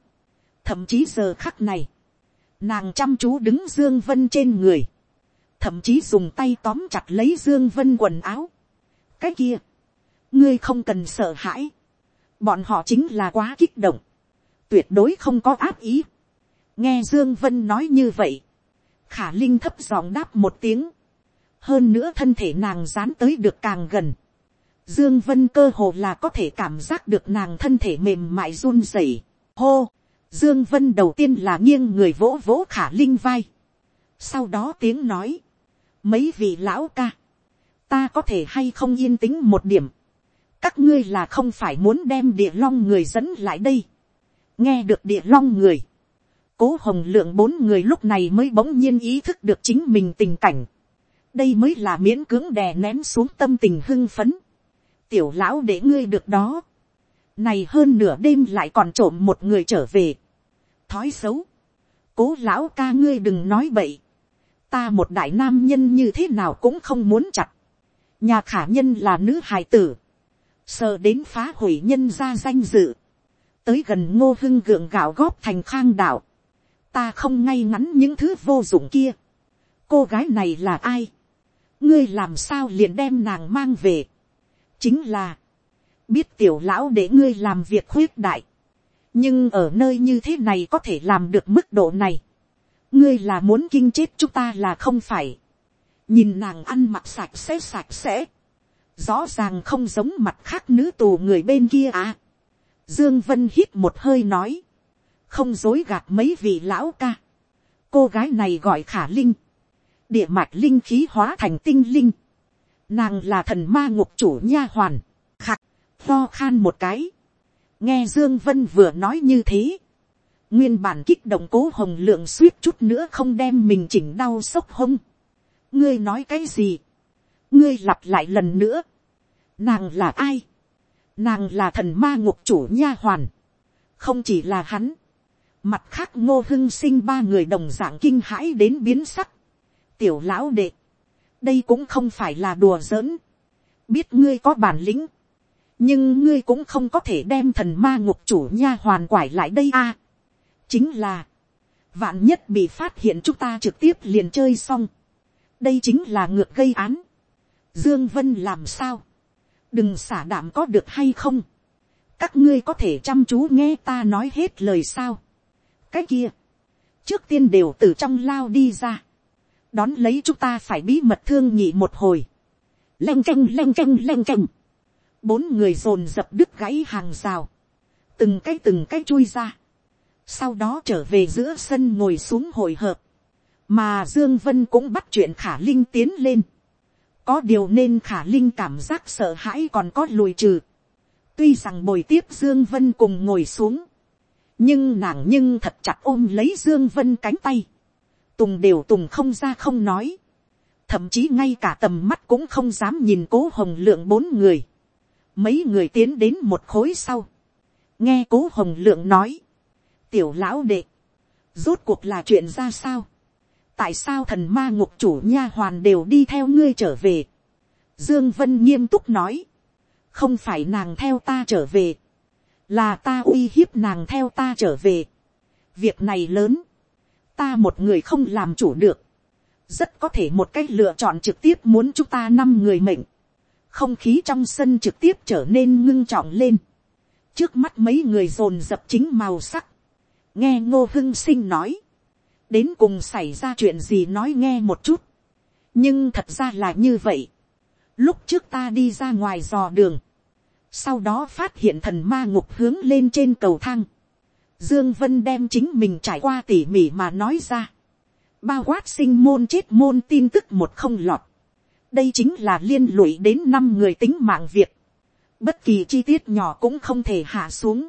thậm chí giờ khắc này, nàng chăm chú đứng dương vân trên người, thậm chí dùng tay tóm chặt lấy dương vân quần áo. cái kia, ngươi không cần sợ hãi, bọn họ chính là quá kích động, tuyệt đối không có áp ý nghe dương vân nói như vậy, khả linh thấp giọng đáp một tiếng, hơn nữa thân thể nàng dán tới được càng gần, dương vân cơ hồ là có thể cảm giác được nàng thân thể mềm mại run rẩy, hô, dương vân đầu tiên là nghiêng người vỗ vỗ khả linh vai, sau đó tiếng nói, mấy vị lão ca, ta có thể hay không yên tĩnh một điểm, các ngươi là không phải muốn đem địa long người dẫn lại đây, nghe được địa long người, cố hồng lượng bốn người lúc này mới bỗng nhiên ý thức được chính mình tình cảnh. đây mới là miễn cưỡng đè nén xuống tâm tình hưng phấn. tiểu lão để ngươi được đó. này hơn nửa đêm lại còn trộm một người trở về. thói xấu. cố lão ca ngươi đừng nói bậy. ta một đại nam nhân như thế nào cũng không muốn chặt. nhà khả nhân là nữ hài tử. sợ đến phá hủy nhân ra danh dự. tới gần ngô hưng gượng gạo góp thành khang đạo ta không ngay ngắn những thứ vô dụng kia, cô gái này là ai, ngươi làm sao liền đem nàng mang về, chính là, biết tiểu lão để ngươi làm việc khuyết đại, nhưng ở nơi như thế này có thể làm được mức độ này, ngươi là muốn kinh chết chúng ta là không phải, nhìn nàng ăn mặc sạch sẽ sạch sẽ, rõ ràng không giống mặt khác nữ tù người bên kia à. Dương Vân hít một hơi nói, không dối gạt mấy vị lão ca. Cô gái này gọi khả linh, địa mạch linh khí hóa thành tinh linh. Nàng là thần ma ngục chủ nha hoàn, khạc, lo khan một cái. Nghe Dương Vân vừa nói như thế. Nguyên bản kích động cố hồng lượng suýt chút nữa không đem mình chỉnh đau sốc hông. Ngươi nói cái gì? Ngươi lặp lại lần nữa. Nàng là ai? Nàng là thần ma ngục chủ nha hoàn. Không chỉ là hắn. Mặt khác ngô hưng sinh ba người đồng dạng kinh hãi đến biến sắc. Tiểu lão đệ. Đây cũng không phải là đùa giỡn. Biết ngươi có bản lĩnh. Nhưng ngươi cũng không có thể đem thần ma ngục chủ nha hoàn quải lại đây a. chính là. Vạn nhất bị phát hiện chúng ta trực tiếp liền chơi xong. Đây chính là ngược gây án. Dương Vân làm sao? Đừng xả đảm có được hay không? Các ngươi có thể chăm chú nghe ta nói hết lời sao? Cái kia, trước tiên đều từ trong lao đi ra, đón lấy chúng ta phải bí mật thương nhị một hồi, leng canh leng canh leng canh, bốn người dồn dập đứt gãy hàng rào, từng cái từng cái chui ra, sau đó trở về giữa sân ngồi xuống hồi hợp, mà dương vân cũng bắt chuyện khả linh tiến lên, có điều nên khả linh cảm giác sợ hãi còn có lùi trừ, tuy rằng bồi tiếp dương vân cùng ngồi xuống, nhưng nàng nhưng thật chặt ôm lấy dương vân cánh tay, tùng đều tùng không ra không nói, thậm chí ngay cả tầm mắt cũng không dám nhìn cố hồng lượng bốn người, mấy người tiến đến một khối sau, nghe cố hồng lượng nói, tiểu lão đệ, rốt cuộc là chuyện ra sao, tại sao thần ma ngục chủ nha hoàn đều đi theo ngươi trở về, dương vân nghiêm túc nói, không phải nàng theo ta trở về, là ta uy hiếp nàng theo ta trở về. việc này lớn, ta một người không làm chủ được, rất có thể một cách lựa chọn trực tiếp muốn chúng ta năm người mệnh, không khí trong sân trực tiếp trở nên ngưng trọng lên, trước mắt mấy người dồn dập chính màu sắc, nghe ngô hưng sinh nói, đến cùng xảy ra chuyện gì nói nghe một chút, nhưng thật ra là như vậy, lúc trước ta đi ra ngoài dò đường, sau đó phát hiện thần ma ngục hướng lên trên cầu thang, dương vân đem chính mình trải qua tỉ mỉ mà nói ra, bao quát sinh môn chết môn tin tức một không lọt, đây chính là liên lụy đến năm người tính mạng việt, bất kỳ chi tiết nhỏ cũng không thể hạ xuống,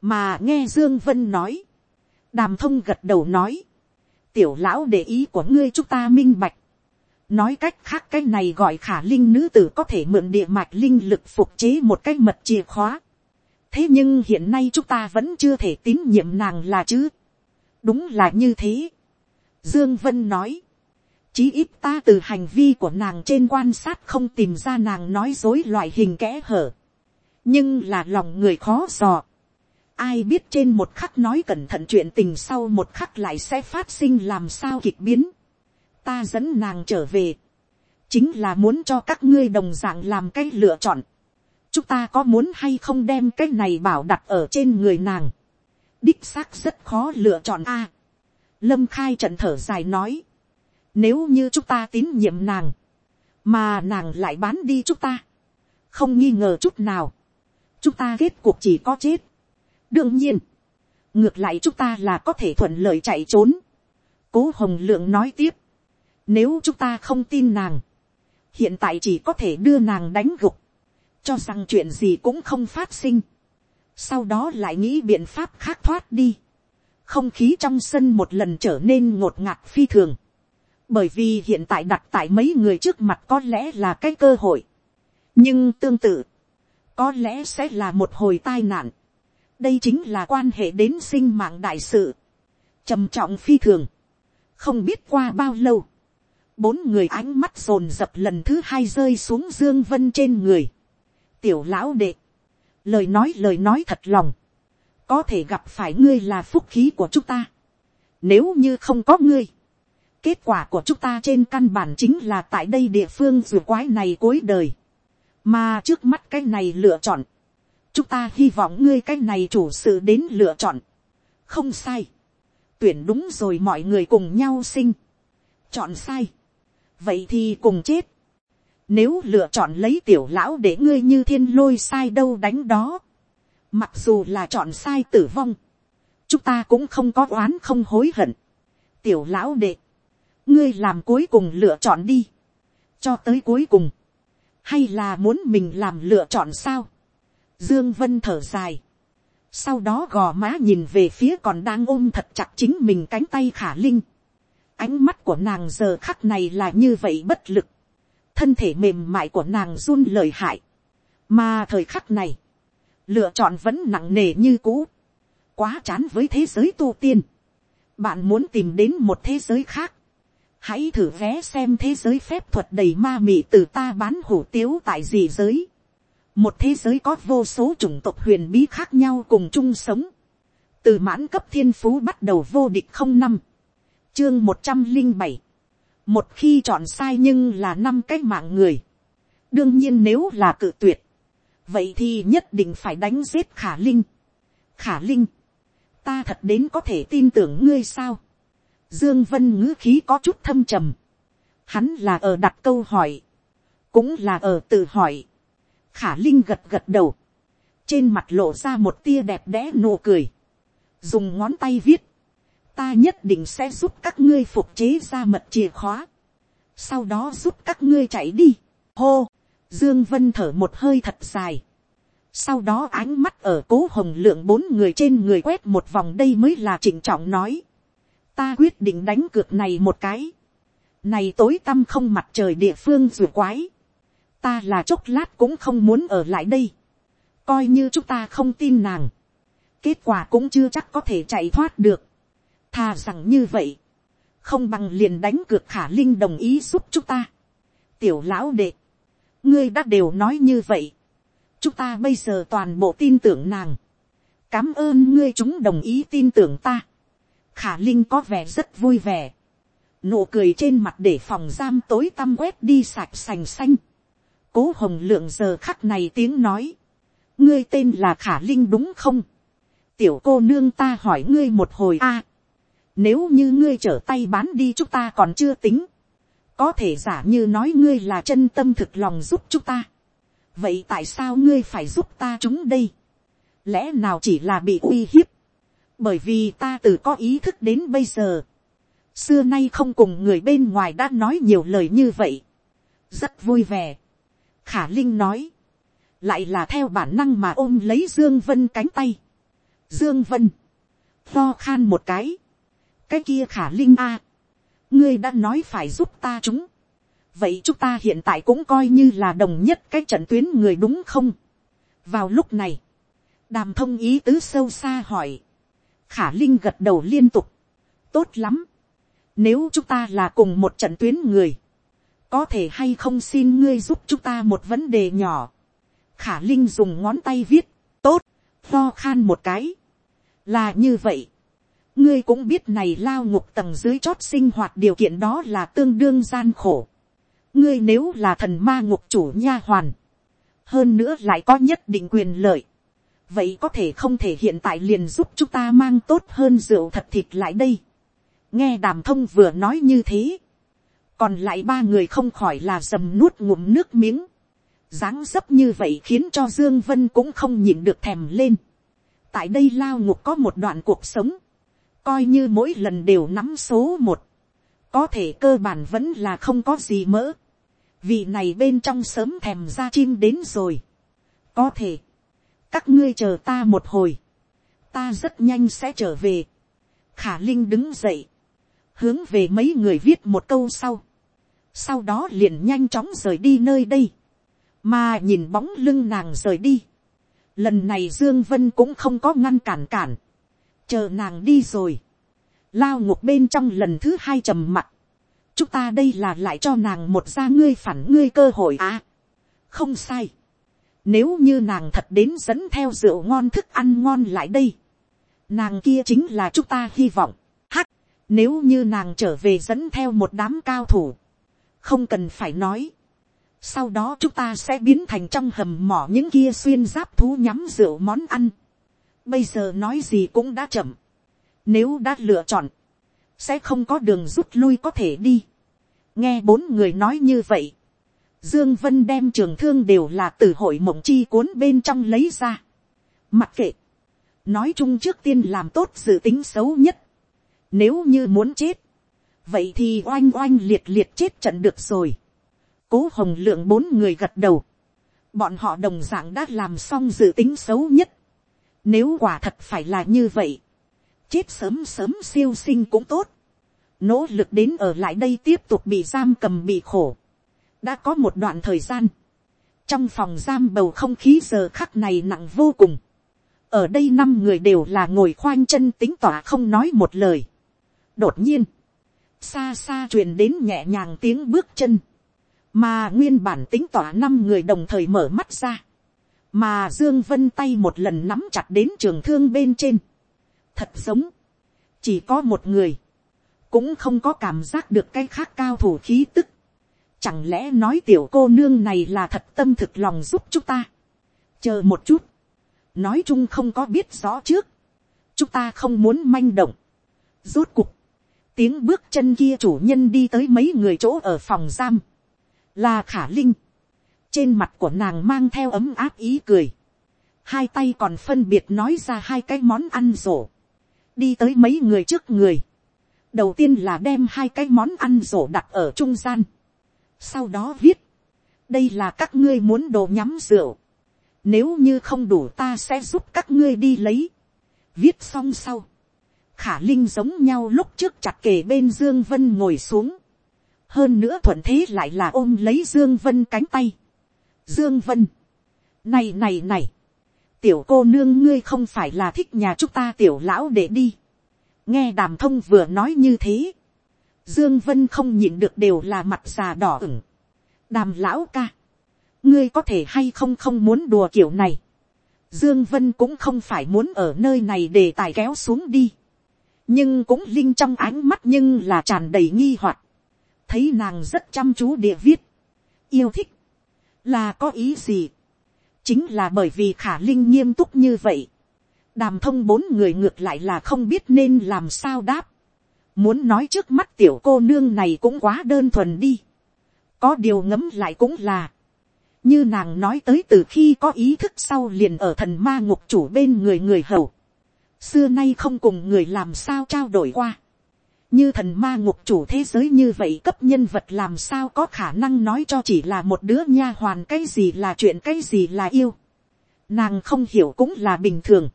mà nghe dương vân nói, đàm thông gật đầu nói, tiểu lão để ý của ngươi chúng ta minh bạch, nói cách khác cái này gọi khả linh nữ tử có thể mượn địa mạch linh lực phục chế một cái mật chìa khóa. thế nhưng hiện nay chúng ta vẫn chưa thể tín nhiệm nàng là chứ. đúng là như thế. dương vân nói. chí ít ta từ hành vi của nàng trên quan sát không tìm ra nàng nói dối loại hình kẽ hở. nhưng là lòng người khó dò. ai biết trên một khắc nói cẩn thận chuyện tình sau một khắc lại sẽ phát sinh làm sao kịch biến ta dẫn nàng trở về, chính là muốn cho các ngươi đồng dạng làm cái lựa chọn. chúng ta có muốn hay không đem cái này bảo đặt ở trên người nàng. đích xác rất khó lựa chọn a. lâm khai trận thở dài nói, nếu như chúng ta tín nhiệm nàng, mà nàng lại bán đi chúng ta, không nghi ngờ chút nào, chúng ta kết cuộc chỉ có chết. đương nhiên, ngược lại chúng ta là có thể thuận lợi chạy trốn. cố hồng lượng nói tiếp, nếu chúng ta không tin nàng, hiện tại chỉ có thể đưa nàng đánh gục, cho rằng chuyện gì cũng không phát sinh. Sau đó lại nghĩ biện pháp khác thoát đi. Không khí trong sân một lần trở nên ngột ngạt phi thường. Bởi vì hiện tại đặt tại mấy người trước mặt có lẽ là cái cơ hội. Nhưng tương tự, có lẽ sẽ là một hồi tai nạn. Đây chính là quan hệ đến sinh mạng đại sự. trầm trọng phi thường. Không biết qua bao lâu bốn người ánh mắt rồn rập lần thứ hai rơi xuống dương vân trên người. tiểu lão đệ, lời nói lời nói thật lòng, có thể gặp phải ngươi là phúc khí của chúng ta. Nếu như không có ngươi, kết quả của chúng ta trên căn bản chính là tại đây địa phương dù quái này cuối đời. Mà trước mắt cái này lựa chọn. Chúng ta hy vọng ngươi cái này chủ sự đến lựa chọn. Không sai. Tuyển đúng rồi mọi người cùng nhau sinh. Chọn sai. Vậy thì cùng chết. Nếu lựa chọn lấy tiểu lão để ngươi như thiên lôi sai đâu đánh đó. Mặc dù là chọn sai tử vong. Chúng ta cũng không có oán không hối hận. Tiểu lão đệ. Ngươi làm cuối cùng lựa chọn đi. Cho tới cuối cùng. Hay là muốn mình làm lựa chọn sao? Dương Vân thở dài. Sau đó gò má nhìn về phía còn đang ôm thật chặt chính mình cánh tay khả linh. Ánh mắt của nàng giờ khắc này là như vậy bất lực. Thân thể mềm mại của nàng run lời hại. Mà thời khắc này. Lựa chọn vẫn nặng nề như cũ. Quá chán với thế giới tu tiên. Bạn muốn tìm đến một thế giới khác. Hãy thử vé xem thế giới phép thuật đầy ma mị từ ta bán hủ tiếu tại gì giới một thế giới có vô số chủng tộc huyền bí khác nhau cùng chung sống, từ mãn cấp thiên phú bắt đầu vô địch không năm, chương một trăm linh bảy, một khi chọn sai nhưng là năm cái mạng người, đương nhiên nếu là cự tuyệt, vậy thì nhất định phải đánh giết khả linh, khả linh, ta thật đến có thể tin tưởng ngươi sao, dương vân ngữ khí có chút thâm trầm, hắn là ở đặt câu hỏi, cũng là ở tự hỏi, khả linh gật gật đầu, trên mặt lộ ra một tia đẹp đẽ nụ cười, dùng ngón tay viết, ta nhất định sẽ giúp các ngươi phục chế ra mật chìa khóa, sau đó giúp các ngươi chạy đi, hô, dương vân thở một hơi thật dài, sau đó ánh mắt ở cố hồng lượng bốn người trên người quét một vòng đây mới là trịnh trọng nói, ta quyết định đánh cược này một cái, này tối tăm không mặt trời địa phương rùa quái, ta là chốc lát cũng không muốn ở lại đây, coi như chúng ta không tin nàng, kết quả cũng chưa chắc có thể chạy thoát được, thà rằng như vậy, không bằng liền đánh cược khả linh đồng ý giúp chúng ta. tiểu lão đệ, ngươi đã đều nói như vậy, chúng ta bây giờ toàn bộ tin tưởng nàng, cám ơn ngươi chúng đồng ý tin tưởng ta, khả linh có vẻ rất vui vẻ, nụ cười trên mặt để phòng giam tối tăm quét đi sạch sành xanh, cố hồng lượng giờ khắc này tiếng nói, ngươi tên là khả linh đúng không, tiểu cô nương ta hỏi ngươi một hồi a, à, nếu như ngươi trở tay bán đi chúng ta còn chưa tính, có thể giả như nói ngươi là chân tâm thực lòng giúp chúng ta, vậy tại sao ngươi phải giúp ta chúng đây, lẽ nào chỉ là bị uy hiếp, bởi vì ta từ có ý thức đến bây giờ, xưa nay không cùng người bên ngoài đã nói nhiều lời như vậy, rất vui vẻ, khả linh nói, lại là theo bản năng mà ôm lấy dương vân cánh tay. dương vân, lo khan một cái, cái kia khả linh a, ngươi đã nói phải giúp ta chúng, vậy chúng ta hiện tại cũng coi như là đồng nhất cái trận tuyến người đúng không. vào lúc này, đàm thông ý tứ sâu xa hỏi, khả linh gật đầu liên tục, tốt lắm, nếu chúng ta là cùng một trận tuyến người, có thể hay không xin ngươi giúp chúng ta một vấn đề nhỏ. khả linh dùng ngón tay viết, tốt, lo khan một cái. là như vậy ngươi cũng biết này lao ngục tầng dưới chót sinh hoạt điều kiện đó là tương đương gian khổ. ngươi nếu là thần ma ngục chủ nha hoàn, hơn nữa lại có nhất định quyền lợi. vậy có thể không thể hiện tại liền giúp chúng ta mang tốt hơn rượu thật thịt lại đây. nghe đàm thông vừa nói như thế còn lại ba người không khỏi là dầm nuốt ngụm nước miếng, dáng dấp như vậy khiến cho dương vân cũng không nhịn được thèm lên. tại đây lao ngục có một đoạn cuộc sống, coi như mỗi lần đều nắm số một, có thể cơ bản vẫn là không có gì mỡ, vì này bên trong sớm thèm ra chim đến rồi, có thể, các ngươi chờ ta một hồi, ta rất nhanh sẽ trở về, khả linh đứng dậy, hướng về mấy người viết một câu sau, sau đó liền nhanh chóng rời đi nơi đây, mà nhìn bóng lưng nàng rời đi. Lần này Dương Vân cũng không có ngăn cản cản, chờ nàng đi rồi, lao ngục bên trong lần thứ hai trầm mặt, chúng ta đây là lại cho nàng một ra ngươi phản ngươi cơ hội à, không sai, nếu như nàng thật đến dẫn theo rượu ngon thức ăn ngon lại đây, nàng kia chính là chúng ta hy vọng, hắc, Nếu như nàng trở về dẫn theo một đám cao thủ. Không cần phải nói. Sau đó chúng ta sẽ biến thành trong hầm mỏ những kia xuyên giáp thú nhắm rượu món ăn. Bây giờ nói gì cũng đã chậm. Nếu đã lựa chọn. Sẽ không có đường rút lui có thể đi. Nghe bốn người nói như vậy. Dương Vân đem trường thương đều là từ hội mộng chi cuốn bên trong lấy ra. Mặc kệ. Nói chung trước tiên làm tốt dự tính xấu nhất. Nếu như muốn chết. Vậy thì oanh oanh liệt liệt chết trận được rồi. Cố hồng lượng bốn người gật đầu. Bọn họ đồng dạng đã làm xong dự tính xấu nhất. Nếu quả thật phải là như vậy. Chết sớm sớm siêu sinh cũng tốt. Nỗ lực đến ở lại đây tiếp tục bị giam cầm bị khổ. Đã có một đoạn thời gian. Trong phòng giam bầu không khí giờ khắc này nặng vô cùng. Ở đây năm người đều là ngồi khoanh chân tính tỏa không nói một lời. Đột nhiên. Xa xa truyền đến nhẹ nhàng tiếng bước chân mà nguyên bản tính tỏa năm người đồng thời mở mắt ra, mà dương vân tay một lần nắm chặt đến trường thương bên trên, thật giống, chỉ có một người, cũng không có cảm giác được cái khác cao thủ khí tức, chẳng lẽ nói tiểu cô nương này là thật tâm thực lòng giúp chúng ta, chờ một chút, nói chung không có biết rõ trước, chúng ta không muốn manh động, rốt cuộc, tiếng bước chân kia chủ nhân đi tới mấy người chỗ ở phòng giam, là khả linh, trên mặt của nàng mang theo ấm áp ý cười, hai tay còn phân biệt nói ra hai cái món ăn rổ, đi tới mấy người trước người, đầu tiên là đem hai cái món ăn rổ đặt ở trung gian, sau đó viết, đây là các ngươi muốn đồ nhắm rượu, nếu như không đủ ta sẽ giúp các ngươi đi lấy, viết xong sau, khả linh giống nhau lúc trước chặt kề bên dương vân ngồi xuống, hơn nữa thuận thế lại là ôm lấy dương vân cánh tay dương vân, này này này, tiểu cô nương ngươi không phải là thích nhà chúng ta tiểu lão để đi. nghe đàm thông vừa nói như thế, dương vân không nhịn được đều là mặt già đỏ ửng. đàm lão ca, ngươi có thể hay không không muốn đùa kiểu này. Dương Vân cũng không phải muốn ở nơi này để tài kéo xuống đi. Nhưng cũng linh trong ánh mắt nhưng là tràn đầy nghi hoặc thấy nàng rất chăm chú địa viết, yêu thích, là có ý gì, chính là bởi vì khả linh nghiêm túc như vậy, đàm thông bốn người ngược lại là không biết nên làm sao đáp, muốn nói trước mắt tiểu cô nương này cũng quá đơn thuần đi, có điều ngấm lại cũng là, như nàng nói tới từ khi có ý thức sau liền ở thần ma ngục chủ bên người người hầu, xưa nay không cùng người làm sao trao đổi qua, như thần ma ngục chủ thế giới như vậy cấp nhân vật làm sao có khả năng nói cho chỉ là một đứa nha hoàn cái gì là chuyện cái gì là yêu. Nàng không hiểu cũng là bình thường.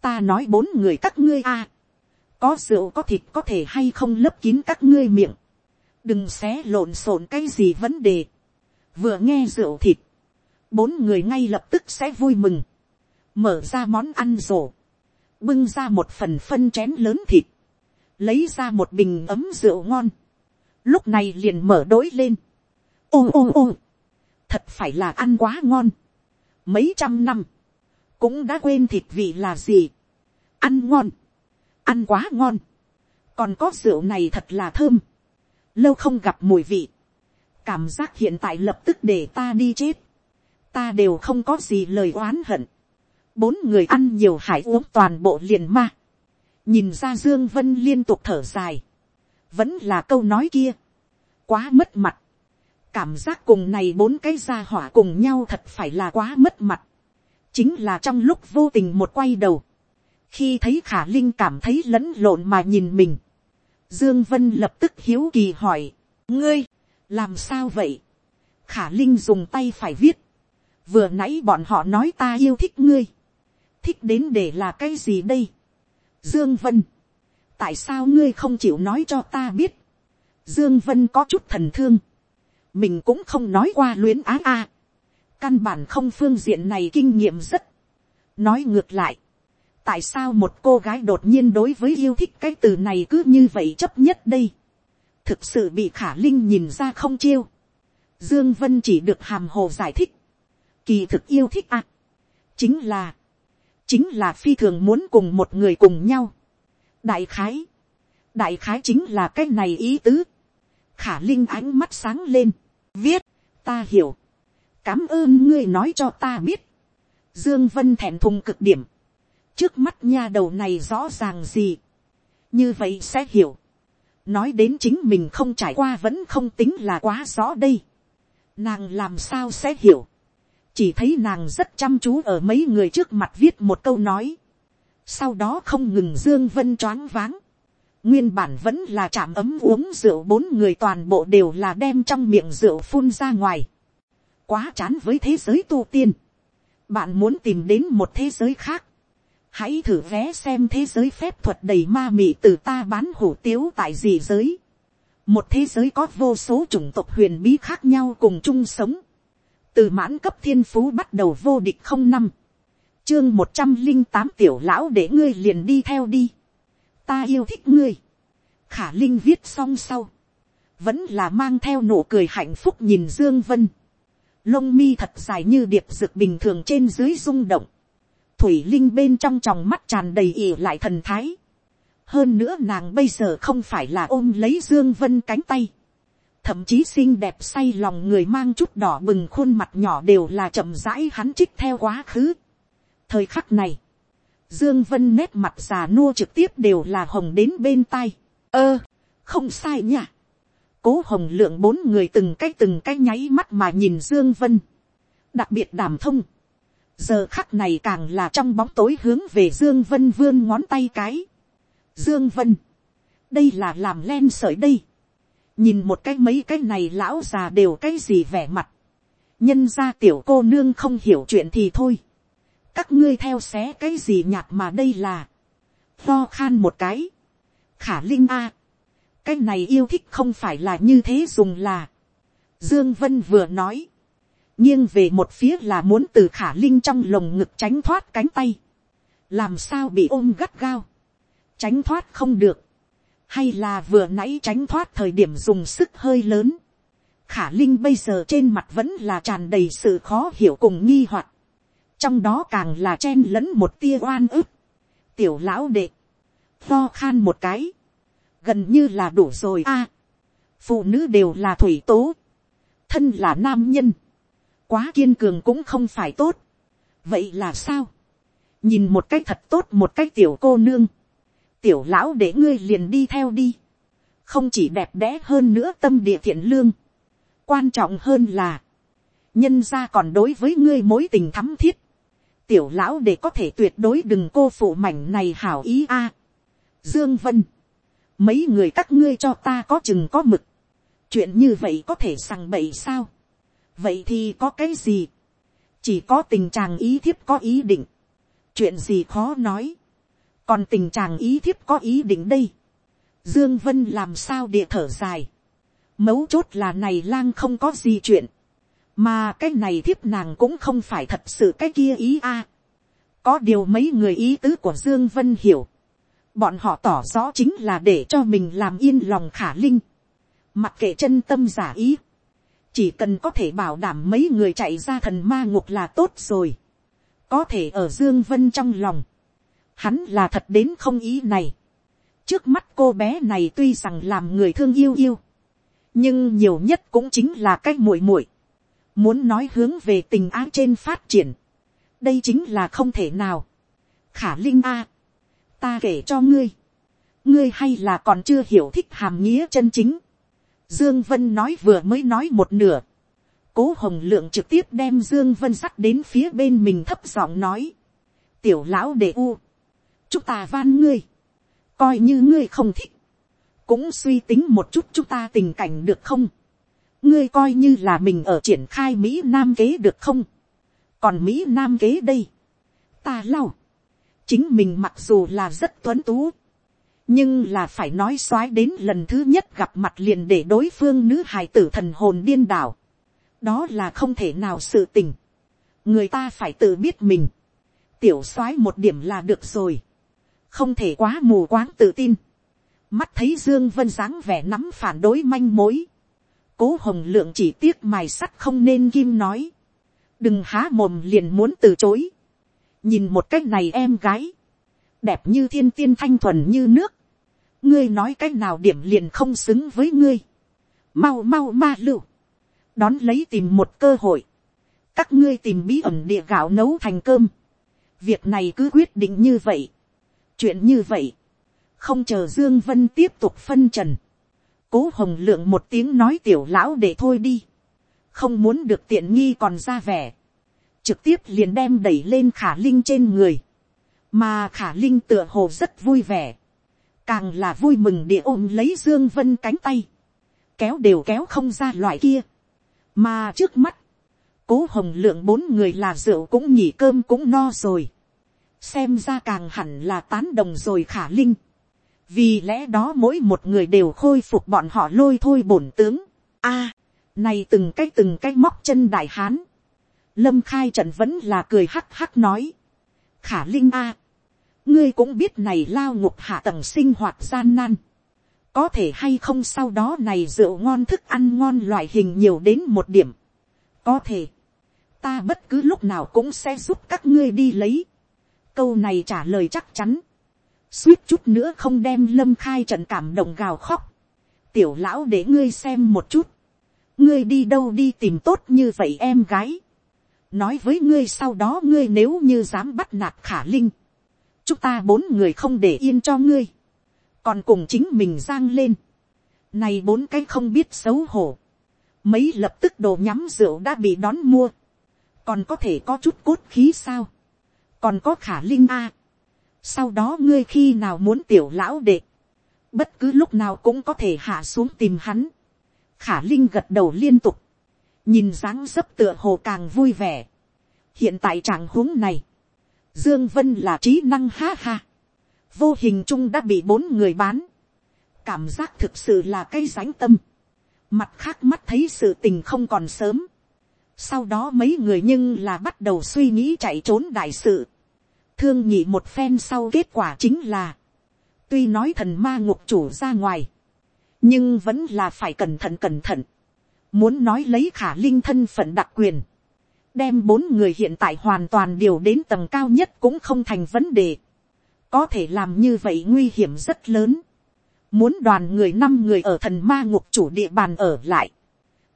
Ta nói bốn người các ngươi a Có rượu, có thịt, có thể hay không lấp kín các ngươi miệng. Đừng xé lộn xộn cái gì vấn đề. Vừa nghe rượu, thịt. Bốn người ngay lập tức sẽ vui mừng. Mở ra món ăn rổ. Bưng ra một phần phân chén lớn thịt lấy ra một bình ấm rượu ngon, lúc này liền mở đối lên, ôm ôm ôm. thật phải là ăn quá ngon, mấy trăm năm, cũng đã quên thịt vị là gì, ăn ngon, ăn quá ngon, còn có rượu này thật là thơm, lâu không gặp mùi vị, cảm giác hiện tại lập tức để ta đi chết, ta đều không có gì lời oán hận, bốn người ăn nhiều hải uống toàn bộ liền ma, nhìn ra dương vân liên tục thở dài, vẫn là câu nói kia, quá mất mặt, cảm giác cùng này bốn cái gia hỏa cùng nhau thật phải là quá mất mặt, chính là trong lúc vô tình một quay đầu, khi thấy khả linh cảm thấy lẫn lộn mà nhìn mình, dương vân lập tức hiếu kỳ hỏi, ngươi, làm sao vậy, khả linh dùng tay phải viết, vừa nãy bọn họ nói ta yêu thích ngươi, thích đến để là cái gì đây, Dương Vân, tại sao ngươi không chịu nói cho ta biết? Dương Vân có chút thần thương, mình cũng không nói qua luyến á a. Căn bản không phương diện này kinh nghiệm rất. Nói ngược lại, tại sao một cô gái đột nhiên đối với yêu thích cái từ này cứ như vậy chấp nhất đây? Thực sự bị Khả Linh nhìn ra không chiêu. Dương Vân chỉ được hàm hồ giải thích. Kỳ thực yêu thích à? Chính là chính là phi thường muốn cùng một người cùng nhau. đại khái, đại khái chính là cái này ý tứ, khả linh ánh mắt sáng lên, viết, ta hiểu, cảm ơn ngươi nói cho ta biết, dương vân thẹn thùng cực điểm, trước mắt nha đầu này rõ ràng gì, như vậy sẽ hiểu, nói đến chính mình không trải qua vẫn không tính là quá rõ đây, nàng làm sao sẽ hiểu, chỉ thấy nàng rất chăm chú ở mấy người trước mặt viết một câu nói, sau đó không ngừng dương vân choáng váng, nguyên bản vẫn là chạm ấm uống rượu bốn người toàn bộ đều là đem trong miệng rượu phun ra ngoài, quá chán với thế giới tu tiên, bạn muốn tìm đến một thế giới khác, hãy thử vé xem thế giới phép thuật đầy ma mị từ ta bán hủ tiếu tại gì giới, một thế giới có vô số chủng tộc huyền bí khác nhau cùng chung sống, từ mãn cấp thiên phú bắt đầu vô địch không năm, chương một trăm linh tám tiểu lão để ngươi liền đi theo đi, ta yêu thích ngươi, khả linh viết xong sau, vẫn là mang theo nụ cười hạnh phúc nhìn dương vân, lông mi thật dài như điệp rực bình thường trên dưới rung động, thủy linh bên trong tròng mắt tràn đầy ỉ lại thần thái, hơn nữa nàng bây giờ không phải là ôm lấy dương vân cánh tay, thậm chí xinh đẹp say lòng người mang chút đỏ bừng khuôn mặt nhỏ đều là chậm rãi hắn trích theo quá khứ. thời khắc này, dương vân nét mặt già nua trực tiếp đều là hồng đến bên tai. ơ, không sai nha. cố hồng lượng bốn người từng cái từng cái nháy mắt mà nhìn dương vân. đặc biệt đàm thông. giờ khắc này càng là trong bóng tối hướng về dương vân vươn ngón tay cái. dương vân, đây là làm len sợi đây nhìn một cái mấy cái này lão già đều cái gì vẻ mặt, nhân ra tiểu cô nương không hiểu chuyện thì thôi, các ngươi theo xé cái gì nhạt mà đây là, lo khan một cái, khả linh a, cái này yêu thích không phải là như thế dùng là, dương vân vừa nói, nghiêng về một phía là muốn từ khả linh trong lồng ngực tránh thoát cánh tay, làm sao bị ôm gắt gao, tránh thoát không được, hay là vừa nãy tránh thoát thời điểm dùng sức hơi lớn. khả linh bây giờ trên mặt vẫn là tràn đầy sự khó hiểu cùng nghi hoặc. trong đó càng là chen lẫn một tia oan ức. tiểu lão đệ, lo khan một cái, gần như là đủ rồi a. phụ nữ đều là thủy tố, thân là nam nhân, quá kiên cường cũng không phải tốt. vậy là sao, nhìn một cách thật tốt một cách tiểu cô nương, tiểu lão để ngươi liền đi theo đi, không chỉ đẹp đẽ hơn nữa tâm địa thiện lương, quan trọng hơn là, nhân ra còn đối với ngươi mối tình thắm thiết, tiểu lão để có thể tuyệt đối đừng cô phụ mảnh này hảo ý a. Dương Vân, mấy người các ngươi cho ta có chừng có mực, chuyện như vậy có thể sằng bậy sao, vậy thì có cái gì, chỉ có tình trạng ý thiếp có ý định, chuyện gì khó nói, còn tình trạng ý thiếp có ý định đây. Dương Vân làm sao địa thở dài. Mấu chốt là này lang không có gì chuyện. Mà cái này thiếp nàng cũng không phải thật sự cái kia ý a. Có điều mấy người ý tứ của Dương Vân hiểu. Bọn họ tỏ rõ chính là để cho mình làm yên lòng khả linh. Mặc kệ chân tâm giả ý. Chỉ cần có thể bảo đảm mấy người chạy ra thần ma ngục là tốt rồi. Có thể ở Dương Vân trong lòng hắn là thật đến không ý này. trước mắt cô bé này tuy rằng làm người thương yêu yêu, nhưng nhiều nhất cũng chính là cái muội muội. muốn nói hướng về tình ái trên phát triển, đây chính là không thể nào. khả linh a, ta kể cho ngươi, ngươi hay là còn chưa hiểu thích hàm nghĩa chân chính. Dương Vân nói vừa mới nói một nửa. Cố Hồng Lượng trực tiếp đem Dương Vân sắt đến phía bên mình thấp giọng nói. Tiểu lão đệ u chúng ta van ngươi, coi như ngươi không thích, cũng suy tính một chút chúng ta tình cảnh được không, ngươi coi như là mình ở triển khai mỹ nam kế được không, còn mỹ nam kế đây, ta lau, chính mình mặc dù là rất tuấn tú, nhưng là phải nói x đến lần thứ nhất gặp mặt liền để đối phương nữ hài tử thần hồn điên đảo, đó là không thể nào sự tình, người ta phải tự biết mình, tiểu soái một điểm là được rồi không thể quá mù quáng tự tin, mắt thấy dương vân dáng vẻ nắm phản đối manh mối, cố hồng lượng chỉ tiếc mài sắt không nên kim nói, đừng há mồm liền muốn từ chối, nhìn một cách này em gái, đẹp như thiên tiên thanh thuần như nước, ngươi nói cách nào điểm liền không xứng với ngươi, mau mau ma lưu, đón lấy tìm một cơ hội, các ngươi tìm bí ẩn địa gạo nấu thành cơm, việc này cứ quyết định như vậy, chuyện như vậy, không chờ dương vân tiếp tục phân trần, cố hồng lượng một tiếng nói tiểu lão để thôi đi, không muốn được tiện nghi còn ra vẻ, trực tiếp liền đem đẩy lên khả linh trên người, mà khả linh tựa hồ rất vui vẻ, càng là vui mừng địa ôm lấy dương vân cánh tay, kéo đều kéo không ra loại kia, mà trước mắt, cố hồng lượng bốn người là rượu cũng nhỉ cơm cũng no rồi, xem ra càng hẳn là tán đồng rồi khả linh, vì lẽ đó mỗi một người đều khôi phục bọn họ lôi thôi bổn tướng, a, này từng cái từng cái móc chân đại hán, lâm khai trận vẫn là cười hắc hắc nói, khả linh a, ngươi cũng biết này lao ngục hạ tầng sinh hoạt gian nan, có thể hay không sau đó này rượu ngon thức ăn ngon loại hình nhiều đến một điểm, có thể, ta bất cứ lúc nào cũng sẽ giúp các ngươi đi lấy, câu này trả lời chắc chắn, suýt chút nữa không đem lâm khai trận cảm động gào khóc, tiểu lão để ngươi xem một chút, ngươi đi đâu đi tìm tốt như vậy em gái, nói với ngươi sau đó ngươi nếu như dám bắt nạt khả linh, chúng ta bốn người không để yên cho ngươi, còn cùng chính mình giang lên, này bốn cái không biết xấu hổ, mấy lập tức đồ nhắm rượu đã bị đón mua, còn có thể có chút cốt khí sao, còn có khả linh a, sau đó ngươi khi nào muốn tiểu lão đệ, bất cứ lúc nào cũng có thể hạ xuống tìm hắn, khả linh gật đầu liên tục, nhìn dáng dấp tựa hồ càng vui vẻ. hiện tại trạng huống này, dương vân là trí năng ha ha, vô hình chung đã bị bốn người bán, cảm giác thực sự là cây ránh tâm, mặt khác mắt thấy sự tình không còn sớm, sau đó mấy người nhưng là bắt đầu suy nghĩ chạy trốn đại sự, thương nhị một phen sau kết quả chính là, tuy nói thần ma ngục chủ ra ngoài, nhưng vẫn là phải cẩn thận cẩn thận, muốn nói lấy khả linh thân phận đặc quyền, đem bốn người hiện tại hoàn toàn điều đến tầng cao nhất cũng không thành vấn đề, có thể làm như vậy nguy hiểm rất lớn, muốn đoàn người năm người ở thần ma ngục chủ địa bàn ở lại,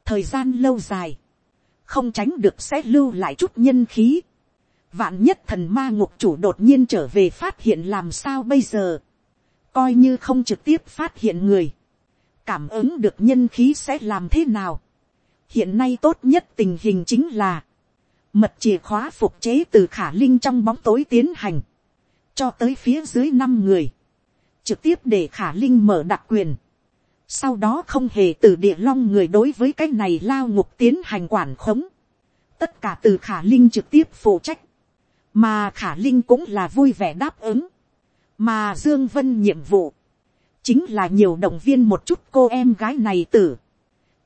thời gian lâu dài, không tránh được sẽ lưu lại chút nhân khí, vạn nhất thần ma ngục chủ đột nhiên trở về phát hiện làm sao bây giờ, coi như không trực tiếp phát hiện người, cảm ứng được nhân khí sẽ làm thế nào. hiện nay tốt nhất tình hình chính là, mật chìa khóa phục chế từ khả linh trong bóng tối tiến hành, cho tới phía dưới năm người, trực tiếp để khả linh mở đặc quyền, sau đó không hề từ địa long người đối với cái này lao ngục tiến hành quản khống, tất cả từ khả linh trực tiếp phụ trách, mà khả linh cũng là vui vẻ đáp ứng, mà dương vân nhiệm vụ, chính là nhiều động viên một chút cô em gái này tử,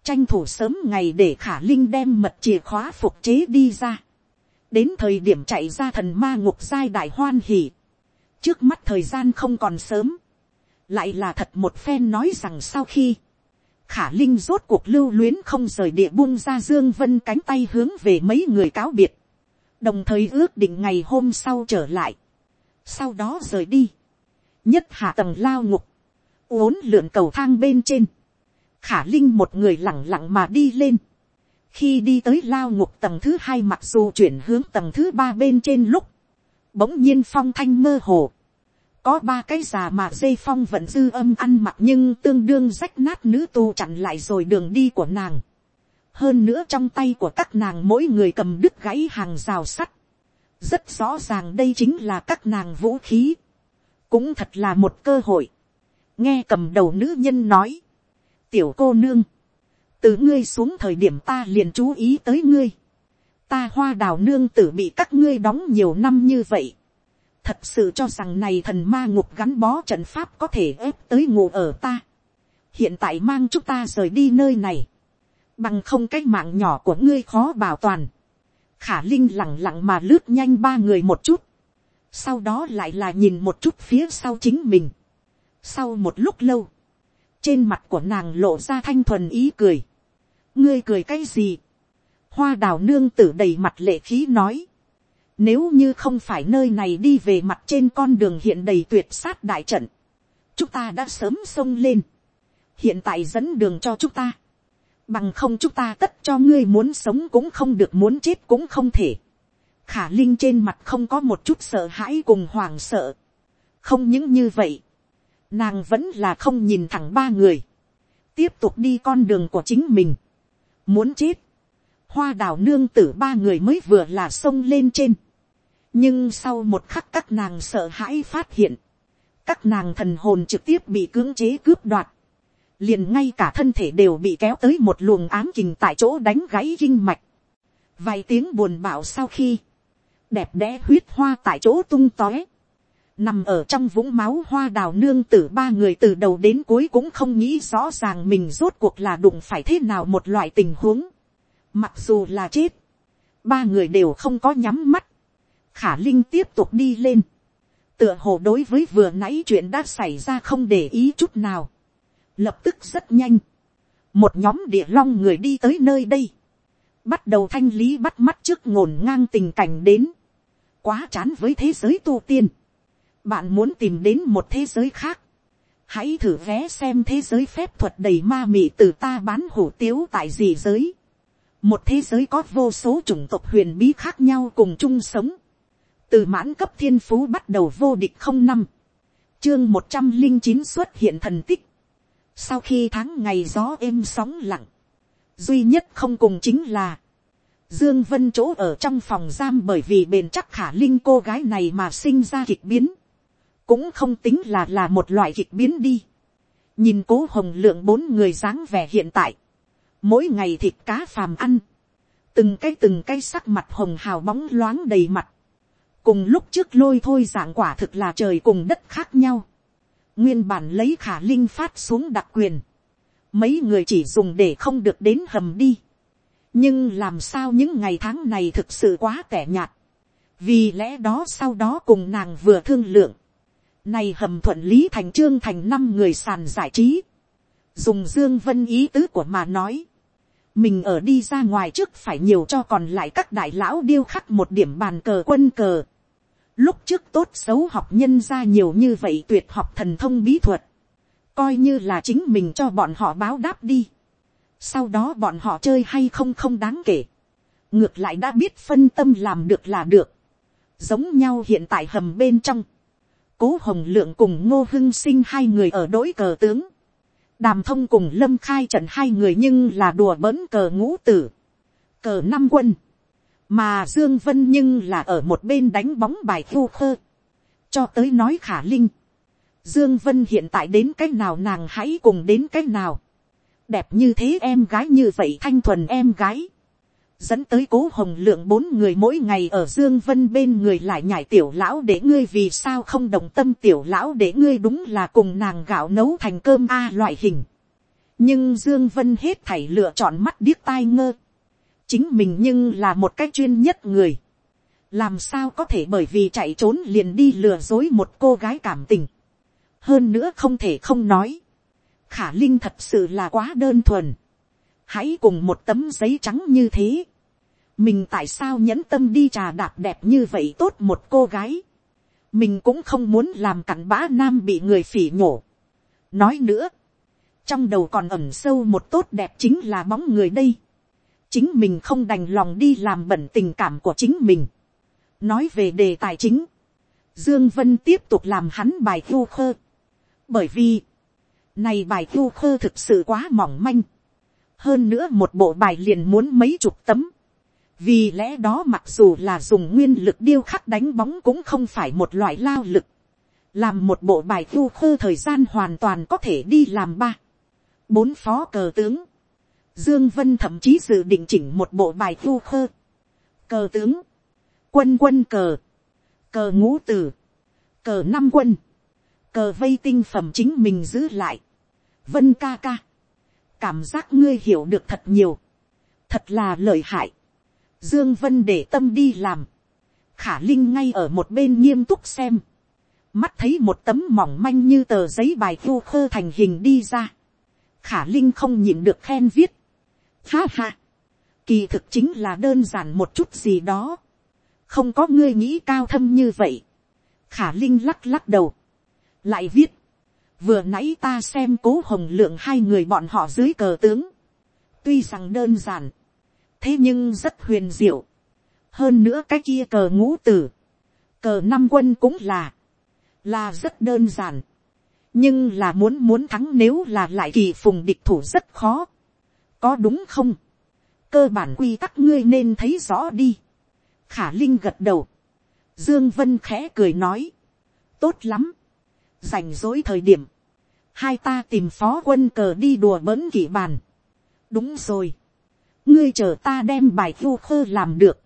tranh thủ sớm ngày để khả linh đem mật chìa khóa phục chế đi ra, đến thời điểm chạy ra thần ma ngục giai đại hoan hỉ, trước mắt thời gian không còn sớm, lại là thật một phen nói rằng sau khi, khả linh rốt cuộc lưu luyến không rời địa buông ra dương vân cánh tay hướng về mấy người cáo biệt, đồng thời ước định ngày hôm sau trở lại, sau đó rời đi, nhất hạ tầng lao ngục, uốn lượn cầu thang bên trên, khả linh một người lẳng lặng mà đi lên, khi đi tới lao ngục tầng thứ hai mặc dù chuyển hướng tầng thứ ba bên trên lúc, bỗng nhiên phong thanh mơ hồ, có ba cái già mà dây phong vẫn dư âm ăn mặc nhưng tương đương rách nát nữ tu chặn lại rồi đường đi của nàng. hơn nữa trong tay của các nàng mỗi người cầm đứt gãy hàng rào sắt. rất rõ ràng đây chính là các nàng vũ khí. cũng thật là một cơ hội nghe cầm đầu nữ nhân nói, tiểu cô nương, từ ngươi xuống thời điểm ta liền chú ý tới ngươi, ta hoa đào nương tử bị các ngươi đóng nhiều năm như vậy, thật sự cho rằng này thần ma ngục gắn bó trận pháp có thể ép tới ngủ ở ta, hiện tại mang chúng ta rời đi nơi này, bằng không cái mạng nhỏ của ngươi khó bảo toàn, khả linh lẳng lặng mà lướt nhanh ba người một chút, sau đó lại là nhìn một chút phía sau chính mình, sau một lúc lâu, trên mặt của nàng lộ ra thanh thuần ý cười. ngươi cười cái gì. hoa đào nương tử đầy mặt lệ khí nói nếu như không phải nơi này đi về mặt trên con đường hiện đầy tuyệt sát đại trận, chúng ta đã sớm xông lên, hiện tại dẫn đường cho chúng ta, bằng không chúng ta tất cho ngươi muốn sống cũng không được muốn chết cũng không thể. khả linh trên mặt không có một chút sợ hãi cùng hoảng sợ, không những như vậy, nàng vẫn là không nhìn thẳng ba người, tiếp tục đi con đường của chính mình, muốn chết, hoa đào nương tử ba người mới vừa là sông lên trên, nhưng sau một khắc các nàng sợ hãi phát hiện, các nàng thần hồn trực tiếp bị cưỡng chế cướp đoạt, liền ngay cả thân thể đều bị kéo tới một luồng ám kình tại chỗ đánh gáy kinh mạch. vài tiếng buồn bạo sau khi, đẹp đẽ huyết hoa tại chỗ tung tóe, nằm ở trong vũng máu hoa đào nương tử ba người từ đầu đến cuối cũng không nghĩ rõ ràng mình rốt cuộc là đụng phải thế nào một loại tình huống. Mặc dù là chết, ba người đều không có nhắm mắt, khả linh tiếp tục đi lên, tựa hồ đối với vừa nãy chuyện đã xảy ra không để ý chút nào, lập tức rất nhanh, một nhóm địa long người đi tới nơi đây, bắt đầu thanh lý bắt mắt trước ngổn ngang tình cảnh đến, quá chán với thế giới tu tiên, bạn muốn tìm đến một thế giới khác, hãy thử vé xem thế giới phép thuật đầy ma mị từ ta bán hủ tiếu tại gì giới, một thế giới có vô số chủng tộc huyền bí khác nhau cùng chung sống, từ mãn cấp thiên phú bắt đầu vô địch không năm, chương một trăm linh chín xuất hiện thần tích, sau khi tháng ngày gió êm sóng lặng, duy nhất không cùng chính là, Dương Vân chỗ ở trong phòng giam bởi vì bền chắc khả linh cô gái này mà sinh ra kịch biến. Cũng không tính là là một loại kịch biến đi. Nhìn cố hồng lượng bốn người dáng vẻ hiện tại. Mỗi ngày thịt cá phàm ăn. Từng cái từng cái sắc mặt hồng hào bóng loáng đầy mặt. Cùng lúc trước lôi thôi dạng quả thực là trời cùng đất khác nhau. Nguyên bản lấy khả linh phát xuống đặc quyền. Mấy người chỉ dùng để không được đến hầm đi. Nhưng làm sao những ngày tháng này thực sự quá tẻ nhạt. Vì lẽ đó sau đó cùng nàng vừa thương lượng. Này hầm thuận lý thành trương thành năm người sàn giải trí. Dùng Dương Vân ý tứ của mà nói. Mình ở đi ra ngoài trước phải nhiều cho còn lại các đại lão điêu khắc một điểm bàn cờ quân cờ. Lúc trước tốt xấu học nhân ra nhiều như vậy tuyệt học thần thông bí thuật. Coi như là chính mình cho bọn họ báo đáp đi. Sau đó bọn họ chơi hay không không đáng kể. Ngược lại đã biết phân tâm làm được là được. Giống nhau hiện tại hầm bên trong. Cố Hồng Lượng cùng Ngô Hưng Sinh hai người ở đối cờ tướng. Đàm thông cùng Lâm Khai trận hai người nhưng là đùa bỡn cờ ngũ tử. Cờ năm quân mà dương vân nhưng là ở một bên đánh bóng bài thu khơ, cho tới nói khả linh, dương vân hiện tại đến cách nào nàng hãy cùng đến cách nào, đẹp như thế em gái như vậy thanh thuần em gái, dẫn tới cố hồng lượng bốn người mỗi ngày ở dương vân bên người lại nhảy tiểu lão để ngươi vì sao không đồng tâm tiểu lão để ngươi đúng là cùng nàng gạo nấu thành cơm a loại hình. Nhưng dương vân hết thảy lựa chọn mắt điếc tai ngơ chính mình nhưng là một cách chuyên nhất người, làm sao có thể bởi vì chạy trốn liền đi lừa dối một cô gái cảm tình, hơn nữa không thể không nói, khả linh thật sự là quá đơn thuần, hãy cùng một tấm giấy trắng như thế, mình tại sao nhẫn tâm đi trà đạp đẹp như vậy tốt một cô gái, mình cũng không muốn làm cặn bã nam bị người phỉ nhổ. nói nữa, trong đầu còn ẩm sâu một tốt đẹp chính là bóng người đây chính mình không đành lòng đi làm bẩn tình cảm của chính mình. nói về đề tài chính, dương vân tiếp tục làm hắn bài thu khơ, bởi vì, này bài thu khơ thực sự quá mỏng manh, hơn nữa một bộ bài liền muốn mấy chục tấm, vì lẽ đó mặc dù là dùng nguyên lực điêu khắc đánh bóng cũng không phải một loại lao lực, làm một bộ bài thu khơ thời gian hoàn toàn có thể đi làm ba, bốn phó cờ tướng, Dương Vân thậm chí dự định chỉnh một bộ bài thu khơ. Cờ tướng. Quân quân cờ. Cờ ngũ tử. Cờ năm quân. Cờ vây tinh phẩm chính mình giữ lại. Vân ca ca. Cảm giác ngươi hiểu được thật nhiều. Thật là lợi hại. Dương Vân để tâm đi làm. Khả Linh ngay ở một bên nghiêm túc xem. Mắt thấy một tấm mỏng manh như tờ giấy bài thu khơ thành hình đi ra. Khả Linh không nhịn được khen viết Ha ha. Kỳ thực chính là đơn giản một chút gì đó. Không có ngươi nghĩ cao thâm như vậy. Khả Linh lắc lắc đầu. Lại viết. vừa nãy ta xem cố hồng lượng hai người bọn họ dưới cờ tướng, tuy rằng đơn giản, thế nhưng rất huyền diệu, hơn nữa cái kia cờ ngũ tử, cờ năm quân cũng là, là rất đơn giản, nhưng là muốn muốn thắng nếu là lại kỳ phùng địch thủ rất khó, có đúng không, cơ bản quy tắc ngươi nên thấy rõ đi, khả linh gật đầu, dương vân khẽ cười nói, tốt lắm, rảnh rỗi thời điểm, hai ta tìm phó quân cờ đi đùa bỡn kỷ bàn, đúng rồi, ngươi chờ ta đem bài thu khơ làm được,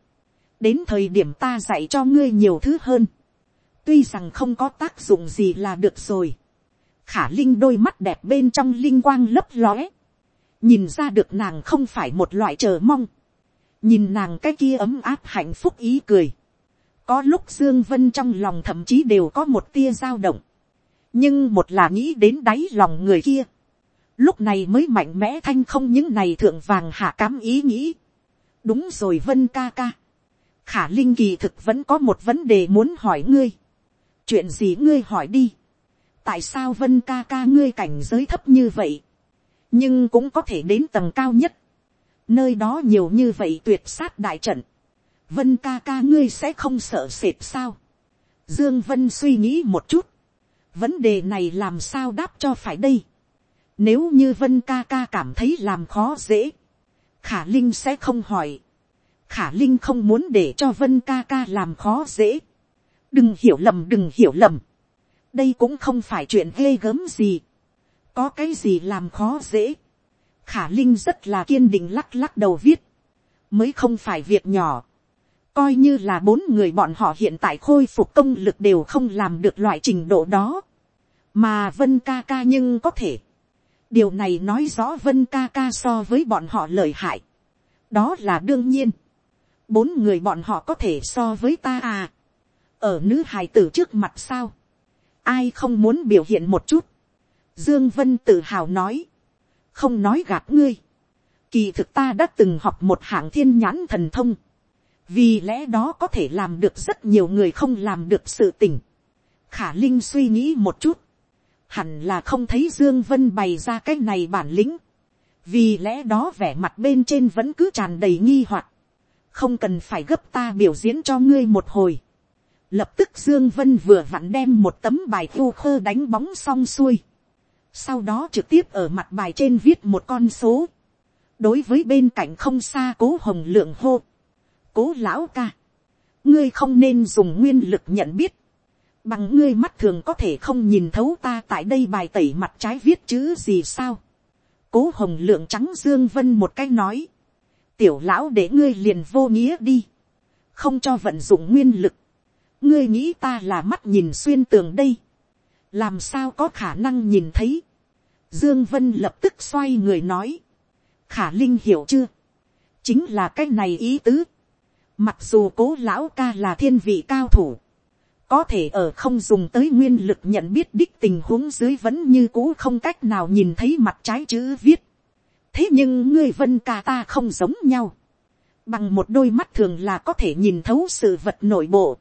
đến thời điểm ta dạy cho ngươi nhiều thứ hơn, tuy rằng không có tác dụng gì là được rồi, khả linh đôi mắt đẹp bên trong linh quang lấp lóe, nhìn ra được nàng không phải một loại chờ mong, nhìn nàng cái kia ấm áp hạnh phúc ý cười, có lúc dương vân trong lòng thậm chí đều có một tia dao động, nhưng một là nghĩ đến đáy lòng người kia, lúc này mới mạnh mẽ thanh không những này thượng vàng hạ cám ý nghĩ. đúng rồi vân ca ca. khả linh kỳ thực vẫn có một vấn đề muốn hỏi ngươi. chuyện gì ngươi hỏi đi. tại sao vân ca ca ngươi cảnh giới thấp như vậy nhưng cũng có thể đến tầng cao nhất. nơi đó nhiều như vậy tuyệt sát đại trận. vân ca ca ngươi sẽ không sợ sệt sao. dương vân suy nghĩ một chút. vấn đề này làm sao đáp cho phải đây nếu như vân ca ca cảm thấy làm khó dễ, khả linh sẽ không hỏi. khả linh không muốn để cho vân ca ca làm khó dễ. đừng hiểu lầm đừng hiểu lầm. đây cũng không phải chuyện ghê gớm gì có cái gì làm khó dễ. khả linh rất là kiên định lắc lắc đầu viết. mới không phải việc nhỏ. coi như là bốn người bọn họ hiện tại khôi phục công lực đều không làm được loại trình độ đó. mà vân ca ca nhưng có thể điều này nói rõ vân ca ca so với bọn họ lợi hại. đó là đương nhiên. bốn người bọn họ có thể so với ta à. ở nữ hài tử trước mặt sao. ai không muốn biểu hiện một chút dương vân tự hào nói. không nói gạt ngươi. kỳ thực ta đã từng học một hạng thiên nhãn thần thông. vì lẽ đó có thể làm được rất nhiều người không làm được sự tình. khả linh suy nghĩ một chút hẳn là không thấy dương vân bày ra cái này bản lĩnh, vì lẽ đó vẻ mặt bên trên vẫn cứ tràn đầy nghi hoặc, không cần phải gấp ta biểu diễn cho ngươi một hồi. lập tức dương vân vừa vặn đem một tấm bài thu khơ đánh bóng xong xuôi, sau đó trực tiếp ở mặt bài trên viết một con số, đối với bên cạnh không xa cố hồng lượng hô, cố lão ca, ngươi không nên dùng nguyên lực nhận biết, bằng ngươi mắt thường có thể không nhìn thấu ta tại đây bài tẩy mặt trái viết chữ gì sao. cố hồng lượng trắng dương vân một cái nói. tiểu lão để ngươi liền vô nghĩa đi. không cho vận dụng nguyên lực. ngươi nghĩ ta là mắt nhìn xuyên tường đây làm sao có khả năng nhìn thấy. dương vân lập tức xoay người nói. khả linh hiểu chưa. chính là cái này ý tứ. mặc dù cố lão ca là thiên vị cao thủ, có thể ở không dùng tới nguyên lực nhận biết đích tình huống dưới vẫn như cũ không cách nào nhìn thấy mặt trái chữ viết. thế nhưng ngươi vân ca ta không giống nhau. bằng một đôi mắt thường là có thể nhìn thấu sự vật nội bộ.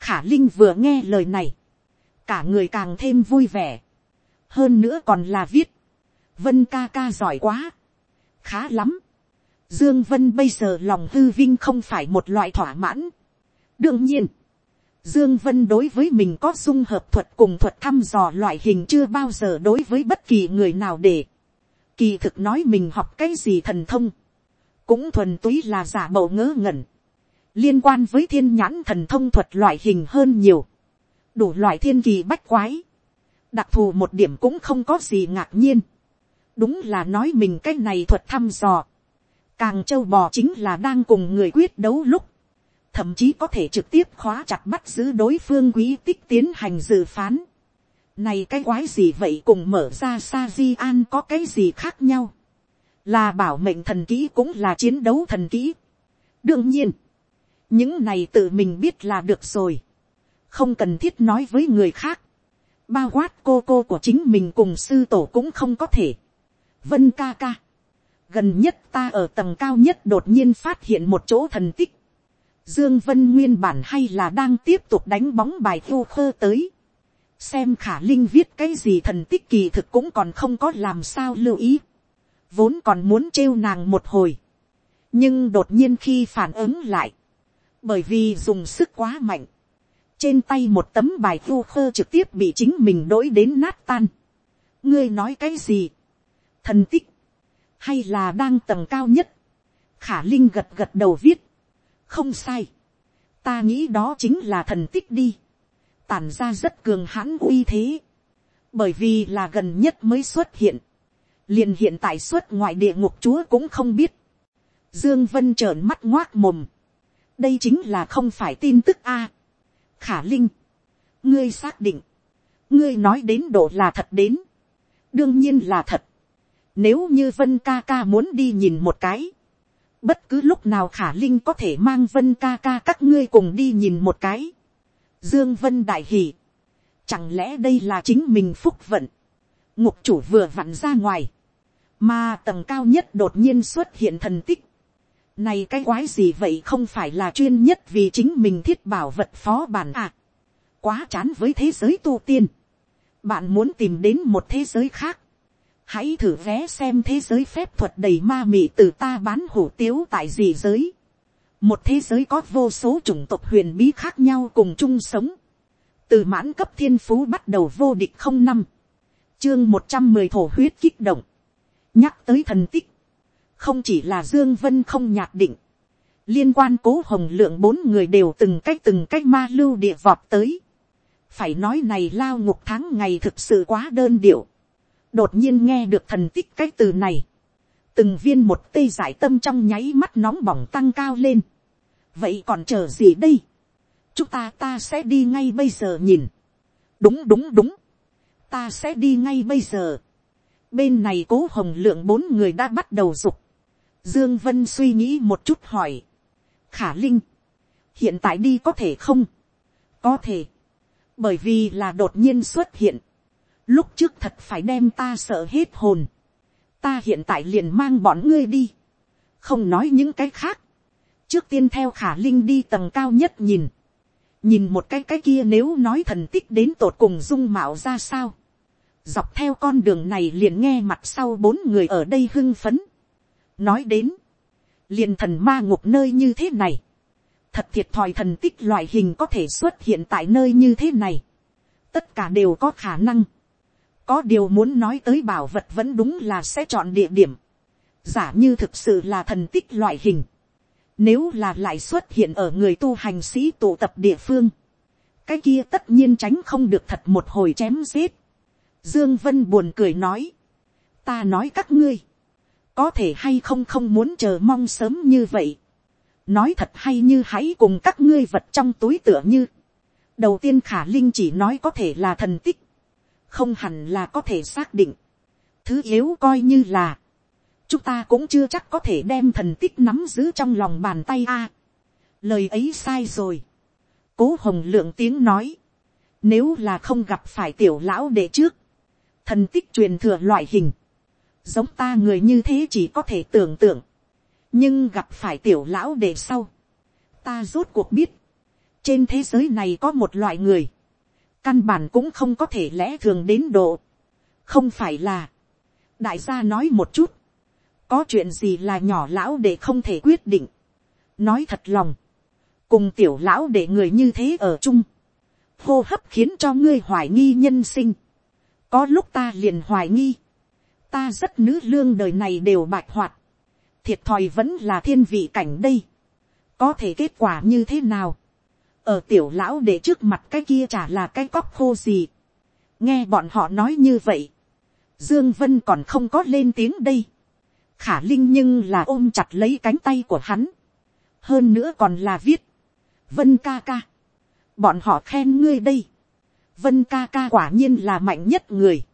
khả linh vừa nghe lời này cả người càng thêm vui vẻ. hơn nữa còn là viết. vân ca ca giỏi quá. khá lắm. dương vân bây giờ lòng hư vinh không phải một loại thỏa mãn. đương nhiên, Dương Vân đối với mình có dung hợp thuật cùng thuật thăm dò loại hình chưa bao giờ đối với bất kỳ người nào để. Kỳ thực nói mình học cái gì thần thông. Cũng thuần túy là giả bộ ngớ ngẩn. Liên quan với thiên nhãn thần thông thuật loại hình hơn nhiều. Đủ loại thiên kỳ bách quái. Đặc thù một điểm cũng không có gì ngạc nhiên. Đúng là nói mình cái này thuật thăm dò. Càng châu bò chính là đang cùng người quyết đấu lúc thậm chí có thể trực tiếp khóa chặt bắt giữ đối phương quý tích tiến hành dự phán. Này cái quái gì vậy cùng mở ra sa di an có cái gì khác nhau. Là bảo mệnh thần kỹ cũng là chiến đấu thần kỹ. Đương nhiên, những này tự mình biết là được rồi. Không cần thiết nói với người khác. Bao quát cô cô của chính mình cùng sư tổ cũng không có thể. Vân ca ca. Gần nhất ta ở tầng cao nhất đột nhiên phát hiện một chỗ thần tích Dương Vân nguyên bản hay là đang tiếp tục đánh bóng bài thu khơ tới. xem khả linh viết cái gì thần tích kỳ thực cũng còn không có làm sao lưu ý, vốn còn muốn trêu nàng một hồi, nhưng đột nhiên khi phản ứng lại, bởi vì dùng sức quá mạnh, trên tay một tấm bài thu khơ trực tiếp bị chính mình đ ố i đến nát tan. ngươi nói cái gì, thần tích, hay là đang tầng cao nhất, khả linh gật gật đầu viết, không sai, ta nghĩ đó chính là thần tích đi, tản ra rất cường hãn uy thế, bởi vì là gần nhất mới xuất hiện, liền hiện tại xuất ngoại địa ngục chúa cũng không biết, dương vân trợn mắt ngoác mồm, đây chính là không phải tin tức a, khả linh, ngươi xác định, ngươi nói đến độ là thật đến, đương nhiên là thật, nếu như vân ca ca muốn đi nhìn một cái, bất cứ lúc nào khả linh có thể mang vân ca ca các ngươi cùng đi nhìn một cái, dương vân đại hỉ, chẳng lẽ đây là chính mình phúc vận, ngục chủ vừa vặn ra ngoài, mà tầng cao nhất đột nhiên xuất hiện thần tích, này cái quái gì vậy không phải là chuyên nhất vì chính mình thiết bảo vật phó bản à. Quá chán với thế giới tu tiên. Bạn muốn tìm đến một thế giới khác. Hãy thử vé xem thế giới phép thuật đầy ma mị từ ta bán hủ tiếu tại gì giới. Một thế giới có vô số chủng tộc huyền bí khác nhau cùng chung sống. Từ mãn cấp thiên phú bắt đầu vô địch không năm. Chương một trăm mười thổ huyết kích động. Nhắc tới thần tích không chỉ là dương vân không nhạt định, liên quan cố hồng lượng bốn người đều từng cách từng cách ma lưu địa vọt tới. phải nói này lao ngục tháng ngày thực sự quá đơn điệu. đột nhiên nghe được thần tích cái từ này, từng viên một tê giải tâm trong nháy mắt nóng bỏng tăng cao lên. vậy còn chờ gì đây, chúng ta ta sẽ đi ngay bây giờ nhìn. đúng đúng đúng, ta sẽ đi ngay bây giờ. bên này cố hồng lượng bốn người đã bắt đầu dục Dương Vân suy nghĩ một chút hỏi. Khả Linh. Hiện tại đi có thể không? Có thể. Bởi vì là đột nhiên xuất hiện. Lúc trước thật phải đem ta sợ hết hồn. Ta hiện tại liền mang bọn ngươi đi. Không nói những cái khác. Trước tiên theo khả Linh đi tầng cao nhất nhìn. Nhìn một cái cái kia nếu nói thần tích đến tột cùng dung mạo ra sao. Dọc theo con đường này liền nghe mặt sau bốn người ở đây hưng phấn nói đến, liền thần ma ngục nơi như thế này, thật thiệt thòi thần tích loại hình có thể xuất hiện tại nơi như thế này, tất cả đều có khả năng, có điều muốn nói tới bảo vật vẫn đúng là sẽ chọn địa điểm, giả như thực sự là thần tích loại hình, nếu là lại xuất hiện ở người tu hành sĩ tụ tập địa phương, cái kia tất nhiên tránh không được thật một hồi chém giết. Dương Vân buồn cười nói, ta nói các ngươi, có thể hay không không muốn chờ mong sớm như vậy. nói thật hay như hãy cùng các ngươi vật trong túi tựa như. đầu tiên khả linh chỉ nói có thể là thần tích, không hẳn là có thể xác định. thứ yếu coi như là, chúng ta cũng chưa chắc có thể đem thần tích nắm giữ trong lòng bàn tay a. lời ấy sai rồi. cố hồng lượng tiếng nói, nếu là không gặp phải tiểu lão đệ trước, thần tích truyền thừa loại hình, giống ta người như thế chỉ có thể tưởng tượng, nhưng gặp phải tiểu lão để sau, ta rốt cuộc biết, trên thế giới này có một loại người, căn bản cũng không có thể lẽ thường đến độ, không phải là, đại gia nói một chút, có chuyện gì là nhỏ lão để không thể quyết định, nói thật lòng, cùng tiểu lão để người như thế ở chung, hô hấp khiến cho ngươi hoài nghi nhân sinh, có lúc ta liền hoài nghi, ta rất nữ lương đời này đều bạch hoạt, thiệt thòi vẫn là thiên vị cảnh đây, có thể kết quả như thế nào, ở tiểu lão để trước mặt cái kia chả là cái cóc khô gì, nghe bọn họ nói như vậy, dương vân còn không có lên tiếng đây, khả linh nhưng là ôm chặt lấy cánh tay của hắn, hơn nữa còn là viết, vân ca ca, bọn họ khen ngươi đây, vân ca ca quả nhiên là mạnh nhất người,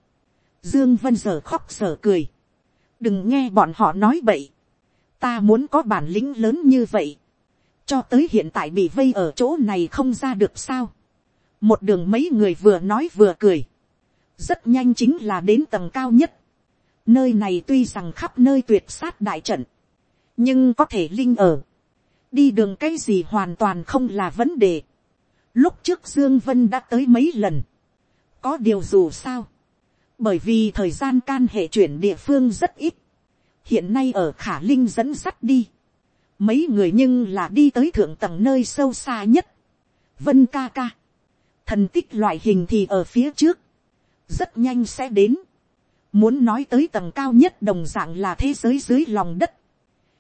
Dương Vân giờ khóc giờ cười. Đừng nghe bọn họ nói bậy. Ta muốn có bản lĩnh lớn như vậy. Cho tới hiện tại bị vây ở chỗ này không ra được sao. Một đường mấy người vừa nói vừa cười. Rất nhanh chính là đến tầng cao nhất. Nơi này tuy rằng khắp nơi tuyệt sát đại trận. Nhưng có thể linh ở. Đi đường cái gì hoàn toàn không là vấn đề. Lúc trước Dương Vân đã tới mấy lần có điều dù sao, bởi vì thời gian can hệ chuyển địa phương rất ít, hiện nay ở khả linh dẫn sắt đi, mấy người nhưng là đi tới thượng tầng nơi sâu xa nhất, vân ca ca, thần tích loại hình thì ở phía trước, rất nhanh sẽ đến, muốn nói tới tầng cao nhất đồng dạng là thế giới dưới lòng đất,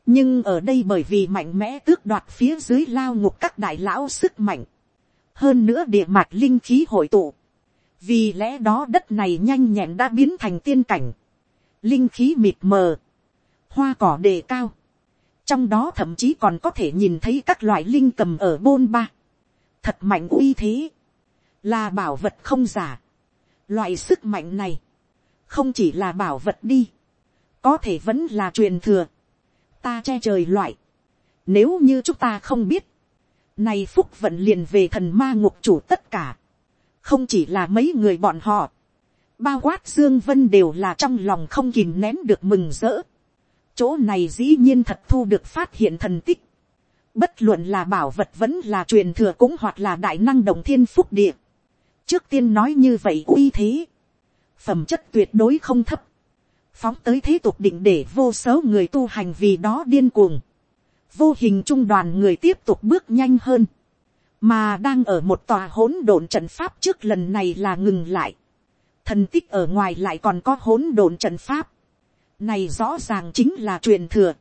nhưng ở đây bởi vì mạnh mẽ tước đoạt phía dưới lao ngục các đại lão sức mạnh, hơn nữa địa mạch linh khí hội tụ, vì lẽ đó đất này nhanh nhẹn đã biến thành tiên cảnh, linh khí mịt mờ, hoa cỏ đề cao, trong đó thậm chí còn có thể nhìn thấy các loại linh cầm ở bôn ba, thật mạnh uy thế, là bảo vật không giả, loại sức mạnh này, không chỉ là bảo vật đi, có thể vẫn là truyền thừa, ta che trời loại, nếu như chúng ta không biết, nay phúc vận liền về thần ma ngục chủ tất cả, không chỉ là mấy người bọn họ, bao quát dương vân đều là trong lòng không kìm nén được mừng rỡ, chỗ này dĩ nhiên thật thu được phát hiện thần tích. Bất luận là bảo vật vẫn là truyền thừa cũng hoặc là đại năng đồng thiên phúc địa. Trước tiên nói như vậy uy thế. Phẩm chất tuyệt đối không thấp. Phóng tới thế tục định để vô số người tu hành vì đó điên cuồng. Vô hình trung đoàn người tiếp tục bước nhanh hơn. Mà đang ở một tòa hỗn độn trận pháp trước lần này là ngừng lại. Thần tích ở ngoài lại còn có hỗn độn trận pháp. Này rõ ràng chính là truyền thừa.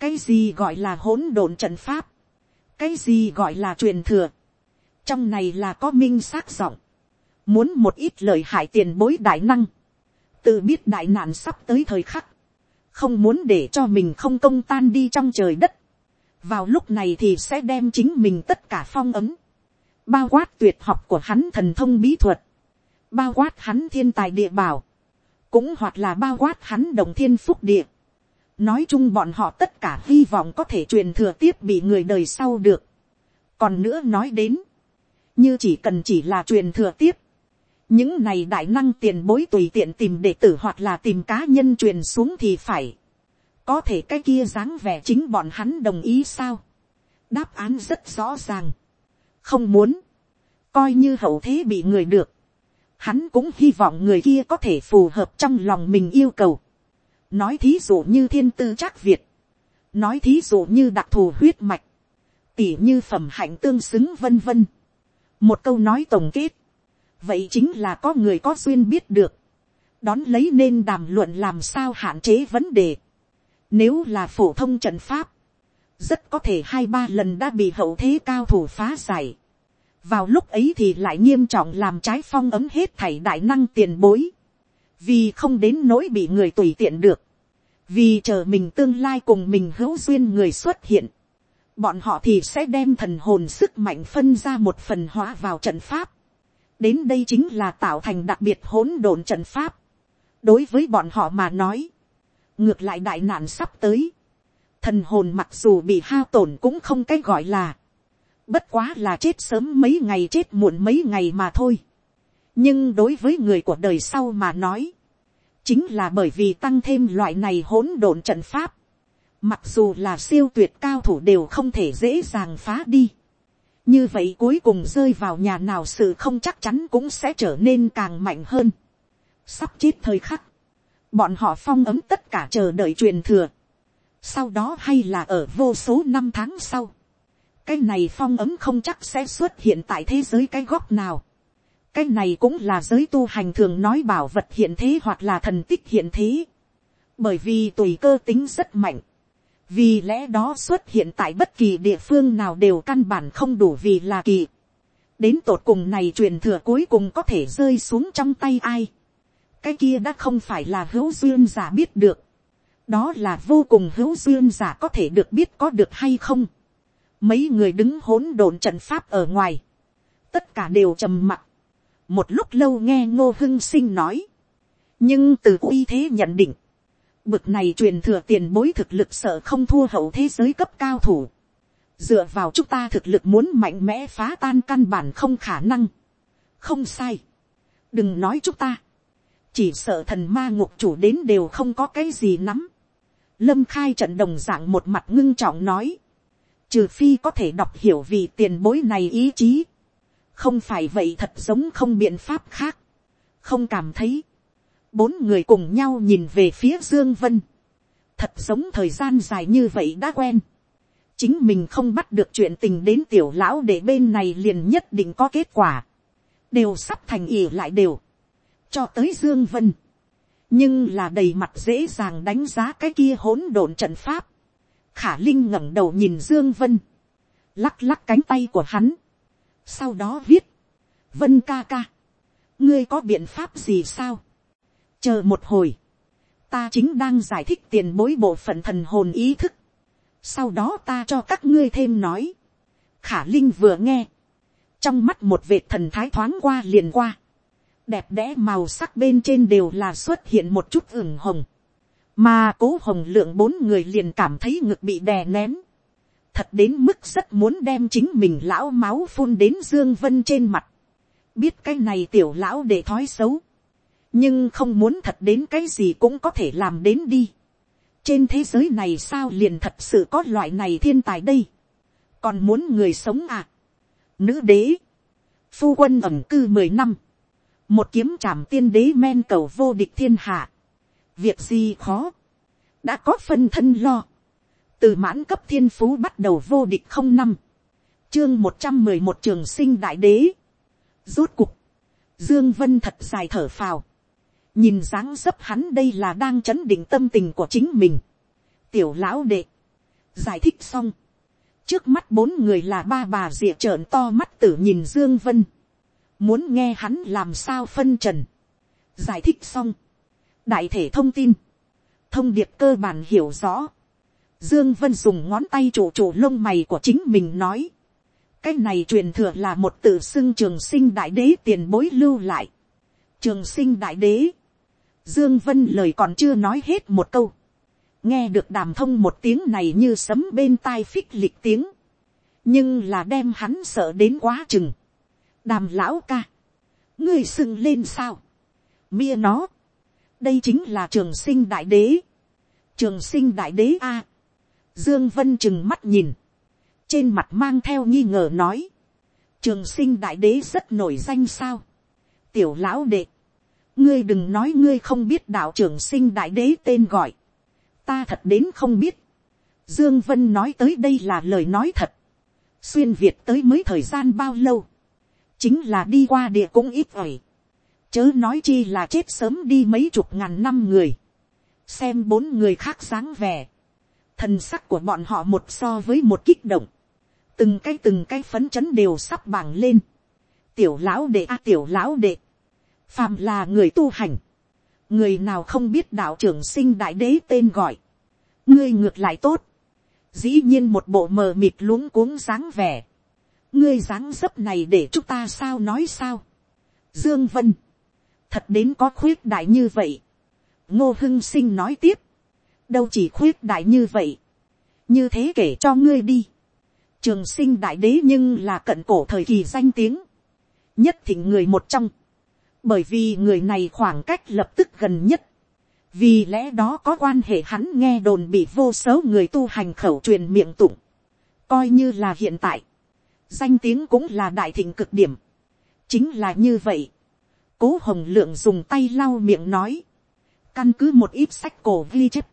cái gì gọi là hỗn độn trận pháp, cái gì gọi là truyền thừa, trong này là có minh xác giọng, muốn một ít lời hại tiền bối đại năng, tự biết đại nạn sắp tới thời khắc, không muốn để cho mình không công tan đi trong trời đất, vào lúc này thì sẽ đem chính mình tất cả phong ấm, bao quát tuyệt học của hắn thần thông bí thuật, bao quát hắn thiên tài địa bảo, cũng hoặc là bao quát hắn đồng thiên phúc địa. nói chung bọn họ tất cả hy vọng có thể truyền thừa tiếp bị người đời sau được. còn nữa nói đến, như chỉ cần chỉ là truyền thừa tiếp, những này đại năng tiền bối tùy tiện tìm đệ tử hoặc là tìm cá nhân truyền xuống thì phải có thể cái kia dáng vẻ chính bọn hắn đồng ý sao. đáp án rất rõ ràng. không muốn, coi như hậu thế bị người được, hắn cũng hy vọng người kia có thể phù hợp trong lòng mình yêu cầu. nói thí dụ như thiên tư chắc việt, nói thí dụ như đặc thù huyết mạch, tỉ như phẩm hạnh tương xứng vân vân. một câu nói tổng kết, vậy chính là có người có duyên biết được, đón lấy nên đàm luận làm sao hạn chế vấn đề. Nếu là phổ thông trận pháp, rất có thể hai ba lần đã bị hậu thế cao thủ phá giải. Vào lúc ấy thì lại nghiêm trọng làm trái phong ấm hết thảy đại năng tiền bối, vì không đến nỗi bị người tùy tiện được, vì chờ mình tương lai cùng mình hữu duyên người xuất hiện, bọn họ thì sẽ đem thần hồn sức mạnh phân ra một phần hóa vào trận pháp, đến đây chính là tạo thành đặc biệt hỗn độn trận pháp, đối với bọn họ mà nói, ngược lại đại nạn sắp tới, thần hồn mặc dù bị hao tổn cũng không cái gọi là, bất quá là chết sớm mấy ngày chết muộn mấy ngày mà thôi. nhưng đối với người của đời sau mà nói, chính là bởi vì tăng thêm loại này hỗn độn trận pháp, mặc dù là siêu tuyệt cao thủ đều không thể dễ dàng phá đi. như vậy cuối cùng rơi vào nhà nào sự không chắc chắn cũng sẽ trở nên càng mạnh hơn. sắp chết thời khắc, bọn họ phong ấm tất cả chờ đợi truyền thừa. sau đó hay là ở vô số năm tháng sau, cái này phong ấm không chắc sẽ xuất hiện tại thế giới cái góc nào. cái này cũng là giới tu hành thường nói bảo vật hiện thế hoặc là thần tích hiện thế. bởi vì tùy cơ tính rất mạnh. vì lẽ đó xuất hiện tại bất kỳ địa phương nào đều căn bản không đủ vì là kỳ. đến tột cùng này truyền thừa cuối cùng có thể rơi xuống trong tay ai cái kia đã không phải là hữu duyên giả biết được. đó là vô cùng hữu duyên giả có thể được biết có được hay không. Mấy người đứng hỗn độn trận pháp ở ngoài, tất cả đều trầm mặc, một lúc lâu nghe ngô hưng sinh nói, nhưng từ uy thế nhận định, bực này truyền thừa tiền bối thực lực sợ không thua hậu thế giới cấp cao thủ, dựa vào chúng ta thực lực muốn mạnh mẽ phá tan căn bản không khả năng, không sai, đừng nói chúng ta, chỉ sợ thần ma ngục chủ đến đều không có cái gì nắm, lâm khai trận đồng dạng một mặt ngưng trọng nói, trừ phi có thể đọc hiểu vì tiền bối này ý chí, không phải vậy thật giống không biện pháp khác, không cảm thấy, bốn người cùng nhau nhìn về phía dương vân, thật giống thời gian dài như vậy đã quen, chính mình không bắt được chuyện tình đến tiểu lão để bên này liền nhất định có kết quả, đều sắp thành ỉ lại đều, cho tới dương vân, nhưng là đầy mặt dễ dàng đánh giá cái kia hỗn độn trận pháp, khả linh ngẩng đầu nhìn dương vân, lắc lắc cánh tay của hắn, sau đó viết, vân ca ca, ngươi có biện pháp gì sao, chờ một hồi, ta chính đang giải thích tiền bối bộ phận thần hồn ý thức, sau đó ta cho các ngươi thêm nói, khả linh vừa nghe, trong mắt một vệt thần thái thoáng qua liền qua, đẹp đẽ màu sắc bên trên đều là xuất hiện một chút ửng hồng, mà cố hồng lượng bốn người liền cảm thấy ngực bị đè nén, thật đến mức rất muốn đem chính mình lão máu phun đến dương vân trên mặt, biết cái này tiểu lão để thói xấu, nhưng không muốn thật đến cái gì cũng có thể làm đến đi. trên thế giới này sao liền thật sự có loại này thiên tài đây, còn muốn người sống à. nữ đế, phu quân ẩm cư mười năm, một kiếm trảm tiên đế men cầu vô địch thiên hạ, việc gì khó, đã có phân thân lo, từ mãn cấp thiên phú bắt đầu vô địch không năm, chương một trăm mười một trường sinh đại đế, rốt cục, dương vân thật dài thở phào, nhìn dáng dấp hắn đây là đang chấn định tâm tình của chính mình, tiểu lão đệ, giải thích xong, trước mắt bốn người là ba bà rịa trợn to mắt tử nhìn dương vân, muốn nghe hắn làm sao phân trần, giải thích xong, đại thể thông tin, thông điệp cơ bản hiểu rõ, Dương Vân dùng ngón tay chủ chủ lông mày của chính mình nói. Cái này truyền thừa là một tự xưng trường sinh đại đế tiền bối lưu lại. Trường sinh đại đế. Dương Vân lời còn chưa nói hết một câu. Nghe được đàm thông một tiếng này như sấm bên tai phích lịch tiếng. Nhưng là đem hắn sợ đến quá chừng. Đàm lão ca. Ngươi sưng lên sao? Mia nó. Đây chính là trường sinh đại đế. Trường sinh đại đế A Dương Vân chừng mắt nhìn. Trên mặt mang theo nghi ngờ nói. Trường sinh đại đế rất nổi danh sao. Tiểu lão đệ. Ngươi đừng nói ngươi không biết đạo trường sinh đại đế tên gọi. Ta thật đến không biết. Dương Vân nói tới đây là lời nói thật. Xuyên Việt tới mới thời gian bao lâu. Chính là đi qua địa cũng ít ỏi. Chớ nói chi là chết sớm đi mấy chục ngàn năm người. Xem bốn người khác dáng vẻ. Thần sắc của bọn họ một so với một kích động, từng cái từng cái phấn chấn đều sắp bảng lên, tiểu lão đệ a tiểu lão đệ, phàm là người tu hành, người nào không biết đạo trưởng sinh đại đế tên gọi, ngươi ngược lại tốt, dĩ nhiên một bộ mờ mịt luống cuống dáng vẻ, ngươi dáng dấp này để chúng ta sao nói sao, dương vân, thật đến có khuyết đại như vậy, ngô hưng sinh nói tiếp, đâu chỉ khuyết đại như vậy, như thế kể cho ngươi đi, trường sinh đại đế nhưng là cận cổ thời kỳ danh tiếng, nhất thịnh người một trong, bởi vì người này khoảng cách lập tức gần nhất, vì lẽ đó có quan hệ hắn nghe đồn bị vô số người tu hành khẩu truyền miệng tụng, coi như là hiện tại, danh tiếng cũng là đại thịnh cực điểm, chính là như vậy, cố hồng lượng dùng tay lau miệng nói, căn cứ một ít sách cổ ghi chép,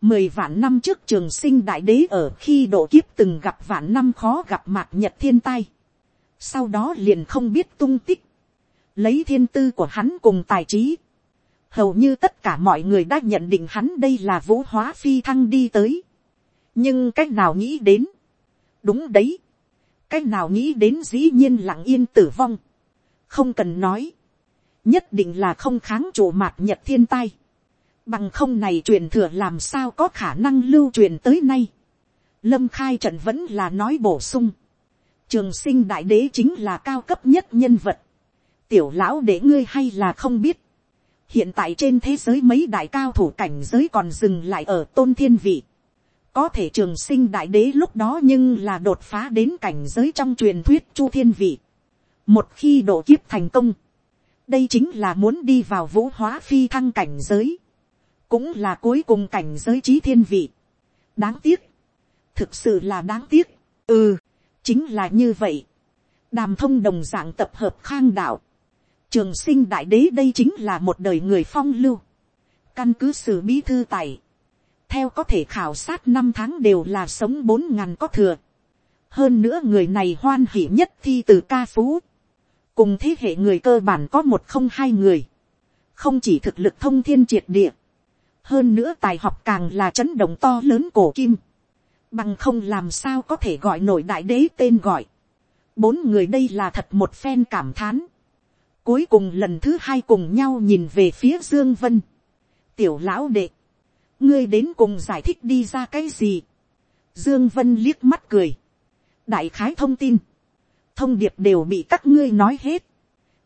mười vạn năm trước trường sinh đại đế ở khi độ kiếp từng gặp vạn năm khó gặp mạc nhật thiên tai. Sau đó liền không biết tung tích. Lấy thiên tư của hắn cùng tài trí. Hầu như tất cả mọi người đã nhận định hắn đây là vũ hóa phi thăng đi tới. Nhưng cách nào nghĩ đến. Đúng đấy. Cách nào nghĩ đến dĩ nhiên lặng yên tử vong. Không cần nói. Nhất định là không kháng chủ mạc nhật thiên tai Bằng không này truyền thừa làm sao có khả năng lưu truyền tới nay. Lâm khai trận vẫn là nói bổ sung. Trường sinh đại đế chính là cao cấp nhất nhân vật. Tiểu lão để ngươi hay là không biết. Hiện tại trên thế giới mấy đại cao thủ cảnh giới còn dừng lại ở tôn thiên vị. Có thể trường sinh đại đế lúc đó nhưng là đột phá đến cảnh giới trong truyền thuyết chu thiên vị. Một khi độ kiếp thành công. Đây chính là muốn đi vào vũ hóa phi thăng cảnh giới cũng là cuối cùng cảnh giới trí thiên vị. đáng tiếc, thực sự là đáng tiếc, ừ, chính là như vậy. đàm thông đồng dạng tập hợp khang đạo, trường sinh đại đế đây chính là một đời người phong lưu, căn cứ sử bí thư tài, theo có thể khảo sát năm tháng đều là sống bốn ngàn có thừa, hơn nữa người này hoan hỉ nhất thi từ ca phú, cùng thế hệ người cơ bản có một không hai người, không chỉ thực lực thông thiên triệt địa, hơn nữa tài học càng là chấn động to lớn cổ kim, bằng không làm sao có thể gọi nổi đại đế tên gọi. bốn người đây là thật một phen cảm thán. cuối cùng lần thứ hai cùng nhau nhìn về phía dương vân. tiểu lão đệ, ngươi đến cùng giải thích đi ra cái gì. dương vân liếc mắt cười. đại khái thông tin, thông điệp đều bị các ngươi nói hết.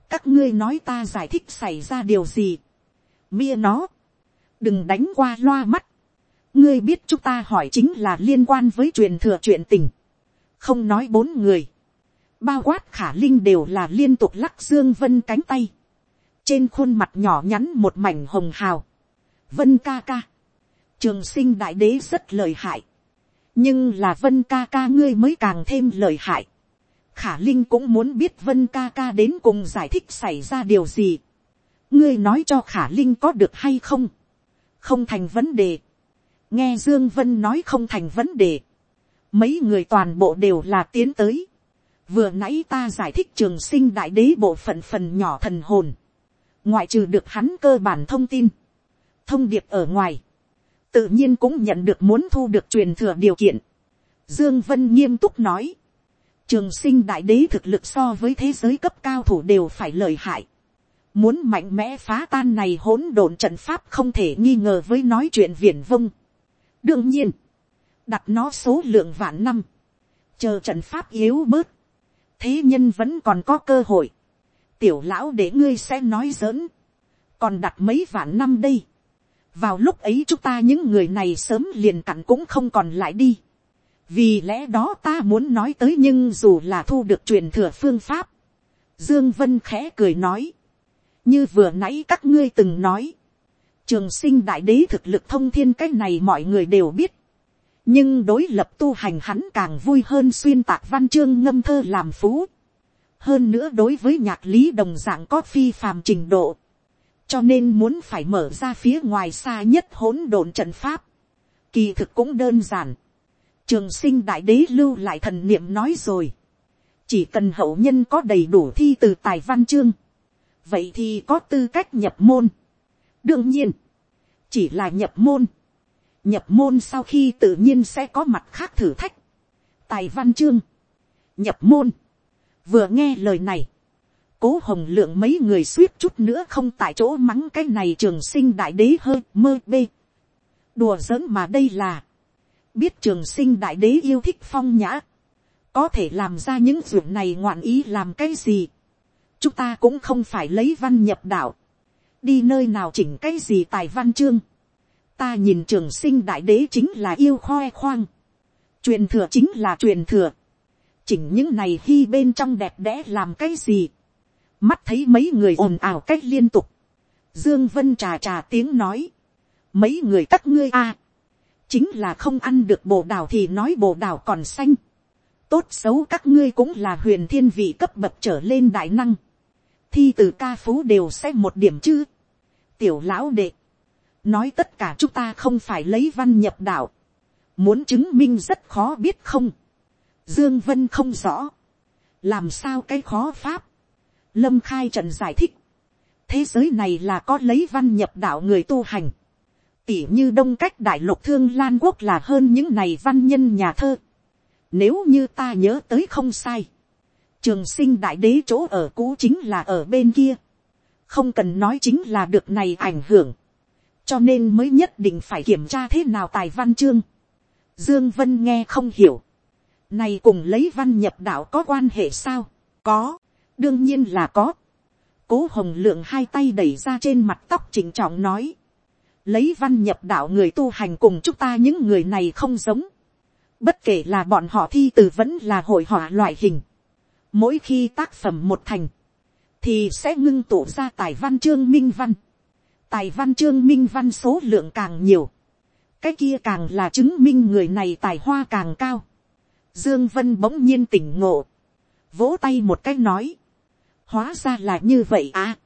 các ngươi nói ta giải thích xảy ra điều gì. mia nó, đừng đánh qua loa mắt ngươi biết chúng ta hỏi chính là liên quan với truyền thừa chuyện tình, không nói bốn người, bao quát khả linh đều là liên tục lắc dương vân cánh tay, trên khuôn mặt nhỏ nhắn một mảnh hồng hào, vân ca ca, trường sinh đại đế rất lời hại, nhưng là vân ca ca ngươi mới càng thêm lời hại, khả linh cũng muốn biết vân ca ca đến cùng giải thích xảy ra điều gì, ngươi nói cho khả linh có được hay không, không thành vấn đề, nghe dương vân nói không thành vấn đề, mấy người toàn bộ đều là tiến tới, vừa nãy ta giải thích trường sinh đại đế bộ phận phần nhỏ thần hồn, ngoại trừ được hắn cơ bản thông tin, thông điệp ở ngoài, tự nhiên cũng nhận được muốn thu được truyền thừa điều kiện. Dương Vân nghiêm túc nói, trường sinh đại đế thực lực so với thế giới cấp cao thủ đều phải lợi hại. Muốn mạnh mẽ phá tan này hỗn độn trận pháp không thể nghi ngờ với nói chuyện viển vông đương nhiên, đặt nó số lượng vạn năm, chờ trận pháp yếu bớt, thế nhân vẫn còn có cơ hội, tiểu lão để ngươi sẽ nói giỡn, còn đặt mấy vạn năm đây, vào lúc ấy chúng ta những người này sớm liền cặn cũng không còn lại đi, vì lẽ đó ta muốn nói tới nhưng dù là thu được truyền thừa phương pháp, dương vân khẽ cười nói, như vừa nãy các ngươi từng nói, trường sinh đại đế thực lực thông thiên cái này mọi người đều biết. nhưng đối lập tu hành hắn càng vui hơn xuyên tạc văn chương ngâm thơ làm phú. hơn nữa đối với nhạc lý đồng dạng có phi phàm trình độ cho nên muốn phải mở ra phía ngoài xa nhất hỗn độn trận pháp. kỳ thực cũng đơn giản. trường sinh đại đế lưu lại thần niệm nói rồi. chỉ cần hậu nhân có đầy đủ thi từ tài văn chương. vậy thì có tư cách nhập môn đương nhiên, chỉ là nhập môn. nhập môn sau khi tự nhiên sẽ có mặt khác thử thách. tài văn chương, nhập môn. vừa nghe lời này, cố hồng lượng mấy người suýt chút nữa không tại chỗ mắng cái này trường sinh đại đế hơi mơ bê. đùa giỡn mà đây là, biết trường sinh đại đế yêu thích phong nhã, có thể làm ra những ruộng này ngoạn ý làm cái gì. chúng ta cũng không phải lấy văn nhập đạo, đi nơi nào chỉnh cái gì tài văn chương. ta nhìn trường sinh đại đế chính là yêu khoe khoang. truyền thừa chính là truyền thừa. chỉnh những này khi bên trong đẹp đẽ làm cái gì mắt thấy mấy người ồn ào cách liên tục. dương vân trà trà tiếng nói. mấy người các ngươi a. chính là không ăn được bồ đào thì nói bồ đào còn xanh. tốt xấu các ngươi cũng là huyền thiên vị cấp bậc trở lên đại năng thi từ ca phú đều sẽ một điểm chứ. tiểu lão đệ, nói tất cả chúng ta không phải lấy văn nhập đạo, muốn chứng minh rất khó biết không. dương vân không rõ, làm sao cái khó pháp lâm khai trận giải thích, thế giới này là có lấy văn nhập đạo người tu hành. tỉ như đông cách đại lục thương lan quốc là hơn những này văn nhân nhà thơ. nếu như ta nhớ tới không sai, trường sinh đại đế chỗ ở cũ chính là ở bên kia, không cần nói chính là được này ảnh hưởng, cho nên mới nhất định phải kiểm tra thế nào tài văn chương. Dương Vân nghe không hiểu, này cùng lấy văn nhập đạo có quan hệ sao? Có, đương nhiên là có. Cố Hồng Lượng hai tay đẩy ra trên mặt tóc chỉnh trọng nói, lấy văn nhập đạo người tu hành cùng chúng ta những người này không giống. Bất kể là bọn họ thi từ vẫn là hội họa loại hình Mỗi khi tác phẩm một thành, thì sẽ ngưng tụ ra tài văn chương minh văn. Tài văn chương minh văn số lượng càng nhiều. Cái kia càng là chứng minh người này tài hoa càng cao. Dương Vân bỗng nhiên tỉnh ngộ. Vỗ tay một cách nói hóa ra là như vậy à.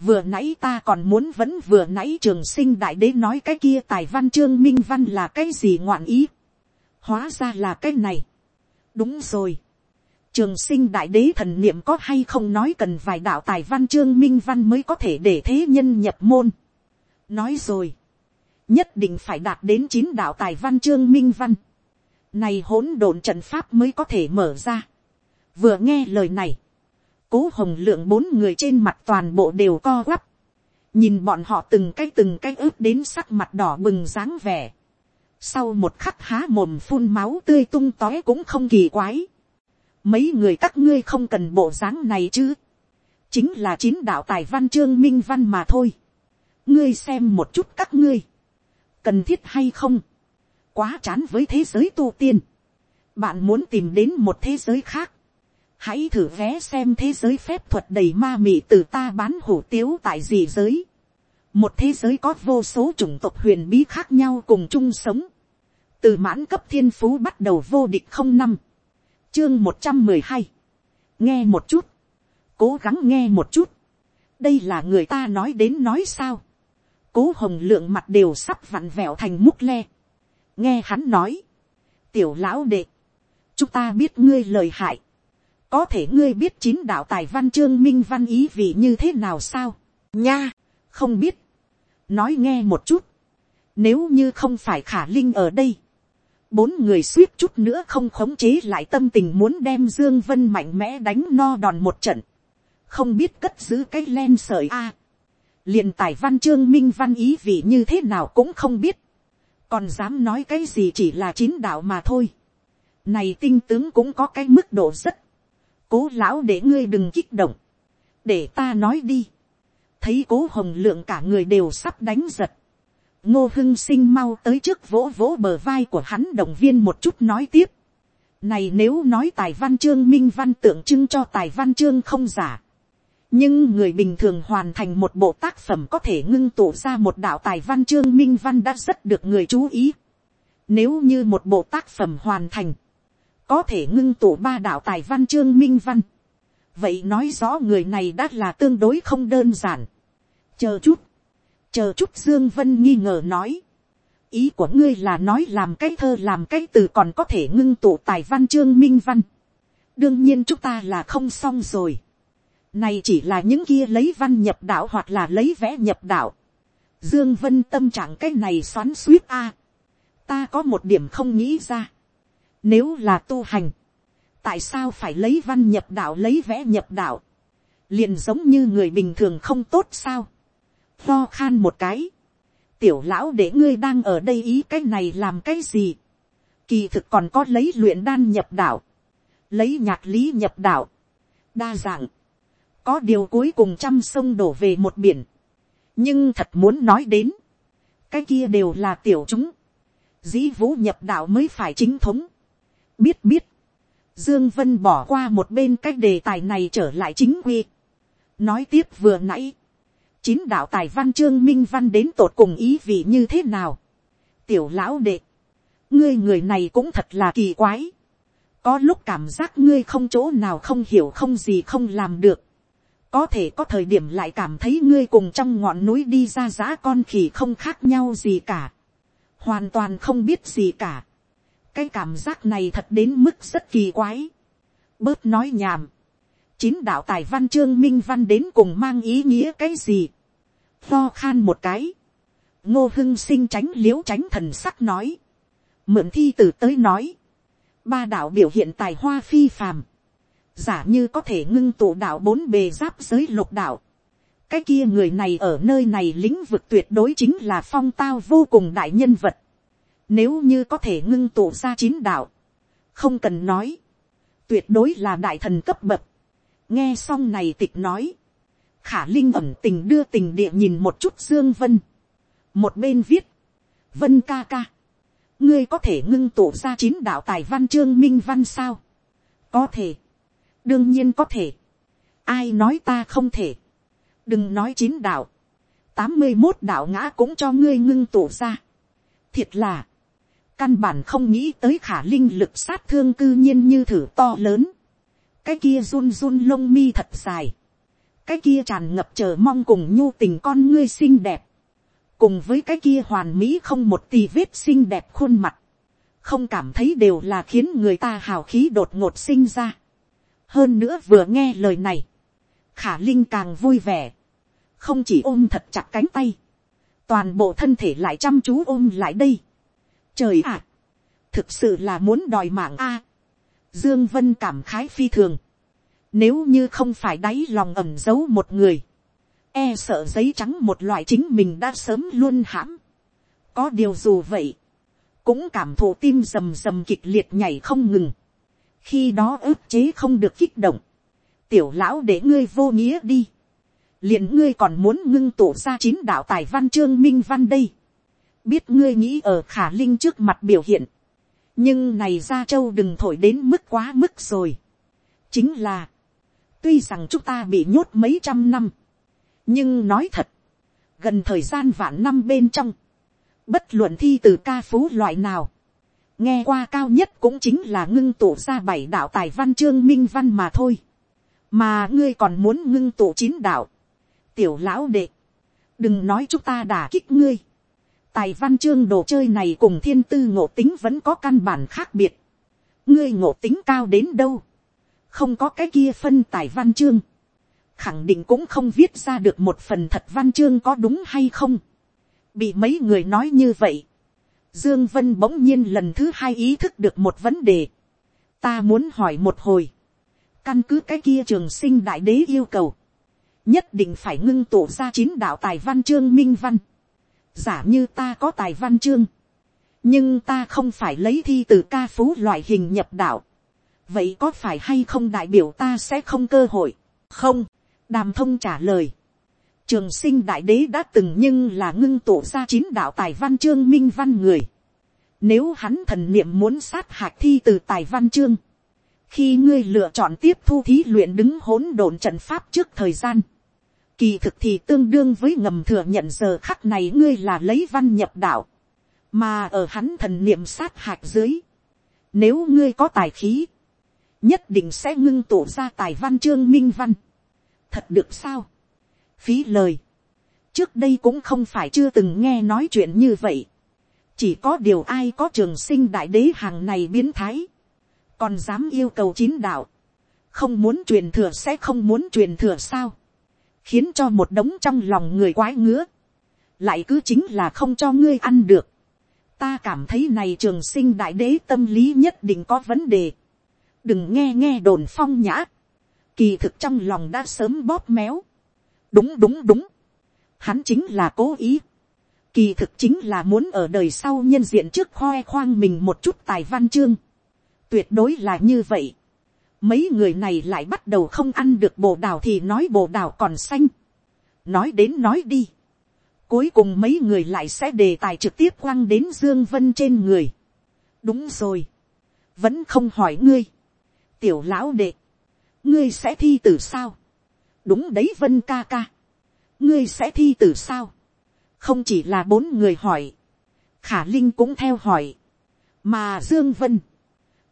vừa nãy ta còn muốn vẫn vừa nãy trường sinh đại đế nói cái kia tài văn trương minh văn là cái gì ngoạn ý. hóa ra là cái này. đúng rồi. trường sinh đại đế thần niệm có hay không nói cần vài đạo tài văn trương minh văn mới có thể để thế nhân nhập môn. nói rồi. nhất định phải đạt đến chín đạo tài văn trương minh văn. này hỗn độn trận pháp mới có thể mở ra. vừa nghe lời này cố hồng lượng bốn người trên mặt toàn bộ đều co quắp. nhìn bọn họ từng cái từng cái ướp đến sắc mặt đỏ bừng dáng vẻ. sau một khắc há mồm phun máu tươi tung tói cũng không kỳ quái. mấy người các ngươi không cần bộ dáng này chứ. chính là chín đạo tài văn chương minh văn mà thôi. ngươi xem một chút các ngươi. cần thiết hay không. quá chán với thế giới tu tiên. bạn muốn tìm đến một thế giới khác hãy thử vé xem thế giới phép thuật đầy ma mị từ ta bán hủ tiếu tại gì giới. một thế giới có vô số chủng tộc huyền bí khác nhau cùng chung sống. từ mãn cấp thiên phú bắt đầu vô địch không năm. chương một trăm mười hai. nghe một chút. cố gắng nghe một chút. đây là người ta nói đến nói sao. cố hồng lượng mặt đều sắp vặn vẹo thành múc le. nghe hắn nói. tiểu lão đệ. chúng ta biết ngươi lời hại có thể ngươi biết chín đạo tài văn chương minh văn ý vị như thế nào sao, nha, không biết, nói nghe một chút, nếu như không phải khả linh ở đây, bốn người suýt chút nữa không khống chế lại tâm tình muốn đem dương vân mạnh mẽ đánh no đòn một trận, không biết cất giữ cái len sợi a, liền tài văn chương minh văn ý vị như thế nào cũng không biết, còn dám nói cái gì chỉ là chín đạo mà thôi, này tinh tướng cũng có cái mức độ rất cố lão để ngươi đừng kích động, để ta nói đi, thấy cố hồng lượng cả người đều sắp đánh giật, ngô hưng sinh mau tới trước vỗ vỗ bờ vai của hắn động viên một chút nói tiếp, này nếu nói tài văn chương minh văn tượng trưng cho tài văn chương không giả, nhưng người bình thường hoàn thành một bộ tác phẩm có thể ngưng tụ ra một đạo tài văn chương minh văn đã rất được người chú ý. Nếu như một bộ tác phẩm hoàn thành, có thể ngưng tụ ba đạo tài văn chương minh văn. vậy nói rõ người này đã là tương đối không đơn giản. chờ chút, chờ chút dương vân nghi ngờ nói. ý của ngươi là nói làm cái thơ làm cái từ còn có thể ngưng tụ tài văn chương minh văn. đương nhiên chúng ta là không xong rồi. này chỉ là những kia lấy văn nhập đạo hoặc là lấy vẽ nhập đạo. dương vân tâm trạng cái này xoắn suýt a. ta có một điểm không nghĩ ra nếu là tu hành, tại sao phải lấy văn nhập đạo lấy vẽ nhập đạo, liền giống như người bình thường không tốt sao. Lo khan một cái, tiểu lão để ngươi đang ở đây ý cái này làm cái gì. Kỳ thực còn có lấy luyện đan nhập đạo, lấy nhạc lý nhập đạo, đa dạng, có điều cuối cùng trăm sông đổ về một biển. nhưng thật muốn nói đến, cái kia đều là tiểu chúng, dĩ vũ nhập đạo mới phải chính thống biết biết, dương vân bỏ qua một bên cái đề tài này trở lại chính quy. nói tiếp vừa nãy, chín đạo tài văn chương minh văn đến tột cùng ý vị như thế nào. tiểu lão đệ, ngươi người này cũng thật là kỳ quái. có lúc cảm giác ngươi không chỗ nào không hiểu không gì không làm được. có thể có thời điểm lại cảm thấy ngươi cùng trong ngọn núi đi ra giá con khỉ không khác nhau gì cả. hoàn toàn không biết gì cả cái cảm giác này thật đến mức rất kỳ quái. bớt nói nhảm. chín đạo tài văn chương minh văn đến cùng mang ý nghĩa cái gì. lo khan một cái. ngô hưng sinh tránh l i ễ u tránh thần sắc nói. mượn thi tử tới nói. ba đạo biểu hiện tài hoa phi phàm. giả như có thể ngưng tụ đạo bốn bề giáp giới lục đạo. cái kia người này ở nơi này lĩnh vực tuyệt đối chính là phong tao vô cùng đại nhân vật nếu như có thể ngưng tụ ra chín đạo. Không cần nói. Tuyệt đối là đại thần cấp bậc. Nghe xong này tịch nói. Khả Linh ẩm tình đưa tình địa nhìn một chút Dương Vân. Một bên viết. Vân ca ca. Ngươi có thể ngưng tụ ra chín đạo tài văn chương minh văn sao? Có thể. Đương nhiên có thể. Ai nói ta không thể. Đừng nói chín đạo. tám mươi một đạo ngã cũng cho ngươi ngưng tụ ra. Thiệt là Căn bản không nghĩ tới khả linh lực sát thương cư nhiên như thử to lớn. Cái kia run run lông mi thật dài. cái kia tràn ngập chờ mong cùng nhu tình con ngươi xinh đẹp, cùng với cái kia hoàn mỹ không một tì vết xinh đẹp khuôn mặt, không cảm thấy đều là khiến người ta hào khí đột ngột sinh ra. hơn nữa vừa nghe lời này, khả linh càng vui vẻ, không chỉ ôm thật chặt cánh tay, toàn bộ thân thể lại chăm chú ôm lại đây trời ạ, thực sự là muốn đòi mạng a. dương vân cảm khái phi thường, nếu như không phải đáy lòng ẩm giấu một người, e sợ giấy trắng một loại chính mình đã sớm luôn hãm. có điều dù vậy, cũng cảm thụ tim rầm rầm kịch liệt nhảy không ngừng. khi đó ức chế không được kích động. tiểu lão để ngươi vô nghĩa đi. liền ngươi còn muốn ngưng tụ ra chín đạo tài văn chương minh văn đây biết ngươi nghĩ ở khả linh trước mặt biểu hiện. nhưng này gia châu đừng thổi đến mức quá mức rồi. chính là, tuy rằng chúng ta bị nhốt mấy trăm năm, nhưng nói thật, gần thời gian vạn năm bên trong, bất luận thi từ ca phú loại nào, nghe qua cao nhất cũng chính là ngưng tụ ra bảy đạo tài văn chương minh văn mà thôi, mà ngươi còn muốn ngưng tụ chín đạo, tiểu lão đệ, đừng nói chúng ta đả kích ngươi, tài văn chương đồ chơi này cùng thiên tư ngộ tính vẫn có căn bản khác biệt, ngươi ngộ tính cao đến đâu, không có cái kia phân tài văn chương, khẳng định cũng không viết ra được một phần thật văn chương có đúng hay không. bị mấy người nói như vậy. dương vân bỗng nhiên lần thứ hai ý thức được một vấn đề. ta muốn hỏi một hồi. căn cứ cái kia trường sinh đại đế yêu cầu. nhất định phải ngưng tụ ra chín đạo tài văn chương minh văn giả như ta có tài văn chương. nhưng ta không phải lấy thi từ ca phú loại hình nhập đạo. vậy có phải hay không đại biểu ta sẽ không cơ hội. không đàm thông trả lời, trường sinh đại đế đã từng nhưng là ngưng tổ ra chín đạo tài văn chương minh văn người. Nếu hắn thần niệm muốn sát hạc thi từ tài văn chương, khi ngươi lựa chọn tiếp thu thí luyện đứng hỗn độn trận pháp trước thời gian, kỳ thực thì tương đương với ngầm thừa nhận giờ khắc này ngươi là lấy văn nhập đạo, mà ở hắn thần niệm sát hạch dưới, nếu ngươi có tài khí, nhất định sẽ ngưng tụ ra tài văn chương minh văn thật được sao. phí lời. trước đây cũng không phải chưa từng nghe nói chuyện như vậy. chỉ có điều ai có trường sinh đại đế hàng này biến thái. còn dám yêu cầu chín đạo. không muốn truyền thừa sẽ không muốn truyền thừa sao khiến cho một đống trong lòng người quái ngứa. lại cứ chính là không cho ngươi ăn được. ta cảm thấy này trường sinh đại đế tâm lý nhất định có vấn đề. đừng nghe nghe đồn phong nhã kỳ thực trong lòng đã sớm bóp méo. đúng đúng đúng, hắn chính là cố ý. kỳ thực chính là muốn ở đời sau nhân diện trước khoe khoang mình một chút tài văn chương. tuyệt đối là như vậy mấy người này lại bắt đầu không ăn được bồ đào thì nói bồ đào còn xanh. nói đến nói đi. cuối cùng mấy người lại sẽ đề tài trực tiếp quăng đến dương vân trên người. đúng rồi. vẫn không hỏi ngươi. tiểu lão đệ ngươi sẽ thi từ sao, đúng đấy vân ca ca, ngươi sẽ thi từ sao, không chỉ là bốn người hỏi, khả linh cũng theo hỏi, mà dương vân,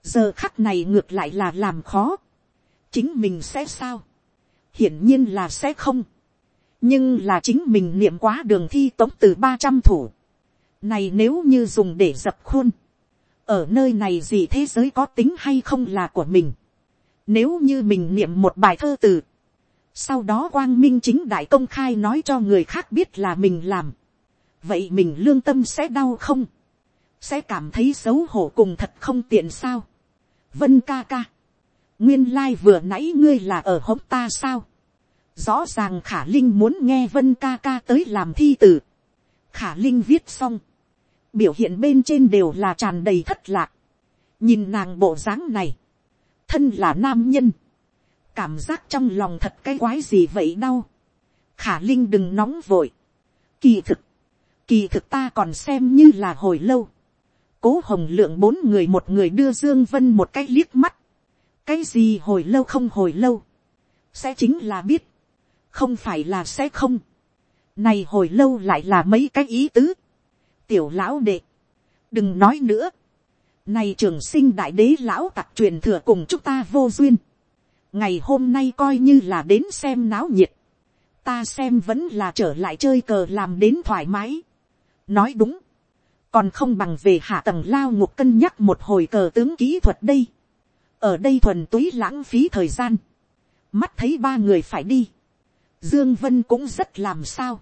giờ khắc này ngược lại là làm khó, chính mình sẽ sao, hiển nhiên là sẽ không, nhưng là chính mình niệm quá đường thi tống từ ba trăm thủ, này nếu như dùng để dập khuôn, ở nơi này gì thế giới có tính hay không là của mình, nếu như mình niệm một bài thơ từ. Sau đó quang minh chính đại công khai nói cho người khác biết là mình làm. Vậy mình lương tâm sẽ đau không? Sẽ cảm thấy xấu hổ cùng thật không tiện sao? Vân ca ca. Nguyên lai vừa nãy ngươi là ở hống ta sao? Rõ ràng khả linh muốn nghe vân ca ca tới làm thi tử. Khả linh viết xong. Biểu hiện bên trên đều là tràn đầy thất lạc. Nhìn nàng bộ dáng này thân là nam nhân, cảm giác trong lòng thật cái quái gì vậy đau, khả linh đừng nóng vội, kỳ thực, kỳ thực ta còn xem như là hồi lâu, cố hồng lượng bốn người một người đưa dương vân một cái liếc mắt, cái gì hồi lâu không hồi lâu, sẽ chính là biết, không phải là sẽ không, này hồi lâu lại là mấy cái ý tứ, tiểu lão đệ, đừng nói nữa, này trường sinh đại đế lão tặc truyền thừa cùng chúng ta vô duyên. Ngày hôm nay coi như là đến xem náo nhiệt. ta xem vẫn là trở lại chơi cờ làm đến thoải mái. nói đúng, còn không bằng về hạ tầng lao ngục cân nhắc một hồi cờ tướng kỹ thuật đây. ở đây thuần túy lãng phí thời gian. mắt thấy ba người phải đi. dương vân cũng rất làm sao.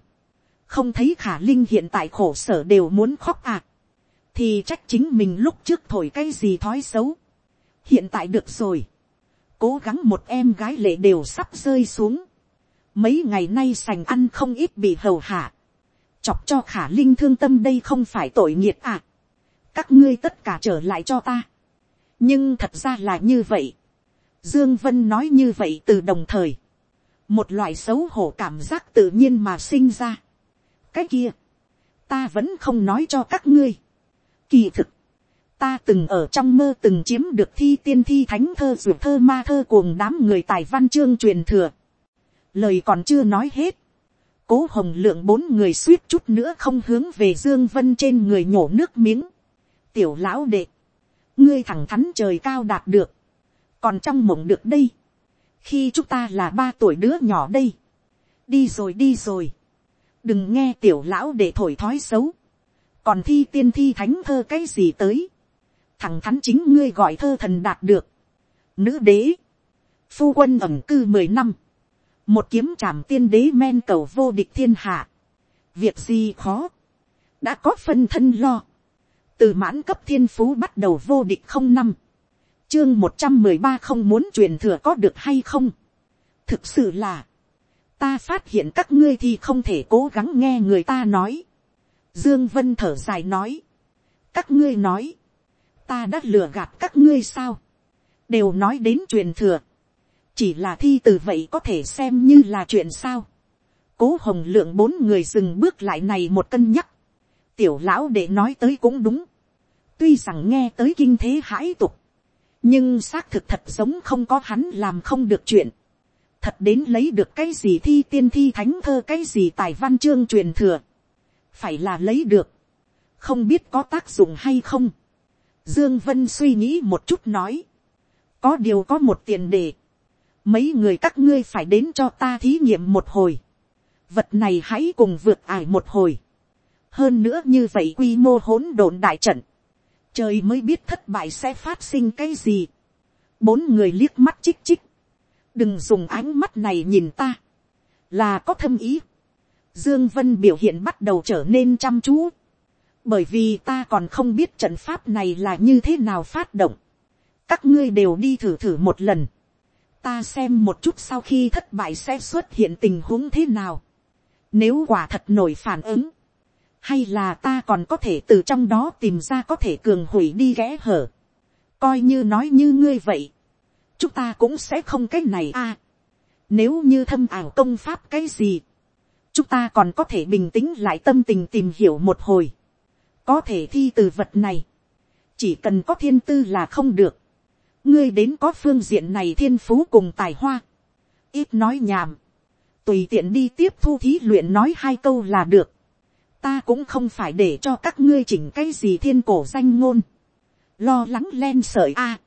không thấy khả linh hiện tại khổ sở đều muốn khóc à. thì trách chính mình lúc trước thổi cái gì thói xấu. hiện tại được rồi. cố gắng một em gái lệ đều sắp rơi xuống. mấy ngày nay sành ăn không ít bị hầu hạ chọc cho khả linh thương tâm đây không phải tội nghiệt à. các ngươi tất cả trở lại cho ta. nhưng thật ra là như vậy. dương vân nói như vậy từ đồng thời. một loại xấu hổ cảm giác tự nhiên mà sinh ra. cái kia, ta vẫn không nói cho các ngươi. kỳ thực, ta từng ở trong mơ từng chiếm được thi tiên thi thánh thơ ruột thơ ma thơ cuồng đám người tài văn chương truyền thừa. lời còn chưa nói hết cố hồng lượng bốn người suýt chút nữa không hướng về dương vân trên người nhổ nước miếng. tiểu lão đệ, ngươi thẳng thắn trời cao đạt được, còn trong mộng được đây, khi chúng ta là ba tuổi đứa nhỏ đây, đi rồi đi rồi, đừng nghe tiểu lão đệ thổi thói xấu, còn thi tiên thi thánh thơ cái gì tới, thẳng thắn chính ngươi gọi thơ thần đạt được, nữ đế, phu quân ẩm cư mười năm, một kiếm trảm tiên đế men cầu vô địch thiên hạ, việc gì khó, đã có phân thân lo, từ mãn cấp thiên phú bắt đầu vô địch không năm, chương một trăm mười ba không muốn truyền thừa có được hay không, thực sự là, ta phát hiện các ngươi thì không thể cố gắng nghe người ta nói, dương vân thở dài nói, các ngươi nói, ta đã lừa gạt các ngươi sao, đều nói đến truyền thừa, chỉ là thi từ vậy có thể xem như là chuyện sao. cố hồng lượng bốn người dừng bước lại này một cân nhắc. tiểu lão để nói tới cũng đúng. tuy rằng nghe tới kinh thế hãi tục. nhưng xác thực thật giống không có hắn làm không được chuyện. thật đến lấy được cái gì thi tiên thi thánh thơ cái gì tài văn chương truyền thừa. phải là lấy được. không biết có tác dụng hay không. dương vân suy nghĩ một chút nói. có điều có một tiền đề mấy người các ngươi phải đến cho ta thí nghiệm một hồi, vật này hãy cùng vượt ải một hồi, hơn nữa như vậy quy mô hỗn độn đại trận, trời mới biết thất bại sẽ phát sinh cái gì, bốn người liếc mắt chích chích, đừng dùng ánh mắt này nhìn ta, là có thâm ý, dương vân biểu hiện bắt đầu trở nên chăm chú, bởi vì ta còn không biết trận pháp này là như thế nào phát động, các ngươi đều đi thử thử một lần, ta xem một chút sau khi thất bại sẽ xuất hiện tình huống thế nào. Nếu quả thật nổi phản ứng, hay là ta còn có thể từ trong đó tìm ra có thể cường hủy đi ghé hở. Coi như nói như ngươi vậy, chúng ta cũng sẽ không cái này a. nếu như thâm ảo công pháp cái gì, chúng ta còn có thể bình tĩnh lại tâm tình tìm hiểu một hồi. Có thể thi từ vật này, chỉ cần có thiên tư là không được ngươi đến có phương diện này thiên phú cùng tài hoa, ít nói nhàm, tùy tiện đi tiếp thu thí luyện nói hai câu là được, ta cũng không phải để cho các ngươi chỉnh cái gì thiên cổ danh ngôn, lo lắng len sợi a,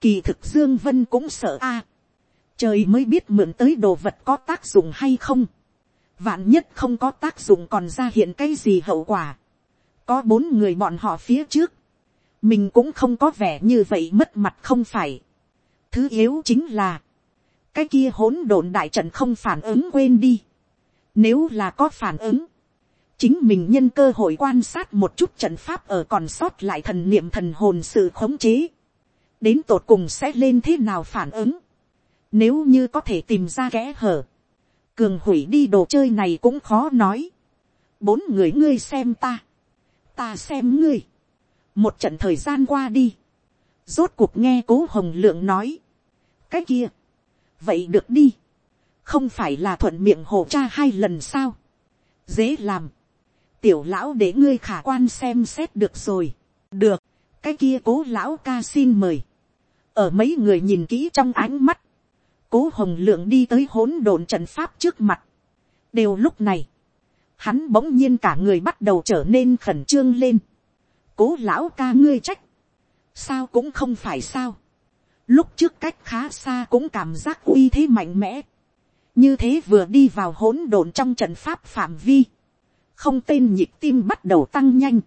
kỳ thực dương vân cũng sợ a, trời mới biết mượn tới đồ vật có tác dụng hay không, vạn nhất không có tác dụng còn ra hiện cái gì hậu quả, có bốn người bọn họ phía trước, mình cũng không có vẻ như vậy mất mặt không phải. thứ yếu chính là, cái kia hỗn độn đại trận không phản ứng quên đi. nếu là có phản ứng, chính mình nhân cơ hội quan sát một chút trận pháp ở còn sót lại thần niệm thần hồn sự khống chế. đến tột cùng sẽ lên thế nào phản ứng. nếu như có thể tìm ra kẽ hở, cường hủy đi đồ chơi này cũng khó nói. bốn người ngươi xem ta, ta xem ngươi một trận thời gian qua đi, rốt cuộc nghe cố hồng lượng nói, cái kia, vậy được đi, không phải là thuận miệng hồ cha hai lần sao, dễ làm, tiểu lão để ngươi khả quan xem xét được rồi, được, cái kia cố lão ca xin mời, ở mấy người nhìn kỹ trong ánh mắt, cố hồng lượng đi tới hỗn độn trận pháp trước mặt, đều lúc này, hắn bỗng nhiên cả người bắt đầu trở nên khẩn trương lên, cố lão ca ngươi trách, sao cũng không phải sao, lúc trước cách khá xa cũng cảm giác uy thế mạnh mẽ, như thế vừa đi vào hỗn độn trong trận pháp phạm vi, không tên nhịp tim bắt đầu tăng nhanh,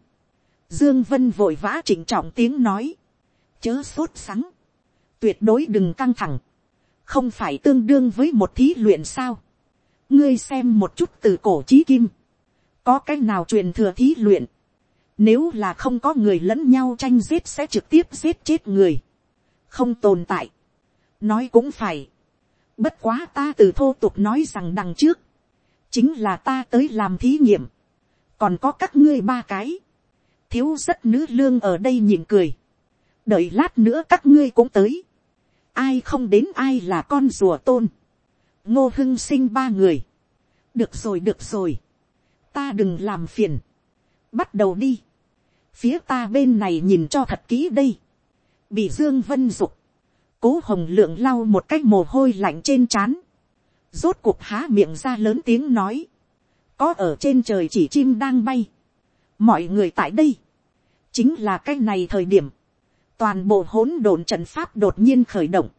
dương vân vội vã chỉnh trọng tiếng nói, chớ sốt sắng, tuyệt đối đừng căng thẳng, không phải tương đương với một thí luyện sao, ngươi xem một chút từ cổ trí kim, có cái nào truyền thừa thí luyện, nếu là không có người lẫn nhau tranh giết sẽ trực tiếp giết chết người, không tồn tại, nói cũng phải, bất quá ta từ thô tục nói rằng đằng trước, chính là ta tới làm thí nghiệm, còn có các ngươi ba cái, thiếu rất nữ lương ở đây nhìn cười, đợi lát nữa các ngươi cũng tới, ai không đến ai là con rùa tôn, ngô hưng sinh ba người, được rồi được rồi, ta đừng làm phiền, bắt đầu đi, phía ta bên này nhìn cho thật kỹ đây, bị dương vân dục, cố hồng lượng lau một cái mồ hôi lạnh trên trán, rốt cuộc há miệng ra lớn tiếng nói, có ở trên trời chỉ chim đang bay, mọi người tại đây, chính là cái này thời điểm, toàn bộ hỗn độn trận pháp đột nhiên khởi động,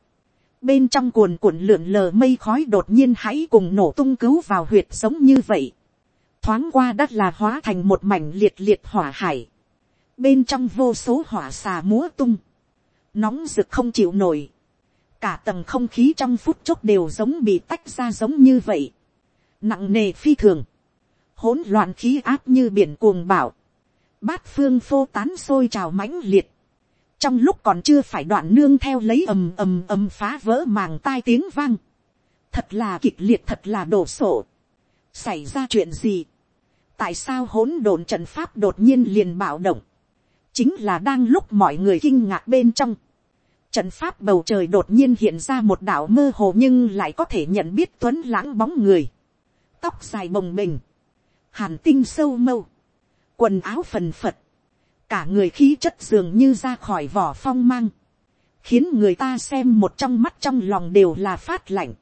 bên trong cuồn cuộn lượn lờ mây khói đột nhiên hãy cùng nổ tung cứu vào huyệt sống như vậy, thoáng qua đất là hóa thành một mảnh liệt liệt hỏa hải, bên trong vô số hỏa xà múa tung, nóng rực không chịu nổi, cả tầng không khí trong phút chốc đều giống bị tách ra giống như vậy, nặng nề phi thường, hỗn loạn khí áp như biển cuồng bảo, bát phương phô tán sôi trào mãnh liệt, trong lúc còn chưa phải đoạn nương theo lấy ầm ầm ầm phá vỡ màng tai tiếng vang, thật là kịch liệt thật là đổ sổ, xảy ra chuyện gì, tại sao hỗn độn trận pháp đột nhiên liền bạo động, chính là đang lúc mọi người kinh ngạc bên trong, trận pháp bầu trời đột nhiên hiện ra một đạo mơ hồ nhưng lại có thể nhận biết tuấn lãng bóng người, tóc dài bồng bềnh, hàn tinh sâu mâu, quần áo phần phật, cả người khí chất dường như ra khỏi vỏ phong mang, khiến người ta xem một trong mắt trong lòng đều là phát lạnh,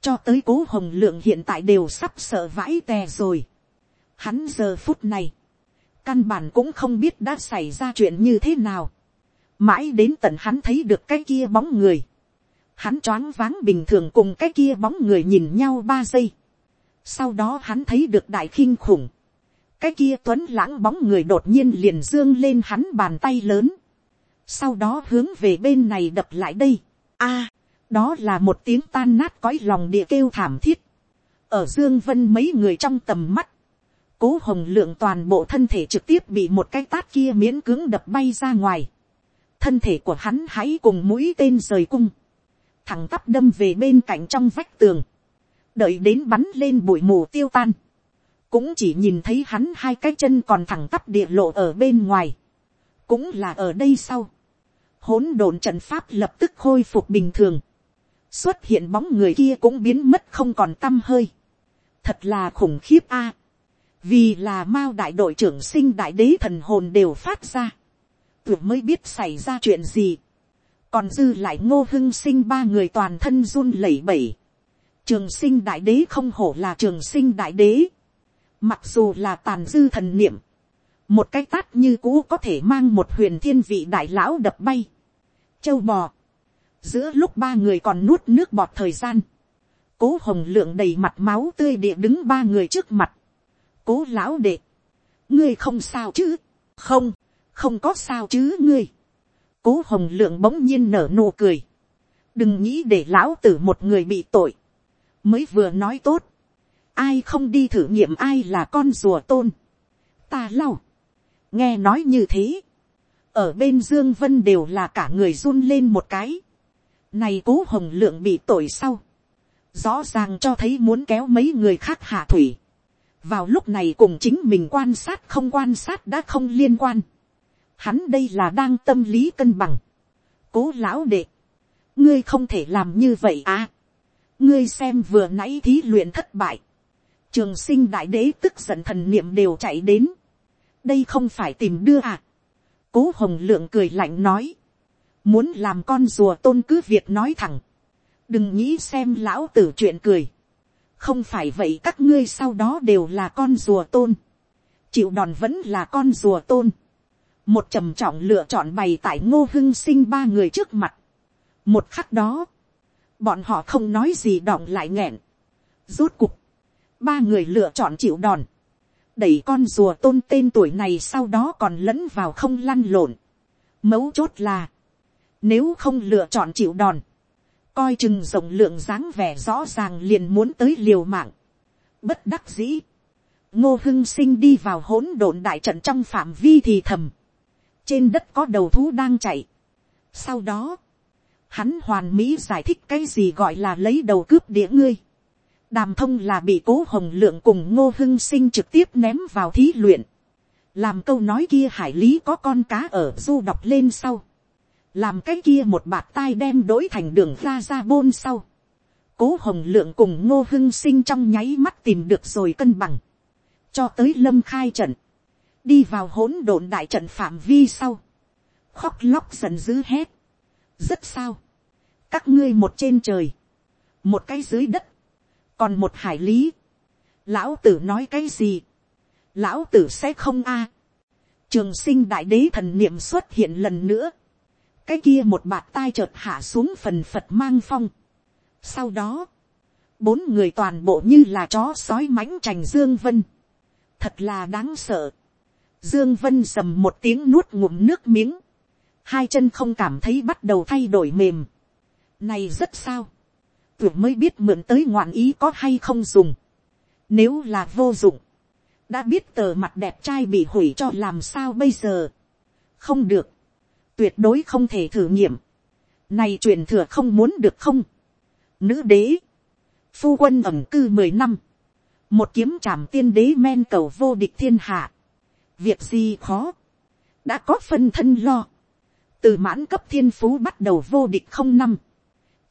cho tới cố hồng lượng hiện tại đều sắp sợ vãi tè rồi. Hắn giờ phút này, căn bản cũng không biết đã xảy ra chuyện như thế nào, mãi đến tận hắn thấy được cái kia bóng người, hắn choáng váng bình thường cùng cái kia bóng người nhìn nhau ba giây, sau đó hắn thấy được đại khinh khủng, cái kia tuấn lãng bóng người đột nhiên liền dương lên hắn bàn tay lớn, sau đó hướng về bên này đập lại đây. a, đó là một tiếng tan nát cõi lòng địa kêu thảm thiết, ở dương vân mấy người trong tầm mắt, cố hồng lượng toàn bộ thân thể trực tiếp bị một cái tát kia miễn cưỡng đập bay ra ngoài, thân thể của hắn hãy cùng mũi tên rời cung, thằng tắp đâm về bên cạnh trong vách tường, đợi đến bắn lên bụi mù tiêu tan, cũng chỉ nhìn thấy hắn hai cái chân còn thẳng tắp địa lộ ở bên ngoài, cũng là ở đây sau, hỗn độn trận pháp lập tức khôi phục bình thường, xuất hiện bóng người kia cũng biến mất không còn tâm hơi, thật là khủng khiếp a, vì là mao đại đội trưởng sinh đại đế thần hồn đều phát ra, tưởng mới biết xảy ra chuyện gì, còn dư lại ngô hưng sinh ba người toàn thân run lẩy bẩy, trường sinh đại đế không hổ là trường sinh đại đế, Mặc dù là tàn dư thần niệm. Một cái tát như cũ có thể mang một huyền thiên vị đại lão đập bay. Châu bò. Giữa lúc ba người còn nuốt nước bọt thời gian. Cố hồng lượng đầy mặt máu tươi địa đứng ba người trước mặt. Cố lão đệ. Ngươi không sao chứ. Không. Không có sao chứ ngươi. Cố hồng lượng bỗng nhiên nở nụ cười. Đừng nghĩ để lão tử một người bị tội. Mới vừa nói tốt ai không đi thử nghiệm ai là con rùa tôn, ta lau, nghe nói như thế, ở bên dương vân đều là cả người run lên một cái, này cố hồng lượng bị tội sau, rõ ràng cho thấy muốn kéo mấy người khác hạ thủy, vào lúc này cùng chính mình quan sát không quan sát đã không liên quan, hắn đây là đang tâm lý cân bằng, cố lão đệ, ngươi không thể làm như vậy à, ngươi xem vừa nãy thí luyện thất bại, trường sinh đại đế tức giận thần niệm đều chạy đến. đây không phải tìm đưa à. cố hồng lượng cười lạnh nói. muốn làm con rùa tôn cứ việc nói thẳng. đừng nghĩ xem lão tử chuyện cười không phải vậy các ngươi sau đó đều là con rùa tôn. chịu đòn vẫn là con rùa tôn. một trầm trọng lựa chọn bày tại ngô hưng sinh ba người trước mặt. một khắc đó, bọn họ không nói gì đọng lại nghẹn Rốt cục, ba người lựa chọn chịu đòn, đẩy con rùa tôn tên tuổi này sau đó còn lẫn vào không lăn lộn. Mấu chốt là, nếu không lựa chọn chịu đòn, coi chừng rộng lượng dáng vẻ rõ ràng liền muốn tới liều mạng. Bất đắc dĩ, ngô hưng sinh đi vào hỗn độn đại trận trong phạm vi thì thầm. trên đất có đầu thú đang chạy. sau đó, hắn hoàn mỹ giải thích cái gì gọi là lấy đầu cướp đĩa ngươi. đàm thông là bị cố hồng lượng cùng ngô hưng sinh trực tiếp ném vào thí luyện. làm câu nói kia hải lý có con cá ở du đọc lên sau làm cái kia một bạt tai đem đổi thành đường ra ra bôn sau. cố hồng lượng cùng ngô hưng sinh trong nháy mắt tìm được rồi cân bằng. cho tới lâm khai trận. đi vào hỗn độn đại trận phạm vi sau. khóc lóc giận dữ hét rất sao. các ngươi một trên trời, một cái dưới đất, còn một hải lý. lão tử nói cái gì, lão tử sẽ không a. trường sinh đại đế thần niệm xuất hiện lần nữa cái kia một bạt tai chợt hạ xuống phần phật mang phong. sau đó, bốn người toàn bộ như là chó sói mãnh trành dương vân. thật là đáng sợ. dương vân sầm một tiếng nuốt ngụm nước miếng hai chân không cảm thấy bắt đầu thay đổi mềm. Này rất sao. Tưởng mới biết mượn tới ngoạn ý có hay không dùng. Nếu là vô dụng. Đã biết tờ mặt đẹp trai bị hủy cho làm sao bây giờ. Không được. Tuyệt đối không thể thử nghiệm. Này truyền thừa không muốn được không. Nữ đế. Phu quân ẩm cư mười năm. Một kiếm trảm tiên đế men cầu vô địch thiên hạ. Việc gì khó. Đã có phân thân lo từ mãn cấp thiên phú bắt đầu vô địch không năm,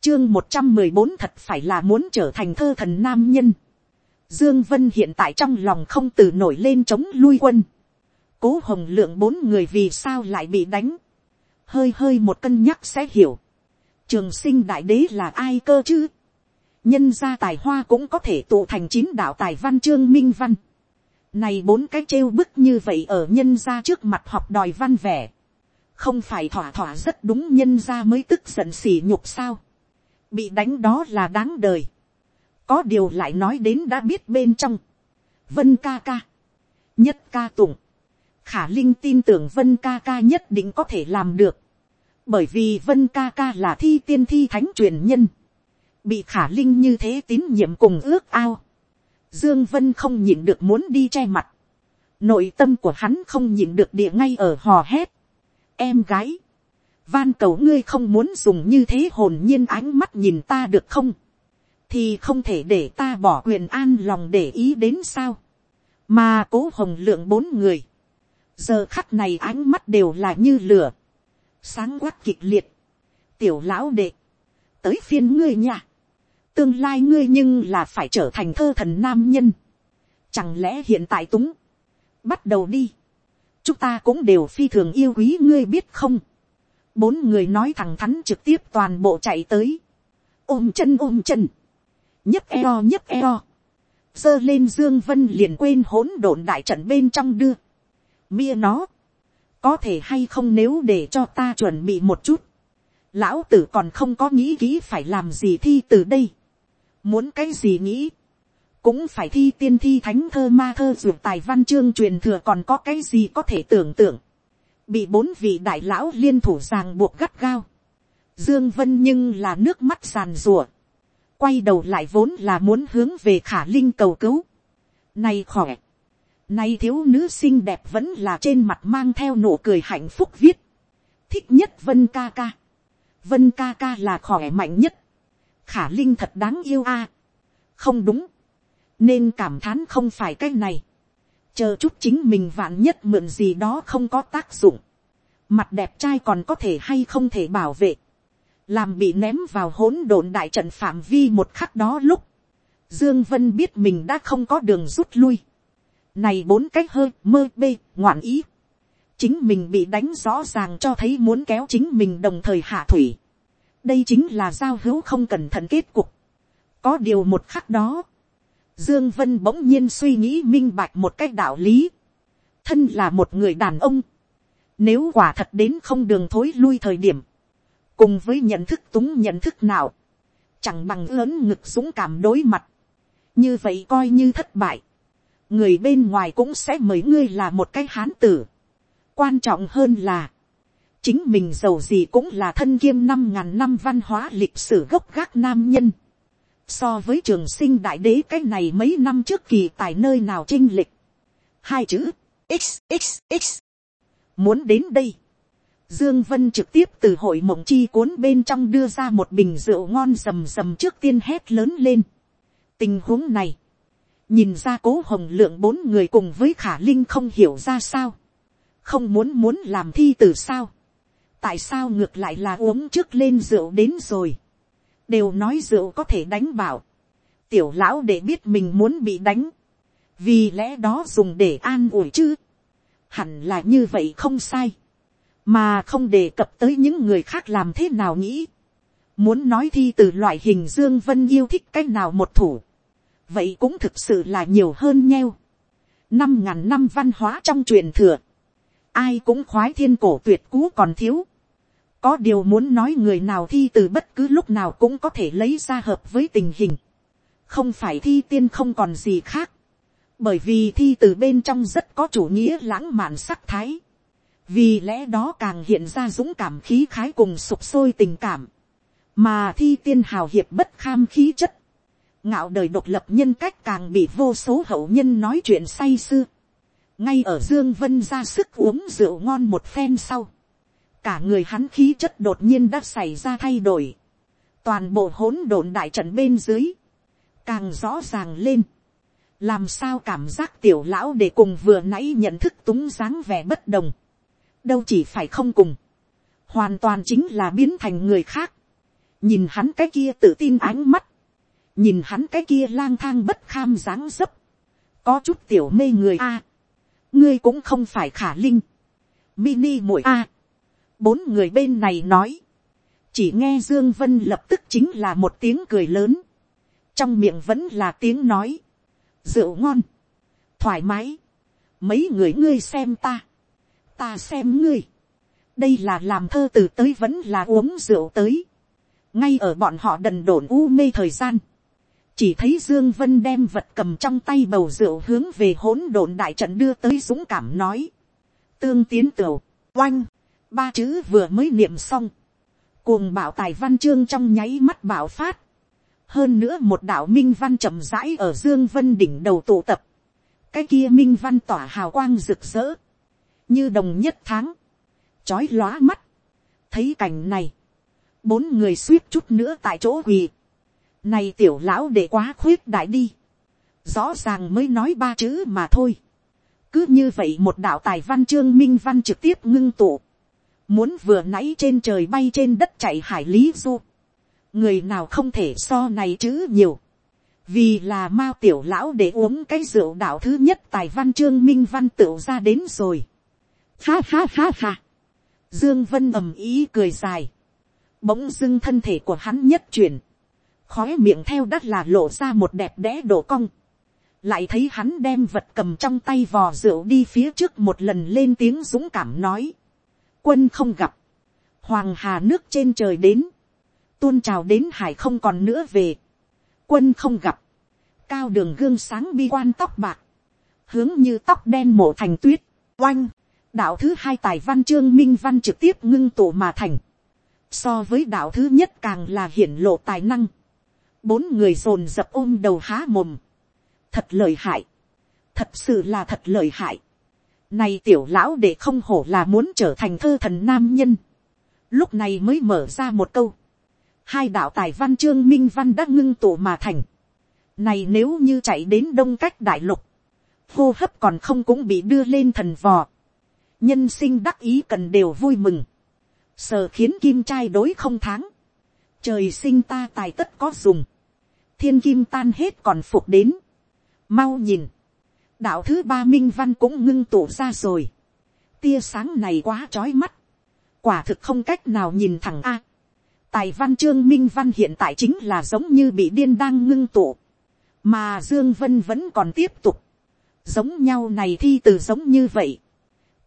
chương một trăm mười bốn thật phải là muốn trở thành thơ thần nam nhân. Dương Vân hiện tại trong lòng không từ nổi lên chống lui quân. Cố hồng lượng bốn người vì sao lại bị đánh. Hơi hơi một cân nhắc sẽ hiểu. Trường sinh đại đế là ai cơ chứ? Nhân gia tài hoa cũng có thể tụ thành chín đạo tài văn chương minh văn. Này bốn cái trêu bức như vậy ở nhân gia trước mặt học đòi văn vẻ không phải thỏa thỏa rất đúng nhân gia mới tức giận xỉ nhục sao. bị đánh đó là đáng đời. có điều lại nói đến đã biết bên trong. vân ca ca, nhất ca tụng, khả linh tin tưởng vân ca ca nhất định có thể làm được bởi vì vân ca ca là thi tiên thi thánh truyền nhân. bị khả linh như thế tín nhiệm cùng ước ao. dương vân không nhịn được muốn đi che mặt. nội tâm của hắn không nhịn được địa ngay ở hò hét em gái, van cầu ngươi không muốn dùng như thế hồn nhiên ánh mắt nhìn ta được không, thì không thể để ta bỏ quyền an lòng để ý đến sao, mà cố hồng lượng bốn người, giờ khắc này ánh mắt đều là như lửa, sáng quát kịch liệt, tiểu lão đệ, tới phiên ngươi nha, tương lai ngươi nhưng là phải trở thành thơ thần nam nhân, chẳng lẽ hiện tại túng, bắt đầu đi, chúng ta cũng đều phi thường yêu quý ngươi biết không. bốn người nói thẳng thắn trực tiếp toàn bộ chạy tới. ôm chân ôm chân. nhấp eo nhấp eo. giơ lên dương vân liền quên hỗn độn đại trận bên trong đưa. mia nó có thể hay không nếu để cho ta chuẩn bị một chút. lão tử còn không có nghĩ kỹ phải làm gì thi từ đây. muốn cái gì nghĩ cũng phải thi tiên thi thánh thơ ma thơ dược tài văn chương truyền thừa còn có cái gì có thể tưởng tượng. Bị bốn vị đại lão liên thủ ràng buộc gắt gao. Dương Vân nhưng là nước mắt sàn rùa. Quay đầu lại vốn là muốn hướng về khả linh cầu cứu. Này khỏe nay thiếu nữ xinh đẹp vẫn là trên mặt mang theo nụ cười hạnh phúc viết. Thích nhất Vân ca ca. Vân ca ca là khỏe mạnh nhất. Khả linh thật đáng yêu a. Không đúng nên cảm thán không phải cái này, chờ chút chính mình vạn nhất mượn gì đó không có tác dụng, mặt đẹp trai còn có thể hay không thể bảo vệ, làm bị ném vào hỗn độn đại trận phạm vi một khắc đó lúc, dương vân biết mình đã không có đường rút lui, này bốn cách hơi mơ bê ngoạn ý, chính mình bị đánh rõ ràng cho thấy muốn kéo chính mình đồng thời hạ thủy, đây chính là giao hữu không cẩn thận kết cục, có điều một khắc đó, Dương Vân bỗng nhiên suy nghĩ minh bạch một cách đạo lý. Thân là một người đàn ông. Nếu quả thật đến không đường thối lui thời điểm. Cùng với nhận thức túng nhận thức nào. Chẳng bằng lớn ngực dũng cảm đối mặt. như vậy coi như thất bại, người bên ngoài cũng sẽ mời ngươi là một cái hán tử. quan trọng hơn là, chính mình giàu gì cũng là thân kiêm năm ngàn năm văn hóa lịch sử gốc gác nam nhân. so với trường sinh đại đế cái này mấy năm trước kỳ tại nơi nào trinh lịch. hai chữ xxx muốn đến đây. Dương Vân trực tiếp từ hội mộng chi cuốn bên trong đưa ra một bình rượu ngon rầm rầm trước tiên hét lớn lên. Tình huống này, nhìn ra cố hồng lượng bốn người cùng với khả linh không hiểu ra sao. Không muốn muốn làm thi từ sao. Tại sao ngược lại là uống trước lên rượu đến rồi. Đều nói rượu có thể đánh bảo. Tiểu lão để biết mình muốn bị đánh. Vì lẽ đó dùng để an ủi chứ. Hẳn là như vậy không sai mà không đề cập tới những người khác làm thế nào nghĩ. Muốn nói thi từ loại hình Dương Vân yêu thích cách nào một thủ. Vậy cũng thực sự là nhiều hơn nheo. Năm ngàn năm văn hóa trong truyền thừa. Ai cũng khoái thiên cổ tuyệt cú còn thiếu. Có điều muốn nói người nào thi từ bất cứ lúc nào cũng có thể lấy ra hợp với tình hình. Không phải thi tiên không còn gì khác. Bởi vì thi từ bên trong rất có chủ nghĩa lãng mạn sắc thái vì lẽ đó càng hiện ra dũng cảm khí khái cùng sụp sôi tình cảm, mà thi tiên hào hiệp bất kham khí chất, ngạo đời độc lập nhân cách càng bị vô số hậu nhân nói chuyện say sưa, ngay ở dương vân ra sức uống rượu ngon một phen sau, cả người hắn khí chất đột nhiên đã xảy ra thay đổi, toàn bộ hỗn độn đại trận bên dưới, càng rõ ràng lên, làm sao cảm giác tiểu lão để cùng vừa nãy nhận thức túng dáng vẻ bất đồng, đâu chỉ phải không cùng, hoàn toàn chính là biến thành người khác, nhìn hắn cái kia tự tin ánh mắt, nhìn hắn cái kia lang thang bất kham dáng dấp, có chút tiểu mê người a, ngươi cũng không phải khả linh, mini muội a, bốn người bên này nói, chỉ nghe dương vân lập tức chính là một tiếng cười lớn, trong miệng vẫn là tiếng nói, rượu ngon, thoải mái, mấy người ngươi xem ta, ta xem ngươi, đây là làm thơ từ tới vẫn là uống rượu tới, ngay ở bọn họ đần đổn u mê thời gian, chỉ thấy dương vân đem vật cầm trong tay bầu rượu hướng về hỗn độn đại trận đưa tới dũng cảm nói, tương tiến tửu, oanh, ba chữ vừa mới niệm xong, cuồng bảo tài văn chương trong nháy mắt bảo phát, hơn nữa một đạo minh văn chậm rãi ở dương vân đỉnh đầu tụ tập, cái kia minh văn tỏa hào quang rực rỡ, như đồng nhất tháng, chói lóa mắt, thấy cảnh này, bốn người suýt chút nữa tại chỗ quỳ, này tiểu lão để quá khuyết đại đi, rõ ràng mới nói ba chữ mà thôi, cứ như vậy một đạo tài văn chương minh văn trực tiếp ngưng tụ, muốn vừa nãy trên trời bay trên đất chạy hải lý du, người nào không thể so này chữ nhiều, vì là mao tiểu lão để uống cái rượu đạo thứ nhất tài văn chương minh văn tựu ra đến rồi. Ha ha ha ha. Dương Vân ầm ý cười dài. Bỗng dưng thân thể của hắn nhất chuyển khói miệng theo đất là lộ ra một đẹp đẽ đổ cong. Lại thấy hắn đem vật cầm trong tay vò rượu đi phía trước một lần lên tiếng dũng cảm nói. Quân không gặp. Hoàng hà nước trên trời đến. Tuôn trào đến hải không còn nữa về. Quân không gặp. Cao đường gương sáng bi quan tóc bạc. Hướng như tóc đen mổ thành tuyết. Oanh đạo thứ hai tài văn chương minh văn trực tiếp ngưng tụ mà thành, so với đạo thứ nhất càng là hiển lộ tài năng, bốn người dồn dập ôm đầu há mồm, thật lời hại, thật sự là thật lời hại, này tiểu lão để không hổ là muốn trở thành thơ thần nam nhân, lúc này mới mở ra một câu, hai đạo tài văn chương minh văn đã ngưng tụ mà thành, này nếu như chạy đến đông cách đại lục, hô hấp còn không cũng bị đưa lên thần vò, nhân sinh đắc ý cần đều vui mừng, sờ khiến kim trai đối không tháng, trời sinh ta tài tất có dùng, thiên kim tan hết còn phục đến, mau nhìn, đạo thứ ba minh văn cũng ngưng tụ ra rồi, tia sáng này quá trói mắt, quả thực không cách nào nhìn thẳng a, tài văn chương minh văn hiện tại chính là giống như bị điên đang ngưng tụ, mà dương vân vẫn còn tiếp tục, giống nhau này thi từ giống như vậy,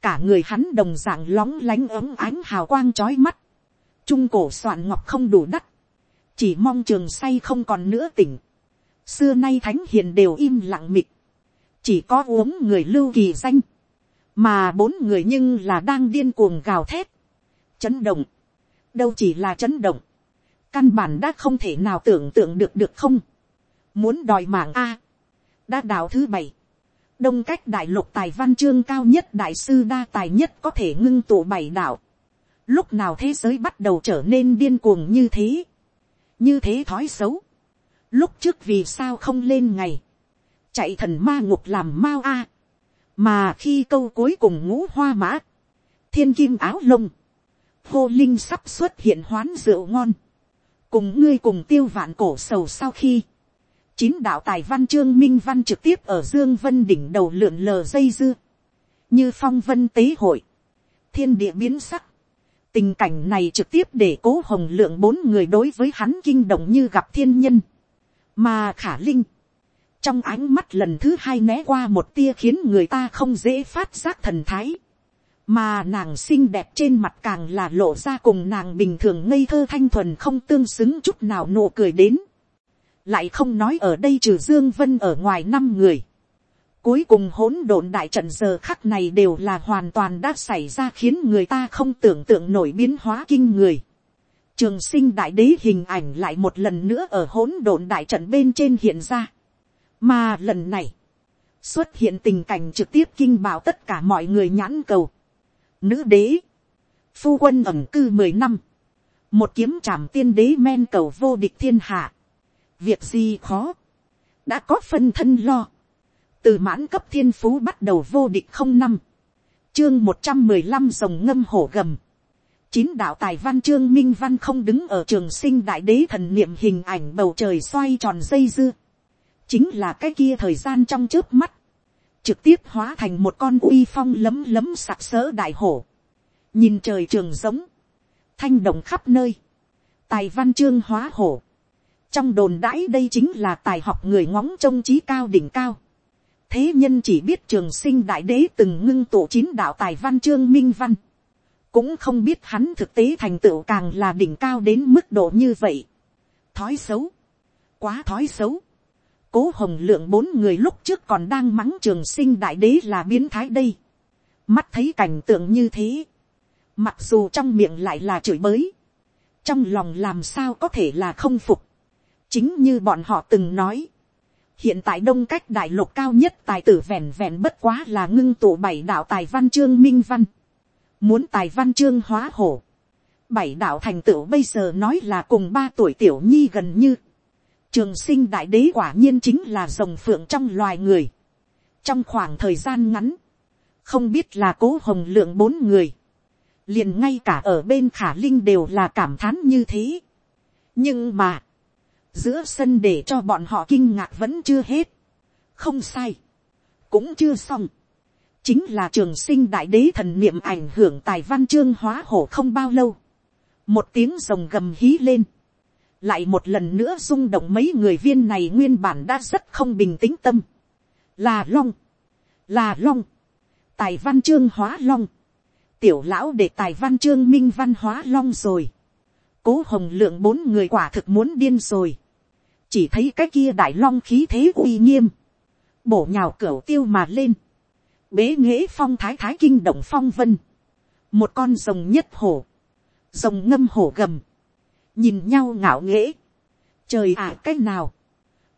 cả người hắn đồng dạng lóng lánh ấm ánh hào quang trói mắt, trung cổ soạn ngọc không đủ đắt, chỉ mong trường say không còn nữa tỉnh, xưa nay thánh hiền đều im lặng mịt, chỉ có uống người lưu kỳ danh, mà bốn người nhưng là đang điên cuồng gào thét, chấn động, đâu chỉ là chấn động, căn bản đã không thể nào tưởng tượng được được không, muốn đòi mạng a, đã đạo thứ bảy, đông cách đại lục tài văn chương cao nhất đại sư đa tài nhất có thể ngưng tụ bảy đạo, lúc nào thế giới bắt đầu trở nên điên cuồng như thế, như thế thói xấu, lúc trước vì sao không lên ngày, chạy thần ma ngục làm mao a, mà khi câu cuối cùng ngũ hoa mã, thiên kim áo lông, hô linh sắp xuất hiện hoán rượu ngon, cùng ngươi cùng tiêu vạn cổ sầu sau khi, chín đạo tài văn chương minh văn trực tiếp ở dương vân đỉnh đầu lượn lờ dây dưa, như phong vân tế hội, thiên địa biến sắc, tình cảnh này trực tiếp để cố hồng lượng bốn người đối với hắn kinh động như gặp thiên nhân, mà khả linh, trong ánh mắt lần thứ hai né qua một tia khiến người ta không dễ phát giác thần thái, mà nàng xinh đẹp trên mặt càng là lộ ra cùng nàng bình thường ngây thơ thanh thuần không tương xứng chút nào nụ cười đến, lại không nói ở đây trừ dương vân ở ngoài năm người, cuối cùng hỗn độn đại trận giờ khắc này đều là hoàn toàn đã xảy ra khiến người ta không tưởng tượng nổi biến hóa kinh người. Trường sinh đại đế hình ảnh lại một lần nữa ở hỗn độn đại trận bên trên hiện ra. Mà lần này, xuất hiện tình cảnh trực tiếp kinh bảo tất cả mọi người nhãn cầu. Nữ đế, phu quân ẩm cư mười năm, một kiếm trảm tiên đế men cầu vô địch thiên hạ. Việc gì khó, đã có phân thân lo. Từ mãn cấp thiên phú bắt đầu vô địch không năm. Chương một trăm mười lăm rồng ngâm hổ gầm. Chín đạo tài văn trương minh văn không đứng ở trường sinh đại đế thần niệm hình ảnh bầu trời xoay tròn dây dưa. Chính là cái kia thời gian trong trước mắt, trực tiếp hóa thành một con uy phong lấm lấm sặc sỡ đại hổ, nhìn trời trường giống, thanh động khắp nơi, tài văn chương hóa hổ, trong đồn đãi đây chính là tài học người ngóng trông trí cao đỉnh cao, thế nhân chỉ biết trường sinh đại đế từng ngưng tụ chín đạo tài văn chương minh văn, cũng không biết hắn thực tế thành tựu càng là đỉnh cao đến mức độ như vậy. thói xấu, quá thói xấu, cố hồng lượng bốn người lúc trước còn đang mắng trường sinh đại đế là biến thái đây. mắt thấy cảnh tượng như thế. mặc dù trong miệng lại là chửi bới. trong lòng làm sao có thể là không phục. chính như bọn họ từng nói hiện tại đông cách đại lục cao nhất tài tử vẹn vẹn bất quá là ngưng tụ bảy đạo tài văn chương minh văn. muốn tài văn chương hóa hổ. bảy đạo thành tựu bây giờ nói là cùng ba tuổi tiểu nhi gần như Trường sinh đại đế quả nhiên chính là rồng phượng trong loài người. Trong khoảng thời gian ngắn, không biết là cố hồng lượng bốn người. Liền ngay cả ở bên khả linh đều là cảm thán như thế. Nhưng mà, giữa sân để cho bọn họ kinh ngạc vẫn chưa hết. Không sai, cũng chưa xong. Chính là trường sinh đại đế thần niệm ảnh hưởng tài văn chương hóa hổ không bao lâu. Một tiếng rồng gầm hí lên lại một lần nữa rung động mấy người viên này nguyên bản đã rất không bình tĩnh tâm. là long, là long, tài văn chương hóa long, tiểu lão để tài văn chương minh văn hóa long rồi. cố hồng lượng bốn người quả thực muốn điên rồi chỉ thấy cái kia đại long khí thế uy nghiêm, bổ nhào cửa tiêu mà lên, bế nghễ phong thái thái kinh động phong vân, một con rồng nhất hổ, rồng ngâm hổ gầm, nhìn nhau ngạo nghễ, trời ạ à, cách nào,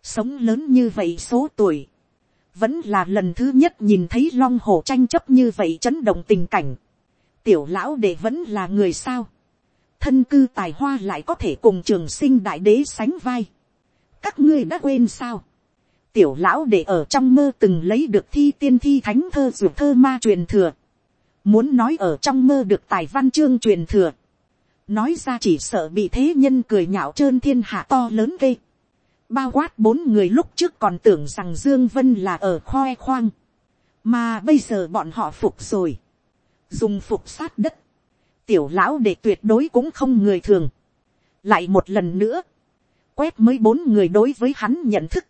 sống lớn như vậy số tuổi, vẫn là lần thứ nhất nhìn thấy long hổ tranh chấp như vậy chấn động tình cảnh, tiểu lão đệ vẫn là người sao, thân cư tài hoa lại có thể cùng trường sinh đại đế sánh vai, các ngươi đã quên sao, tiểu lão để ở trong mơ từng lấy được thi tiên thi thánh thơ ruột thơ ma truyền thừa, muốn nói ở trong mơ được tài văn chương truyền thừa, nói ra chỉ sợ bị thế nhân cười nhạo trơn thiên hạ to lớn gây. bao quát bốn người lúc trước còn tưởng rằng dương vân là ở khoe khoang, mà bây giờ bọn họ phục rồi, dùng phục sát đất, tiểu lão để tuyệt đối cũng không người thường, lại một lần nữa, quét mới bốn người đối với hắn nhận thức,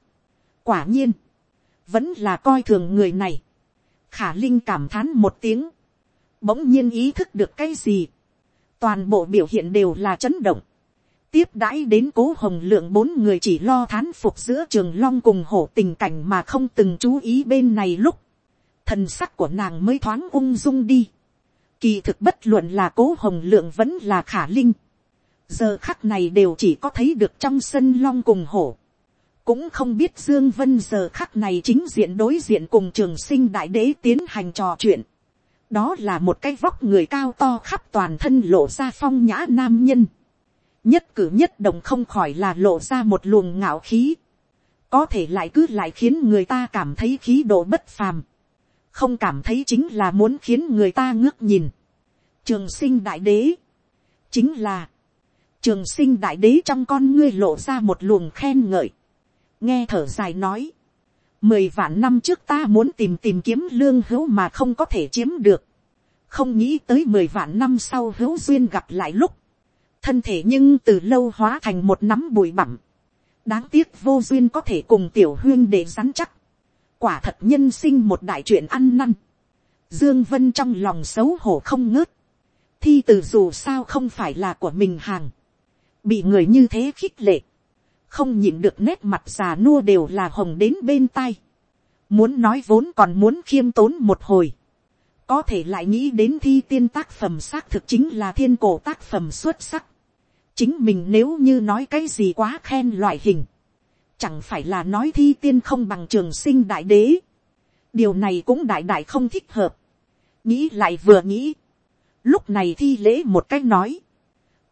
quả nhiên, vẫn là coi thường người này, khả linh cảm thán một tiếng, bỗng nhiên ý thức được cái gì, toàn bộ biểu hiện đều là chấn động, tiếp đãi đến cố hồng lượng bốn người chỉ lo thán phục giữa trường long cùng hổ tình cảnh mà không từng chú ý bên này lúc, thần sắc của nàng mới thoáng ung dung đi. Kỳ thực bất luận là cố hồng lượng vẫn là khả linh. Giờ khắc này đều chỉ có thấy được trong sân long cùng hổ. Cũng không biết Dương Vân giờ khắc này chính diện đối diện cùng trường sinh đại đế tiến hành trò chuyện. Đó là một cái vóc người cao to khắp toàn thân lộ ra phong nhã nam nhân. Nhất cử nhất động không khỏi là lộ ra một luồng ngạo khí. Có thể lại cứ lại khiến người ta cảm thấy khí độ bất phàm không cảm thấy chính là muốn khiến người ta ngước nhìn. trường sinh đại đế, chính là, trường sinh đại đế trong con ngươi lộ ra một luồng khen ngợi, nghe thở dài nói, mười vạn năm trước ta muốn tìm tìm kiếm lương hữu mà không có thể chiếm được, không nghĩ tới mười vạn năm sau hữu duyên gặp lại lúc, thân thể nhưng từ lâu hóa thành một nắm bụi bặm, đáng tiếc vô duyên có thể cùng tiểu huyên để rắn chắc, quả thật nhân sinh một đại chuyện ăn năn. Dương Vân trong lòng xấu hổ không ngớt. Thi từ dù sao không phải là của mình hàng. Bị người như thế khích lệ. Không nhịn được nét mặt già nua đều là hồng đến bên tai. Muốn nói vốn còn muốn khiêm tốn một hồi. Có thể lại nghĩ đến thi tiên tác phẩm xác thực chính là thiên cổ tác phẩm xuất sắc. Chính mình nếu như nói cái gì quá khen loại hình chẳng phải là nói thi tiên không bằng trường sinh đại đế. điều này cũng đại đại không thích hợp. nghĩ lại vừa nghĩ. lúc này thi lễ một cách nói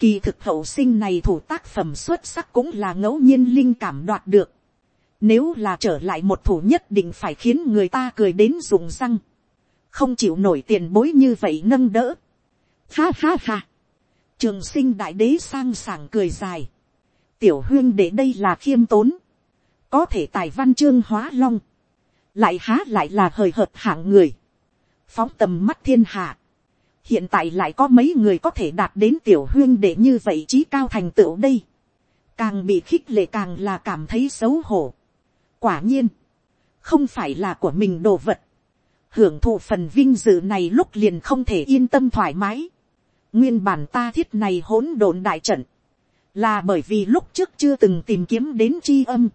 kỳ thực hậu sinh này thủ tác phẩm xuất sắc cũng là ngẫu nhiên linh cảm đoạt được. nếu là trở lại một thủ nhất định phải khiến người ta cười đến rụng răng. không chịu nổi tiền bối như vậy nâng đỡ. ha ha ha. trường sinh đại đế sang sảng cười dài. tiểu huyên để đây là khiêm tốn có thể tài văn chương hóa long, lại há lại là hời hợt hạng người, phóng tầm mắt thiên hạ, hiện tại lại có mấy người có thể đạt đến tiểu huyên để như vậy trí cao thành tựu đây, càng bị khích lệ càng là cảm thấy xấu hổ. quả nhiên, không phải là của mình đồ vật, hưởng thụ phần vinh dự này lúc liền không thể yên tâm thoải mái. nguyên bản ta thiết này hỗn độn đại trận, là bởi vì lúc trước chưa từng tìm kiếm đến chi âm,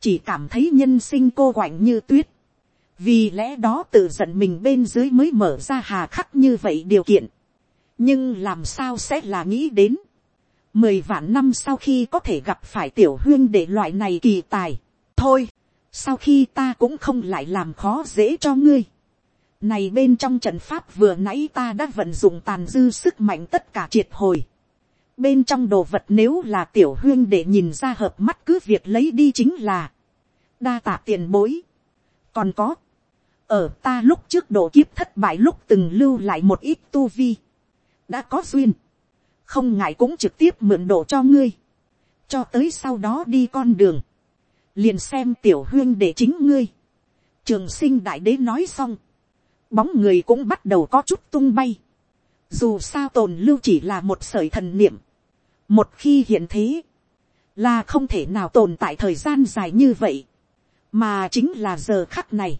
chỉ cảm thấy nhân sinh cô quạnh như tuyết, vì lẽ đó tự giận mình bên dưới mới mở ra hà khắc như vậy điều kiện, nhưng làm sao sẽ là nghĩ đến, mười vạn năm sau khi có thể gặp phải tiểu huyên để loại này kỳ tài, thôi, sau khi ta cũng không lại làm khó dễ cho ngươi, này bên trong trận pháp vừa nãy ta đã vận dụng tàn dư sức mạnh tất cả triệt hồi. Bên trong đồ vật nếu là tiểu huyên để nhìn ra hợp mắt cứ việc lấy đi chính là đa tạ tiền bối. còn có, ở ta lúc trước độ kiếp thất bại lúc từng lưu lại một ít tu vi, đã có duyên, không ngại cũng trực tiếp mượn độ cho ngươi, cho tới sau đó đi con đường, liền xem tiểu huyên để chính ngươi. trường sinh đại đế nói xong, bóng người cũng bắt đầu có chút tung bay, dù sao tồn lưu chỉ là một sởi thần niệm, một khi hiện thế, là không thể nào tồn tại thời gian dài như vậy, mà chính là giờ khắc này.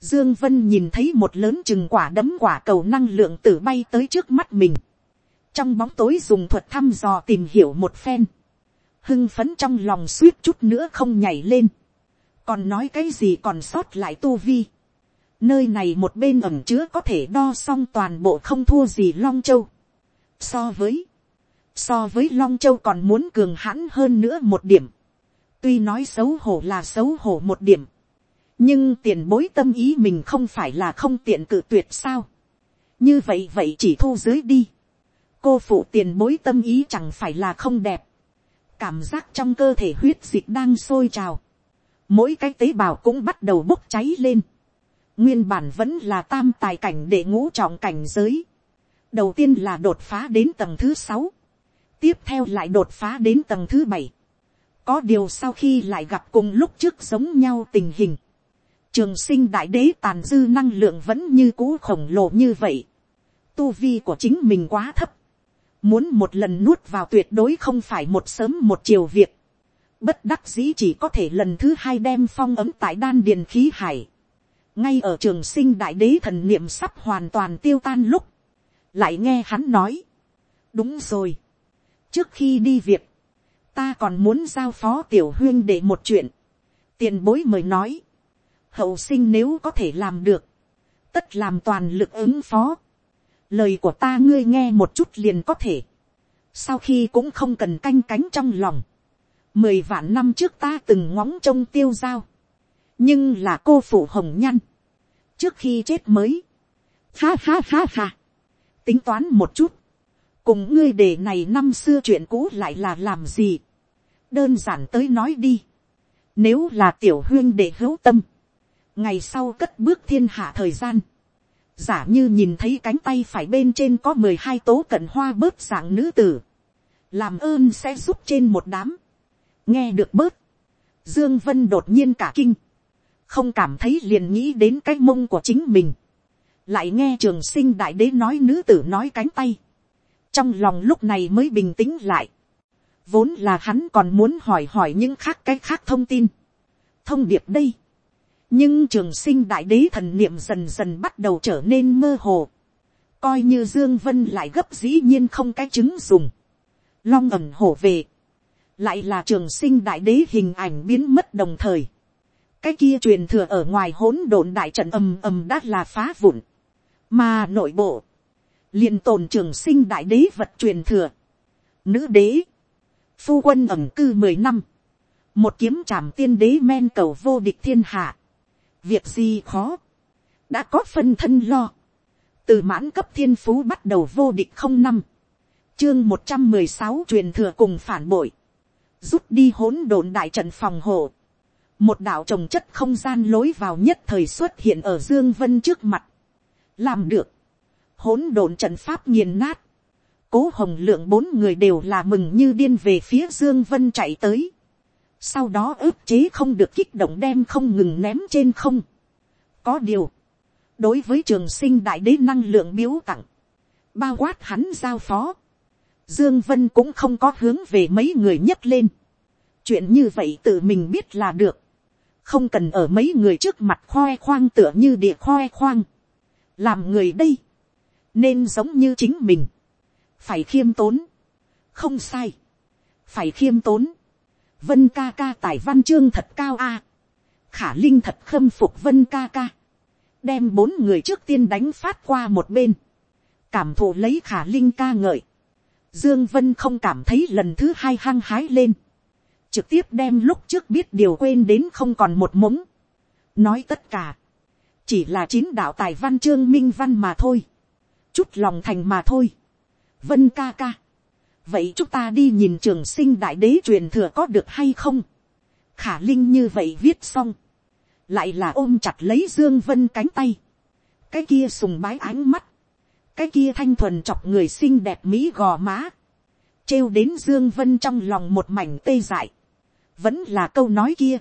Dương Vân nhìn thấy một lớn chừng quả đấm quả cầu năng lượng tử bay tới trước mắt mình. Trong bóng tối dùng thuật thăm dò tìm hiểu một phen. Hưng phấn trong lòng suýt chút nữa không nhảy lên. Còn nói cái gì còn sót lại tu vi. Nơi này một bên ẩm chứa có thể đo xong toàn bộ không thua gì Long Châu. So với so với long châu còn muốn cường hãn hơn nữa một điểm. tuy nói xấu hổ là xấu hổ một điểm, nhưng tiền bối tâm ý mình không phải là không tiện cự tuyệt sao. như vậy vậy chỉ thu dưới đi. cô phụ tiền bối tâm ý chẳng phải là không đẹp. cảm giác trong cơ thể huyết dịch đang sôi trào. mỗi cái tế bào cũng bắt đầu bốc cháy lên. nguyên bản vẫn là tam tài cảnh để ngũ trọng cảnh giới. đầu tiên là đột phá đến tầng thứ sáu tiếp theo lại đột phá đến tầng thứ bảy. có điều sau khi lại gặp cùng lúc trước giống nhau tình hình, trường sinh đại đế tàn dư năng lượng vẫn như cũ khổng lồ như vậy. tu vi của chính mình quá thấp. muốn một lần nuốt vào tuyệt đối không phải một sớm một chiều việc. bất đắc dĩ chỉ có thể lần thứ hai đem phong ấm tại đan điền khí hải. ngay ở trường sinh đại đế thần niệm sắp hoàn toàn tiêu tan lúc, lại nghe hắn nói, đúng rồi, trước khi đi việc, ta còn muốn giao phó tiểu huyên để một chuyện, tiền bối mời nói, hậu sinh nếu có thể làm được, tất làm toàn lực ứng phó, lời của ta ngươi nghe một chút liền có thể, sau khi cũng không cần canh cánh trong lòng, mười vạn năm trước ta từng ngóng trông tiêu giao. Nhưng là cô phụ hồng nhăn, trước khi chết mới, ha ha ha ha, tính toán một chút, cùng ngươi để này năm xưa chuyện cũ lại là làm gì, đơn giản tới nói đi, nếu là tiểu huyên để hữu tâm, ngày sau cất bước thiên hạ thời gian, giả như nhìn thấy cánh tay phải bên trên có mười hai tố cận hoa bớt dạng nữ tử, làm ơn sẽ giúp trên một đám, nghe được bớt, dương vân đột nhiên cả kinh, không cảm thấy liền nghĩ đến cái mông của chính mình, lại nghe trường sinh đại đế nói nữ tử nói cánh tay, trong lòng lúc này mới bình tĩnh lại, vốn là hắn còn muốn hỏi hỏi những khác cái khác thông tin, thông điệp đây, nhưng trường sinh đại đế thần niệm dần dần bắt đầu trở nên mơ hồ, coi như dương vân lại gấp dĩ nhiên không cái chứng dùng, long ẩm hổ về, lại là trường sinh đại đế hình ảnh biến mất đồng thời, cái kia truyền thừa ở ngoài hỗn độn đại trận ầm ầm đã là phá vụn, mà nội bộ, liền tồn trường sinh đại đế vật truyền thừa, nữ đế, phu quân ẩm cư mười năm, một kiếm trảm tiên đế men cầu vô địch thiên hạ, việc gì khó, đã có phân thân lo, từ mãn cấp thiên phú bắt đầu vô địch không năm, chương một trăm mười sáu truyền thừa cùng phản bội, rút đi hỗn độn đại trận phòng hộ, một đạo trồng chất không gian lối vào nhất thời xuất hiện ở dương vân trước mặt, làm được, hỗn độn trận pháp nghiền nát, cố hồng lượng bốn người đều là mừng như điên về phía dương vân chạy tới, sau đó ức chế không được kích động đem không ngừng ném trên không. có điều, đối với trường sinh đại đế năng lượng biếu tặng, bao quát hắn giao phó, dương vân cũng không có hướng về mấy người nhấc lên. chuyện như vậy tự mình biết là được, không cần ở mấy người trước mặt khoe khoang tựa như địa khoe khoang. làm người đây, nên giống như chính mình, phải khiêm tốn, không sai, phải khiêm tốn, vân ca ca tài văn chương thật cao a, khả linh thật khâm phục vân ca ca, đem bốn người trước tiên đánh phát qua một bên, cảm thụ lấy khả linh ca ngợi, dương vân không cảm thấy lần thứ hai hăng hái lên, trực tiếp đem lúc trước biết điều quên đến không còn một mống, nói tất cả, chỉ là chín đạo tài văn chương minh văn mà thôi, chút lòng thành mà thôi, vân ca ca, vậy chúng ta đi nhìn trường sinh đại đế truyền thừa có được hay không. khả linh như vậy viết xong, lại là ôm chặt lấy dương vân cánh tay, cái kia sùng bái ánh mắt, cái kia thanh thuần chọc người xinh đẹp mỹ gò má, trêu đến dương vân trong lòng một mảnh tê dại, vẫn là câu nói kia,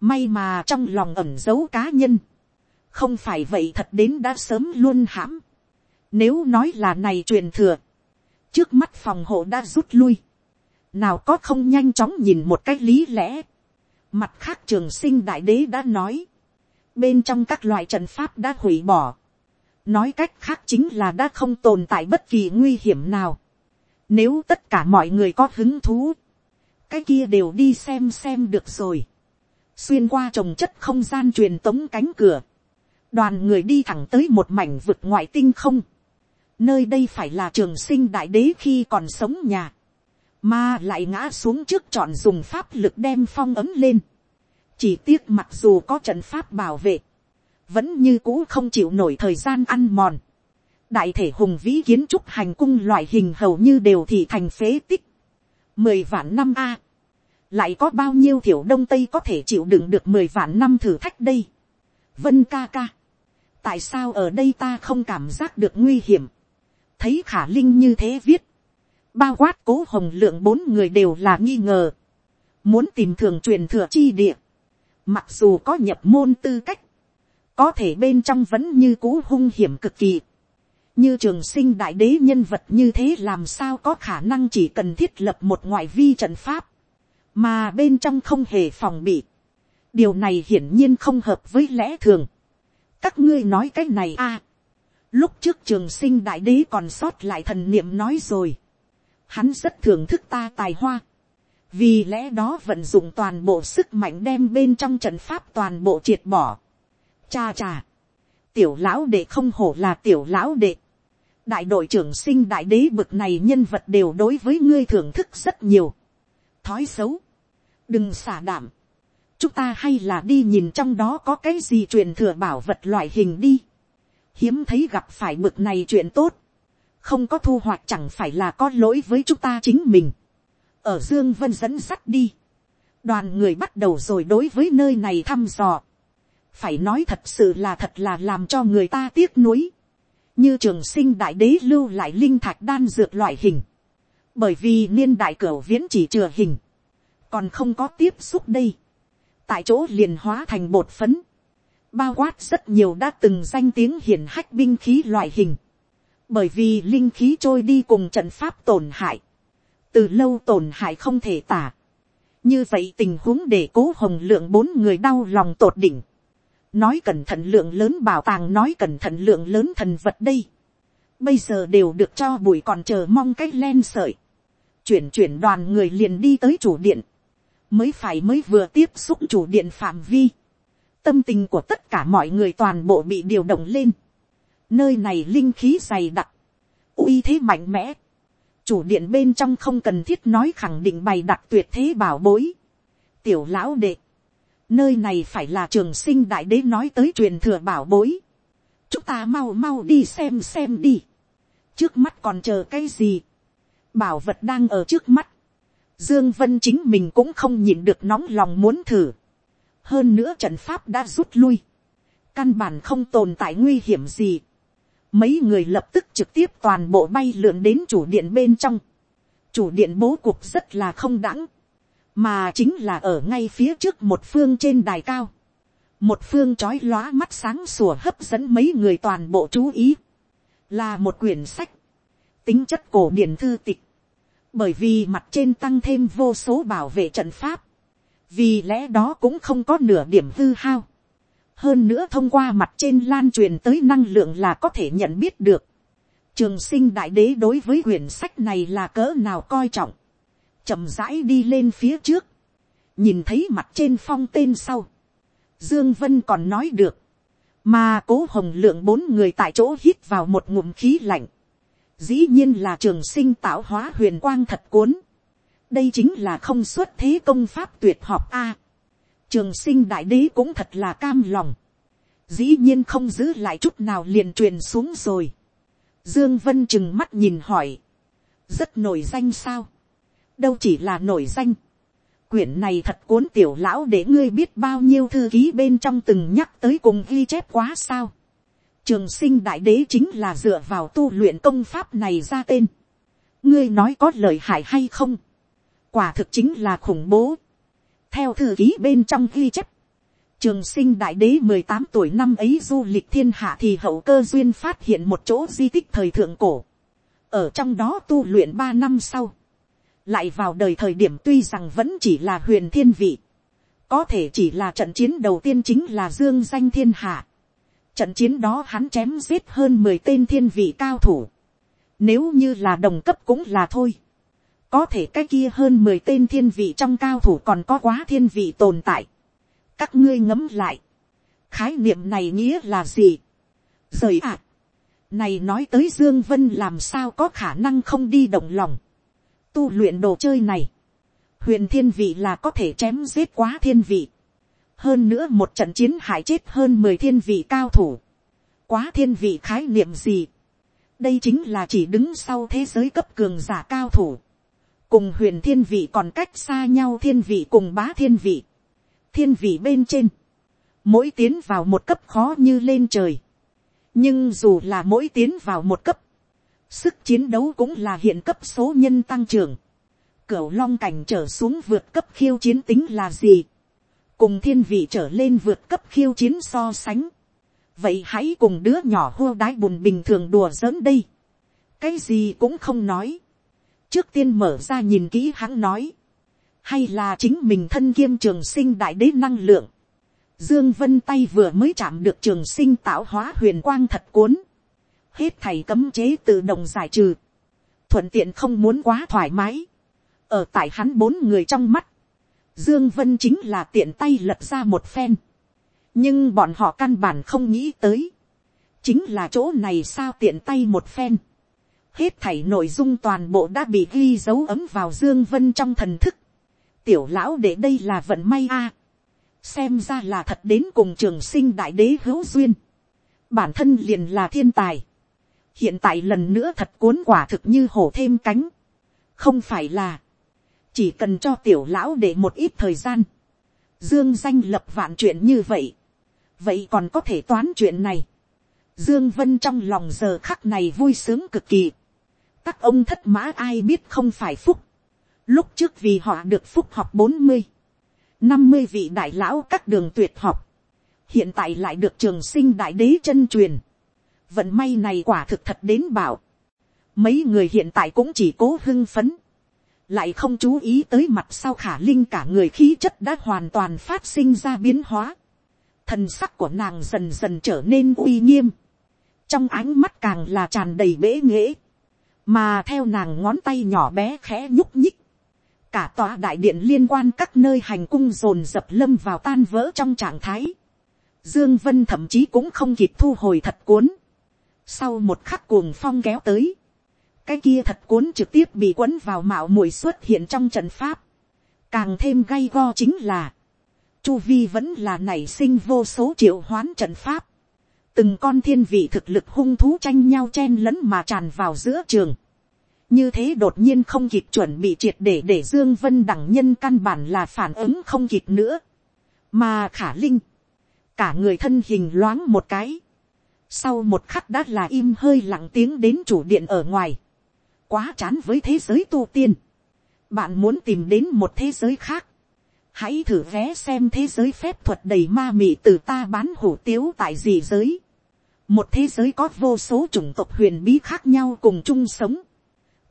may mà trong lòng ẩm giấu cá nhân, không phải vậy thật đến đã sớm luôn hãm, nếu nói là này truyền thừa, trước mắt phòng hộ đã rút lui, nào có không nhanh chóng nhìn một cách lý lẽ. Mặt khác trường sinh đại đế đã nói, bên trong các loại trận pháp đã hủy bỏ. Nói cách khác chính là đã không tồn tại bất kỳ nguy hiểm nào. Nếu tất cả mọi người có hứng thú, cái kia đều đi xem xem được rồi. Xuyên qua trồng chất không gian truyền tống cánh cửa. Đoàn người đi thẳng tới một mảnh vực ngoại tinh không Nơi đây phải là trường sinh đại đế khi còn sống nhà. Mà lại ngã xuống trước chọn dùng pháp lực đem phong ấm lên. Chỉ tiếc mặc dù có trận pháp bảo vệ. Vẫn như cũ không chịu nổi thời gian ăn mòn. Đại thể hùng vĩ kiến trúc hành cung loại hình hầu như đều thì thành phế tích. Mười vạn năm A. Lại có bao nhiêu thiểu đông tây có thể chịu đựng được mười vạn năm thử thách đây. Vân ca ca. Tại sao ở đây ta không cảm giác được nguy hiểm thấy khả linh như thế viết, bao quát cố hồng lượng bốn người đều là nghi ngờ, muốn tìm thường truyền thừa chi địa, mặc dù có nhập môn tư cách, có thể bên trong vẫn như cũ hung hiểm cực kỳ, như trường sinh đại đế nhân vật như thế làm sao có khả năng chỉ cần thiết lập một ngoại vi trận pháp, mà bên trong không hề phòng bị. điều này hiển nhiên không hợp với lẽ thường. các ngươi nói cái này a, Lúc trước trường sinh đại đế còn sót lại thần niệm nói rồi. Hắn rất thưởng thức ta tài hoa. vì lẽ đó vận dụng toàn bộ sức mạnh đem bên trong trận pháp toàn bộ triệt bỏ. cha cha, tiểu lão đệ không hổ là tiểu lão đệ. đại đội trưởng sinh đại đế bực này nhân vật đều đối với ngươi thưởng thức rất nhiều. thói xấu, đừng xả đảm. chúng ta hay là đi nhìn trong đó có cái gì truyền thừa bảo vật loại hình đi hiếm thấy gặp phải bực này chuyện tốt. không có thu hoạch chẳng phải là có lỗi với chúng ta chính mình. Ở dương vân dẫn sắt đi, đoàn người bắt đầu rồi đối với nơi này thăm dò, phải nói thật sự là thật là làm cho người ta tiếc nuối, như trường sinh đại đế lưu lại linh thạch đan dược loại hình, bởi vì niên đại cửa viễn chỉ chừa hình, còn không có tiếp xúc đây, tại chỗ liền hóa thành bột phấn, bao quát rất nhiều đã từng danh tiếng hiển hách binh khí loại hình, bởi vì linh khí trôi đi cùng trận pháp tổn hại, từ lâu tổn hại không thể tả. như vậy tình huống để cố hồng lượng bốn người đau lòng tột đỉnh. nói cẩn thận lượng lớn bảo tàng nói cẩn thận lượng lớn thần vật đây. bây giờ đều được cho bụi còn chờ mong cách len sợi. chuyển chuyển đoàn người liền đi tới chủ điện. mới phải mới vừa tiếp xúc chủ điện phạm vi tâm tình của tất cả mọi người toàn bộ bị điều động lên. nơi này linh khí dày đặc. uy thế mạnh mẽ chủ điện bên trong không cần thiết nói khẳng định bày đặt tuyệt thế bảo bối. tiểu lão đệ, nơi này phải là trường sinh đại đế nói tới truyền thừa bảo bối. chúng ta mau mau đi xem xem đi. trước mắt còn chờ cái gì. bảo vật đang ở trước mắt. dương vân chính mình cũng không nhịn được nóng lòng muốn thử hơn nữa trận pháp đã rút lui. căn bản không tồn tại nguy hiểm gì mấy người lập tức trực tiếp toàn bộ bay lượn đến chủ điện bên trong. chủ điện bố cục rất là không đẳng, mà chính là ở ngay phía trước một phương trên đài cao. một phương trói lóa mắt sáng sủa hấp dẫn mấy người toàn bộ chú ý, là một quyển sách, tính chất cổ điển thư tịch, bởi vì mặt trên tăng thêm vô số bảo vệ trận pháp, vì lẽ đó cũng không có nửa điểm hư hao hơn nữa thông qua mặt trên lan truyền tới năng lượng là có thể nhận biết được. trường sinh đại đế đối với quyển sách này là cỡ nào coi trọng. chậm rãi đi lên phía trước. nhìn thấy mặt trên phong tên sau. dương vân còn nói được. mà cố hồng lượng bốn người tại chỗ hít vào một ngụm khí lạnh. dĩ nhiên là trường sinh tạo hóa huyền quang thật cuốn đây chính là không xuất thế công pháp tuyệt học a trường sinh đại đế cũng thật là cam lòng, dĩ nhiên không giữ lại chút nào liền truyền xuống rồi. Dương Vân chừng mắt nhìn hỏi, rất nổi danh sao, đâu chỉ là nổi danh, quyển này thật cuốn tiểu lão để ngươi biết bao nhiêu thư ký bên trong từng nhắc tới cùng ghi chép quá sao. Trường sinh đại đế chính là dựa vào tu luyện công pháp này ra tên. ngươi nói có lời hại hay không, quả thực chính là khủng bố theo thư ký bên trong ghi chép, trường sinh đại đế mười tám tuổi năm ấy du lịch thiên hạ thì hậu cơ duyên phát hiện một chỗ di tích thời thượng cổ. Ở trong đó tu luyện ba năm sau. Lại vào đời thời điểm tuy rằng vẫn chỉ là huyền thiên vị. Có thể chỉ là trận chiến đầu tiên chính là dương danh thiên hạ. Trận chiến đó hắn chém giết hơn mười tên thiên vị cao thủ. Nếu như là đồng cấp cũng là thôi có thể cái kia hơn mười tên thiên vị trong cao thủ còn có quá thiên vị tồn tại. các ngươi ngấm lại, khái niệm này nghĩa là gì. rời ạ, này nói tới dương vân làm sao có khả năng không đi động lòng. tu luyện đồ chơi này, huyền thiên vị là có thể chém giết quá thiên vị. hơn nữa một trận chiến hại chết hơn mười thiên vị cao thủ. quá thiên vị khái niệm gì. đây chính là chỉ đứng sau thế giới cấp cường giả cao thủ cùng huyền thiên vị còn cách xa nhau thiên vị cùng bá thiên vị, thiên vị bên trên, mỗi tiến vào một cấp khó như lên trời, nhưng dù là mỗi tiến vào một cấp, sức chiến đấu cũng là hiện cấp số nhân tăng trưởng, cửu long cảnh trở xuống vượt cấp khiêu chiến tính là gì, cùng thiên vị trở lên vượt cấp khiêu chiến so sánh, vậy hãy cùng đứa nhỏ hô đái bùn bình thường đùa giỡn đây, cái gì cũng không nói, trước tiên mở ra nhìn kỹ hắn nói, hay là chính mình thân kiêm trường sinh đại đế năng lượng, dương vân tay vừa mới chạm được trường sinh tạo hóa huyền quang thật cuốn, hết thầy cấm chế tự động giải trừ, thuận tiện không muốn quá thoải mái, ở tại hắn bốn người trong mắt, dương vân chính là tiện tay lật ra một phen, nhưng bọn họ căn bản không nghĩ tới, chính là chỗ này sao tiện tay một phen, hết thảy nội dung toàn bộ đã bị ghi dấu ấm vào dương vân trong thần thức, tiểu lão để đây là vận may a, xem ra là thật đến cùng trường sinh đại đế hữu duyên, bản thân liền là thiên tài, hiện tại lần nữa thật cuốn quả thực như hổ thêm cánh, không phải là, chỉ cần cho tiểu lão để một ít thời gian, dương danh lập vạn chuyện như vậy, vậy còn có thể toán chuyện này, dương vân trong lòng giờ khắc này vui sướng cực kỳ, các ông thất mã ai biết không phải phúc, lúc trước vì họ được phúc học bốn mươi, năm mươi vị đại lão các đường tuyệt học, hiện tại lại được trường sinh đại đế chân truyền, vận may này quả thực thật đến bảo, mấy người hiện tại cũng chỉ cố hưng phấn, lại không chú ý tới mặt sau khả linh cả người khí chất đã hoàn toàn phát sinh ra biến hóa, thần sắc của nàng dần dần trở nên uy nghiêm, trong ánh mắt càng là tràn đầy bể nghễ, mà theo nàng ngón tay nhỏ bé khẽ nhúc nhích, cả tòa đại điện liên quan các nơi hành cung dồn dập lâm vào tan vỡ trong trạng thái, dương vân thậm chí cũng không kịp thu hồi thật cuốn, sau một khắc cuồng phong kéo tới, cái kia thật cuốn trực tiếp bị quấn vào mạo muội xuất hiện trong trận pháp. Càng thêm gay go chính là, chu vi vẫn là nảy sinh vô số triệu hoán trận pháp. Từng con thiên vị thực lực hung thú tranh nhau chen lẫn mà tràn vào giữa trường. Như thế đột nhiên không kịp chuẩn bị triệt để để Dương Vân đẳng nhân căn bản là phản ứng không kịp nữa. Mà khả linh. Cả người thân hình loáng một cái sau một khắc đã là im hơi lặng tiếng đến chủ điện ở ngoài. Quá chán với thế giới tu tiên. Bạn muốn tìm đến một thế giới khác. Hãy thử vé xem thế giới phép thuật đầy ma mị từ ta bán hủ tiếu tại gì giới. Một thế giới có vô số chủng tộc huyền bí khác nhau cùng chung sống.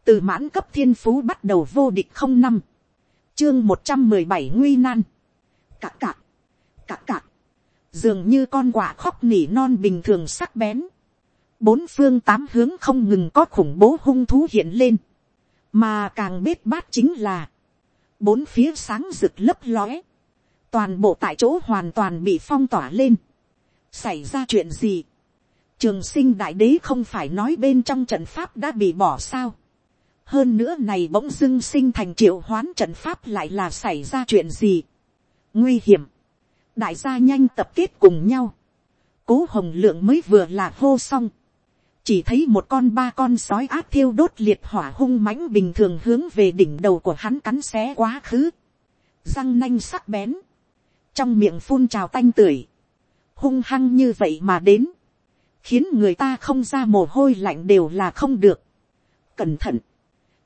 Từ mãn cấp thiên phú bắt đầu vô địch không năm. Chương một trăm mười bảy nguy nan. Cạc cạc. Cạc cạc dường như con quả khóc nỉ non bình thường sắc bén, bốn phương tám hướng không ngừng có khủng bố hung thú hiện lên, mà càng bết bát chính là, bốn phía sáng rực lấp lóe, toàn bộ tại chỗ hoàn toàn bị phong tỏa lên, xảy ra chuyện gì, trường sinh đại đế không phải nói bên trong trận pháp đã bị bỏ sao, hơn nữa này bỗng dưng sinh thành triệu hoán trận pháp lại là xảy ra chuyện gì, nguy hiểm, đại gia nhanh tập kết cùng nhau, cố hồng lượng mới vừa là hô xong, chỉ thấy một con ba con sói áp thiêu đốt liệt hỏa hung mãnh bình thường hướng về đỉnh đầu của hắn cắn xé quá khứ, răng nanh sắc bén, trong miệng phun trào tanh tưởi, hung hăng như vậy mà đến, khiến người ta không ra mồ hôi lạnh đều là không được. Cẩn thận,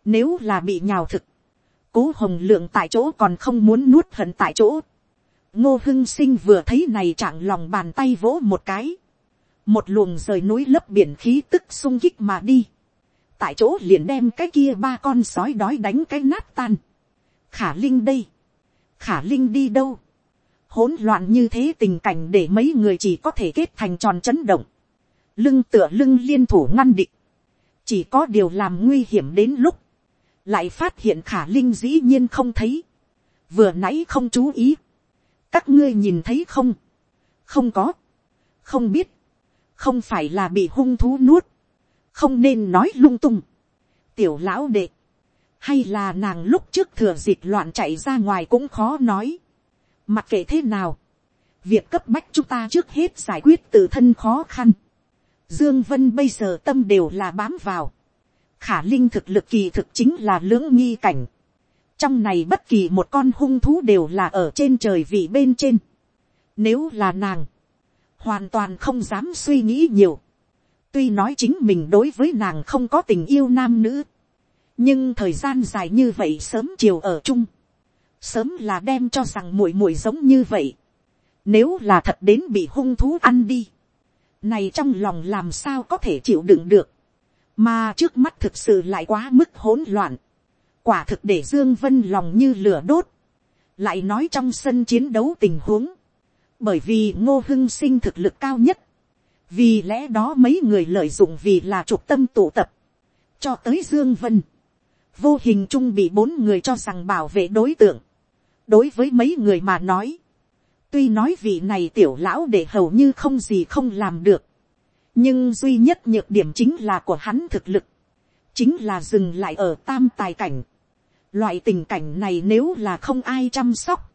nếu là bị nhào thực, cố hồng lượng tại chỗ còn không muốn nuốt hận tại chỗ, ngô hưng sinh vừa thấy này trạng lòng bàn tay vỗ một cái, một luồng rời núi lấp biển khí tức sung kích mà đi, tại chỗ liền đem cái kia ba con sói đói đánh cái nát tan, khả linh đây, khả linh đi đâu, hỗn loạn như thế tình cảnh để mấy người chỉ có thể kết thành tròn chấn động, lưng tựa lưng liên thủ ngăn địch, chỉ có điều làm nguy hiểm đến lúc, lại phát hiện khả linh dĩ nhiên không thấy, vừa nãy không chú ý, các ngươi nhìn thấy không, không có, không biết, không phải là bị hung thú nuốt, không nên nói lung tung, tiểu lão đệ, hay là nàng lúc trước thừa dịp loạn chạy ra ngoài cũng khó nói, mặc kệ thế nào, việc cấp bách chúng ta trước hết giải quyết từ thân khó khăn, dương vân bây giờ tâm đều là bám vào, khả linh thực lực kỳ thực chính là lưỡng nghi cảnh, trong này bất kỳ một con hung thú đều là ở trên trời vị bên trên. Nếu là nàng, hoàn toàn không dám suy nghĩ nhiều. Tuy nói chính mình đối với nàng không có tình yêu nam nữ. Nhưng thời gian dài như vậy sớm chiều ở chung. Sớm là đem cho rằng muội muội giống như vậy. Nếu là thật đến bị hung thú ăn đi. Này trong lòng làm sao có thể chịu đựng được. Mà trước mắt thực sự lại quá mức hỗn loạn. Quả thực để dương vân lòng như lửa đốt, lại nói trong sân chiến đấu tình huống, bởi vì ngô hưng sinh thực lực cao nhất, vì lẽ đó mấy người lợi dụng vì là trục tâm tụ tập, cho tới dương vân, vô hình chung bị bốn người cho rằng bảo vệ đối tượng. đối với mấy người mà nói, tuy nói vị này tiểu lão để hầu như không gì không làm được, nhưng duy nhất nhược điểm chính là của hắn thực lực, chính là dừng lại ở tam tài cảnh. Loại tình cảnh này nếu là không ai chăm sóc,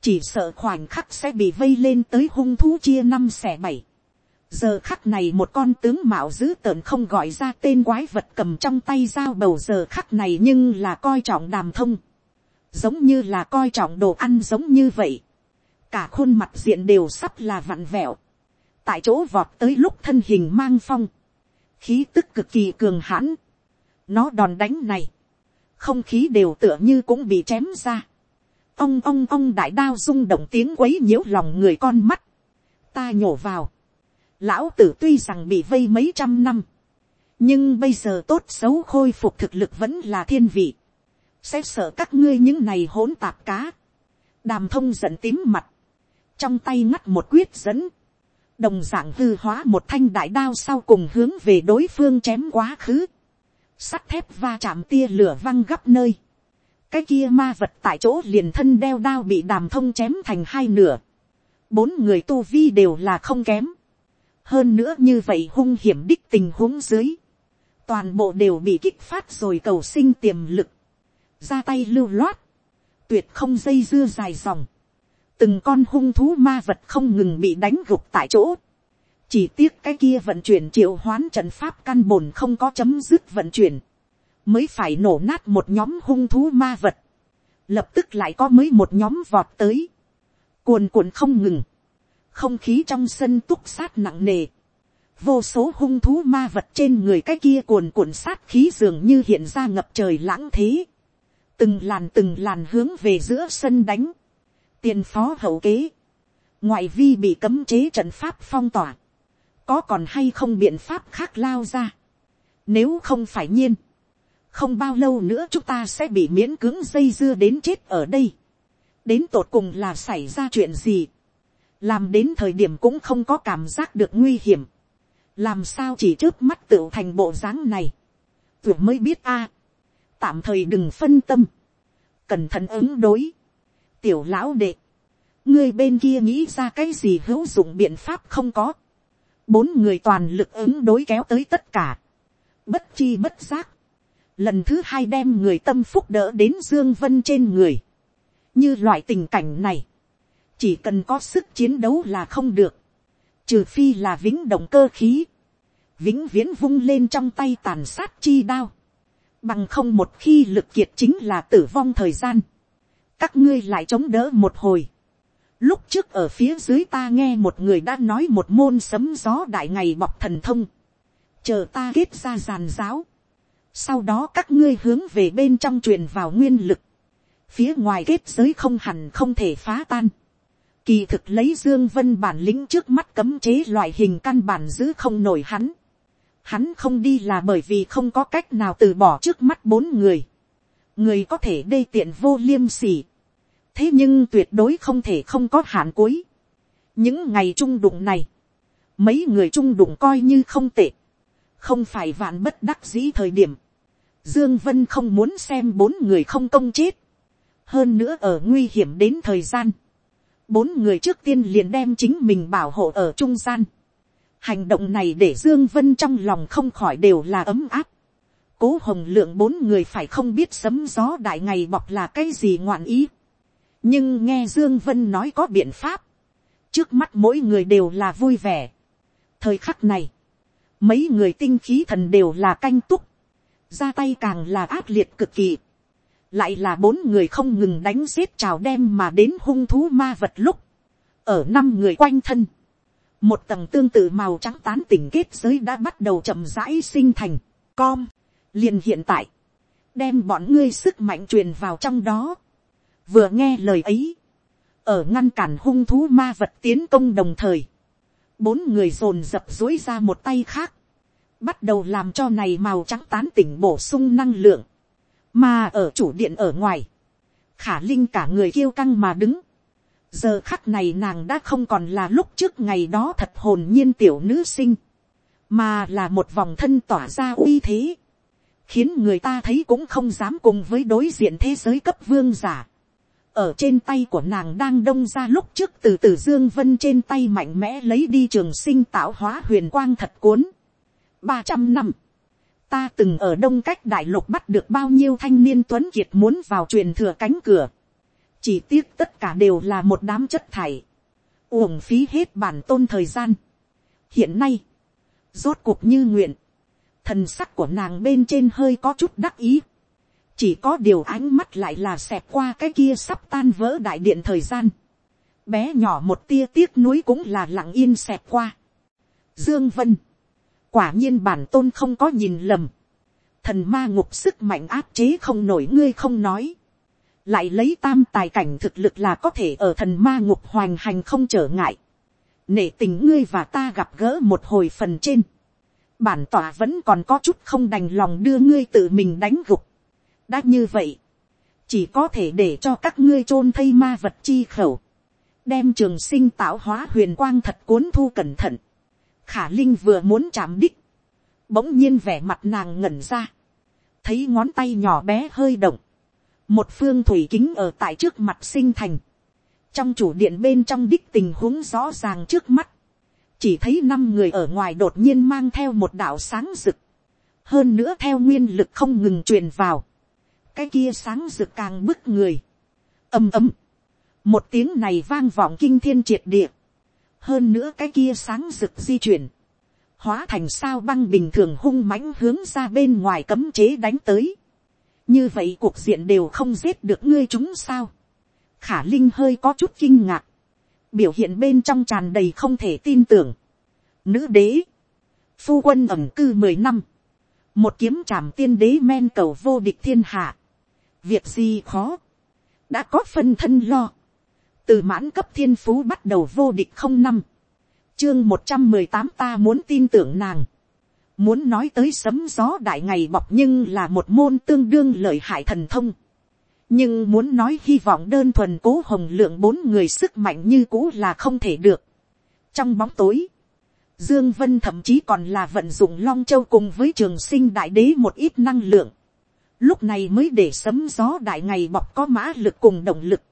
chỉ sợ khoảnh khắc sẽ bị vây lên tới hung thú chia năm xẻ bảy. giờ khắc này một con tướng mạo dữ tợn không gọi ra tên quái vật cầm trong tay dao bầu giờ khắc này nhưng là coi trọng đàm thông, giống như là coi trọng đồ ăn giống như vậy, cả khuôn mặt diện đều sắp là vặn vẹo, tại chỗ vọt tới lúc thân hình mang phong, khí tức cực kỳ cường hãn, nó đòn đánh này, không khí đều tựa như cũng bị chém ra, ông ông ông đại đao rung động tiếng quấy nhiễu lòng người con mắt, ta nhổ vào, lão tử tuy rằng bị vây mấy trăm năm, nhưng bây giờ tốt xấu khôi phục thực lực vẫn là thiên vị, sẽ sợ các ngươi những này hỗn tạp cá, đàm thông giận tím mặt, trong tay ngắt một quyết dẫn, đồng d ạ n g hư hóa một thanh đại đao sau cùng hướng về đối phương chém quá khứ, sắt thép va chạm tia lửa văng gấp nơi, cái kia ma vật tại chỗ liền thân đeo đao bị đàm thông chém thành hai nửa, bốn người tu vi đều là không kém, hơn nữa như vậy hung hiểm đích tình huống dưới, toàn bộ đều bị kích phát rồi cầu sinh tiềm lực, ra tay lưu loát, tuyệt không dây dưa dài dòng, từng con hung thú ma vật không ngừng bị đánh gục tại chỗ. chỉ tiếc cái kia vận chuyển triệu hoán trận pháp căn bổn không có chấm dứt vận chuyển, mới phải nổ nát một nhóm hung thú ma vật, lập tức lại có mới một nhóm vọt tới, cuồn cuộn không ngừng, không khí trong sân túc sát nặng nề, vô số hung thú ma vật trên người cái kia cuồn cuộn sát khí dường như hiện ra ngập trời lãng thế, từng làn từng làn hướng về giữa sân đánh, tiền phó hậu kế, ngoại vi bị cấm chế trận pháp phong tỏa, có còn hay không biện pháp khác lao ra, nếu không phải nhiên, không bao lâu nữa chúng ta sẽ bị miễn cưỡng dây dưa đến chết ở đây, đến tột cùng là xảy ra chuyện gì, làm đến thời điểm cũng không có cảm giác được nguy hiểm, làm sao chỉ trước mắt tựu thành bộ dáng này, vừa mới biết a, tạm thời đừng phân tâm, cẩn thận ứng đối, tiểu lão đệ, ngươi bên kia nghĩ ra cái gì hữu dụng biện pháp không có, bốn người toàn lực ứng đối kéo tới tất cả, bất chi bất giác, lần thứ hai đem người tâm phúc đỡ đến dương vân trên người, như loại tình cảnh này, chỉ cần có sức chiến đấu là không được, trừ phi là vĩnh động cơ khí, vĩnh viễn vung lên trong tay tàn sát chi đao, bằng không một khi lực kiệt chính là tử vong thời gian, các ngươi lại chống đỡ một hồi. Lúc trước ở phía dưới ta nghe một người đã nói một môn sấm gió đại ngày bọc thần thông. Chờ ta kết ra giàn giáo. Sau đó các ngươi hướng về bên trong truyền vào nguyên lực. Phía ngoài kết giới không hẳn không thể phá tan. Kỳ thực lấy Dương Vân bản lĩnh trước mắt cấm chế loại hình căn bản giữ không nổi hắn. Hắn không đi là bởi vì không có cách nào từ bỏ trước mắt bốn người người có thể đê tiện vô liêm sỉ. thế nhưng tuyệt đối không thể không có hạn cuối. những ngày trung đụng này, mấy người trung đụng coi như không tệ, không phải vạn bất đắc dĩ thời điểm. dương vân không muốn xem bốn người không công chết, hơn nữa ở nguy hiểm đến thời gian. bốn người trước tiên liền đem chính mình bảo hộ ở trung gian. hành động này để dương vân trong lòng không khỏi đều là ấm áp cố hồng lượng bốn người phải không biết sấm gió đại ngày bọc là cái gì ngoạn ý. nhưng nghe dương vân nói có biện pháp. trước mắt mỗi người đều là vui vẻ. thời khắc này, mấy người tinh khí thần đều là canh túc. ra tay càng là ác liệt cực kỳ. lại là bốn người không ngừng đánh giết trào đem mà đến hung thú ma vật lúc. ở năm người quanh thân. một tầng tương tự màu trắng tán tỉnh kết giới đã bắt đầu chậm rãi sinh thành. Com liền hiện tại, đem bọn ngươi sức mạnh truyền vào trong đó. vừa nghe lời ấy, ở ngăn cản hung thú ma vật tiến công đồng thời, bốn người dồn dập dối ra một tay khác, bắt đầu làm cho này màu trắng tán tỉnh bổ sung năng lượng, mà ở chủ điện ở ngoài, khả linh cả người kiêu căng mà đứng, giờ khắc này nàng đã không còn là lúc trước ngày đó thật hồn nhiên tiểu nữ sinh, mà là một vòng thân tỏa ra uy thế, khiến người ta thấy cũng không dám cùng với đối diện thế giới cấp vương giả. ở trên tay của nàng đang đông ra lúc trước từ từ dương vân trên tay mạnh mẽ lấy đi trường sinh tạo hóa huyền quang thật cuốn. ba trăm năm, ta từng ở đông cách đại lục bắt được bao nhiêu thanh niên tuấn kiệt muốn vào truyền thừa cánh cửa. chỉ tiếc tất cả đều là một đám chất thải. uổng phí hết bản tôn thời gian. hiện nay, rốt cuộc như nguyện thần sắc của nàng bên trên hơi có chút đắc ý. chỉ có điều ánh mắt lại là xẹp qua cái kia sắp tan vỡ đại điện thời gian. bé nhỏ một tia tiếc núi cũng là lặng yên xẹp qua. dương vân, quả nhiên bản tôn không có nhìn lầm. thần ma ngục sức mạnh áp chế không nổi ngươi không nói. lại lấy tam tài cảnh thực lực là có thể ở thần ma ngục hoành hành không trở ngại. nể tình ngươi và ta gặp gỡ một hồi phần trên bản tỏa vẫn còn có chút không đành lòng đưa ngươi tự mình đánh gục. đã như vậy, chỉ có thể để cho các ngươi chôn thây ma vật chi khẩu, đem trường sinh tạo hóa huyền quang thật cuốn thu cẩn thận. khả linh vừa muốn chạm đích, bỗng nhiên vẻ mặt nàng ngẩn ra, thấy ngón tay nhỏ bé hơi động, một phương thủy kính ở tại trước mặt sinh thành, trong chủ điện bên trong đích tình huống rõ ràng trước mắt, chỉ thấy năm người ở ngoài đột nhiên mang theo một đạo sáng rực, hơn nữa theo nguyên lực không ngừng truyền vào, cái kia sáng rực càng bức người, ầm ầm, một tiếng này vang vọng kinh thiên triệt địa, hơn nữa cái kia sáng rực di chuyển, hóa thành sao băng bình thường hung mãnh hướng ra bên ngoài cấm chế đánh tới, như vậy cuộc diện đều không giết được ngươi chúng sao, khả linh hơi có chút kinh ngạc, biểu hiện bên trong tràn đầy không thể tin tưởng. Nữ đế, phu quân ẩm cư mười năm, một kiếm trảm tiên đế men cầu vô địch thiên hạ. Việc gì khó, đã có phân thân lo. Từ mãn cấp thiên phú bắt đầu vô địch không năm. Chương một trăm mười tám ta muốn tin tưởng nàng. Muốn nói tới sấm gió đại ngày bọc nhưng là một môn tương đương lợi hại thần thông nhưng muốn nói hy vọng đơn thuần cố hồng lượng bốn người sức mạnh như cũ là không thể được. trong bóng tối, dương vân thậm chí còn là vận dụng long châu cùng với trường sinh đại đế một ít năng lượng. lúc này mới để sấm gió đại ngày bọc có mã lực cùng động lực,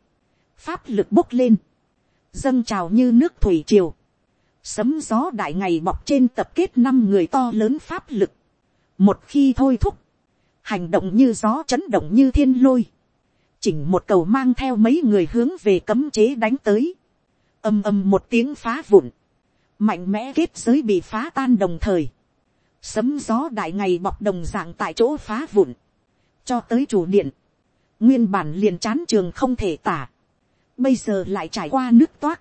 pháp lực bốc lên, dâng trào như nước thủy triều, sấm gió đại ngày bọc trên tập kết năm người to lớn pháp lực, một khi thôi thúc, hành động như gió chấn động như thiên lôi, chỉnh một cầu mang theo mấy người hướng về cấm chế đánh tới, âm âm một tiếng phá vụn, mạnh mẽ kết giới bị phá tan đồng thời, sấm gió đại ngày bọc đồng dạng tại chỗ phá vụn, cho tới chủ điện, nguyên bản liền chán trường không thể tả, bây giờ lại trải qua nước toát,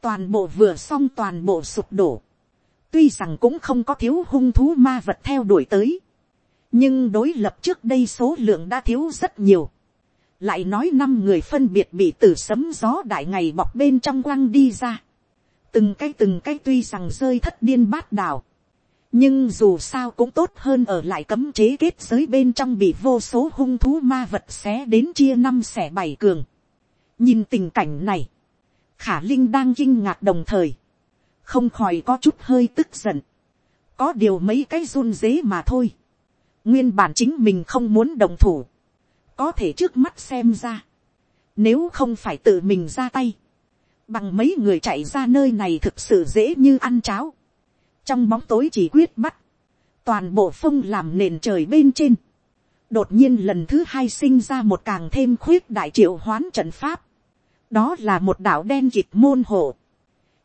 toàn bộ vừa xong toàn bộ sụp đổ, tuy rằng cũng không có thiếu hung thú ma vật theo đuổi tới, nhưng đối lập trước đây số lượng đã thiếu rất nhiều, lại nói năm người phân biệt bị từ sấm gió đại ngày bọc bên trong quăng đi ra. từng cái từng cái tuy rằng rơi thất điên bát đảo. nhưng dù sao cũng tốt hơn ở lại cấm chế kết giới bên trong bị vô số hung thú ma vật xé đến chia năm xẻ bảy cường. nhìn tình cảnh này, khả linh đang kinh ngạc đồng thời, không khỏi có chút hơi tức giận. có điều mấy cái run dế mà thôi. nguyên bản chính mình không muốn đồng thủ có thể trước mắt xem ra, nếu không phải tự mình ra tay, bằng mấy người chạy ra nơi này thực sự dễ như ăn cháo, trong bóng tối chỉ quyết bắt, toàn bộ phông làm nền trời bên trên, đột nhiên lần thứ hai sinh ra một càng thêm khuyết đại triệu hoán trận pháp, đó là một đảo đen kịt môn hộ,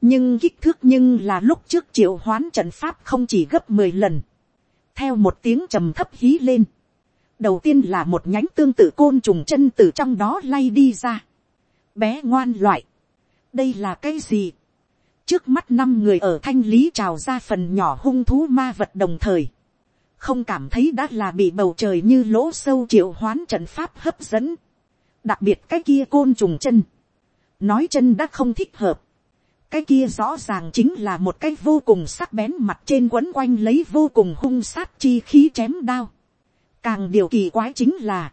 nhưng kích thước nhưng là lúc trước triệu hoán trận pháp không chỉ gấp mười lần, theo một tiếng trầm thấp hí lên, đầu tiên là một nhánh tương tự côn trùng chân từ trong đó lay đi ra. bé ngoan loại, đây là cái gì. trước mắt năm người ở thanh lý trào ra phần nhỏ hung thú ma vật đồng thời. không cảm thấy đã là bị bầu trời như lỗ sâu triệu hoán trận pháp hấp dẫn. đặc biệt cái kia côn trùng chân. nói chân đã không thích hợp. cái kia rõ ràng chính là một cái vô cùng sắc bén mặt trên quấn quanh lấy vô cùng hung sát chi khí chém đao Càng điều kỳ quái chính là,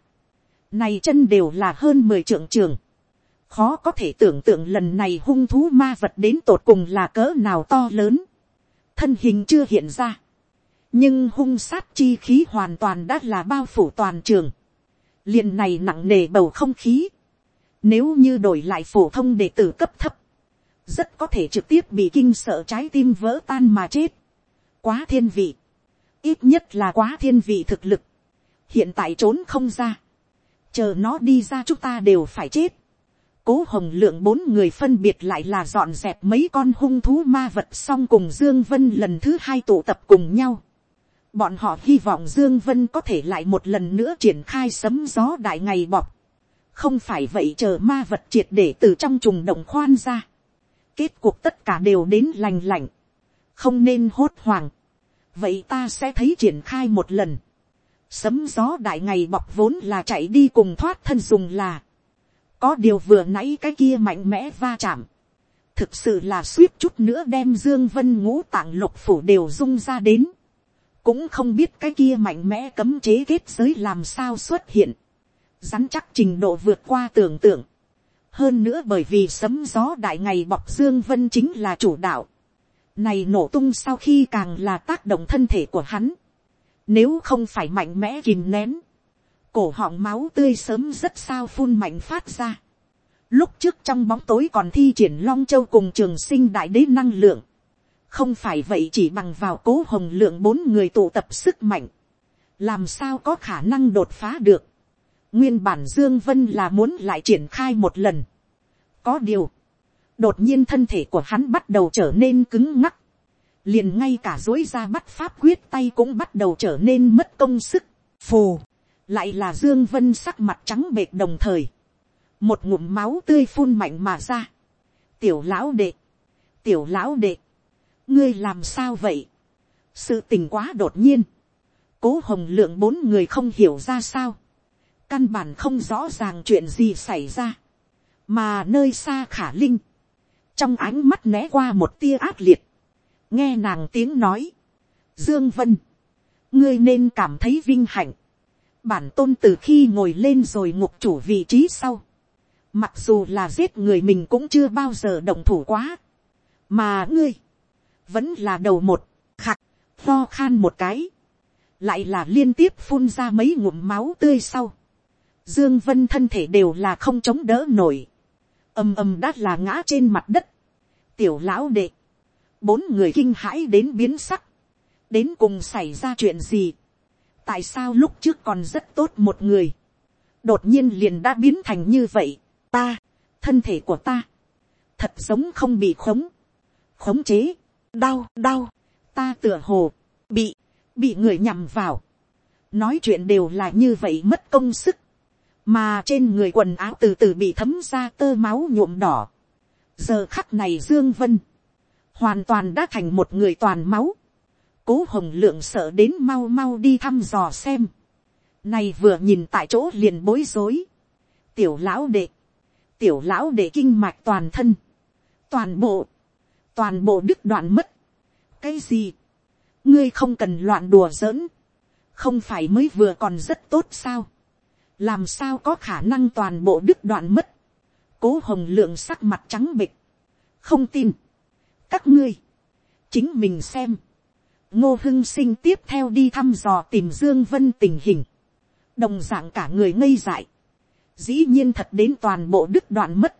này chân đều là hơn mười trượng trường. Khó có thể tưởng tượng lần này hung thú ma vật đến tột cùng là cỡ nào to lớn. Thân hình chưa hiện ra. nhưng hung sát chi khí hoàn toàn đã là bao phủ toàn trường, liền này nặng nề bầu không khí, nếu như đổi lại phổ thông đệ tử cấp thấp, rất có thể trực tiếp bị kinh sợ trái tim vỡ tan mà chết. Quá thiên vị, ít nhất là quá thiên vị thực lực, hiện tại trốn không ra, chờ nó đi ra chúng ta đều phải chết. Cố hồng lượng bốn người phân biệt lại là dọn dẹp mấy con hung thú ma vật xong cùng Dương Vân lần thứ hai tụ tập cùng nhau. Bọn họ hy vọng Dương Vân có thể lại một lần nữa triển khai sấm gió đại ngày bọc. Không phải vậy chờ ma vật triệt để từ trong trùng động khoan ra. Kết cuộc tất cả đều đến lành lạnh. Không nên hốt hoảng. Vậy ta sẽ thấy triển khai một lần. Sấm gió đại ngày bọc vốn là chạy đi cùng thoát thân dùng là. Có điều vừa nãy cái kia mạnh mẽ va chạm. Thực sự là suýt chút nữa đem Dương Vân ngũ tạng lục phủ đều rung ra đến. Cũng không biết cái kia mạnh mẽ cấm chế kết giới làm sao xuất hiện. Rắn chắc trình độ vượt qua tưởng tượng. Hơn nữa bởi vì sấm gió đại ngày bọc Dương Vân chính là chủ đạo. Này nổ tung sau khi càng là tác động thân thể của hắn nếu không phải mạnh mẽ kìm nén. Cổ họng máu tươi sớm rất sao phun mạnh phát ra. Lúc trước trong bóng tối còn thi triển Long Châu cùng trường sinh đại đế năng lượng. Không phải vậy chỉ bằng vào cố hồng lượng bốn người tụ tập sức mạnh. Làm sao có khả năng đột phá được. Nguyên bản Dương Vân là muốn lại triển khai một lần. Có điều. Đột nhiên thân thể của hắn bắt đầu trở nên cứng ngắc liền ngay cả dối ra bắt pháp quyết tay cũng bắt đầu trở nên mất công sức, phù, lại là dương vân sắc mặt trắng bệt đồng thời, một ngụm máu tươi phun mạnh mà ra, tiểu lão đệ, tiểu lão đệ, ngươi làm sao vậy, sự tình quá đột nhiên, cố hồng lượng bốn người không hiểu ra sao, căn bản không rõ ràng chuyện gì xảy ra, mà nơi xa khả linh, trong ánh mắt né qua một tia ác liệt, nghe nàng tiếng nói, dương vân, ngươi nên cảm thấy vinh hạnh, bản tôn từ khi ngồi lên rồi ngục chủ vị trí sau, mặc dù là giết người mình cũng chưa bao giờ động thủ quá, mà ngươi, vẫn là đầu một, khạc, ho khan một cái, lại là liên tiếp phun ra mấy ngụm máu tươi sau, dương vân thân thể đều là không chống đỡ nổi, ầm ầm đát là ngã trên mặt đất, tiểu lão đệ, bốn người kinh hãi đến biến sắc, đến cùng xảy ra chuyện gì, tại sao lúc trước còn rất tốt một người, đột nhiên liền đã biến thành như vậy, ta, thân thể của ta, thật giống không bị khống, khống chế, đau đau, ta tựa hồ, bị, bị người nhằm vào, nói chuyện đều là như vậy mất công sức, mà trên người quần áo từ từ bị thấm ra tơ máu nhuộm đỏ. giờ khắc này dương vân, hoàn toàn đã thành một người toàn máu. cố hồng lượng sợ đến mau mau đi thăm dò xem. này vừa nhìn tại chỗ liền bối rối. tiểu lão đệ, tiểu lão đệ kinh mạch toàn thân, toàn bộ, toàn bộ đứt đoạn mất. cái gì, ngươi không cần loạn đùa giỡn, không phải mới vừa còn rất tốt sao, làm sao có khả năng toàn bộ đứt đoạn mất, cố hồng lượng sắc mặt trắng bịch, không tin, các ngươi, chính mình xem, ngô hưng sinh tiếp theo đi thăm dò tìm dương vân tình hình, đồng d ạ n g cả người ngây dại, dĩ nhiên thật đến toàn bộ đức đoạn mất,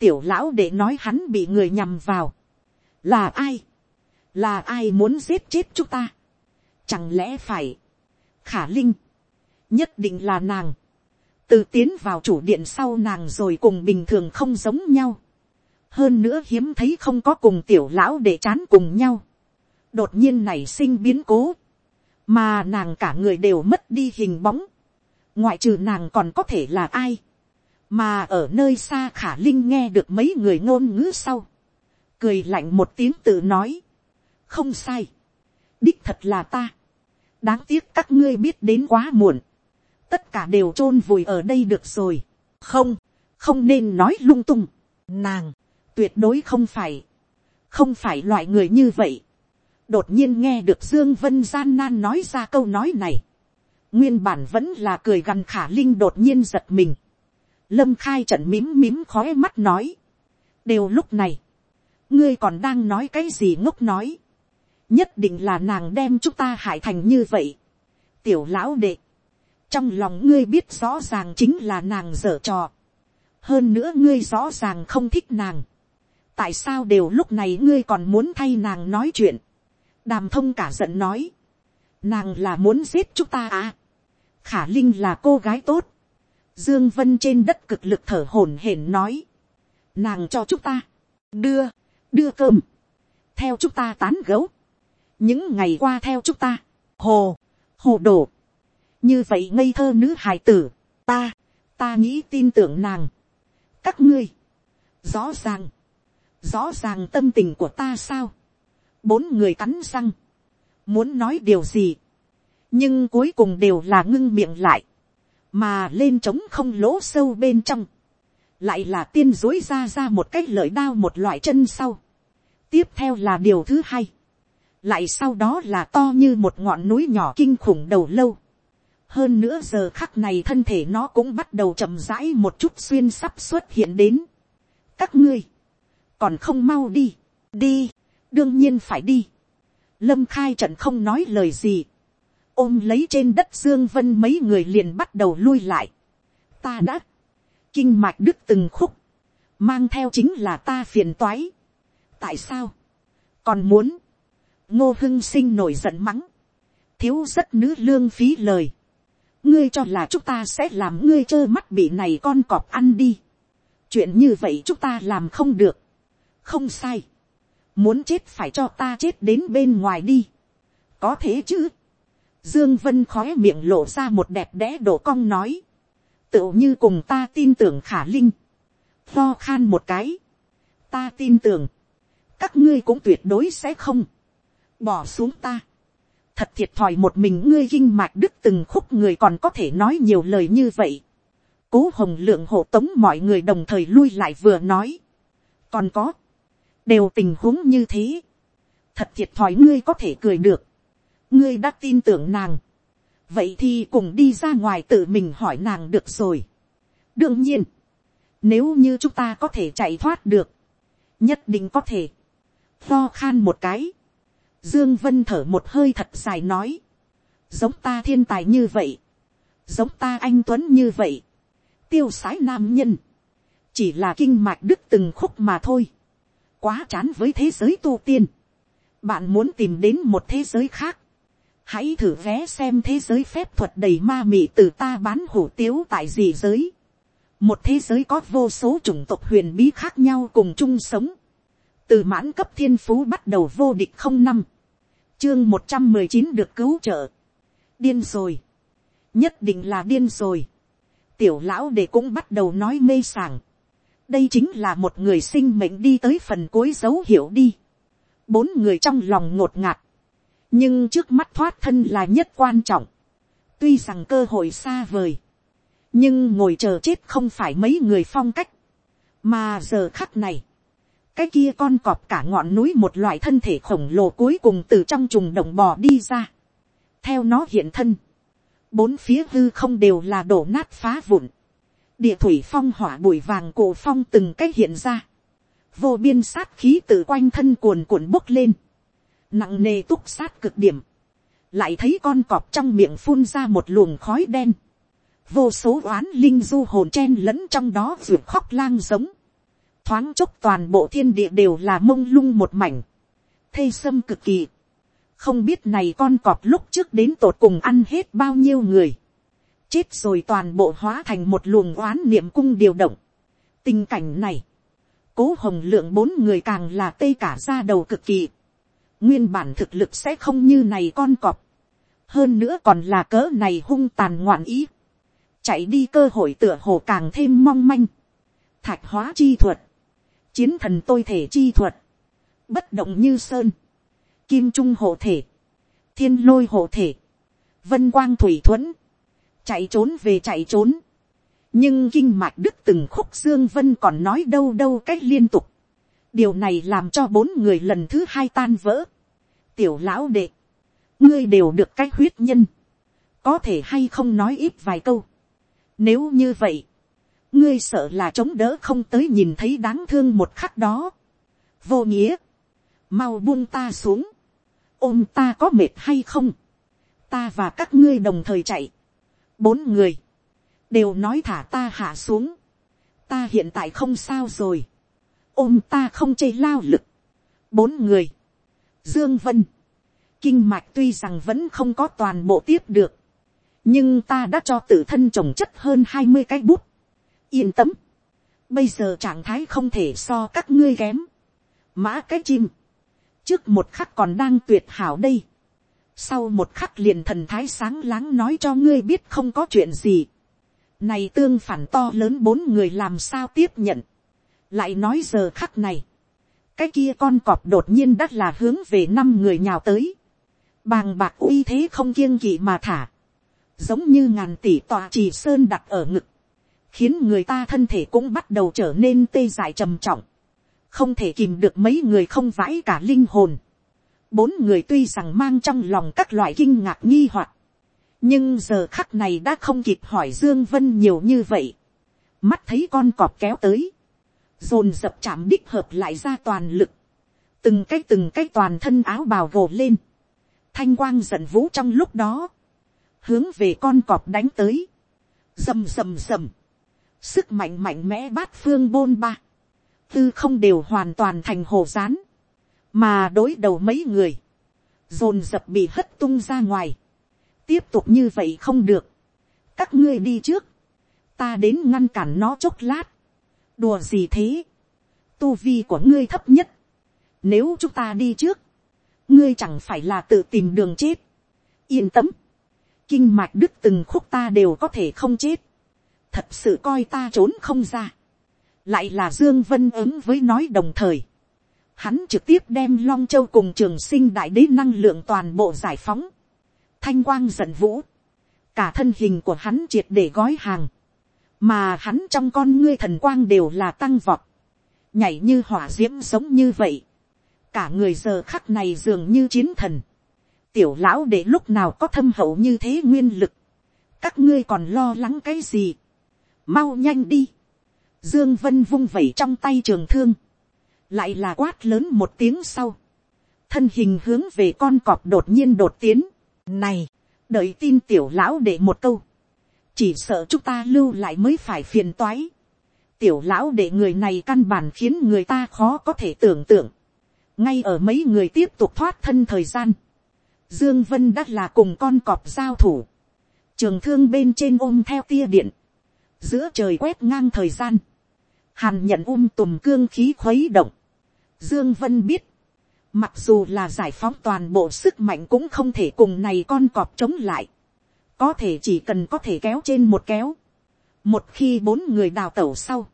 tiểu lão để nói hắn bị người nhầm vào, là ai, là ai muốn giết chết chúng ta, chẳng lẽ phải, khả linh, nhất định là nàng, từ tiến vào chủ điện sau nàng rồi cùng bình thường không giống nhau, hơn nữa hiếm thấy không có cùng tiểu lão để chán cùng nhau, đột nhiên nảy sinh biến cố, mà nàng cả người đều mất đi hình bóng, ngoại trừ nàng còn có thể là ai, mà ở nơi xa khả linh nghe được mấy người ngôn ngữ sau, cười lạnh một tiếng tự nói, không sai, đích thật là ta, đáng tiếc các ngươi biết đến quá muộn, tất cả đều t r ô n vùi ở đây được rồi, không, không nên nói lung tung, nàng, tuyệt đối không phải, không phải loại người như vậy. đột nhiên nghe được dương vân gian nan nói ra câu nói này. nguyên bản vẫn là cười gằn khả linh đột nhiên giật mình. lâm khai trận mím mím khói mắt nói. đều lúc này, ngươi còn đang nói cái gì ngốc nói. nhất định là nàng đem chúng ta hại thành như vậy. tiểu lão đệ, trong lòng ngươi biết rõ ràng chính là nàng dở trò. hơn nữa ngươi rõ ràng không thích nàng tại sao đều lúc này ngươi còn muốn thay nàng nói chuyện. đàm thông cả giận nói. nàng là muốn giết chúng ta à. khả linh là cô gái tốt. dương vân trên đất cực lực thở hổn hển nói. nàng cho chúng ta. đưa, đưa cơm. theo chúng ta tán gấu những ngày qua theo chúng ta, hồ, hồ đồ, như vậy ngây thơ nữ hài tử, ta, ta nghĩ tin tưởng nàng, các ngươi, rõ ràng, rõ ràng tâm tình của ta sao, bốn người cắn răng, muốn nói điều gì, nhưng cuối cùng đều là ngưng miệng lại, mà lên trống không lỗ sâu bên trong, lại là tiên dối ra ra một cái lợi đao một loại chân sau, tiếp theo là điều thứ hai, lại sau đó là to như một ngọn núi nhỏ kinh khủng đầu lâu. hơn nữa giờ khắc này thân thể nó cũng bắt đầu chậm rãi một chút xuyên sắp xuất hiện đến. các ngươi, còn không mau đi, đi, đương nhiên phải đi. lâm khai trận không nói lời gì, ôm lấy trên đất dương vân mấy người liền bắt đầu lui lại. ta đã, kinh mạch đức từng khúc, mang theo chính là ta phiền toái. tại sao, còn muốn, ngô hưng sinh nổi giận mắng, thiếu rất nữ lương phí lời, ngươi cho là chúng ta sẽ làm ngươi trơ mắt bị này con cọp ăn đi, chuyện như vậy chúng ta làm không được, không sai, muốn chết phải cho ta chết đến bên ngoài đi, có thế chứ, dương vân khói miệng lộ ra một đẹp đẽ đổ cong nói, tựu như cùng ta tin tưởng khả linh, lo khan một cái, ta tin tưởng, các ngươi cũng tuyệt đối sẽ không, bỏ xuống ta. thật thiệt thòi một mình ngươi kinh mạch đức từng khúc người còn có thể nói nhiều lời như vậy. cố hồng lượng hộ tống mọi người đồng thời lui lại vừa nói. còn có, đều tình huống như thế. thật thiệt thòi ngươi có thể cười được. ngươi đã tin tưởng nàng. vậy thì cùng đi ra ngoài tự mình hỏi nàng được rồi. đương nhiên, nếu như chúng ta có thể chạy thoát được, nhất định có thể. Lo khan một cái Dương Vân thở một hơi thật dài nói. Giống ta thiên tài như vậy. Giống ta anh Tuấn như vậy. Tiêu sái nam nhân. Chỉ là kinh mạch đức từng khúc mà thôi. Quá chán với thế giới tu tiên. Bạn muốn tìm đến một thế giới khác. Hãy thử vé xem thế giới phép thuật đầy ma mị từ ta bán hủ tiếu tại gì giới. Một thế giới có vô số chủng tộc huyền bí khác nhau cùng chung sống từ mãn cấp thiên phú bắt đầu vô địch không năm chương một trăm mười chín được cứu trợ. điên rồi. nhất định là điên rồi. tiểu lão để cũng bắt đầu nói mê sảng đây chính là một người sinh mệnh đi tới phần cuối dấu hiệu đi. bốn người trong lòng ngột ngạt. nhưng trước mắt thoát thân là nhất quan trọng. tuy rằng cơ hội xa vời. nhưng ngồi chờ chết không phải mấy người phong cách. mà giờ khắc này cái kia con cọp cả ngọn núi một loại thân thể khổng lồ cuối cùng từ trong trùng đồng bò đi ra. theo nó hiện thân, bốn phía hư không đều là đổ nát phá vụn địa thủy phong hỏa bụi vàng cổ phong từng cách hiện ra. vô biên sát khí từ quanh thân cuồn cuộn bốc lên. nặng nề túc sát cực điểm. lại thấy con cọp trong miệng phun ra một luồng khói đen. vô số oán linh du hồn chen lẫn trong đó ruột khóc lang giống thoáng chốc toàn bộ thiên địa đều là mông lung một mảnh, thê sâm cực kỳ. không biết này con cọp lúc trước đến tột cùng ăn hết bao nhiêu người, chết rồi toàn bộ hóa thành một luồng oán niệm cung điều động. tình cảnh này, cố hồng lượng bốn người càng là tê cả ra đầu cực kỳ, nguyên bản thực lực sẽ không như này con cọp, hơn nữa còn là cỡ này hung tàn ngoạn ý, chạy đi cơ hội tựa hồ càng thêm mong manh, thạch hóa chi thuật, chiến thần tôi thể chi thuật, bất động như sơn, kim trung hộ thể, thiên lôi hộ thể, vân quang thủy thuẫn, chạy trốn về chạy trốn, nhưng kinh mạch đức từng khúc dương vân còn nói đâu đâu cách liên tục, điều này làm cho bốn người lần thứ hai tan vỡ, tiểu lão đệ, ngươi đều được cách huyết nhân, có thể hay không nói ít vài câu, nếu như vậy, ngươi sợ là chống đỡ không tới nhìn thấy đáng thương một khắc đó. vô nghĩa, mau buông ta xuống, ôm ta có mệt hay không, ta và các ngươi đồng thời chạy, bốn người, đều nói thả ta hạ xuống, ta hiện tại không sao rồi, ôm ta không chê lao lực, bốn người, dương vân, kinh mạch tuy rằng vẫn không có toàn bộ tiếp được, nhưng ta đã cho tự thân trồng chất hơn hai mươi cái bút, yên tâm, bây giờ trạng thái không thể so các ngươi kém, mã cái chim, trước một khắc còn đang tuyệt hảo đây, sau một khắc liền thần thái sáng láng nói cho ngươi biết không có chuyện gì, này tương phản to lớn bốn người làm sao tiếp nhận, lại nói giờ khắc này, cái kia con cọp đột nhiên đắt là hướng về năm người nhào tới, bàng bạc uy thế không kiêng kỵ mà thả, giống như ngàn tỷ tòa trì sơn đặt ở ngực, khiến người ta thân thể cũng bắt đầu trở nên tê dại trầm trọng, không thể kìm được mấy người không vãi cả linh hồn. Bốn người tuy rằng mang trong lòng các loại kinh ngạc nghi hoặc, nhưng giờ khắc này đã không kịp hỏi Dương Vân nhiều như vậy. Mắt thấy con cọp kéo tới, dồn dập chạm đích hợp lại ra toàn lực, từng cái từng cái toàn thân áo bào gồ lên, thanh quang giận vũ trong lúc đó, hướng về con cọp đánh tới, rầm rầm rầm, sức mạnh mạnh mẽ bát phương bôn ba, tư không đều hoàn toàn thành hồ rán, mà đối đầu mấy người, dồn dập bị hất tung ra ngoài, tiếp tục như vậy không được, các ngươi đi trước, ta đến ngăn cản nó chốc lát, đùa gì thế, tu vi của ngươi thấp nhất, nếu chúng ta đi trước, ngươi chẳng phải là tự tìm đường chết, yên tâm, kinh mạch đức từng khúc ta đều có thể không chết, thật sự coi ta trốn không ra, lại là dương vân ứng với nói đồng thời, hắn trực tiếp đem long châu cùng trường sinh đại đế năng lượng toàn bộ giải phóng, thanh quang giận vũ, cả thân hình của hắn triệt để gói hàng, mà hắn trong con ngươi thần quang đều là tăng vọt, nhảy như hỏa d i ễ m sống như vậy, cả người giờ khắc này dường như chiến thần, tiểu lão để lúc nào có thâm hậu như thế nguyên lực, các ngươi còn lo lắng cái gì, mau nhanh đi, dương vân vung vẩy trong tay trường thương, lại là quát lớn một tiếng sau, thân hình hướng về con cọp đột nhiên đột tiến, này, đợi tin tiểu lão để một câu. Chỉ sợ chúng ta lưu lại mới phải phiền toái. Tiểu lão để người này căn bản khiến người ta khó có thể tưởng tượng. Ngay ở mấy người tiếp tục thoát thân thời gian. Dương Vân đã là cùng con cọp giao thủ. Trường thương bên trên ôm theo tia điện. Giữa trời quét ngang thời gian. Hàn nhận um tùm cương khí khuấy động. Dương Vân biết Mặc dù là giải phóng toàn bộ sức mạnh cũng không thể cùng này con cọp chống lại. Có thể chỉ cần có thể kéo trên một kéo. Một khi bốn người đào tẩu sau.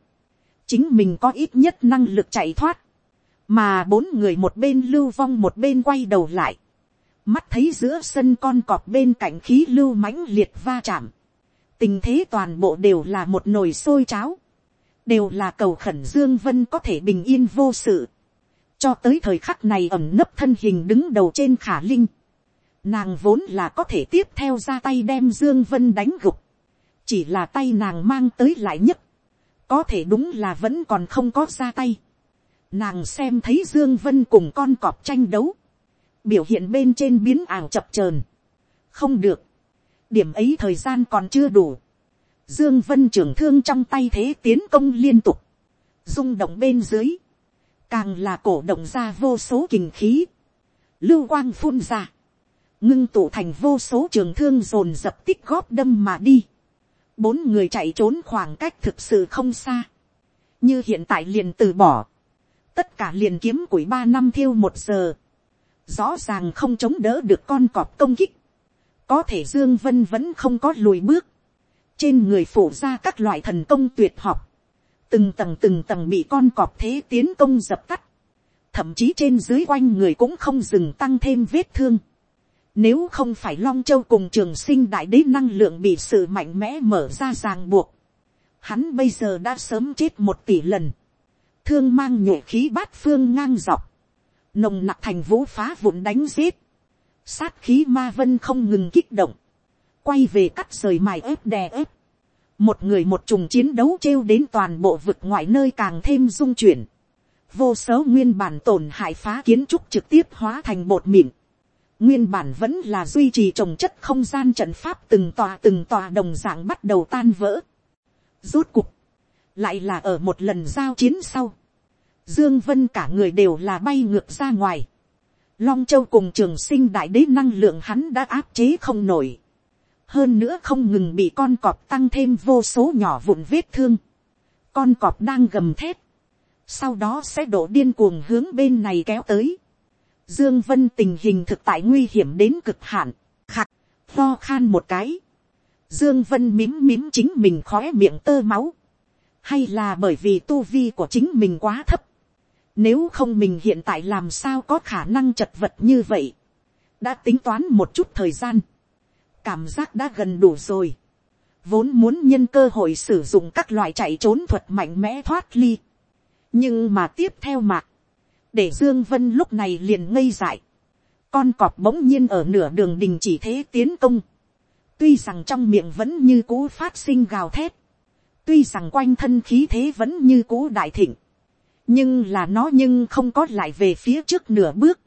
Chính mình có ít nhất năng lực chạy thoát. Mà bốn người một bên lưu vong một bên quay đầu lại. Mắt thấy giữa sân con cọp bên cạnh khí lưu mãnh liệt va chạm. Tình thế toàn bộ đều là một nồi sôi cháo. Đều là cầu khẩn Dương Vân có thể bình yên vô sự cho tới thời khắc này ẩm nấp thân hình đứng đầu trên khả linh, nàng vốn là có thể tiếp theo ra tay đem dương vân đánh gục, chỉ là tay nàng mang tới lại nhất, có thể đúng là vẫn còn không có ra tay. Nàng xem thấy dương vân cùng con cọp tranh đấu, biểu hiện bên trên biến ảo chập chờn, không được, điểm ấy thời gian còn chưa đủ. Dương Vân trưởng thương trong tay thế tiến công liên tục, rung động bên dưới, càng là cổ động ra vô số kình khí, lưu quang phun ra, ngưng tụ thành vô số trường thương dồn dập tích góp đâm mà đi, bốn người chạy trốn khoảng cách thực sự không xa, như hiện tại liền từ bỏ, tất cả liền kiếm củi ba năm thiêu một giờ, rõ ràng không chống đỡ được con cọp công kích, có thể dương vân vẫn không có lùi bước, trên người phủ ra các loại thần công tuyệt học, từng tầng từng tầng bị con cọp thế tiến công dập tắt, thậm chí trên dưới quanh người cũng không dừng tăng thêm vết thương. Nếu không phải Long Châu cùng trường sinh đại đế năng lượng bị sự mạnh mẽ mở ra ràng buộc, hắn bây giờ đã sớm chết một tỷ lần. Thương mang nhổ khí bát phương ngang dọc, nồng nặc thành vũ phá vụn đánh giết, sát khí ma vân không ngừng kích động, quay về cắt rời mài ép đè ép, một người một trùng chiến đấu trêu đến toàn bộ vực ngoại nơi càng thêm dung chuyển, vô số nguyên bản tổn hại phá kiến trúc trực tiếp hóa thành bột mịn, Nguyên bản vẫn là duy trì trồng chất không gian trận pháp từng tòa từng tòa đồng dạng bắt đầu tan vỡ. Rốt cục. Lại là ở một lần giao chiến sau. Dương Vân cả người đều là bay ngược ra ngoài. Long Châu cùng trường sinh đại đế năng lượng hắn đã áp chế không nổi. Hơn nữa không ngừng bị con cọp tăng thêm vô số nhỏ vụn vết thương. Con cọp đang gầm thét. Sau đó sẽ đổ điên cuồng hướng bên này kéo tới. Dương Vân tình hình thực tại nguy hiểm đến cực hạn. Khạc, lo khan một cái. Dương Vân mím mím chính mình khóe miệng tơ máu. Hay là bởi vì tu vi của chính mình quá thấp. Nếu không mình hiện tại làm sao có khả năng chật vật như vậy. Đã tính toán một chút thời gian. Cảm giác đã gần đủ rồi. Vốn muốn nhân cơ hội sử dụng các loại chạy trốn thuật mạnh mẽ thoát ly. Nhưng mà tiếp theo mạc để dương vân lúc này liền ngây dại, con cọp bỗng nhiên ở nửa đường đình chỉ thế tiến công, tuy rằng trong miệng vẫn như cũ phát sinh gào thét, tuy rằng quanh thân khí thế vẫn như cũ đại thịnh, nhưng là nó nhưng không có lại về phía trước nửa bước,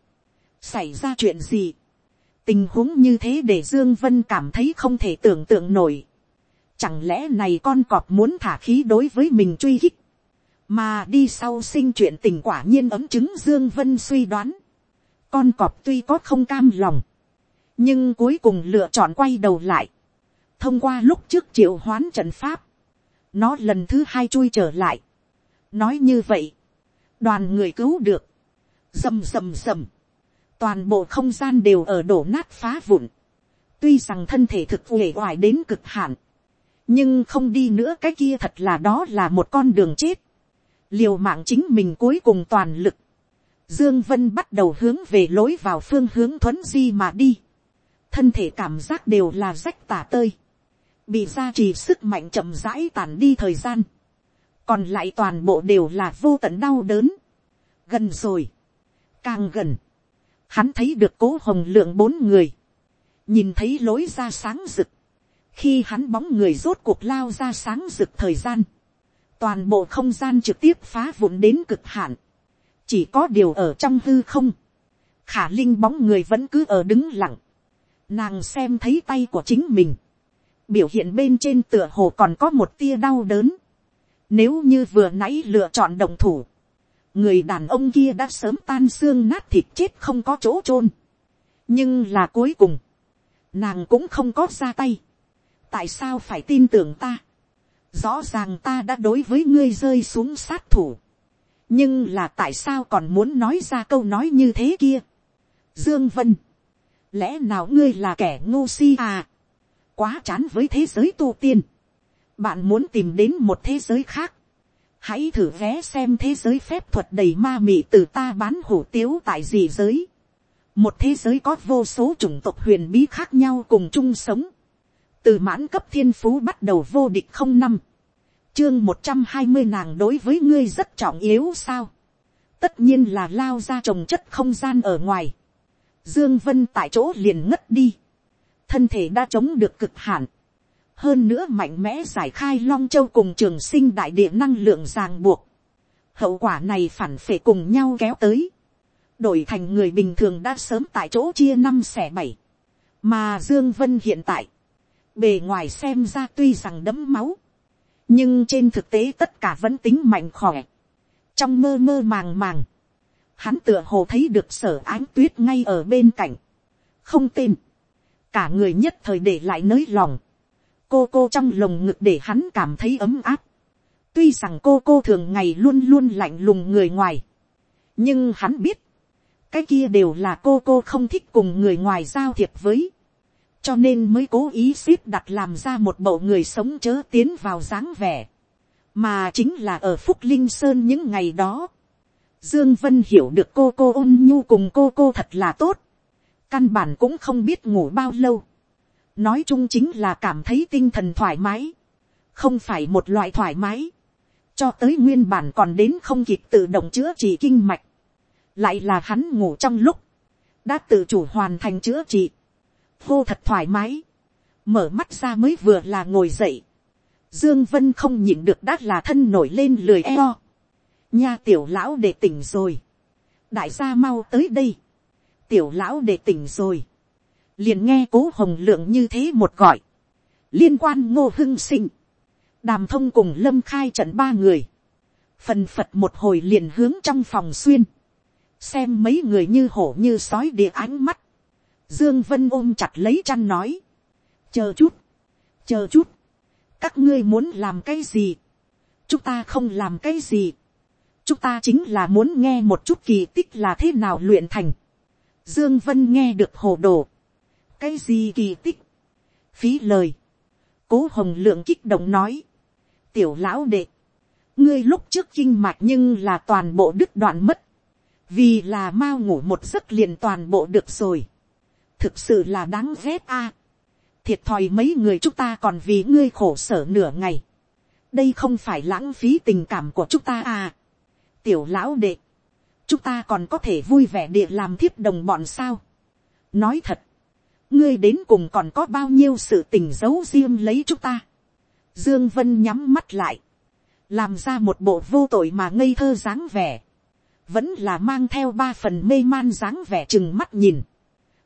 xảy ra chuyện gì, tình huống như thế để dương vân cảm thấy không thể tưởng tượng nổi, chẳng lẽ này con cọp muốn thả khí đối với mình truy hích, mà đi sau sinh chuyện tình quả nhiên ấm chứng dương vân suy đoán. Con cọp tuy có không cam lòng nhưng cuối cùng lựa chọn quay đầu lại. Thông qua lúc trước triệu hoán trận pháp nó lần thứ hai chui trở lại. Nói như vậy đoàn người cứu được. Rầm rầm rầm toàn bộ không gian đều ở đổ nát phá vụn. Tuy rằng thân thể thực uể oải đến cực hạn nhưng không đi nữa cái kia thật là đó là một con đường chết. Liều mạng chính mình cuối cùng toàn lực, dương vân bắt đầu hướng về lối vào phương hướng thuấn di mà đi, thân thể cảm giác đều là rách tả tơi, bị gia trì sức mạnh chậm rãi tàn đi thời gian, còn lại toàn bộ đều là vô tận đau đớn, gần rồi, càng gần, hắn thấy được cố hồng lượng bốn người, nhìn thấy lối ra sáng rực, khi hắn bóng người rốt cuộc lao ra sáng rực thời gian, toàn bộ không gian trực tiếp phá vụn đến cực hạn, chỉ có điều ở trong hư không, khả linh bóng người vẫn cứ ở đứng lặng, nàng xem thấy tay của chính mình, biểu hiện bên trên tựa hồ còn có một tia đau đớn, nếu như vừa nãy lựa chọn đồng thủ, người đàn ông kia đã sớm tan xương nát thịt chết không có chỗ chôn, nhưng là cuối cùng, nàng cũng không có ra tay, tại sao phải tin tưởng ta, rõ ràng ta đã đối với ngươi rơi xuống sát thủ, nhưng là tại sao còn muốn nói ra câu nói như thế kia. Dương Vân, lẽ nào ngươi là kẻ ngu si à, quá chán với thế giới tu tiên, bạn muốn tìm đến một thế giới khác, hãy thử vé xem thế giới phép thuật đầy ma mị từ ta bán hủ tiếu tại gì giới. một thế giới có vô số chủng tộc huyền bí khác nhau cùng chung sống. Từ mãn cấp thiên phú bắt đầu vô địch không năm, chương một trăm hai mươi nàng đối với ngươi rất trọng yếu sao, tất nhiên là lao ra trồng chất không gian ở ngoài, dương vân tại chỗ liền ngất đi, thân thể đã chống được cực hạn, hơn nữa mạnh mẽ giải khai long châu cùng trường sinh đại địa năng lượng ràng buộc, hậu quả này phản phệ cùng nhau kéo tới, đổi thành người bình thường đã sớm tại chỗ chia năm xẻ bảy, mà dương vân hiện tại, Bề ngoài xem ra tuy rằng đấm máu. Nhưng trên thực tế tất cả vẫn tính mạnh khỏe. Trong mơ mơ màng màng. Hắn tựa hồ thấy được sở ánh tuyết ngay ở bên cạnh. Không tên. Cả người nhất thời để lại nới lòng. Cô cô trong lồng ngực để hắn cảm thấy ấm áp. Tuy rằng cô cô thường ngày luôn luôn lạnh lùng người ngoài. Nhưng hắn biết. Cái kia đều là cô cô không thích cùng người ngoài giao thiệp với cho nên mới cố ý xếp đặt làm ra một bộ người sống chớ tiến vào dáng vẻ, mà chính là ở phúc linh sơn những ngày đó. Dương Vân hiểu được cô cô ôn nhu cùng cô cô thật là tốt, căn bản cũng không biết ngủ bao lâu, nói chung chính là cảm thấy tinh thần thoải mái, không phải một loại thoải mái, cho tới nguyên bản còn đến không kịp tự động chữa trị kinh mạch, lại là hắn ngủ trong lúc, đã tự chủ hoàn thành chữa trị, hô thật thoải mái, mở mắt ra mới vừa là ngồi dậy, dương vân không nhịn được đắt là thân nổi lên lười eo, nha tiểu lão để tỉnh rồi, đại gia mau tới đây, tiểu lão để tỉnh rồi, liền nghe cố hồng lượng như thế một gọi, liên quan ngô hưng sinh, đàm thông cùng lâm khai trận ba người, phần phật một hồi liền hướng trong phòng xuyên, xem mấy người như hổ như sói địa ánh mắt, dương vân ôm chặt lấy chăn nói, chờ chút, chờ chút, các ngươi muốn làm cái gì, chúng ta không làm cái gì, chúng ta chính là muốn nghe một chút kỳ tích là thế nào luyện thành. Dương Vân nghe được hồ đồ. Cái gì kỳ tích? Phí lời. Cố Hồng Lượng kích động nói. Tiểu lão đệ. Ngươi lúc trước kinh mạch nhưng là toàn bộ đứt đoạn mất. Vì là mau ngủ một giấc liền toàn bộ được rồi. Thực sự là đáng ghét a. Thiệt thòi mấy người chúng ta còn vì ngươi khổ sở nửa ngày. Đây không phải lãng phí tình cảm của chúng ta à tiểu lão đệ, chúng ta còn có thể vui vẻ địa làm thiếp đồng bọn sao. nói thật, ngươi đến cùng còn có bao nhiêu sự tình giấu riêng lấy chúng ta. dương vân nhắm mắt lại, làm ra một bộ vô tội mà ngây thơ dáng vẻ, vẫn là mang theo ba phần mê man dáng vẻ chừng mắt nhìn.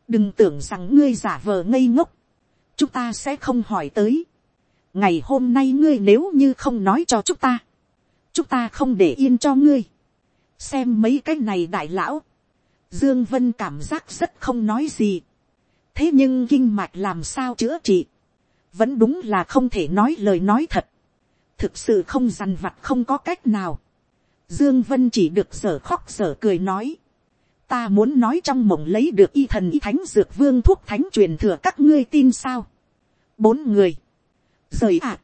đừng tưởng rằng ngươi giả vờ ngây ngốc, chúng ta sẽ không hỏi tới. ngày hôm nay ngươi nếu như không nói cho chúng ta, chúng ta không để yên cho ngươi. xem mấy cái này đại lão, dương vân cảm giác rất không nói gì thế nhưng kinh mạch làm sao chữa trị, vẫn đúng là không thể nói lời nói thật. thực sự không dằn vặt không có cách nào. dương vân chỉ được sở khóc sở cười nói. ta muốn nói trong mộng lấy được y thần y thánh dược vương thuốc thánh truyền thừa các ngươi tin sao. bốn người. rời ạ.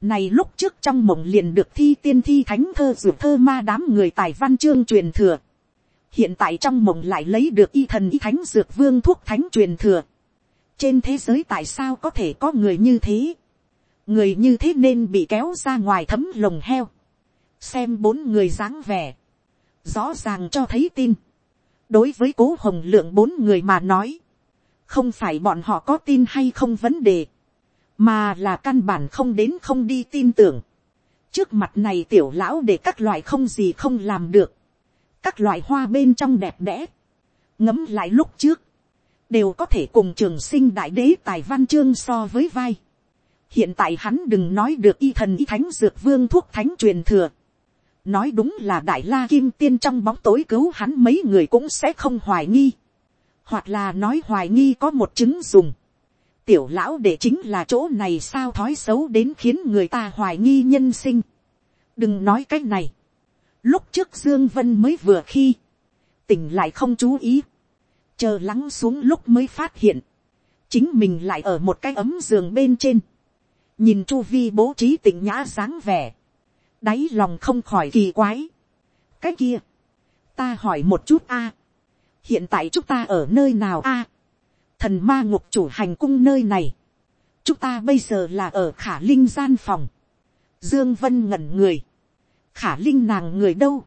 Này lúc trước trong mộng liền được thi tiên thi thánh thơ dược thơ ma đám người tài văn chương truyền thừa. Hiện tại trong mộng lại lấy được y thần y thánh dược vương thuốc thánh truyền thừa. Trên thế giới tại sao có thể có người như thế? Người như thế nên bị kéo ra ngoài thấm lồng heo. Xem bốn người dáng vẻ. Rõ ràng cho thấy tin. Đối với cố hồng lượng bốn người mà nói. Không phải bọn họ có tin hay không vấn đề mà là căn bản không đến không đi tin tưởng. trước mặt này tiểu lão để các loại không gì không làm được, các loại hoa bên trong đẹp đẽ, ngấm lại lúc trước, đều có thể cùng trường sinh đại đế tài văn chương so với vai. hiện tại hắn đừng nói được y thần y thánh dược vương thuốc thánh truyền thừa. nói đúng là đại la kim tiên trong bóng tối cứu hắn mấy người cũng sẽ không hoài nghi. hoặc là nói hoài nghi có một chứng dùng tiểu lão để chính là chỗ này sao thói xấu đến khiến người ta hoài nghi nhân sinh. đừng nói cái này lúc trước dương vân mới vừa khi, tỉnh lại không chú ý, chờ lắng xuống lúc mới phát hiện, chính mình lại ở một cái ấm giường bên trên, nhìn chu vi bố trí tỉnh nhã dáng vẻ, đáy lòng không khỏi kỳ quái. cái kia, ta hỏi một chút a, hiện tại chúng ta ở nơi nào a, thần ma ngục chủ hành cung nơi này, chúng ta bây giờ là ở khả linh gian phòng, dương vân ngẩn người, khả linh nàng người đâu,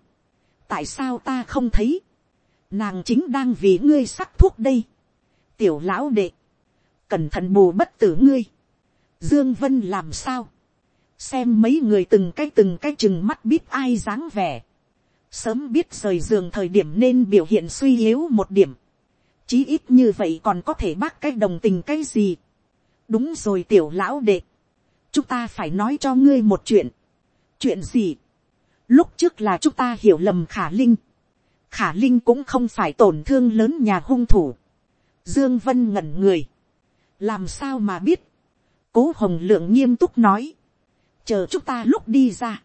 tại sao ta không thấy, nàng chính đang vì ngươi sắc thuốc đây, tiểu lão đệ, cẩn thận bù bất tử ngươi, dương vân làm sao, xem mấy người từng cái từng cái chừng mắt biết ai dáng vẻ, sớm biết rời giường thời điểm nên biểu hiện suy yếu một điểm, chí ít như vậy còn có thể bác cái đồng tình cái gì. đúng rồi tiểu lão đệ. chúng ta phải nói cho ngươi một chuyện. chuyện gì lúc trước là chúng ta hiểu lầm khả linh. khả linh cũng không phải tổn thương lớn nhà hung thủ. dương vân ngẩn người. làm sao mà biết. cố hồng lượng nghiêm túc nói. chờ chúng ta lúc đi ra.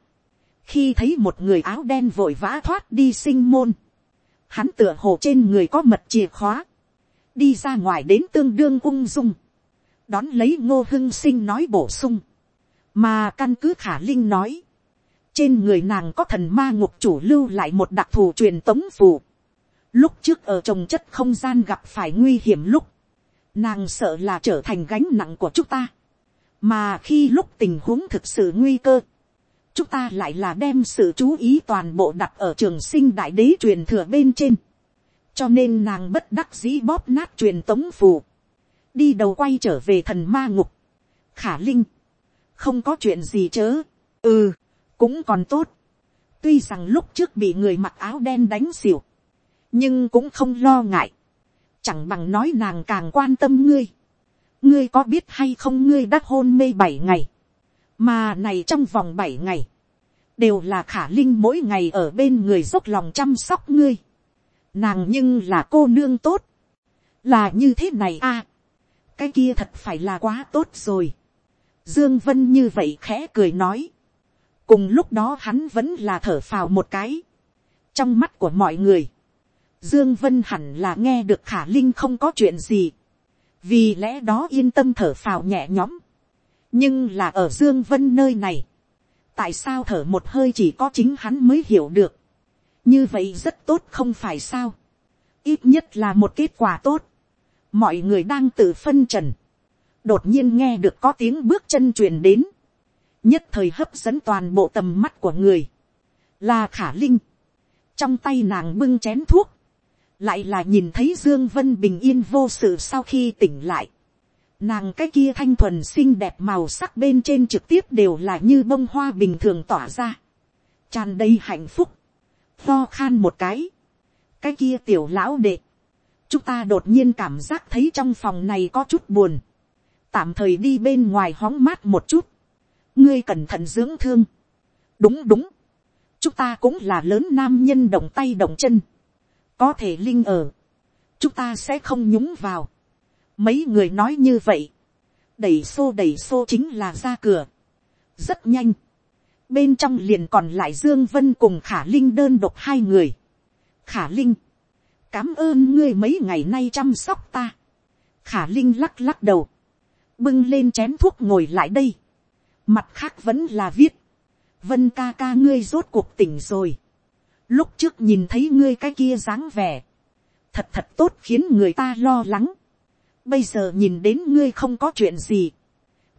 khi thấy một người áo đen vội vã thoát đi sinh môn hắn tựa hồ trên người có mật chìa khóa, đi ra ngoài đến tương đương ung dung, đón lấy ngô hưng sinh nói bổ sung, mà căn cứ khả linh nói, trên người nàng có thần ma ngục chủ lưu lại một đặc thù truyền tống phù, lúc trước ở trồng chất không gian gặp phải nguy hiểm lúc, nàng sợ là trở thành gánh nặng của chúng ta, mà khi lúc tình huống thực sự nguy cơ, chúng ta lại là đem sự chú ý toàn bộ đặt ở trường sinh đại đế truyền thừa bên trên. Cho nên nàng bất đắc dĩ bóp nát truyền tống phù, đi đầu quay trở về thần ma ngục, khả linh, không có chuyện gì chớ, ừ, cũng còn tốt, tuy rằng lúc trước bị người mặc áo đen đánh xỉu, nhưng cũng không lo ngại, chẳng bằng nói nàng càng quan tâm ngươi, ngươi có biết hay không ngươi đã hôn mê bảy ngày, mà này trong vòng bảy ngày, đều là khả linh mỗi ngày ở bên người dốc lòng chăm sóc ngươi, nàng nhưng là cô nương tốt, là như thế này à, cái kia thật phải là quá tốt rồi, dương vân như vậy khẽ cười nói, cùng lúc đó hắn vẫn là thở phào một cái, trong mắt của mọi người, Dương Vân hẳn là nghe được khả linh không có chuyện gì. Vì lẽ đó yên tâm thở phào nhẹ nhõm. Nhưng là ở Dương Vân nơi này. Tại sao thở một hơi chỉ có chính hắn mới hiểu được. Như vậy rất tốt không phải sao. Ít nhất là một kết quả tốt. Mọi người đang tự phân trần. Đột nhiên nghe được có tiếng bước chân truyền đến. Nhất thời hấp dẫn toàn bộ tầm mắt của người. Là khả linh. Trong tay nàng bưng chén thuốc lại là nhìn thấy dương vân bình yên vô sự sau khi tỉnh lại. Nàng cái kia thanh thuần xinh đẹp màu sắc bên trên trực tiếp đều là như bông hoa bình thường tỏa ra. tràn đầy hạnh phúc. Tho khan một cái. Cái kia tiểu lão đệ. Chúng ta đột nhiên cảm giác thấy trong phòng này có chút buồn. Tạm thời đi bên ngoài hóng mát một chút. Ngươi cẩn thận dưỡng thương. Đúng đúng. Chúng ta cũng là lớn nam nhân động tay động chân có thể linh ở, chúng ta sẽ không nhúng vào. mấy người nói như vậy, đẩy xô đẩy xô chính là ra cửa, rất nhanh, bên trong liền còn lại dương vân cùng khả linh đơn độc hai người. khả linh, cảm ơn ngươi mấy ngày nay chăm sóc ta. khả linh lắc lắc đầu, bưng lên chén thuốc ngồi lại đây, mặt khác vẫn là viết, vân ca ca ngươi rốt cuộc tỉnh rồi. Lúc trước nhìn thấy ngươi cái kia dáng vẻ, thật thật tốt khiến người ta lo lắng. bây giờ nhìn đến ngươi không có chuyện gì,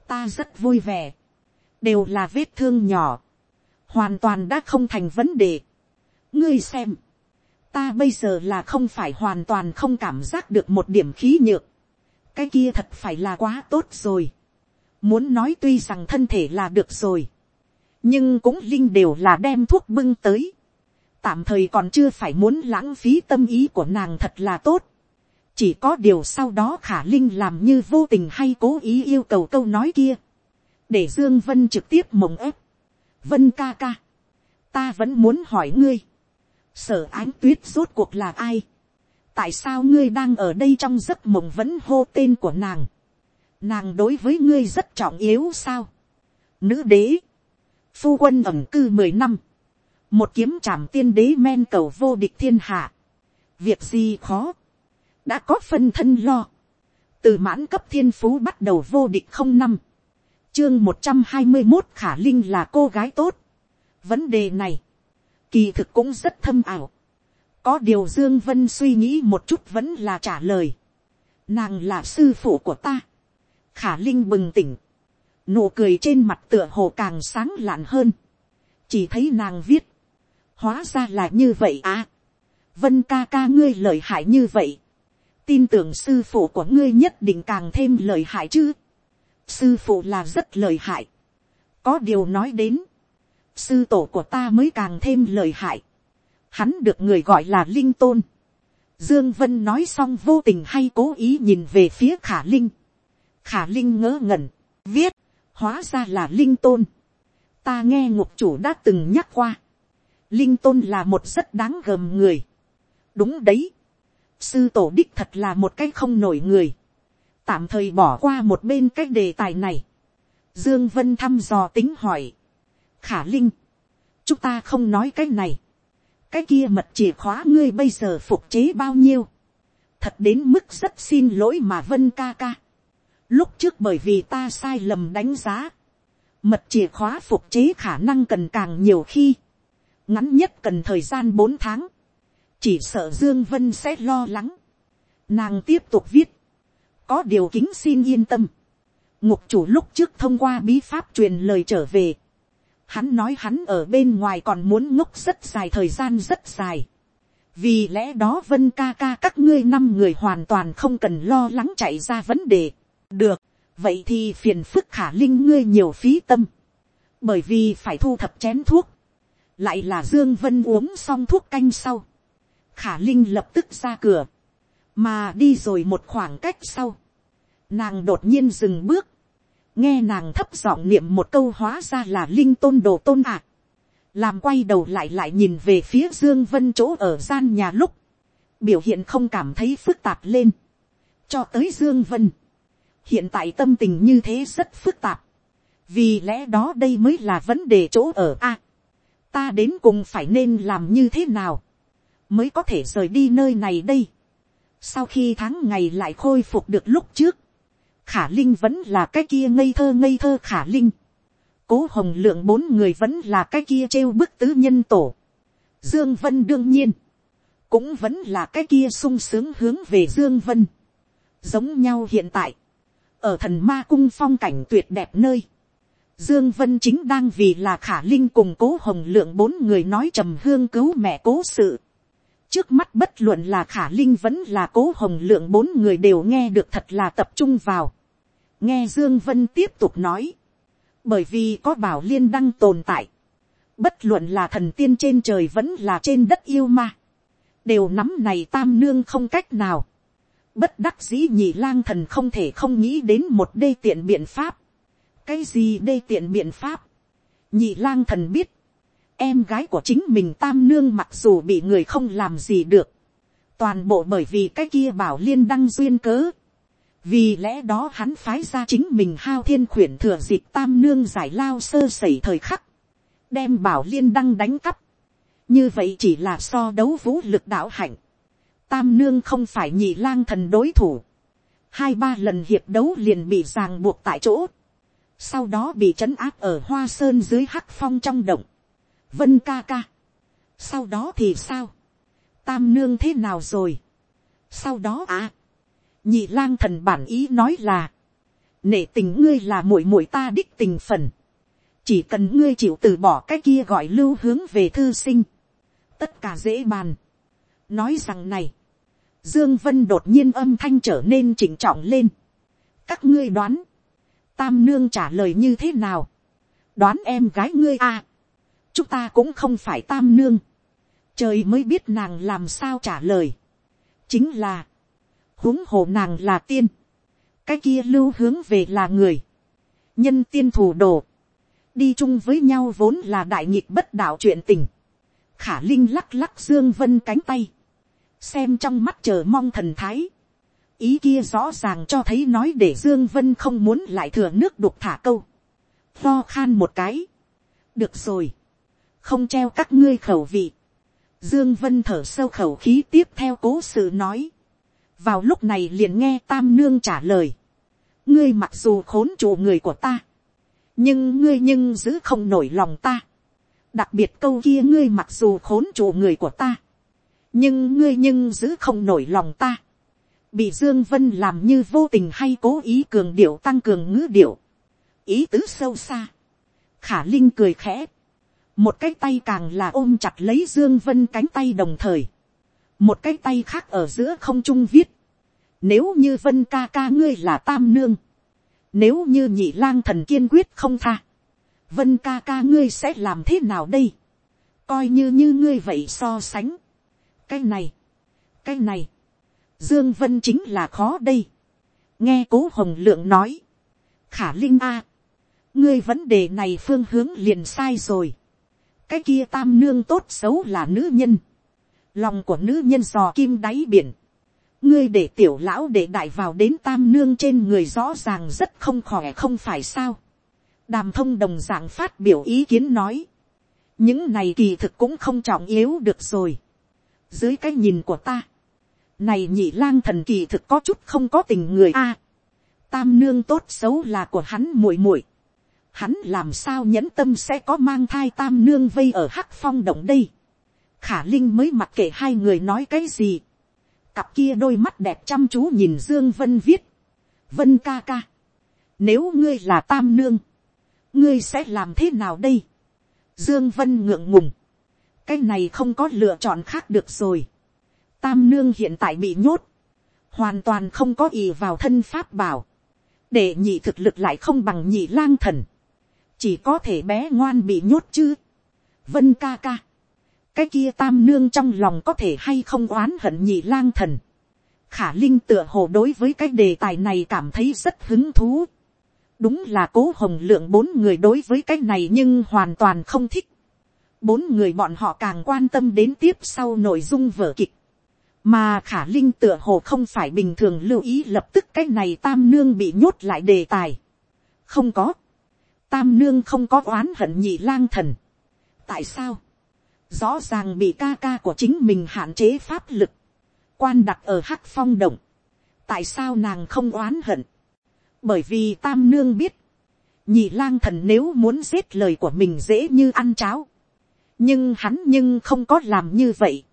ta rất vui vẻ, đều là vết thương nhỏ, hoàn toàn đã không thành vấn đề. ngươi xem, ta bây giờ là không phải hoàn toàn không cảm giác được một điểm khí nhược, cái kia thật phải là quá tốt rồi muốn nói tuy rằng thân thể là được rồi, nhưng cũng linh đều là đem thuốc bưng tới tạm thời còn chưa phải muốn lãng phí tâm ý của nàng thật là tốt. chỉ có điều sau đó khả linh làm như vô tình hay cố ý yêu cầu câu nói kia. để dương vân trực tiếp mộng ép. vân ca ca. ta vẫn muốn hỏi ngươi. sở ánh tuyết rốt cuộc là ai. tại sao ngươi đang ở đây trong giấc mộng vẫn hô tên của nàng nàng đối với ngươi rất trọng yếu sao. nữ đế. phu quân ẩm cư mười năm. Một kiếm trảm tiên đế men cầu vô địch thiên hạ, việc gì khó, đã có phân thân lo, từ mãn cấp thiên phú bắt đầu vô địch không năm, chương một trăm hai mươi một khả linh là cô gái tốt, vấn đề này, kỳ thực cũng rất thâm ảo, có điều dương vân suy nghĩ một chút vẫn là trả lời, nàng là sư phụ của ta, khả linh bừng tỉnh, nụ cười trên mặt tựa hồ càng sáng lạn hơn, chỉ thấy nàng viết, hóa ra là như vậy à. vân ca ca ngươi lợi hại như vậy. tin tưởng sư phụ của ngươi nhất định càng thêm lợi hại chứ. sư phụ là rất lợi hại. có điều nói đến, sư tổ của ta mới càng thêm lợi hại. hắn được người gọi là linh tôn. Dương Vân nói xong vô tình hay cố ý nhìn về phía khả linh. Khả linh ngỡ ngẩn, viết, hóa ra là linh tôn. Ta nghe ngục chủ đã từng nhắc qua linh tôn là một rất đáng gờm người. đúng đấy. sư tổ đích thật là một cái không nổi người. tạm thời bỏ qua một bên cái đề tài này. dương vân thăm dò tính hỏi. khả linh, chúng ta không nói cái này. cái kia mật chìa khóa ngươi bây giờ phục chế bao nhiêu. thật đến mức rất xin lỗi mà vân ca ca lúc trước bởi vì ta sai lầm đánh giá. mật chìa khóa phục chế khả năng cần càng nhiều khi ngắn nhất cần thời gian bốn tháng, chỉ sợ dương vân sẽ lo lắng. nàng tiếp tục viết, có điều kính xin yên tâm. ngục chủ lúc trước thông qua bí pháp truyền lời trở về. hắn nói hắn ở bên ngoài còn muốn ngốc rất dài thời gian rất dài. vì lẽ đó vân ca ca các ngươi năm người hoàn toàn không cần lo lắng chạy ra vấn đề được, vậy thì phiền phức khả linh ngươi nhiều phí tâm. bởi vì phải thu thập chén thuốc. Lại là dương vân uống xong thuốc canh sau, khả linh lập tức ra cửa, mà đi rồi một khoảng cách sau, nàng đột nhiên dừng bước, nghe nàng thấp giọng niệm một câu hóa ra là linh tôn đồ tôn ạ, làm quay đầu lại lại nhìn về phía dương vân chỗ ở gian nhà lúc, biểu hiện không cảm thấy phức tạp lên, cho tới dương vân, hiện tại tâm tình như thế rất phức tạp, vì lẽ đó đây mới là vấn đề chỗ ở a, ta đến cùng phải nên làm như thế nào, mới có thể rời đi nơi này đây, sau khi tháng ngày lại khôi phục được lúc trước, khả linh vẫn là cái kia ngây thơ ngây thơ khả linh, cố hồng lượng bốn người vẫn là cái kia trêu bức tứ nhân tổ, dương vân đương nhiên, cũng vẫn là cái kia sung sướng hướng về dương vân, giống nhau hiện tại, ở thần ma cung phong cảnh tuyệt đẹp nơi, Dương Vân chính đang vì là khả linh cùng cố hồng lượng bốn người nói trầm hương cứu mẹ cố sự. Trước mắt bất luận là khả linh vẫn là cố hồng lượng bốn người đều nghe được thật là tập trung vào. Nghe Dương Vân tiếp tục nói. Bởi vì có bảo liên đăng tồn tại. Bất luận là thần tiên trên trời vẫn là trên đất yêu ma. Đều nắm này tam nương không cách nào. Bất đắc dĩ nhị lang thần không thể không nghĩ đến một đê tiện biện pháp cái gì đê tiện biện pháp. nhị lang thần biết, em gái của chính mình tam nương mặc dù bị người không làm gì được, toàn bộ bởi vì cái kia bảo liên đăng duyên cớ. vì lẽ đó hắn phái ra chính mình hao thiên khuyển thừa dịp tam nương giải lao sơ sẩy thời khắc, đem bảo liên đăng đánh cắp. như vậy chỉ là so đấu vũ lực đạo hạnh tam nương không phải nhị lang thần đối thủ. hai ba lần hiệp đấu liền bị ràng buộc tại chỗ. Sau đó bị trấn áp ở hoa sơn dưới hắc phong trong động, vân ca ca, sau đó thì sao, tam nương thế nào rồi, sau đó à, nhị lang thần bản ý nói là, nể tình ngươi là muội muội ta đích tình phần, chỉ cần ngươi chịu từ bỏ cái kia gọi lưu hướng về thư sinh, tất cả dễ bàn, nói rằng này, dương vân đột nhiên âm thanh trở nên chỉnh trọng lên, các ngươi đoán, tam nương trả lời như thế nào, đoán em gái ngươi à, chúng ta cũng không phải tam nương, trời mới biết nàng làm sao trả lời, chính là, huống hồ nàng là tiên, cái kia lưu hướng về là người, nhân tiên thủ đồ, đi chung với nhau vốn là đại nghịch bất đạo chuyện tình, khả linh lắc lắc dương vân cánh tay, xem trong mắt chờ mong thần thái, ý kia rõ ràng cho thấy nói để dương vân không muốn lại thừa nước đục thả câu. Lo khan một cái. Được rồi. Không treo các ngươi khẩu vị. Dương vân thở sâu khẩu khí tiếp theo cố sự nói. Vào lúc này liền nghe tam nương trả lời. Ngươi mặc dù khốn chủ người của ta. Nhưng ngươi nhưng giữ không nổi lòng ta. Đặc biệt câu kia ngươi mặc dù khốn chủ người của ta nhưng ngươi nhưng giữ không nổi lòng ta. Bị dương vân làm như vô tình hay cố ý cường điệu tăng cường ngữ điệu, ý tứ sâu xa, khả linh cười khẽ, một cái tay càng là ôm chặt lấy dương vân cánh tay đồng thời, một cái tay khác ở giữa không trung viết, nếu như vân ca ca ngươi là tam nương, nếu như nhị lang thần kiên quyết không tha, vân ca ca ngươi sẽ làm thế nào đây, coi như như ngươi vậy so sánh, cái này, cái này, Dương Vân chính là khó đây. Nghe cố hồng lượng nói. Khả Linh A. Ngươi vấn đề này phương hướng liền sai rồi. Cái kia tam nương tốt xấu là nữ nhân. Lòng của nữ nhân dò kim đáy biển. Ngươi để tiểu lão để đại vào đến tam nương trên người rõ ràng rất không khỏe không phải sao. Đàm thông đồng dạng phát biểu ý kiến nói. Những này kỳ thực cũng không trọng yếu được rồi. Dưới cái nhìn của ta này nhị lang thần kỳ thực có chút không có tình người a. tam nương tốt xấu là của hắn muội muội. Hắn làm sao nhẫn tâm sẽ có mang thai tam nương vây ở hắc phong động đây. Khả Linh mới mặc kệ hai người nói cái gì. Cặp kia đôi mắt đẹp chăm chú nhìn Dương Vân viết. Vân ca ca. Nếu ngươi là tam nương. Ngươi sẽ làm thế nào đây? Dương Vân ngượng ngùng. Cái này không có lựa chọn khác được rồi tam nương hiện tại bị nhốt, hoàn toàn không có ý vào thân pháp bảo, để nhị thực lực lại không bằng nhị lang thần, chỉ có thể bé ngoan bị nhốt chứ. vân ca ca, cái kia tam nương trong lòng có thể hay không oán hận nhị lang thần, khả linh tựa hồ đối với cái đề tài này cảm thấy rất hứng thú. đúng là cố hồng lượng bốn người đối với cái này nhưng hoàn toàn không thích bốn người bọn họ càng quan tâm đến tiếp sau nội dung vở kịch. mà khả linh tựa hồ không phải bình thường lưu ý lập tức cái này tam nương bị nhốt lại đề tài. không có. tam nương không có oán hận nhị lang thần. tại sao rõ ràng bị ca ca của chính mình hạn chế pháp lực, quan đặt ở hắc phong động, tại sao nàng không oán hận, bởi vì tam nương biết, nhị lang thần nếu muốn giết lời của mình dễ như ăn cháo, nhưng hắn nhưng không có làm như vậy,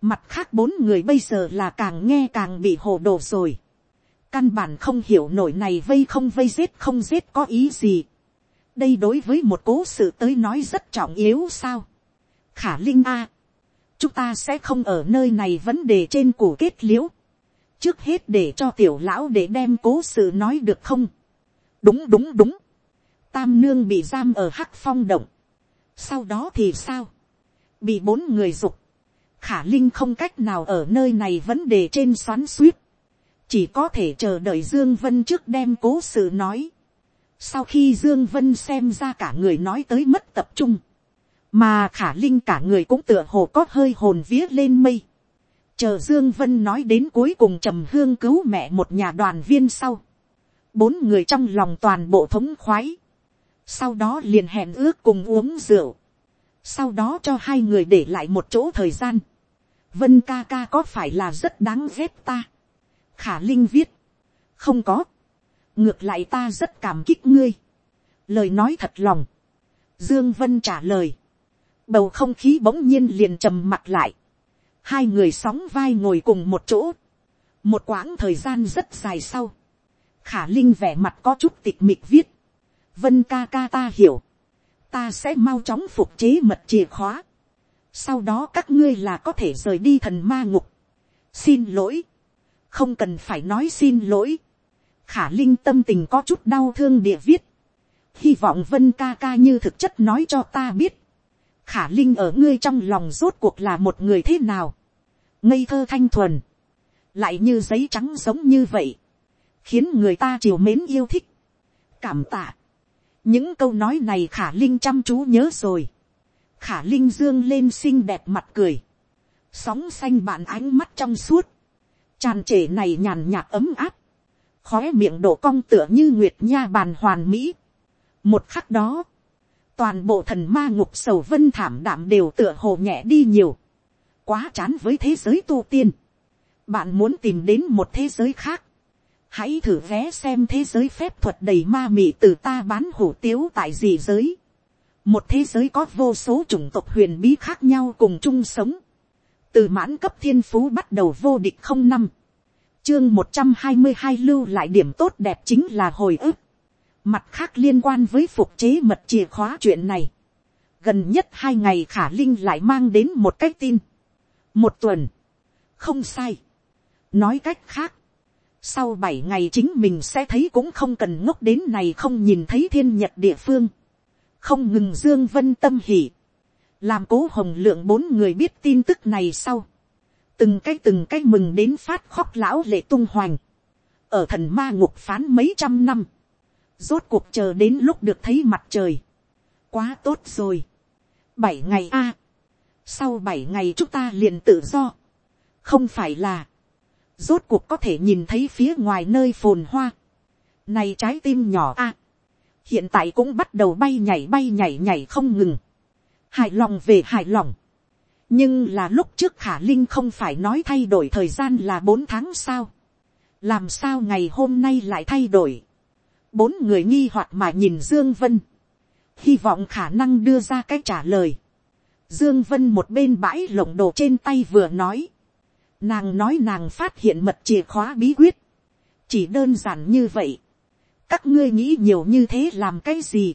mặt khác bốn người bây giờ là càng nghe càng bị hồ đồ rồi, căn bản không hiểu nổi này vây không vây giết không giết có ý gì, đây đối với một cố sự tới nói rất trọng yếu sao, khả linh a, chúng ta sẽ không ở nơi này vấn đề trên cổ kết l i ễ u trước hết để cho tiểu lão để đem cố sự nói được không. đúng đúng đúng, tam nương bị giam ở hắc phong động, sau đó thì sao, bị bốn người dục, khả linh không cách nào ở nơi này vấn đề trên xoắn suýt, chỉ có thể chờ đợi dương vân trước đem cố sự nói. sau khi dương vân xem ra cả người nói tới mất tập trung, mà khả linh cả người cũng tựa hồ có hơi hồn vía lên mây. chờ dương vân nói đến cuối cùng trầm hương cứu mẹ một nhà đoàn viên sau. bốn người trong lòng toàn bộ thống khoái sau đó liền hẹn ước cùng uống rượu. sau đó cho hai người để lại một chỗ thời gian. vân ca ca có phải là rất đáng ghét ta. khả linh viết. không có. ngược lại ta rất cảm kích ngươi. lời nói thật lòng. Dương Vân trả lời bầu không khí bỗng nhiên liền trầm mặt lại, hai người sóng vai ngồi cùng một chỗ, một quãng thời gian rất dài sau, khả linh vẻ mặt có chút tịch mịch viết, vân ca ca ta hiểu, ta sẽ mau chóng phục chế mật chìa khóa, sau đó các ngươi là có thể rời đi thần ma ngục, xin lỗi, không cần phải nói xin lỗi, khả linh tâm tình có chút đau thương địa viết, hy vọng vân ca ca như thực chất nói cho ta biết, khả linh ở ngươi trong lòng rốt cuộc là một người thế nào, ngây thơ thanh thuần, lại như giấy trắng giống như vậy, khiến người ta chiều mến yêu thích, cảm tạ những câu nói này khả linh chăm chú nhớ rồi, khả linh dương lên xinh đẹp mặt cười, sóng xanh bạn ánh mắt trong suốt, tràn trề này nhàn nhạt ấm áp, khóe miệng đổ cong tựa như nguyệt nha bàn hoàn mỹ. một khắc đó, toàn bộ thần ma ngục sầu vân thảm đạm đều tựa hồ nhẹ đi nhiều, quá chán với thế giới tu tiên, bạn muốn tìm đến một thế giới khác, hãy thử vé xem thế giới phép thuật đầy ma mị từ ta bán hủ tiếu tại gì giới, một thế giới có vô số chủng tộc huyền bí khác nhau cùng chung sống, từ mãn cấp thiên phú bắt đầu vô địch không năm, chương một trăm hai mươi hai lưu lại điểm tốt đẹp chính là hồi ức, Mặt khác liên quan với phục chế mật chìa khóa chuyện này. Gần nhất hai ngày khả linh lại mang đến một cách tin. Một tuần. Không sai. Nói cách khác. Sau bảy ngày chính mình sẽ thấy cũng không cần ngốc đến này không nhìn thấy thiên nhật địa phương. Không ngừng Dương Vân tâm hỉ. Làm cố hồng lượng bốn người biết tin tức này sau. Từng cái từng cái mừng đến phát khóc lão lệ tung hoành. Ở thần ma ngục phán mấy trăm năm rốt cuộc chờ đến lúc được thấy mặt trời, quá tốt rồi, bảy ngày a, sau bảy ngày chúng ta liền tự do, không phải là, rốt cuộc có thể nhìn thấy phía ngoài nơi phồn hoa, này trái tim nhỏ a, hiện tại cũng bắt đầu bay nhảy bay nhảy nhảy không ngừng, hài lòng về hài lòng, nhưng là lúc trước khả linh không phải nói thay đổi thời gian là bốn tháng sao, làm sao ngày hôm nay lại thay đổi, bốn người nghi hoặc mà nhìn dương vân, hy vọng khả năng đưa ra cái trả lời. dương vân một bên bãi lồng đồ trên tay vừa nói, nàng nói nàng phát hiện mật chìa khóa bí quyết, chỉ đơn giản như vậy, các ngươi nghĩ nhiều như thế làm cái gì,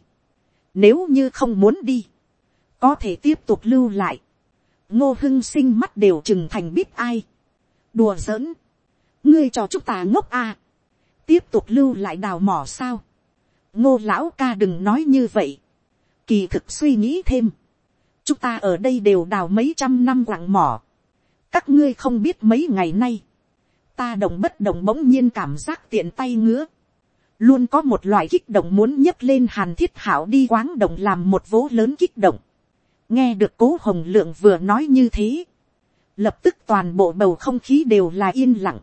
nếu như không muốn đi, có thể tiếp tục lưu lại, ngô hưng sinh mắt đều chừng thành biết ai, đùa giỡn, ngươi cho chúng ta ngốc à, tiếp tục lưu lại đào mỏ sao. ngô lão ca đừng nói như vậy. kỳ thực suy nghĩ thêm. chúng ta ở đây đều đào mấy trăm năm quặng mỏ các ngươi không biết mấy ngày nay. ta đồng bất đồng bỗng nhiên cảm giác tiện tay ngứa, luôn có một loại kích động muốn nhấc lên hàn thiết hảo đi quáng động làm một vố lớn kích động, nghe được cố hồng lượng vừa nói như thế, lập tức toàn bộ bầu không khí đều là yên lặng,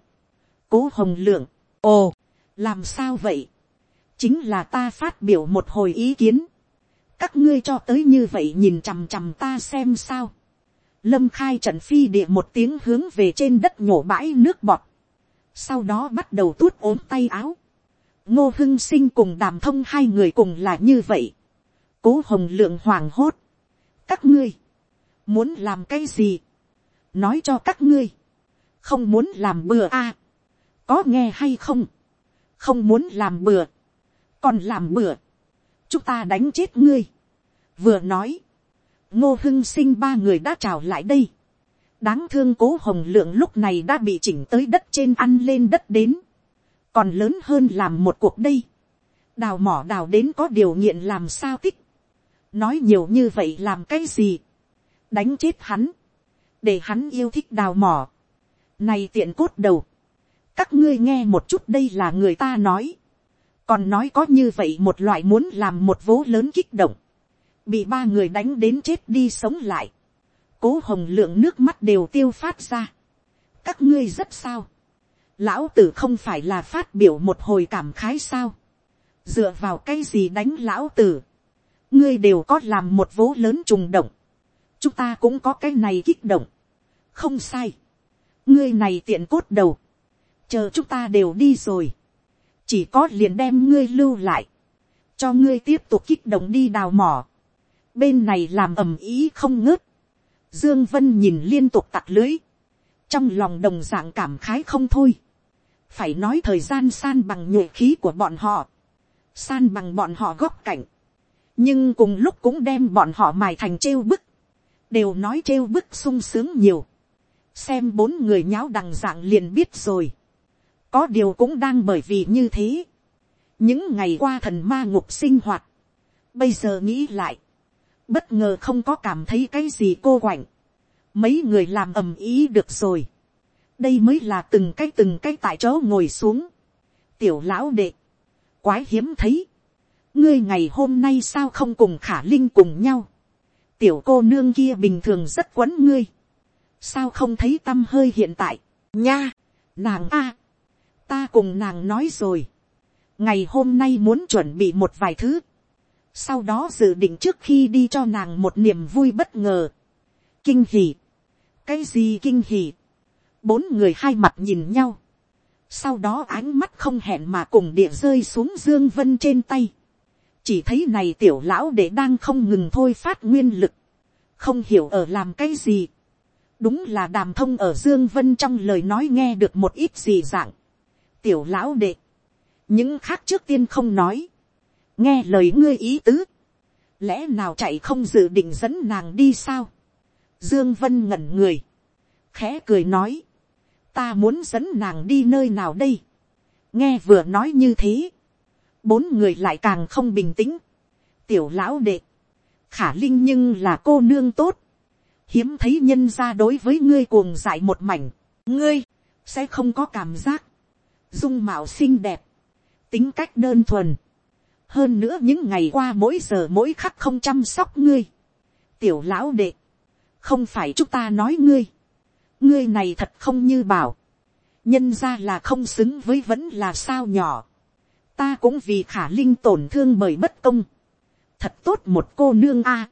cố hồng lượng, ồ, làm sao vậy, chính là ta phát biểu một hồi ý kiến, các ngươi cho tới như vậy nhìn chằm chằm ta xem sao, lâm khai trận phi địa một tiếng hướng về trên đất nhổ bãi nước bọt, sau đó bắt đầu tuốt ốm tay áo, ngô hưng sinh cùng đàm thông hai người cùng là như vậy, cố hồng lượng hoàng hốt, các ngươi, muốn làm cái gì, nói cho các ngươi, không muốn làm bừa a, à. có nghe hay không, không muốn làm bừa, còn làm bừa, chúng ta đánh chết ngươi, vừa nói, ngô hưng sinh ba người đã trào lại đây, đáng thương cố hồng lượng lúc này đã bị chỉnh tới đất trên ăn lên đất đến, còn lớn hơn làm một cuộc đây, đào mỏ đào đến có điều nghiện làm sao tích, nói nhiều như vậy làm cái gì, đánh chết hắn, để hắn yêu thích đào mỏ, này tiện cốt đầu, các ngươi nghe một chút đây là người ta nói, còn nói có như vậy một loại muốn làm một vố lớn kích động, bị ba người đánh đến chết đi sống lại, cố hồng lượng nước mắt đều tiêu phát ra, các ngươi rất sao, lão tử không phải là phát biểu một hồi cảm khái sao, dựa vào cái gì đánh lão tử, ngươi đều có làm một vố lớn trùng động, chúng ta cũng có cái này kích động, không sai, ngươi này tiện cốt đầu, chờ chúng ta đều đi rồi, chỉ có liền đem ngươi lưu lại, cho ngươi tiếp tục kích động đi đào mỏ, bên này làm ầm ý không ngớt, dương vân nhìn liên tục tặc lưới, trong lòng đồng dạng cảm khái không thôi, phải nói thời gian san bằng nhuệ khí của bọn họ, san bằng bọn họ góc cạnh, nhưng cùng lúc cũng đem bọn họ mài thành trêu bức, đều nói trêu bức sung sướng nhiều, xem bốn người nháo đằng dạng liền biết rồi, có điều cũng đang bởi vì như thế, những ngày qua thần ma ngục sinh hoạt, bây giờ nghĩ lại, bất ngờ không có cảm thấy cái gì cô quạnh, mấy người làm ầm ý được rồi, đây mới là từng cái từng cái tại chỗ ngồi xuống, tiểu lão đệ, quái hiếm thấy, ngươi ngày hôm nay sao không cùng khả linh cùng nhau, tiểu cô nương kia bình thường rất quấn ngươi, sao không thấy t â m hơi hiện tại, nha, nàng a, ta cùng nàng nói rồi, ngày hôm nay muốn chuẩn bị một vài thứ, sau đó dự định trước khi đi cho nàng một niềm vui bất ngờ, kinh hỉ, cái gì kinh hỉ, bốn người hai mặt nhìn nhau, sau đó ánh mắt không hẹn mà cùng địa rơi xuống dương vân trên tay, chỉ thấy này tiểu lão để đang không ngừng thôi phát nguyên lực, không hiểu ở làm cái gì. đúng là đàm thông ở dương vân trong lời nói nghe được một ít gì dạng. tiểu lão đệ, những khác trước tiên không nói, nghe lời ngươi ý tứ, lẽ nào chạy không dự định dẫn nàng đi sao. dương vân ngẩn người, khẽ cười nói, ta muốn dẫn nàng đi nơi nào đây. nghe vừa nói như thế, bốn người lại càng không bình tĩnh. tiểu lão đệ, khả linh nhưng là cô nương tốt, hiếm thấy nhân ra đối với ngươi cuồng dại một mảnh, ngươi sẽ không có cảm giác, dung mạo xinh đẹp, tính cách đơn thuần, hơn nữa những ngày qua mỗi giờ mỗi khắc không chăm sóc ngươi, tiểu lão đệ, không phải chúng ta nói ngươi, ngươi này thật không như bảo, nhân ra là không xứng với vẫn là sao nhỏ, ta cũng vì khả linh tổn thương bởi bất công. thật tốt một cô nương a.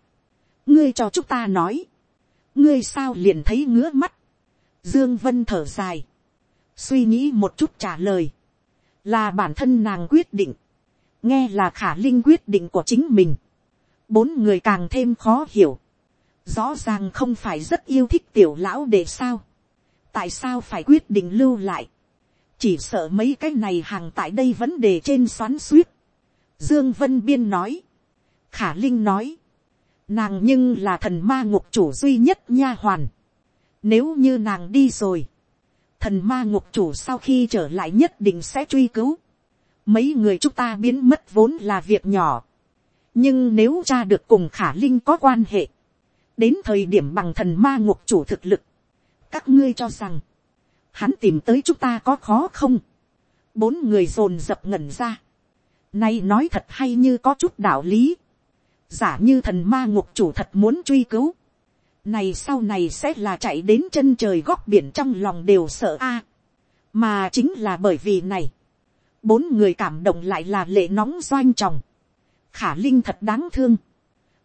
ngươi cho chúng ta nói. ngươi sao liền thấy ngứa mắt. dương vân thở dài. suy nghĩ một chút trả lời. là bản thân nàng quyết định nghe là khả linh quyết định của chính mình. bốn người càng thêm khó hiểu. rõ ràng không phải rất yêu thích tiểu lão để sao. tại sao phải quyết định lưu lại chỉ sợ mấy cái này hàng tại đây vấn đề trên xoắn suýt. Dương Vân Biên nói, Khả Linh nói, nàng nhưng là thần ma ngục chủ duy nhất nha hoàn. Nếu như nàng đi rồi, thần ma ngục chủ sau khi trở lại nhất định sẽ truy cứu. Mấy người chúng ta biến mất vốn là việc nhỏ. Nhưng nếu cha được cùng khả linh có quan hệ, đến thời điểm bằng thần ma ngục chủ thực lực, các ngươi cho rằng, hắn tìm tới chúng ta có khó không, bốn người dồn dập ngẩn ra, nay nói thật hay như có chút đạo lý, giả như thần ma ngục chủ thật muốn truy cứu, này sau này sẽ là chạy đến chân trời góc biển trong lòng đều sợ a, mà chính là bởi vì này, bốn người cảm động lại là lệ nóng doanh tròng, khả linh thật đáng thương,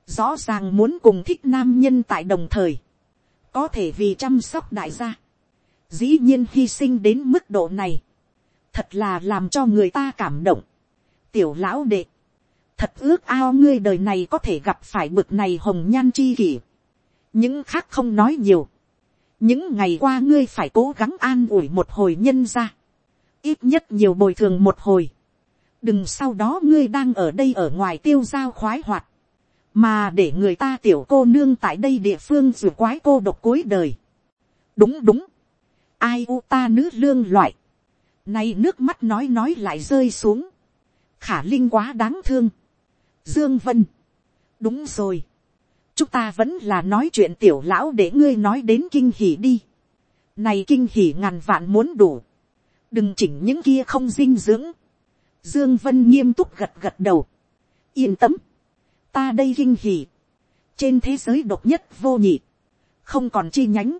rõ ràng muốn cùng thích nam nhân tại đồng thời, có thể vì chăm sóc đại gia, dĩ nhiên hy sinh đến mức độ này, thật là làm cho người ta cảm động. tiểu lão đệ, thật ước ao ngươi đời này có thể gặp phải bực này hồng nhan chi kỷ. những khác không nói nhiều. những ngày qua ngươi phải cố gắng an ủi một hồi nhân ra ít nhất nhiều bồi thường một hồi. đừng sau đó ngươi đang ở đây ở ngoài tiêu giao khoái hoạt. mà để người ta tiểu cô nương tại đây địa phương dù quái cô độc cuối đời. đúng đúng. ai u ta nữ lương loại Nay nước mắt nói nói lại rơi xuống. Khả Linh quá đáng thương. Dương Vân. Đúng rồi. Chúng ta vẫn là nói chuyện tiểu lão để ngươi nói đến kinh hỉ đi. Này kinh hỉ ngàn vạn muốn đủ. Đừng chỉnh những kia không dinh dưỡng. Dương Vân nghiêm túc gật gật đầu. Yên tâm. Ta đây kinh hỉ. Trên thế giới độc nhất vô nhị. Không còn chi nhánh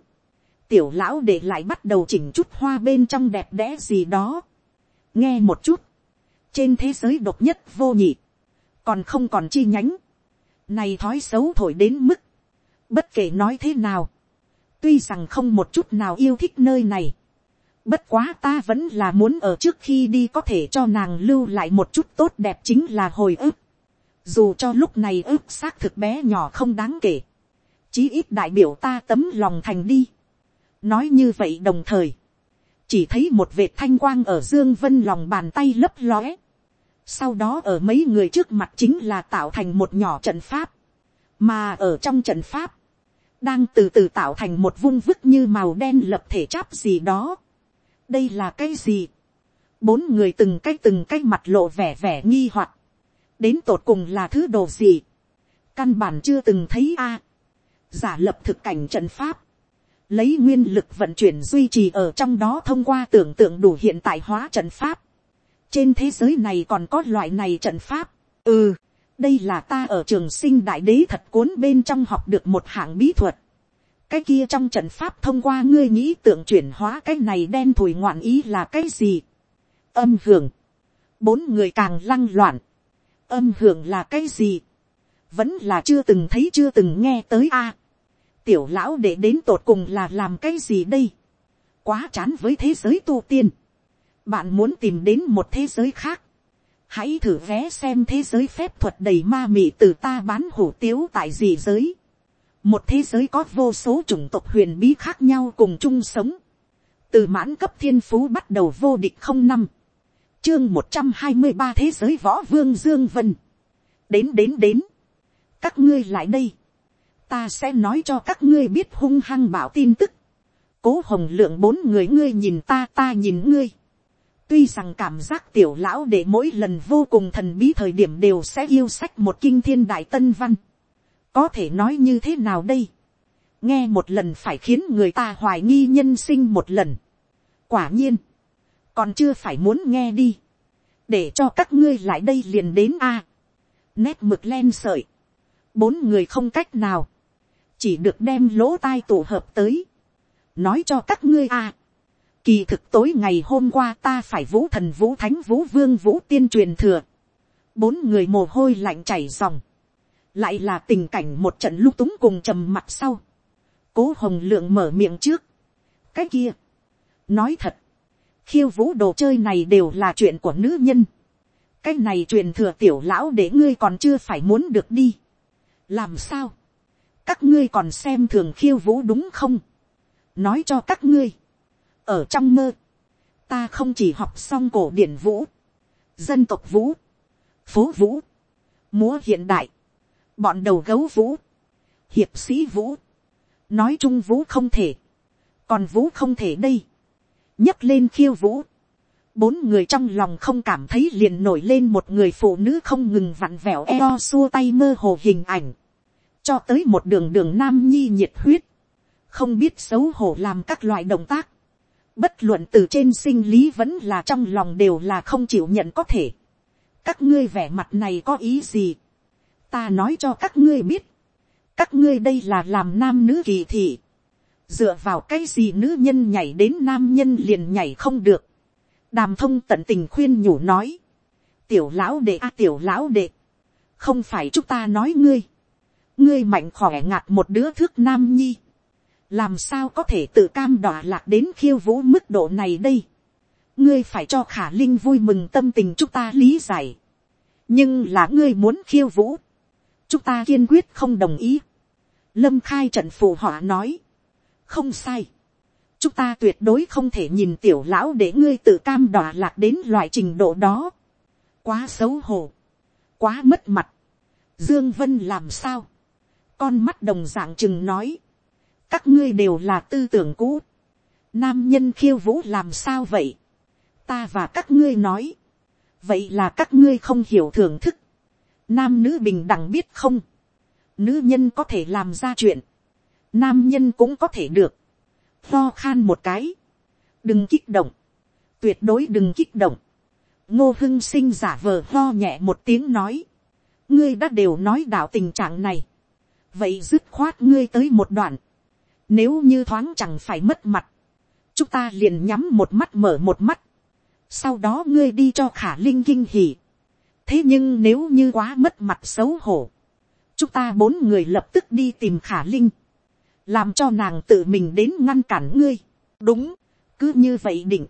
tiểu lão để lại bắt đầu chỉnh chút hoa bên trong đẹp đẽ gì đó. nghe một chút, trên thế giới độc nhất vô nhị, còn không còn chi nhánh, này thói xấu thổi đến mức, bất kể nói thế nào, tuy rằng không một chút nào yêu thích nơi này, bất quá ta vẫn là muốn ở trước khi đi có thể cho nàng lưu lại một chút tốt đẹp chính là hồi ức, dù cho lúc này ức xác thực bé nhỏ không đáng kể, chí ít đại biểu ta tấm lòng thành đi. Nói như vậy đồng thời, chỉ thấy một vệt thanh quang ở dương vân lòng bàn tay lấp lóe. sau đó ở mấy người trước mặt chính là tạo thành một nhỏ trận pháp, mà ở trong trận pháp, đang từ từ tạo thành một vung vức như màu đen lập thể cháp gì đó đây là cái gì, bốn người từng cái từng cái mặt lộ vẻ vẻ nghi hoặc, đến tột cùng là thứ đồ gì, căn bản chưa từng thấy a, giả lập thực cảnh trận pháp, lấy nguyên lực vận chuyển duy trì ở trong đó thông qua tưởng tượng đủ hiện tại hóa trận pháp. trên thế giới này còn có loại này trận pháp. ừ, đây là ta ở trường sinh đại đế thật cuốn bên trong học được một hạng bí thuật cái kia trong trận pháp thông qua ngươi nghĩ tượng chuyển hóa cái này đen thùi ngoạn ý là cái gì. âm hưởng. bốn người càng lăng loạn. âm hưởng là cái gì. vẫn là chưa từng thấy chưa từng nghe tới a tiểu lão để đến tột cùng là làm cái gì đây, quá chán với thế giới tu tiên, bạn muốn tìm đến một thế giới khác, hãy thử vé xem thế giới phép thuật đầy ma mị từ ta bán hủ tiếu tại gì giới, một thế giới có vô số chủng tộc huyền bí khác nhau cùng chung sống, từ mãn cấp thiên phú bắt đầu vô địch không năm, chương một trăm hai mươi ba thế giới võ vương dương vân, đến đến đến, các ngươi lại đây, ta sẽ nói cho các ngươi biết hung hăng bảo tin tức. cố hồng lượng bốn người ngươi nhìn ta ta nhìn ngươi. tuy rằng cảm giác tiểu lão để mỗi lần vô cùng thần bí thời điểm đều sẽ yêu sách một kinh thiên đại tân văn có thể nói như thế nào đây. nghe một lần phải khiến người ta hoài nghi nhân sinh một lần. quả nhiên, còn chưa phải muốn nghe đi. để cho các ngươi lại đây liền đến a. nét mực len sợi bốn người không cách nào, chỉ được đem lỗ tai tụ hợp tới, nói cho các ngươi a, kỳ thực tối ngày hôm qua ta phải vũ thần vũ thánh vũ vương vũ tiên truyền thừa, bốn người mồ hôi lạnh chảy dòng, lại là tình cảnh một trận lung túng cùng trầm mặt sau, cố hồng lượng mở miệng trước, cái kia, nói thật, khiêu vũ đồ chơi này đều là chuyện của nữ nhân, cái này truyền thừa tiểu lão để ngươi còn chưa phải muốn được đi, làm sao, các ngươi còn xem thường khiêu vũ đúng không, nói cho các ngươi, ở trong mơ, ta không chỉ học xong cổ điển vũ, dân tộc vũ, phố vũ, múa hiện đại, bọn đầu gấu vũ, hiệp sĩ vũ, nói chung vũ không thể, còn vũ không thể đây, nhấc lên khiêu vũ, bốn người trong lòng không cảm thấy liền nổi lên một người phụ nữ không ngừng vặn vẹo eo xua tay mơ hồ hình ảnh, cho tới một đường đường nam nhi nhiệt huyết, không biết xấu hổ làm các loại động tác, bất luận từ trên sinh lý vẫn là trong lòng đều là không chịu nhận có thể. các ngươi vẻ mặt này có ý gì ta nói cho các ngươi biết. các ngươi đây là làm nam nữ kỳ thị. dựa vào cái gì nữ nhân nhảy đến nam nhân liền nhảy không được. đàm thông tận tình khuyên nhủ nói. tiểu lão đệ a, tiểu lão đệ. không phải chúng ta nói ngươi. ngươi mạnh khỏe ngạt một đứa thước nam nhi làm sao có thể tự cam đọa lạc đến khiêu vũ mức độ này đây. ngươi phải cho khả linh vui mừng tâm tình chúng ta lý giải. nhưng là ngươi muốn khiêu vũ chúng ta kiên quyết không đồng ý. lâm khai trận phù họa nói. không sai. chúng ta tuyệt đối không thể nhìn tiểu lão để ngươi tự cam đọa lạc đến loại trình độ đó. quá xấu hổ. quá mất mặt. dương vân làm sao. con mắt đồng dạng chừng nói, các ngươi đều là tư tưởng cũ. Nam nhân khiêu vũ làm sao vậy? Ta và các ngươi nói. Vậy là các ngươi không hiểu thưởng thức. Nam nữ bình đẳng biết không? Nữ nhân có thể làm ra chuyện. Nam nhân cũng có thể được. Lo khan một cái. Đừng kích động. Tuyệt đối đừng kích động. Ngô hưng sinh giả vờ lo nhẹ một tiếng nói. Ngươi đã đều nói đạo tình trạng này. Vậy dứt khoát ngươi tới một đoạn nếu như thoáng chẳng phải mất mặt. Chúng ta liền nhắm một mắt mở một mắt. Sau đó ngươi đi cho khả linh kinh hỉ. Thế nhưng nếu như quá mất mặt xấu hổ. Chúng ta bốn người lập tức đi tìm khả linh. Làm cho nàng tự mình đến ngăn cản ngươi. Đúng. Cứ như vậy định.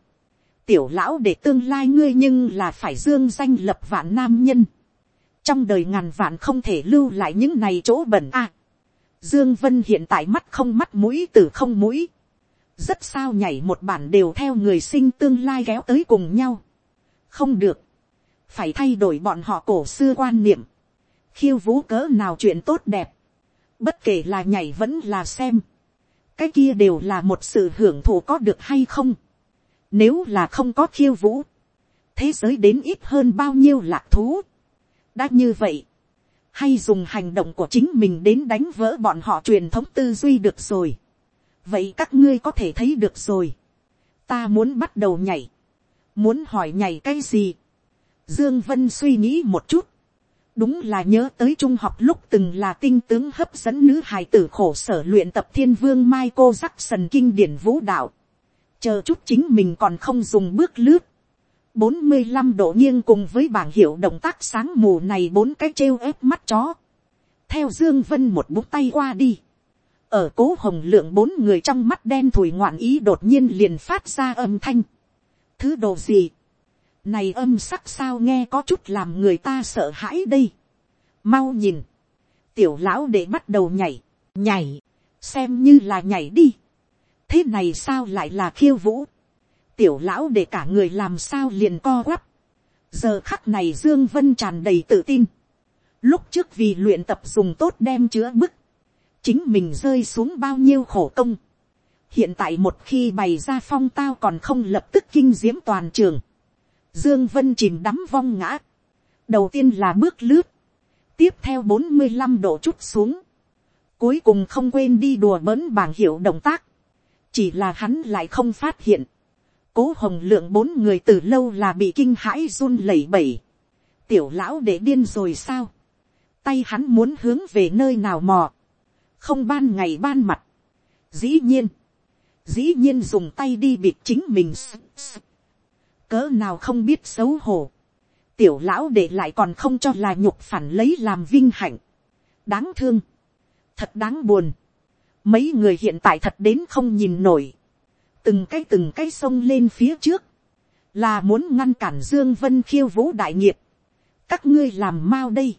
Tiểu lão để tương lai ngươi nhưng là phải dương danh lập vạn nam nhân. Trong đời ngàn vạn không thể lưu lại những này chỗ bẩn a Dương Vân hiện tại mắt không mắt mũi từ không mũi. Rất sao nhảy một bản đều theo người sinh tương lai kéo tới cùng nhau. Không được. Phải thay đổi bọn họ cổ xưa quan niệm. Khiêu vũ cỡ nào chuyện tốt đẹp. Bất kể là nhảy vẫn là xem. Cái kia đều là một sự hưởng thụ có được hay không. Nếu là không có khiêu vũ. Thế giới đến ít hơn bao nhiêu lạc thú. Đã như vậy, hay dùng hành động của chính mình đến đánh vỡ bọn họ truyền thống tư duy được rồi. vậy các ngươi có thể thấy được rồi. ta muốn bắt đầu nhảy. muốn hỏi nhảy cái gì dương vân suy nghĩ một chút. đúng là nhớ tới trung học lúc từng là tinh tướng hấp dẫn nữ hài tử khổ sở luyện tập thiên vương mai cô giác sần kinh điển vũ đạo. chờ chút chính mình còn không dùng bước lướt bốn mươi 45 độ nghiêng cùng với bảng hiệu động tác sáng mù này bốn cái trêu ép mắt chó. Theo Dương Vân một bút tay qua đi. Ở cố hồng lượng bốn người trong mắt đen thui ngoạn ý đột nhiên liền phát ra âm thanh. Thứ đồ gì? Này âm sắc sao nghe có chút làm người ta sợ hãi đây. Mau nhìn. Tiểu lão để bắt đầu nhảy. Nhảy. Xem như là nhảy đi. Thế này sao lại là khiêu vũ? tiểu lão để cả người làm sao liền co quắp. giờ khắc này dương vân tràn đầy tự tin. lúc trước vì luyện tập dùng tốt đem chứa bức, chính mình rơi xuống bao nhiêu khổ công. hiện tại một khi bày ra phong tao còn không lập tức kinh diễm toàn trường dương vân chìm đắm vong ngã. đầu tiên là bước lướt, tiếp theo bốn mươi 45 độ chút xuống. cuối cùng không quên đi đùa bỡn bảng hiệu động tác. chỉ là hắn lại không phát hiện cố hồng lượng bốn người từ lâu là bị kinh hãi run lẩy bẩy. tiểu lão để điên rồi sao. tay hắn muốn hướng về nơi nào mò. không ban ngày ban mặt. dĩ nhiên. dĩ nhiên dùng tay đi bịt chính mình cỡ nào không biết xấu hổ. tiểu lão để lại còn không cho là nhục phản lấy làm vinh hạnh. đáng thương. thật đáng buồn. mấy người hiện tại thật đến không nhìn nổi. Từng cái từng cái sông lên phía trước, là muốn ngăn cản dương vân khiêu vũ đại nghiệp, các ngươi làm mau đây,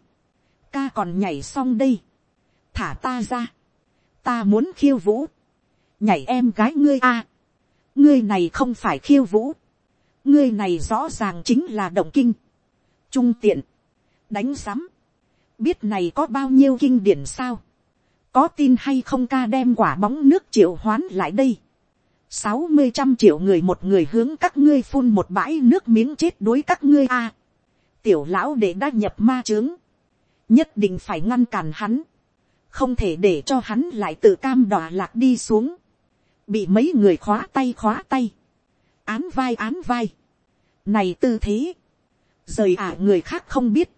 ca còn nhảy xong đây, thả ta ra, ta muốn khiêu vũ, nhảy em gái ngươi a, ngươi này không phải khiêu vũ, ngươi này rõ ràng chính là động kinh, trung tiện, đánh sắm, biết này có bao nhiêu kinh điển sao, có tin hay không ca đem quả bóng nước triệu hoán lại đây, sáu mươi trăm triệu người một người hướng các ngươi phun một bãi nước miếng chết đối các ngươi a. tiểu lão để đã nhập ma trướng. nhất định phải ngăn cản hắn. không thể để cho hắn lại tự cam đọa lạc đi xuống. bị mấy người khóa tay khóa tay án vai án vai, này tư thế, rời ả người khác không biết,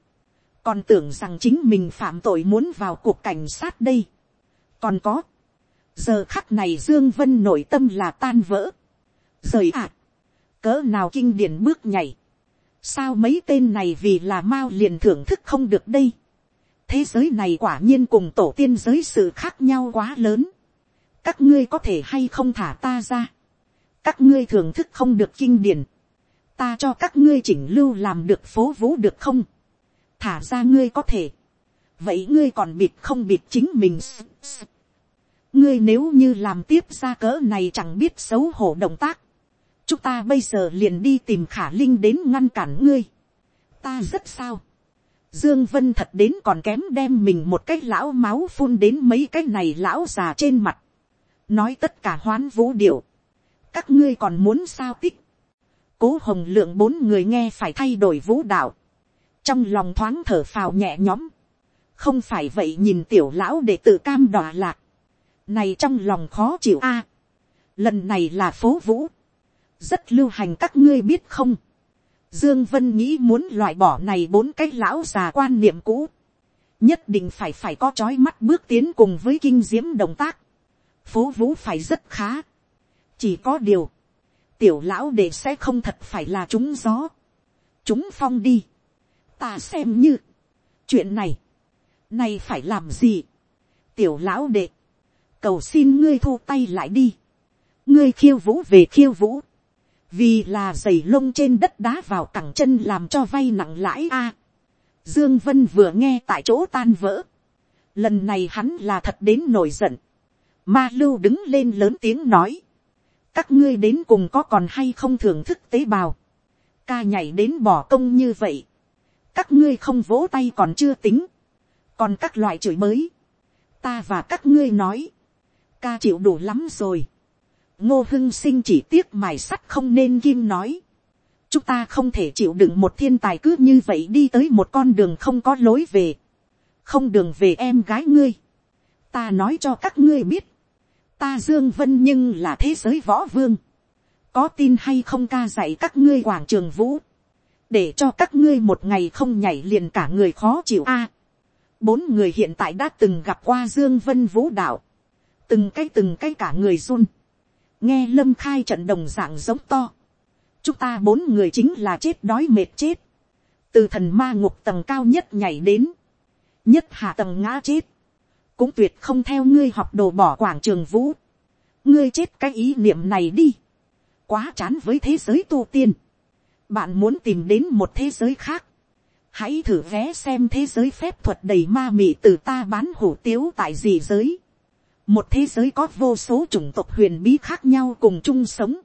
còn tưởng rằng chính mình phạm tội muốn vào cuộc cảnh sát đây. còn có, giờ khắc này dương vân nội tâm là tan vỡ, rời ả, cỡ nào kinh điển bước nhảy, sao mấy tên này vì là mao liền thưởng thức không được đây. thế giới này quả nhiên cùng tổ tiên giới sự khác nhau quá lớn. các ngươi có thể hay không thả ta ra các ngươi thưởng thức không được kinh điển. ta cho các ngươi chỉnh lưu làm được phố vũ được không. thả ra ngươi có thể. vậy ngươi còn bịt không bịt chính mình. ngươi nếu như làm tiếp ra cỡ này chẳng biết xấu hổ động tác chúng ta bây giờ liền đi tìm khả linh đến ngăn cản ngươi. ta rất sao. dương vân thật đến còn kém đem mình một cái lão máu phun đến mấy cái này lão già trên mặt. nói tất cả hoán vũ điệu các ngươi còn muốn sao tích. cố hồng lượng bốn người nghe phải thay đổi vũ đạo. trong lòng thoáng thở phào nhẹ nhõm. không phải vậy nhìn tiểu lão để tự cam đọa lạc. này trong lòng khó chịu a. lần này là phố vũ rất lưu hành các ngươi biết không. Dương Vân nghĩ muốn loại bỏ này bốn cái lão già quan niệm cũ. Nhất định phải phải có chói mắt bước tiến cùng với kinh diễm động tác. Phố vũ phải rất khá. Chỉ có điều. Tiểu lão để sẽ không thật phải là chúng gió. Chúng phong đi. Ta xem như. Chuyện này. Này phải làm gì? Tiểu lão đệ. Cầu xin ngươi thu tay lại đi. Ngươi khiêu vũ về khiêu vũ vì là giày lông trên đất đá vào cẳng chân làm cho vay nặng lãi a. Dương Vân vừa nghe tại chỗ tan vỡ. Lần này hắn là thật đến nổi giận. Ma lưu đứng lên lớn tiếng nói. Các ngươi đến cùng có còn hay không thưởng thức tế bào. Ca nhảy đến bỏ công như vậy. Các ngươi không vỗ tay còn chưa tính. Còn các loại chửi mới. Ta và các ngươi nói. Ca chịu đủ lắm rồi ngô hưng sinh chỉ tiếc mài sắt không nên kim nói. chúng ta không thể chịu đựng một thiên tài cứ như vậy đi tới một con đường không có lối về. không đường về em gái ngươi. ta nói cho các ngươi biết ta dương vân nhưng là thế giới võ vương. có tin hay không ca dạy các ngươi quảng trường vũ. để cho các ngươi một ngày không nhảy liền cả người khó chịu a. bốn người hiện tại đã từng gặp qua dương vân vũ đạo. từng cái từng cái cả người run nghe lâm khai trận đồng dạng giống to, chúng ta bốn người chính là chết đói mệt chết, từ thần ma ngục tầng cao nhất nhảy đến, nhất hạ tầng ngã chết, cũng tuyệt không theo ngươi học đồ bỏ quảng trường vũ, ngươi chết cái ý niệm này đi, quá chán với thế giới tu tiên, bạn muốn tìm đến một thế giới khác, hãy thử vé xem thế giới phép thuật đầy ma mị từ ta bán hủ tiếu tại gì giới, một thế giới có vô số chủng tộc huyền bí khác nhau cùng chung sống,